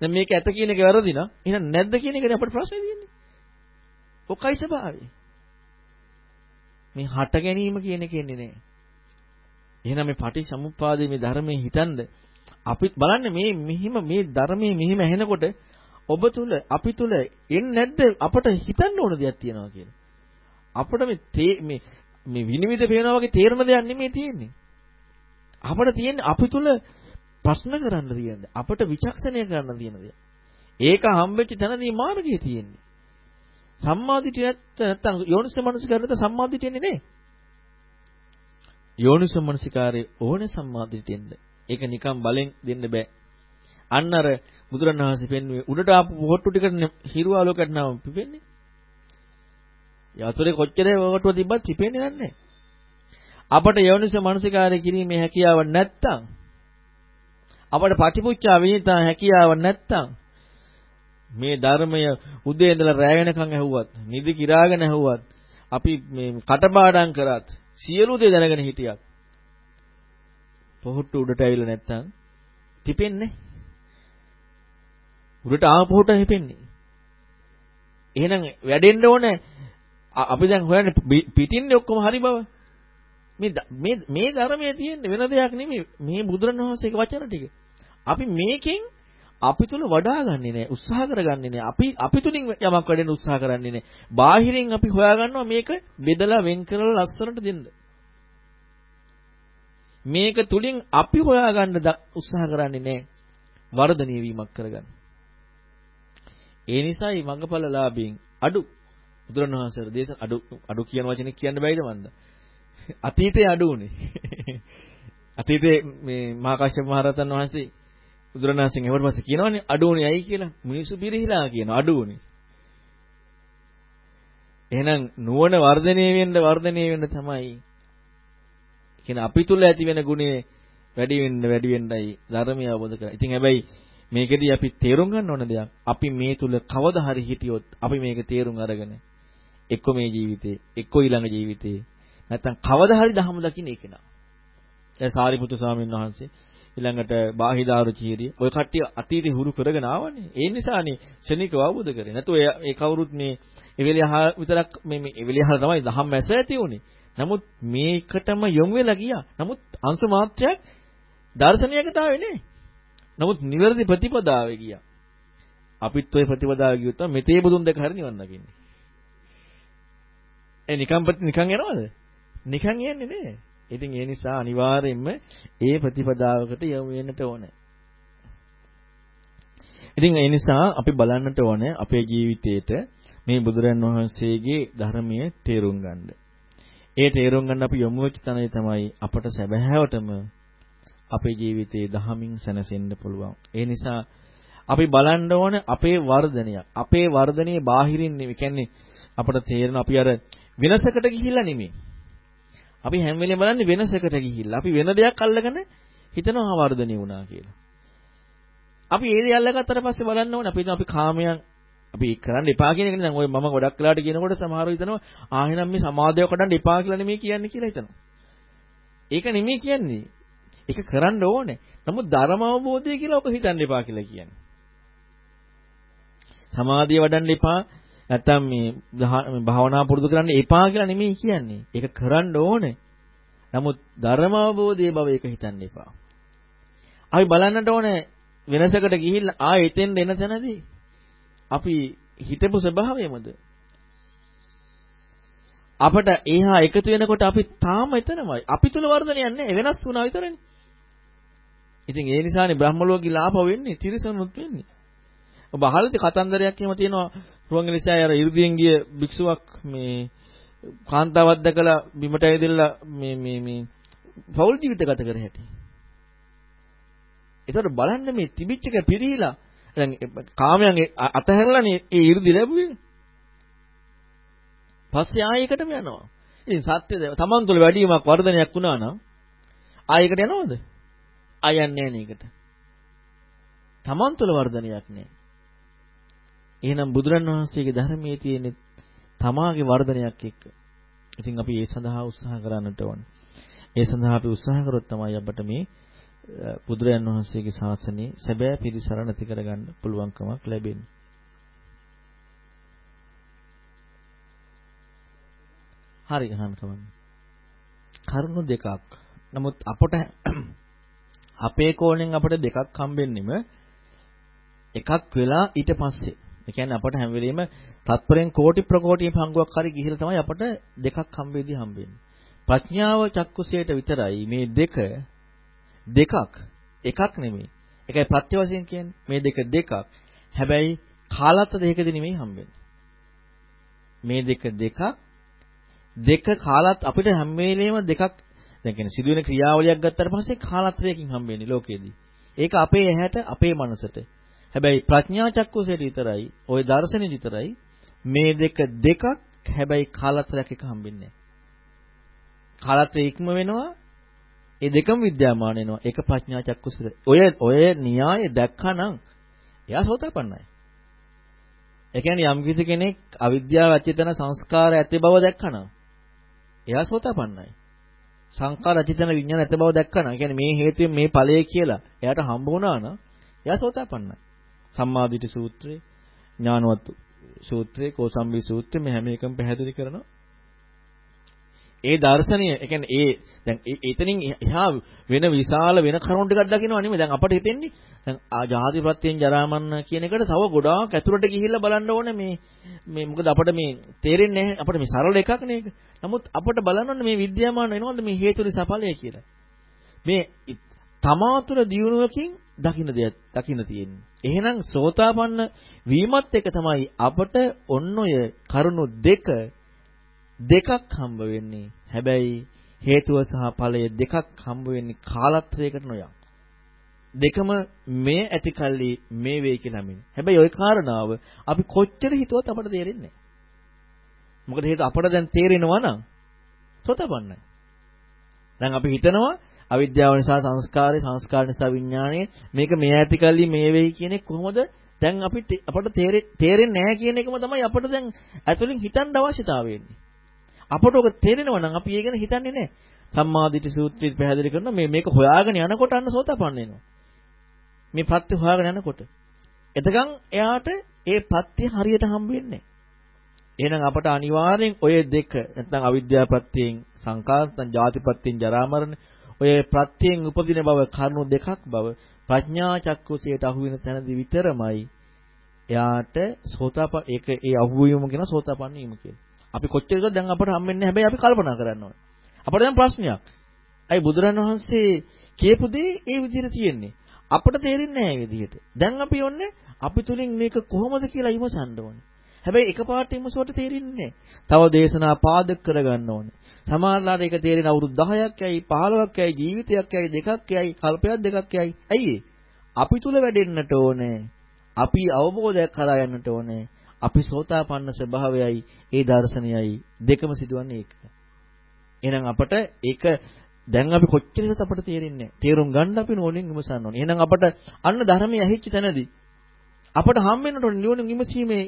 දැන් මේක ඇත කියන එක වැරදි නා. එහෙනම් නැද්ද කියන එකනේ අපිට ප්‍රශ්නේ තියෙන්නේ. ඔකයි ස්වභාවය. මේ හට ගැනීම කියන එක එන්නේ නැහැ. එහෙනම් මේ පටිච්චසමුප්පාදයේ මේ ධර්මයේ හිතනද අපි බලන්න මේ මෙහිම මේ ධර්මයේ මෙහිම ඇහෙනකොට ඔබ තුල අපි තුල එන්නේ නැද්ද අපට හිතන්න ඕන දෙයක් තියෙනවා කියලා. අපිට මේ මේ මේ විනිවිද පේනවා වගේ තේරෙන දෙයක් නෙමෙයි තියෙන්නේ. අපිට තියෙන්නේ අපි තුල ප්‍රශ්න කරන්න තියෙන්නේ. අපිට විචක්ෂණය කරන්න තියෙන දෙයක්. ඒක හම්බෙච්ච තැනදී මාර්ගය තියෙන්නේ. සම්මාදිටිය නැත්තම් යෝනිසමනසිකාරයට සම්මාදිටියන්නේ නේ. යෝනිසමනසිකාරයේ ඕනේ සම්මාදිටියෙන්ද. ඒක නිකන් බලෙන් දෙන්න බෑ. අන්න අර බුදුරණවහන්සේ පෙන්වුවේ උඩට ආපු පොට්ටු ටිකට හිරු ආලෝකයට නම් පිපෙන්නේ. යතුරේ කොච්චර වටුව තිබ්බත් පිපෙන්නේ නැහැ. අපට යෝනිස මනසිකාරය කිරීමේ හැකියාව නැත්තම් අපට පටිපුච්චා විනිතා හැකියාව නැත්තම් මේ ධර්මය උදේ ඉඳලා රැ වෙනකන් ඇහුවත් නිදි කිරාගෙන ඇහුවත් අපි මේ කටපාඩම් කරත් සියලු දේ දැනගෙන හිටියත් පොහොට්ටු උඩට ඇවිල්ලා නැත්තම් පිපෙන්නේ උඩට ආපහුට හිපෙන්නේ. එහෙනම් වැඩෙන්න ඕනේ. අපි දැන් හොයන්නේ පිටින්නේ ඔක්කොම හරි බව. මේ මේ මේ ධර්මයේ තියෙන වෙන දෙයක් නෙමෙයි. මේ බුදුරණවහන්සේගේ වචන ටික. අපි මේකෙන් අපි තුල වඩා ගන්නෙ නෑ උත්සාහ කරගන්නේ නෑ. අපි අපි තුලින් යමක් වැඩෙන්න උත්සාහ කරන්නේ නෑ. බාහිරින් අපි හොයාගන්නවා මේක බෙදලා වෙන් කරලා ලස්සනට දෙන්න. මේක තුලින් අපි හොයාගන්න උත්සාහ කරන්නේ නෑ. වර්ධනීය වීමක් කරගන්න. ඒ නිසායි මඟඵලලාභීන් අඩු බුදුරණවහන්සේ දේශ අඩු අඩු කියන වචනේ කියන්න බැයිද මන්ද අතීතේ අඩු උනේ අතීතේ මේ මහා කාශ්‍යප මහ රහතන් වහන්සේ බුදුරණාහිසෙන් එවට පස්සේ කියනවනේ අඩුවනේ ඇයි කියලා. මිනිස්සු පිරිහිලා කියන අඩුවනේ. එහෙනම් නුවණ වර්ධනය වෙන්න වර්ධනය වෙන්න තමයි. කියන අපි තුල ඇති වෙන ගුණේ වැඩි වෙන්න වැඩි වෙන්නයි ධර්මය අවබෝධ කරගන්න. ඉතින් හැබැයි මේකෙදී අපි තේරුම් ගන්න ඕන දෙයක් අපි මේ තුල කවදා හරි හිටියොත් අපි මේක තේරුම් අරගෙන එක්ක මේ ජීවිතේ එක්ක ඊළඟ ජීවිතේ නැත්තම් කවදා හරි ධහම දකින්න ඒක නා. දැන් සාරිපුත්තු ස්වාමීන් වහන්සේ ඊළඟට බාහිදාරු චීරිය ඔය කට්ටිය අතීතේ හුරු කරගෙන ආවනේ. ඒ නිසානේ ශනිකව අවබෝධ කරේ. නැතු ඒ කවුරුත් මේ එවෙලියහ විතරක් මේ මේ එවෙලියහ තමයි දහම් මැස ඇති උනේ. නමුත් මේකටම යොමු වෙලා ගියා. නමුත් අංශ මාත්‍රයක් දර්ශනයකට ආවේ නේ. නමුත් නිවැරදි ප්‍රතිපදාවේ ගියා. අපිත් ওই ප්‍රතිපදාවේ ගියොත් මෙතේ බුදුන් දෙක හරි නිවන් දකින්නේ. ඒ නිකම් නිකන් යනවද? නිකන් යන්නේ නේ. ඉතින් ඒ නිසා අනිවාර්යයෙන්ම ඒ ප්‍රතිපදාවකට යොමු වෙන්නට ඕනේ. ඉතින් ඒ නිසා අපි බලන්නට ඕනේ අපේ ජීවිතේට මේ බුදුරන් වහන්සේගේ ධර්මයේ තේරුම් ගන්න. ඒ තේරුම් ගන්න අපි යොමු වෙච්ච තැනයි තමයි අපට සැබෑවටම අපේ ජීවිතේ දහමින් සැනසෙන්න පුළුවන්. ඒ නිසා අපි බලන්න ඕනේ අපේ වර්ධනය. අපේ වර්ධනයේ බාහිරින් නෙවෙයි. කියන්නේ අපට තේරෙන අපි අර වෙනසකට ගිහිල්ලා නෙමෙයි. අපි හැම වෙලේම බලන්නේ වෙනසකට ගිහිල්ලා. අපි වෙන දෙයක් අල්ලගෙන හිතනවා වර්ධනය වුණා කියලා. අපි ඒ දේ අල්ලගත්තට පස්සේ බලන්න ඕනේ අපි අපි කාමයන් අපි කරන්න එපා කියන එක දැන් ඔය මම ගොඩක් වෙලාට කියනකොට සමහරව හිතනවා ආ එහෙනම් මේ සමාධිය කඩන්න එපා කියලා නෙමෙයි කියන්නේ කියලා හිතනවා. ඒක නෙමෙයි කියන්නේ. ඒක කරන්න ඕනේ. නමුත් ධර්ම අවබෝධය කියලා ඔක හිතන්න එපා කියලා කියන්නේ. සමාධිය වඩන්න එපා නැත්තම් මේ භාවනා පුරුදු කරන්න එපා කියලා නෙමෙයි කියන්නේ. ඒක කරන්න ඕනේ. නමුත් ධර්ම අවබෝධයේ බව ඒක හිතන්න එපා. අපි බලන්නට ඕනේ වෙනසකට ගිහිල්ලා ආ එතෙන් එන තැනදී අපි හිතපු ස්වභාවයමද අපට ඒහා එකතු වෙනකොට අපි තාම එතනමයි. අපි තුල වර්ධනයක් නැහැ. වෙනස් වුණා විතරනේ. ඉතින් ඒ නිසානේ බ්‍රහ්මලෝකී ලාභ වෙන්නේ, තිරිසනුත් වෙන්නේ. ඔබ අහලද කතන්දරයක් එහෙම තියෙනවා. රුවන්ගලිසය අර 이르දීන් ගිය භික්ෂුවක් මේ කාන්තාවක් දැකලා බිමට ඇවිදලා මේ මේ මේ පෞල් ජීවිත ගත කර හැටි. ඒතකොට බලන්න මේ තිබිච්ච එක පිරීලා දැන් කාමයන් අතහැරලානේ ඒ 이르දි ලැබුවේ. පස්සේ ආයෙකටම යනවා. ඉතින් සත්‍යද තමන් තුළ වැඩිවීමක් වර්ධනයක් වුණා නම් ආයෙකට යනවද? ආයන්නේ නැහැ නේකට. තමන් තුළ වර්ධනයක් නැහැ. එහෙනම් බුදුරන් වහන්සේගේ ධර්මයේ තියෙන තමාගේ වර්ධනයක් එක්ක. ඉතින් අපි ඒ සඳහා උත්සාහ කරන්නට ඕනේ. ඒ සඳහා අපි උත්සාහ කරොත් තමයි අපට මේ බුදුරයන් වහන්සේගේ ශාසනයේ සැබෑ පිරිසරණ ඇති කරගන්න පුළුවන්කමක් ලැබෙන්නේ. හරි අහන්න කවන්නේ. කරුණු දෙකක්. නමුත් අපට අපේ කෝණයෙන් අපට දෙකක් හම්බෙන්නෙම එකක් වෙලා ඊට පස්සේ ඒ කියන්නේ අපට හැම වෙලෙම තත්පරෙන් කෝටි ප්‍රකෝටි පංගුවක් හරි ගිහිලා තමයි අපට දෙකක් හම්බෙදී හම්බෙන්නේ. ප්‍රඥාව චක්කුසයට විතරයි මේ දෙක දෙකක් එකක් නෙමෙයි. ඒකයි ප්‍රත්‍ය වශයෙන් කියන්නේ. මේ දෙක දෙකක්. හැබැයි කාලත්ත දෙකකදී නෙමෙයි හම්බෙන්නේ. මේ දෙක දෙකක් දෙක කාලත් අපිට හැම වෙලෙම දෙකක් දැන් කියන්නේ සිදුවෙන ක්‍රියාවලියක් ගත්තට පස්සේ කාලත්‍රයකින් හම්බෙන්නේ ලෝකෙදී. ඒක අපේ ඇහැට අපේ මනසට. හැබැයි ප්‍රඥා චක්කුසයට විතරයි ওই දර්ශනෙ විතරයි මේ දෙක දෙකක් හැබැයි කාලතරයක් එක හම්බෙන්නේ කාලත්‍රය ඉක්ම වෙනවා ඒ දෙකම විද්‍යාමාන වෙනවා ඒක ප්‍රඥා චක්කුසට ඔය ඔය න්‍යාය දැක්කනම් එයා සෝතාපන්නයි ඒ කියන්නේ යම් කිසි කෙනෙක් අවිද්‍යාව අචේතන සංස්කාර ඇති බව දැක්කනම් එයා සෝතාපන්නයි සංකාර අචේතන විඥාන ඇති බව දැක්කනම් ඒ කියන්නේ මේ හේතුවෙන් මේ ඵලය කියලා එයාට හම්බ වුණා නම් එයා සෝතාපන්නයි සම්මාදිට සූත්‍රය, ඥානවත් සූත්‍රය, කෝසම්බි සූත්‍රය මේ හැම එකම පැහැදිලි කරනවා. ඒ දර්ශනය, ඒ කියන්නේ ඒ දැන් එතනින් එහා වෙන විශාල වෙන කරුණු ටිකක් දකින්නවා නෙමෙයි. දැන් අපට හිතෙන්නේ දැන් ආජාතිපත්‍යයෙන් ජරාමරණ කියන එකට තව ගොඩාක් ඇතුළට ගිහිල්ලා බලන්න ඕනේ මේ මේ මොකද අපිට මේ තේරෙන්නේ නැහැ. අපිට මේ සරල එකක් නේ ඒක. නමුත් අපිට බලන්න ඕනේ මේ විද්‍යාමාන වෙනවද මේ හේතු නිසා ඵලය කියලා. මේ තමා තුළ දියුණුවකින් දකින්න දෙයක් දකින්න තියෙන්නේ. එහෙනම් සෝතාපන්න වීමත් එක තමයි අපට ඔන්න ඔය කරුණු දෙක දෙකක් හම්බ වෙන්නේ. හැබැයි හේතුව සහ ඵලය දෙකක් හම්බ වෙන්නේ කාලත්‍රයකට නොයක්. දෙකම මේ ඇති කල්ලි මේ වෙයි කියලා මින්. හැබැයි ওই කාරණාව අපි කොච්චර හිතුවත් අපට තේරෙන්නේ නැහැ. මොකද හේතුව අපට දැන් තේරෙනවා නම් සෝතපන්නයි. දැන් අපි හිතනවා අවිද්‍යාව නිසා සංස්කාරය සංස්කාර නිසා විඥාණය මේක මේ ඇති කල්ලි මේ වෙයි කියන්නේ කොහොමද දැන් අපිට අපට තේරෙන්නේ නැහැ කියන එකම තමයි අපට දැන් ඇතුලින් හිතන්න අවශ්‍යතාවය වෙන්නේ. අපට ඔක තේරෙනවා නම් අපි ඒ ගැන හිතන්නේ නැහැ. සම්මාදිට සූත්‍රයේ පැහැදිලි කරනවා මේ මේක හොයාගෙන යනකොට අන්න සෝතපන්න වෙනවා. මේ ප්‍රත්‍ය හොයාගෙන යනකොට. එතකන් එයාට ඒ ප්‍රත්‍ය හරියට හම්බ වෙන්නේ එහෙනම් අපට අනිවාර්යෙන් ඔය දෙක නැත්නම් අවිද්‍යාව ප්‍රත්‍යයෙන් සංකාර නැත්නම් ජාති ප්‍රත්‍යයෙන් ජරා මරණ ඔය ප්‍රත්‍යයෙන් උපදින බව කරුණු දෙකක් බව ප්‍රඥා චක්කුසියට අහු වෙන තැනදී විතරමයි එයාට සෝතාප ඒක ඒ අහුවීම කියන සෝතාපන්න වීම කියලා. අපි කොච්චර කිව්වද දැන් අපට හම්බෙන්නේ හැබැයි අපි කල්පනා කරන්න ඕනේ. අපට දැන් ප්‍රශ්නයක්. අයි බුදුරන් වහන්සේ කියපු දේ ඒ විදිහට තියෙන්නේ. අපට තේරෙන්නේ නැහැ මේ විදිහට. දැන් අපි ඔන්නේ අපි තුලින් මේක කොහොමද කියලා ඉවසන්න ඕනේ. හැබැයි එකපාරට ඉමසුවට තේරෙන්නේ තව දේශනා පාදක කරගන්න ඕනේ. සමහරලාට ඒක තේරෙන අවුරුදු 10ක් යයි 15ක් යයි ජීවිතයක් යයි දෙකක් යයි කල්පයක් දෙකක් යයි. ඇයි අපි තුල වැඩෙන්නට ඕනේ. අපි අවබෝධයක් කරා යන්නට ඕනේ. අපි සෝතාපන්න ස්වභාවයයි ඒ දර්ශනයයි දෙකම සිදුවන්නේ ඒක. එහෙනම් අපට ඒක දැන් අපි කොච්චරද අපට තේරෙන්නේ තේරුම් ගන්න අපි නෝනින් විමසන්න ඕනේ. එහෙනම් අපට අන්න ධර්මයේ ඇහිච්ච තැනදී අපට හම් වෙන්නට ඕනේ නෝනින් විමසීමේ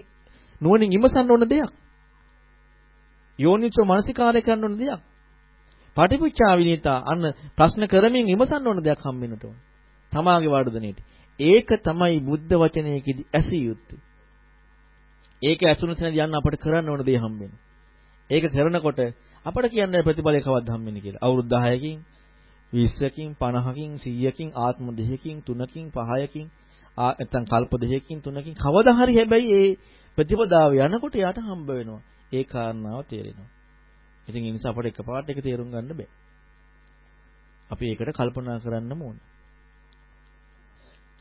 නෝනින් විමසන්න ඕන දෙයක්. යෝනිචෝ මානසිකාරය කරන්න ඕන දෙයක්. පටිපුච්චා විනීතා අන්න ප්‍රශ්න කරමින් විමසන්න ඕන දෙයක් හම් වෙන්නට ඕනේ. තමාගේ වර්ධනයේදී. ඒක තමයි බුද්ධ වචනයේදී ඇසිය යුත්තේ. ඒක ඇසුණු තැනදී යන්න අපට කරන්න ඕන දේ හම්බෙන්නේ. ඒක කරනකොට අපට කියන්නේ ප්‍රතිඵලය කවද්ද හම්බෙන්නේ කියලා. අවුරුදු 10කින් 20කින් 50කින් 100කින් ආත්ම දෙකකින් 3කින් 5කින් නැත්තම් කල්ප දෙකකින් 3කින් කවදා හරි හැබැයි ඒ ප්‍රතිපදාව යනකොට යාට හම්බ වෙනවා. ඒ කාරණාව තේරෙනවා. ඉතින් ඒ නිසා අපට එකපාරට ඒක තේරුම් ගන්න බෑ. අපි ඒකට කල්පනා කරන්නම ඕනේ.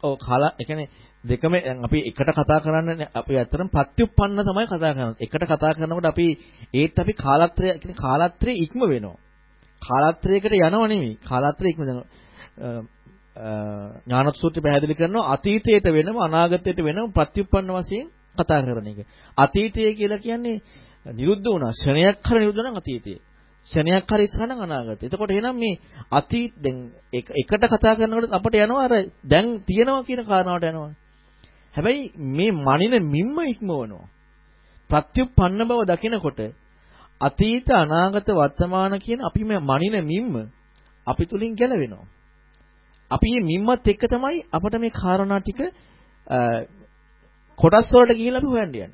ඔව් කලා ඒ කියන්නේ දෙකම අපි එකට කතා කරන්න අපි ඇත්තටම පත්‍යුප්පන්න තමයි කතා කරන්නේ. එකට කතා කරනකොට අපි ඒත් අපි කාලත්‍රය කියන්නේ කාලත්‍රය ඉක්ම වෙනවා. කාලත්‍රයකට යනව නෙමෙයි. කාලත්‍රය ඉක්ම යනවා. ඥානසූත්‍රය පැහැදිලි කරනවා අතීතයට වෙනම අනාගතයට වෙනම ප්‍රතිඋප්පන්න වශයෙන් කතා කරන එක. අතීතය කියලා කියන්නේ නිරුද්ධ වුණා ශ්‍රණයක් කර නිරුද්ධ නම් අතීතය. ෂණයක් හරි ඉස්සරහනම් අනාගතය. එතකොට එහෙනම් මේ අතීත දැන් එකට කතා කරනකොට අපට යනවා අර දැන් තියෙනවා කියන කාරණාවට යනවා. හැබැයි මේ මනින මිම්ම ඉක්මවනවා. ප්‍රත්‍යুৎපන්න බව දකිනකොට අතීත අනාගත වර්තමාන කියන අපි මේ මනින මිම්ම අපි තුලින් ගැලවෙනවා. අපි මේ මිම්මත් එක්ක තමයි අපට මේ කාරණා ටික කොටස් වලට ගිහිල්ලා අපි හොයන්න යන්නේ.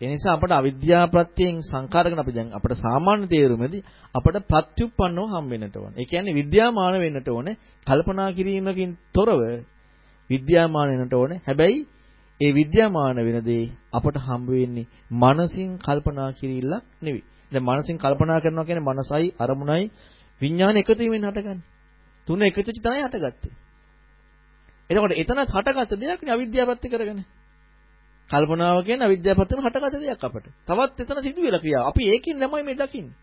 ඒ නිසා අපට අවිද්‍යා ප්‍රත්‍යයෙන් සංකාරකන අපි දැන් අපට සාමාන්‍ය තේරුමේදී අපට ප්‍රත්‍යুৎපන්නව හම් වෙන්නට ඕනේ. ඒ කියන්නේ විද්‍යාමාන වෙන්නට ඕනේ. කල්පනා කිරීමකින් තොරව විද්‍යාමාන වෙන්නට ඕනේ. හැබැයි ඒ විද්‍යාමාන වෙන දේ අපට හම්බ වෙන්නේ මනසින් කල්පනා කිරීලක් නෙවෙයි. දැන් මනසින් කල්පනා කරනවා කියන්නේ මනසයි අරමුණයි විඥාන එකතු වීමෙන් හටගන්නේ. තුන එකතු වෙච්ච තමයි හටගත්තේ. එතකොට එතන හටගත්ත දෙයක් නේ අවිද්‍යාවපත්ති කරගෙන. කල්පනාව කියන්නේ අවිද්‍යාවපත්තම හටගත්ත දෙයක් අපට. තවත් එතන සිදුවෙලා ක්‍රියාව. අපි ඒකින් ළමයි මේ දකින්නේ.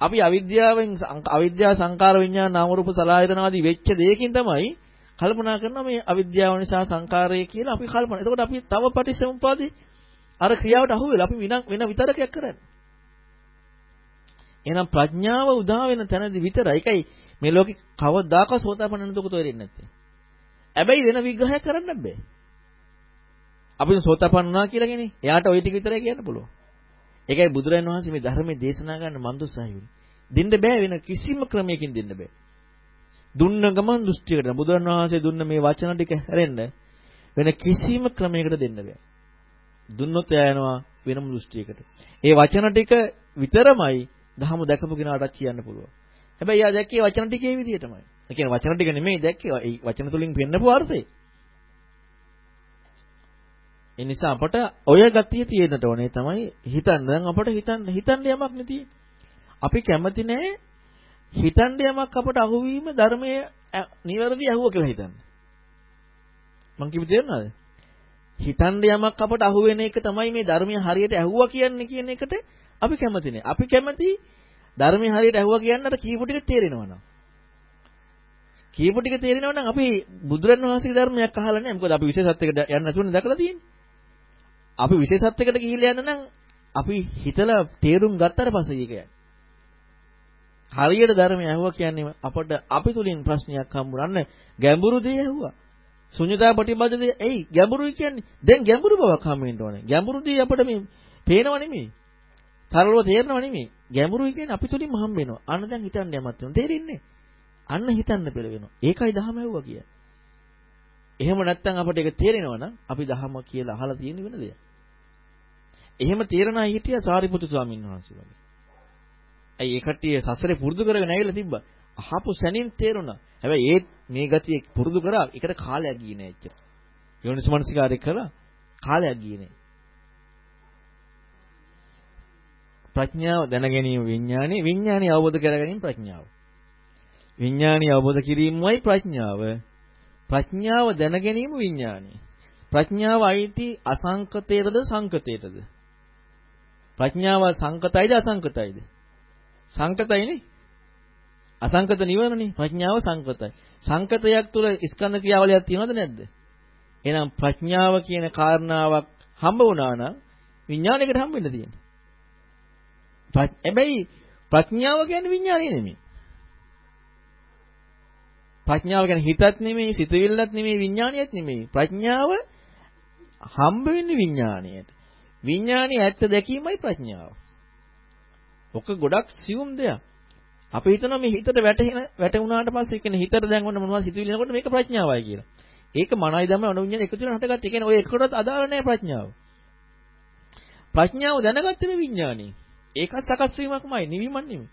අපි අවිද්‍යාවෙන් අවිද්‍යාව සංකාර විඥාන නාම රූප සලආයතන ආදී වෙච්ච දෙයකින් තමයි කල්පනා කරනවා මේ අවිද්‍යාව නිසා සංකාරය කියලා අපි කල්පනා. එතකොට අපි තව පටිච්චසමුප්පාදේ අර ක්‍රියාවට අහු වෙලා අපි වෙන විතරකයක් කරන්නේ. එහෙනම් ප්‍රඥාව උදා වෙන තැනදී විතරයි. ඒකයි මේ ලෝකේ කවදාකවත් සෝතාපන්න දුක තෝරෙන්නේ නැත්තේ. හැබැයි වෙන විග්‍රහයක් කරන්න බෑ. අපි සෝතාපන්න වුණා කියලා කියන්නේ එයාට ওই ටික විතරයි කියන්න පුළුවන්. ඒකයි බුදුරජාණන් වහන්සේ මේ ධර්මයේ දේශනා කරන මන්දුස්සහයුනි. දෙන්න බෑ වෙන කිසිම ක්‍රමයකින් දෙන්න බෑ. දුන්න ගමන් දෘෂ්ටියකට බුදුරජාණන් වහන්සේ දුන්න මේ වචන ටික හැරෙන්න වෙන කිසිම ක්‍රමයකට දෙන්න බෑ. දුන්නොත් එයා යනවා වෙනම දෘෂ්ටියකට. ඒ වචන ටික විතරමයි දහම දැකපු කෙනාට කියන්න පුළුවන්. හැබැයි යා දැක්කේ වචන ටිකේ විදිහටමයි. ඒ කියන්නේ වචන ටික නෙමෙයි දැක්කේ ඒ වචන තුලින් පෙන්නපු අර්ථය. ඒ නිසා අපට ඔය ගතිය තියෙන්නට ඕනේ තමයි හිතන්න. දැන් අපට හිතන්න හිතන්න යමක් නෙතියි. අපි කැමති නැහැ හිතන්න යමක් අපට අහුවීම ධර්මයේ නිවැරදි ඇහුව කියලා හිතන්න. මං කිව්ව තේරුණාද? හිතන්න යමක් අපට අහුවෙන එක තමයි මේ ධර්මයේ හරියට ඇහුවා කියන්නේ කියන එකට අපි කැමති නෑ. අපි කැමති ධර්මයේ හරියට ඇහුවා කියන්න අර කීපු ටික තේරෙනවා නම්. කීපු ටික තේරෙනවා නම් අපි බුදුරන් වහන්සේගේ ධර්මයක් අහලා නෑ. මොකද අපි විශේෂත්වයකට යන්න නැතුවනේ දැකලා තියෙන්නේ. අපි විශේෂත්වයකට ගිහිල්ලා යන්න නම් අපි හිතලා තේරුම් ගත්තට පස්සේ ඒක යන්නේ. හරියට ධර්මය ඇහුවා කියන්නේ අපට අපි තුලින් ප්‍රශ්නයක් හම්බුනන්න ගැඹුරු දේ ඇහුවා. ශුන්‍යතා ප්‍රතිබද්ධ එයි ගැඹුරුයි කියන්නේ. දැන් ගැඹුරු බවක් හම් වෙන්න ඕනේ. ගැඹුරුදී අපිට මේ පේනව නෙමෙයි. තරලව තේරෙනව නෙමෙයි. ගැඹුරුයි කියන්නේ අපි තුලින්ම හම් වෙනවා. අන්න දැන් හිතන්න යමත් වෙනවා. තේරෙන්නේ? අන්න හිතන්න පෙළ වෙනවා. ඒකයි දහම ඇහුවා කියන්නේ. එහෙම නැත්නම් අපිට ඒක තේරෙනවා නම් අපි දහම කියලා අහලා තියෙන වෙන දෙයක්. එහෙම තේරණා හිටියා සාරිපුත්තු ස්වාමීන් වහන්සේ වගේ. ඇයි ඒ කට්ටිය සසරේ පුරුදු කරගෙන ඇවිල්ලා තිබ්බා. අහපු සැනින් තේරුණා. හැබැයි ඒ මේ ගතිය පුරුදු කරා ඒකට කාලයක් ගියේ නෑ එච්චර. යෝනිසමනසිකාරය කරා කාලයක් ගියේ නෑ. ප්‍රඥාව දැන ගැනීම විඥානේ විඥානේ අවබෝධ කර ගැනීම ප්‍රඥාව. විඥානේ අවබෝධ කිරීමයි ප්‍රඥාව. ප්‍රඥාව දැන ගැනීම විඥානේ. ප්‍රඥාව අයිති අසංකතයටද සංකතයටද? ප්‍රඥාව සංකතයිද අසංකතයිද? සංකතයිනේ. අසංකත නිවනනේ ප්‍රඥාව සංකතයි. සංකතයක් තුල ස්කන්ධ ක්‍රියාවලියක් තියෙනවද නැද්ද? එහෙනම් ප්‍රඥාව කියන කාරණාවක් හම්බ වුණා නම් විඥානයකට හම්බ වෙන්න තියෙන්නේ. හැබැයි ප්‍රඥාව කියන්නේ විඥානය නෙමෙයි. ප්‍රඥාව කියන්නේ හිතත් නෙමෙයි, සිතවිල්ලත් නෙමෙයි, විඥානියත් නෙමෙයි. ප්‍රඥාව හම්බ වෙන්නේ විඥාණයට. විඥානයේ ඇත්ත දැකීමයි ප්‍රඥාව. ඔක ගොඩක් සියුම් දෙයක්. අපි හිතනවා මේ හිතට වැටෙන වැටුණාට පස්සේ කියන්නේ හිතට දැන් ඔන්න මොනවද සිතුවිලි එනකොට මේක ප්‍රඥාවයි කියලා. ඒක මනයි ධම්ම අනුවිඤ්ඤාණ එකතු වෙලා හටගත්ත. ඒ කියන්නේ ඔය එකකටවත් අදාළ නැහැ ප්‍රඥාව. ප්‍රඥාව දැනගත්තේ මේ විඥානේ. ඒකත් සකස් වීමක්මයි නිවීමක් නෙමෙයි.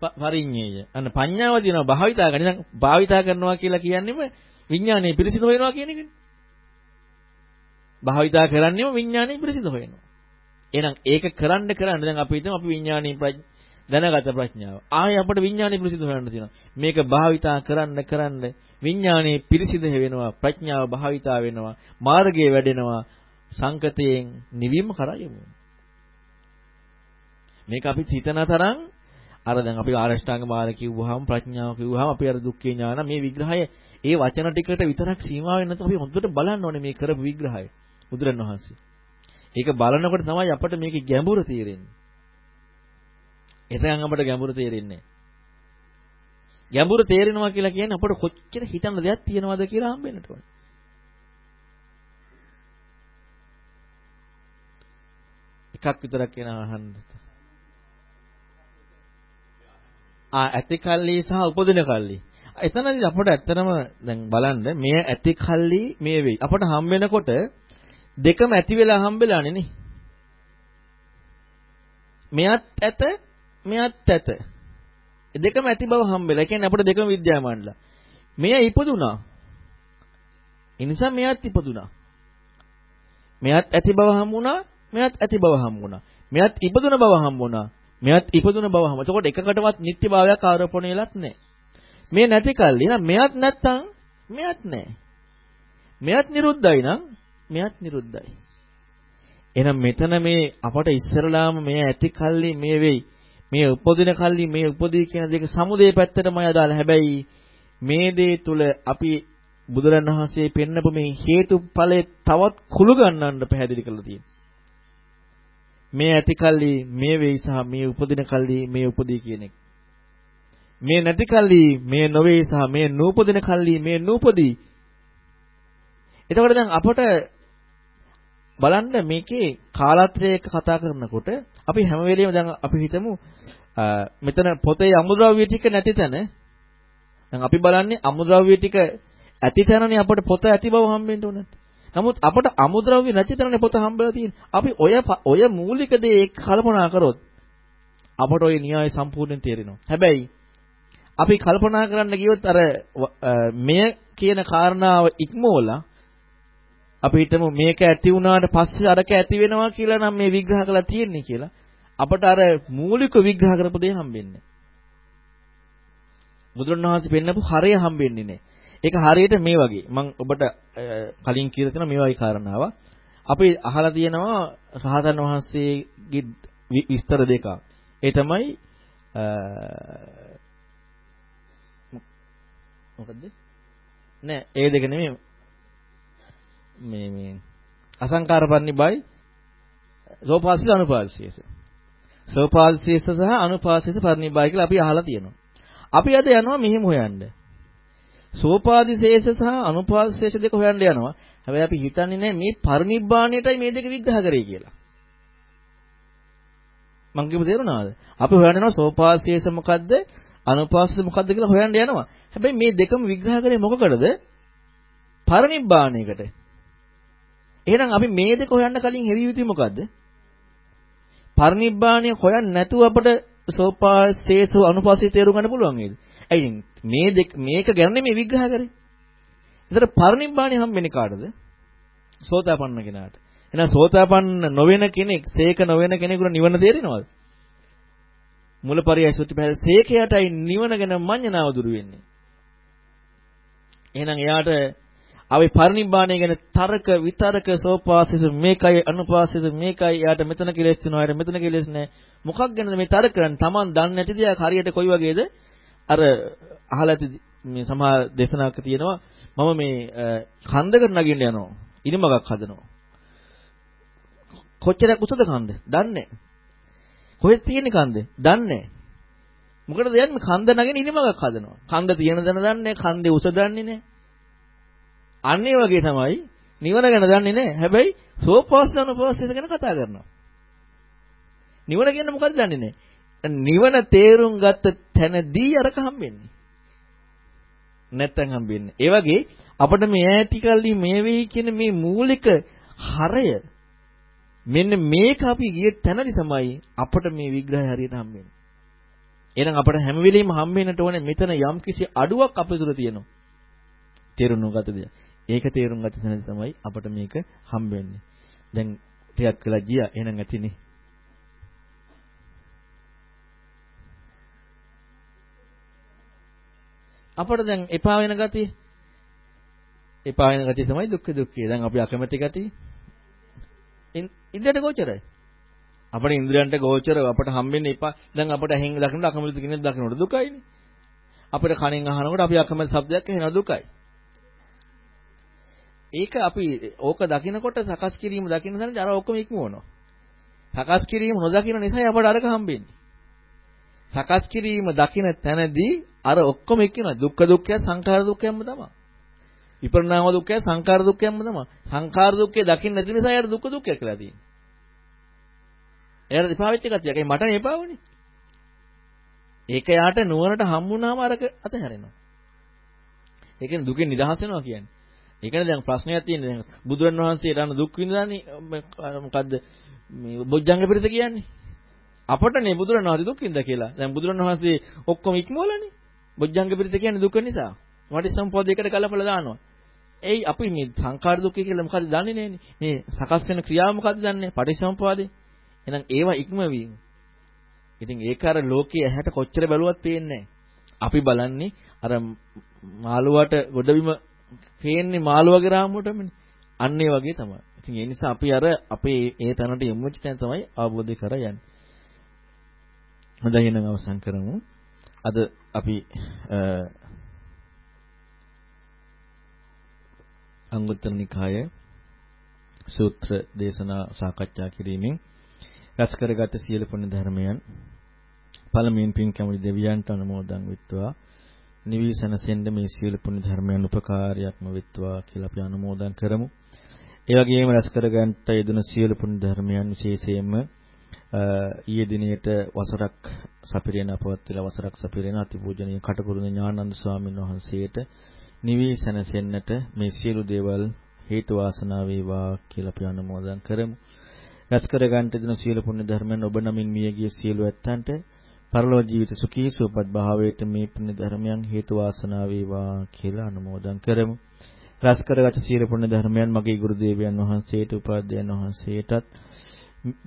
පරිඤ්ඤේය. අන්න පඤ්ඤාව දිනවා භාවිතා කරන. දැන් භාවිතා කරනවා කියලා කියන්නේම විඥානේ පිරිසිදු වෙනවා කියන එකනේ. භාවිතා කරන්නේම විඥානේ පිරිසිදු වෙනවා. එහෙනම් ඒක කරන්න කරන්න දැන් අපි හිතමු අපි විඥානීය දැනගත ප්‍රඥාව. ආයේ අපිට විඥානීය පිරිසිදු හොයන්න තියෙනවා. මේක භාවිතා කරන්න කරන්න විඥානීය පිරිසිදු වෙනවා ප්‍රඥාව භාවිතා වෙනවා මාර්ගයේ වැඩෙනවා සංකතයෙන් නිවීම කරා යමු. මේක අපි හිතන තරම් අර දැන් අපි ආරෂ්ඨාංග මාර්ග කිව්වහම ප්‍රඥාව කිව්වහම අපි අර දුක්ඛේ ඥාන මේ විග්‍රහය ඒ වචන ටිකට විතරක් සීමා වෙන්නේ නැතුව අපි හොඳට බලන්න ඕනේ මේ කරපු විග්‍රහය. බුදුරණවහන්සේ. ඒක බලනකොට තමයි අපට මේකේ ගැඹුර තේරෙන්නේ. එතෙන් අපට ගැඹුර තේරෙන්නේ ගැඹුර තේරෙනවා කියලා කියන්නේ අපට කොච්චර හිතන්න දෙයක් තියෙනවද කියලා හම්බෙන්නට ඕනේ. එකක් විතරක් කියන අහන්න. ආ ඇති කල්ලි සහ උපදින කල්ලි. එතනදී අපට ඇත්තටම දැන් බලන්න මේ ඇති කල්ලි මේ වෙයි. අපට හම් වෙනකොට දෙකම ඇති වෙලා හම්බෙලානේ නේ. මෙයත් ඇත මෙයත් ඇත. දෙකම ඇති බව හම්බෙලා. ඒ කියන්නේ අපිට දෙකම විද්‍යාමානලා. මෙය ඉපදුනා. ඒ නිසා මෙයත් ඉපදුනා. මෙයත් ඇති බව හම්බුණා. මෙයත් ඇති බව හම්බුණා. මෙයත් ඉපදුන බව හම්බුණා. මෙයත් ඉපදුන බව හම්බුණා. එතකොට එකකටවත් නිත්‍ය භාවයක් ආරෝපණය වෙලත් නැහැ. මේ නැති කල්ලි නම් මෙයත් නැත්තම් මෙයත් නැහැ. මෙයත් නිරුද්ධයි නම් මෙයත් නිරුද්ධයි. එහෙනම් මෙතන මේ අපට ඉස්සරලාම මේ ඇති කල්ලි මේ වෙයි. මේ උපදින කල්ලි මේ උපදී කියන දෙක සමුදේ පැත්තටමයි අදාළ. හැබැයි මේ දේ තුල අපි බුදුරණවහන්සේ පෙන්නපු මේ හේතුඵලයේ තවත් කුළු ගන්නන්න පැහැදිලි කරලා තියෙනවා. මේ ඇති කල්ලි මේ වෙයි සහ මේ උපදින කල්ලි මේ උපදී කියන එක. මේ නැති කල්ලි මේ නොවේ සහ මේ නූපදින කල්ලි මේ නූපදී. එතකොට දැන් අපට බලන්න මේකේ කාලත්‍රයක කතා කරනකොට අපි හැම වෙලෙම දැන් අපි හිතමු මෙතන පොතේ අමුද්‍රව්‍ය ටික නැති තැන දැන් අපි බලන්නේ අමුද්‍රව්‍ය ටික ඇති තැනනේ අපට පොත ඇති බව හම්බෙන්න උනත්. නමුත් අපට අමුද්‍රව්‍ය නැති තරනේ පොත හම්බෙලා තියෙන්නේ. අපි ඔය ඔය මූලික දේ කල්පනා කරොත් අපට ওই න්‍යාය සම්පූර්ණයෙන් තේරෙනවා. හැබැයි අපි කල්පනා කරන්න ගියොත් අර මෙය කියන කාරණාව ඉක්මෝලා අපි හිතමු මේක ඇති වුණාට පස්සේ අරක ඇති වෙනවා කියලා නම් මේ විග්‍රහ කරලා තියෙන්නේ කියලා. අපට අර මූලික විග්‍රහ කරපු දේ හම්බෙන්නේ. බුදුරණවහන්සේ පෙන්නපු හරය හම්බෙන්නේ නැහැ. ඒක හරියට මේ වගේ. මම ඔබට කලින් කියලා තියෙන මේ වගේ කාරණාවක්. අපි අහලා තියෙනවා රහතන් වහන්සේගේ විස්තර දෙකක්. ඒ තමයි මොකද්ද? නෑ ඒ දෙක නෙමෙයි මේ මේ අසංකාර පරිනිබයි සෝපාසිත අනුපාසිත. සෝපාසිත සහ අනුපාසිත පරිනිබයි කියලා අපි අහලා තියෙනවා. අපි අද යනවා මෙහෙම හොයන්න. සෝපාදිශේෂ සහ අනුපාදිශේෂ දෙක හොයන්න යනවා. හැබැයි අපි හිතන්නේ නැහැ මේ පරිනිබ්බාණයටයි මේ දෙක විග්‍රහ කරේ කියලා. මං කියපු තේරුණාද? අපි හොයන්න යනවා සෝපාදිශේෂ මොකද්ද? අනුපාදිශේෂ මොකද්ද කියලා හොයන්න යනවා. හැබැයි මේ දෙකම විග්‍රහ කරේ මොකකටද? පරිනිබ්බාණයකට. එහෙනම් අපි මේ දෙක හොයන්න කලින් හෙවිය යුතු මොකද්ද? පරිනිබ්බාණය හොයන්න නැතුව අපිට සෝපාසේසෝ අනුපාසී තේරුම් ගන්න පුළුවන් නේද? ඇයි මේ දෙක මේක ගැන මේ විග්‍රහ කරේ. ඒතර පරිනිබ්බාණය හම්බෙන්නේ කාටද? සෝතාපන්න කෙනාට. එහෙනම් සෝතාපන්න නොවන කෙනෙක්, සේක නොවන කෙනෙකුට නිවන තේරෙනවද? මුලපරියයි සුත්ති පහල සේකයටයි නිවන ගැන මඤ්ඤණාව දුරු වෙන්නේ. එහෙනම් එයාට අපි පරිනිබ්බාණය ගැන තර්ක විතරක සෝපාසිත මේකයි අනුපාසිත මේකයි එයාට මෙතන කෙලෙස් වෙනවා එයාට මෙතන කෙලෙස් නැහැ. මොකක් ගැනද මේ තර්ක කරන්නේ? Taman දන්නේ නැති දෙයක් හරියට කොයි වගේද? අර අහලා ඇති මේ සමහර දේශනාවක තියෙනවා මම මේ කන්දකට නගින්න යනවා. ඉනිමගක් හදනවා. කොච්චරක් උසද කන්ද? දන්නේ කොහෙද තියෙන්නේ කන්ද? දන්නේ මොකටද යන්නේ? කන්ද නගින්න ඉනිමගක් හදනවා. කන්ද තියෙන දන දන්නේ කන්දේ උස දන්නේ නැහැ. අන්න ඒ වගේ තමයි නිවන ගැන දන්නේ නැහැ. හැබැයි සෝපාසන උපවාසය ගැන කතා කරනවා. නිවන කියන්නේ මොකක්ද දන්නේ නැහැ. නිවන තේරුම් ගත්ත තැනදී අරක හම්බෙන්නේ. නැත්තම් හම්බෙන්නේ. ඒ වගේ අපිට මේ ඈති කල්ලි මේ වෙයි කියන මේ මූලික හරය මෙන්න මේක අපි ගිය තැනදි තමයි අපිට මේ විග්‍රහය හරියට හම්බෙන්නේ. එහෙනම් අපිට හැම වෙලෙම හම්බෙන්නට ඕනේ මෙතන යම්කිසි අඩුවක් අපේ තුර තියෙනවා. තේරුම් ගත දෙයක්. ඒක තේරුම් ගත තැනදී තමයි අපට මේක හම්බ වෙන්නේ. දැන් ටිකක් වෙලා ගියා. එහෙනම් ඇතිනේ. අපට දැන් එපා වෙන ගතිය එපා වෙන ගතිය තමයි දුක්ඛ දුක්ඛය. දැන් අපි අකමැති ගතිය ඉන්ද්‍රයට ගෝචරයි. අපේ ඉන්ද්‍රයන්ට ගෝචර අපට හම්බෙන්නේ එපා. දැන් අපට ඇහෙන් දකින්නට අකමැති කෙනෙක් දකින්නට දුකයිනේ. අපිට කනෙන් අහනකොට අපි අකමැති શબ્දයක් ඇහෙනවා දුකයි. ඒක අපි ඕක දකිනකොට සකස් කිරීම දකින්න තැනදී අර ඔක්කොම ඉක්මවනවා. සකස් කිරීම නොදකින නිසා අපට අරක හම්බෙන්නේ. සකස් කිරීම දකින තැනදී අර ඔක්කොම ඉක්මනවා. දුක්ඛ දුක්ඛය සංඛාර දුක්ඛයම තමයි. විපරිණාම දුක්ඛය සංඛාර දුක්ඛයම තමයි. සංඛාර දුක්ඛය දකින්න නැති නිසා යාර දුක්ඛ දුක්ඛය කියලා තියෙන්නේ. එයාට එපා වෙච්ච කතියක්. ඒ මට එපා වුනේ. ඒක යාට නුවරට හම්බුනාම අරක අතහැරෙනවා. ඒ කියන්නේ දුකෙන් නිදහස් වෙනවා කියන්නේ. ඒකනේ දැන් ප්‍රශ්නයක් තියෙන්නේ දැන් බුදුරන් වහන්සේට අන්න දුක් විඳලානේ මොකද්ද? මේ බොජ්ජංග පිරිත කියන්නේ. අපටනේ බුදුරන් වහන්සේ දුක් විඳා කියලා. දැන් බුදුරන් වහන්සේ ඔක්කොම ඉක්මවලානේ. බොජ්ජංග පිරිත කියන්නේ දුක නිසා. වටි සම්පෝදයකට කලපලා දානවා. එයි අපි මේ සංඛාර දුක්ඛය කියලා මොකද්ද දන්නේ නැන්නේ මේ සකස් වෙන ක්‍රියාව මොකද්ද දන්නේ? පටිසම්පාදේ. එහෙනම් ඒවා ඉක්මවීම. ඉතින් ඒක අර ලෝකයේ ඇහැට කොච්චර බැලුවත් පේන්නේ අපි බලන්නේ අර මාළුවට ගොඩබිම පේන්නේ මාළුවගේ රාමුවටමනේ. අන්න ඒ වගේ තමයි. ඉතින් ඒ නිසා අපි අර අපේ ඒ තැනට යමු වෙච්ච තැන තමයි අවබෝධ කරගන්නේ. හොඳයි එහෙනම් අවසන් කරමු. අද අපි අංගුත්තර නිකාය සූත්‍ර දේශනා සාකච්ඡා කිරීමෙන් රැස් කරගත් සියලු පුණ්‍ය ධර්මයන් පළමුවෙන් පින් කැමති දෙවියන්ට අනුමෝදන් වෙත්වා නිවිසනසෙන්ද මේ සියලු පුණ්‍ය ධර්මයන් උපකාරයක්ම වෙත්වා කියලා අපි අනුමෝදන් කරමු. ඒ වගේම රැස් කරගන්නට යෙදුන සියලු පුණ්‍ය ධර්මයන් විශේෂයෙන්ම ඊයේ දිනේට වසරක් සපිරෙන අපවත් වෙලා වසරක් සපිරෙන අතිපූජනීය කටුකුරුණ ඥානන්ද ස්වාමීන් වහන්සේට නිවිසනසෙන්නට මේ සියලු දේවල් හේතු වාසනා වේවා කියලා අපි අනුමෝදන් කරමු. රැස් කර ගන්නට දෙන සියලු පුණ්‍ය ධර්මයන් ඔබ නමින් මියගිය සියලු ඇත්තන්ට පරලෝක ජීවිත සුඛී සුවපත් භාවයට මේ පුණ්‍ය ධර්මයන් හේතු වාසනා වේවා කියලා අනුමෝදන් කරමු. රැස් කරගත් සියලු පුණ්‍ය ධර්මයන් මගේ ගුරු දේවයන් වහන්සේට උපාධ්‍යයන් වහන්සේටත්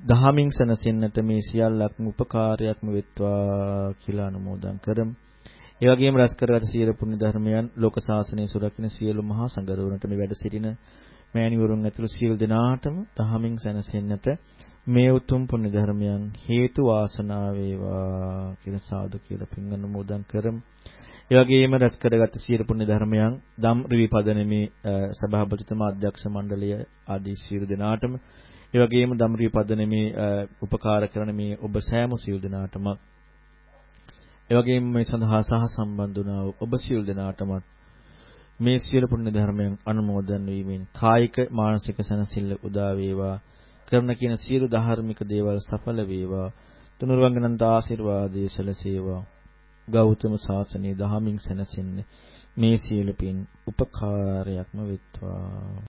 දහමින් සනසෙන්නට මේ සියල්ලක්ම උපකාරයක්ම වෙත්වා කියලා අනුමෝදන් කරමු. ඒ වගේම රැස් කරගත් සියලු පුණ්‍ය ධර්මයන් ලෝක සාසනය සුරකින්න සියලු මහා සංඝරවණට මේ වැඩ සිටින මෑණිවරුන් ඇතුළු සියලු දෙනාටම දහමින් සැනසෙන්නට මේ උතුම් පුණ්‍ය ධර්මයන් හේතු වාසනා වේවා කියලා සාදු කියලා පින් අනුමෝදන් කරමු. ඒ වගේම රැස් කරගත් සියලු පුණ්‍ය ධර්මයන් ධම් රිවිපදනමේ සභාපතිතුමා අධ්‍යක්ෂ මණ්ඩලය ආදී සියලු දෙනාටම ඒ වගේම ධම් රිවිපදනමේ උපකාර කරන මේ ඔබ සෑම සියලු දෙනාටම ඒ වගේම මේ සඳහා සහ සම්බන්ධ වුණා ඔබ සියලු දෙනාටමත් මේ සියලු පුණ්‍ය ධර්මයන් අනුමෝදන් වීමෙන් කායික මානසික සැනසෙල්ල උදා වේවා කරන කියන සියලු ධාර්මික දේවල් සඵල වේවා. තුනුරුවන්ගනන්ත ආශිර්වාදයේ සැලසේවා. ගෞතම සාසනයේ දහමින් සැනසෙන්නේ මේ සියලු පින් උපකාරයක්ම වෙත්වා.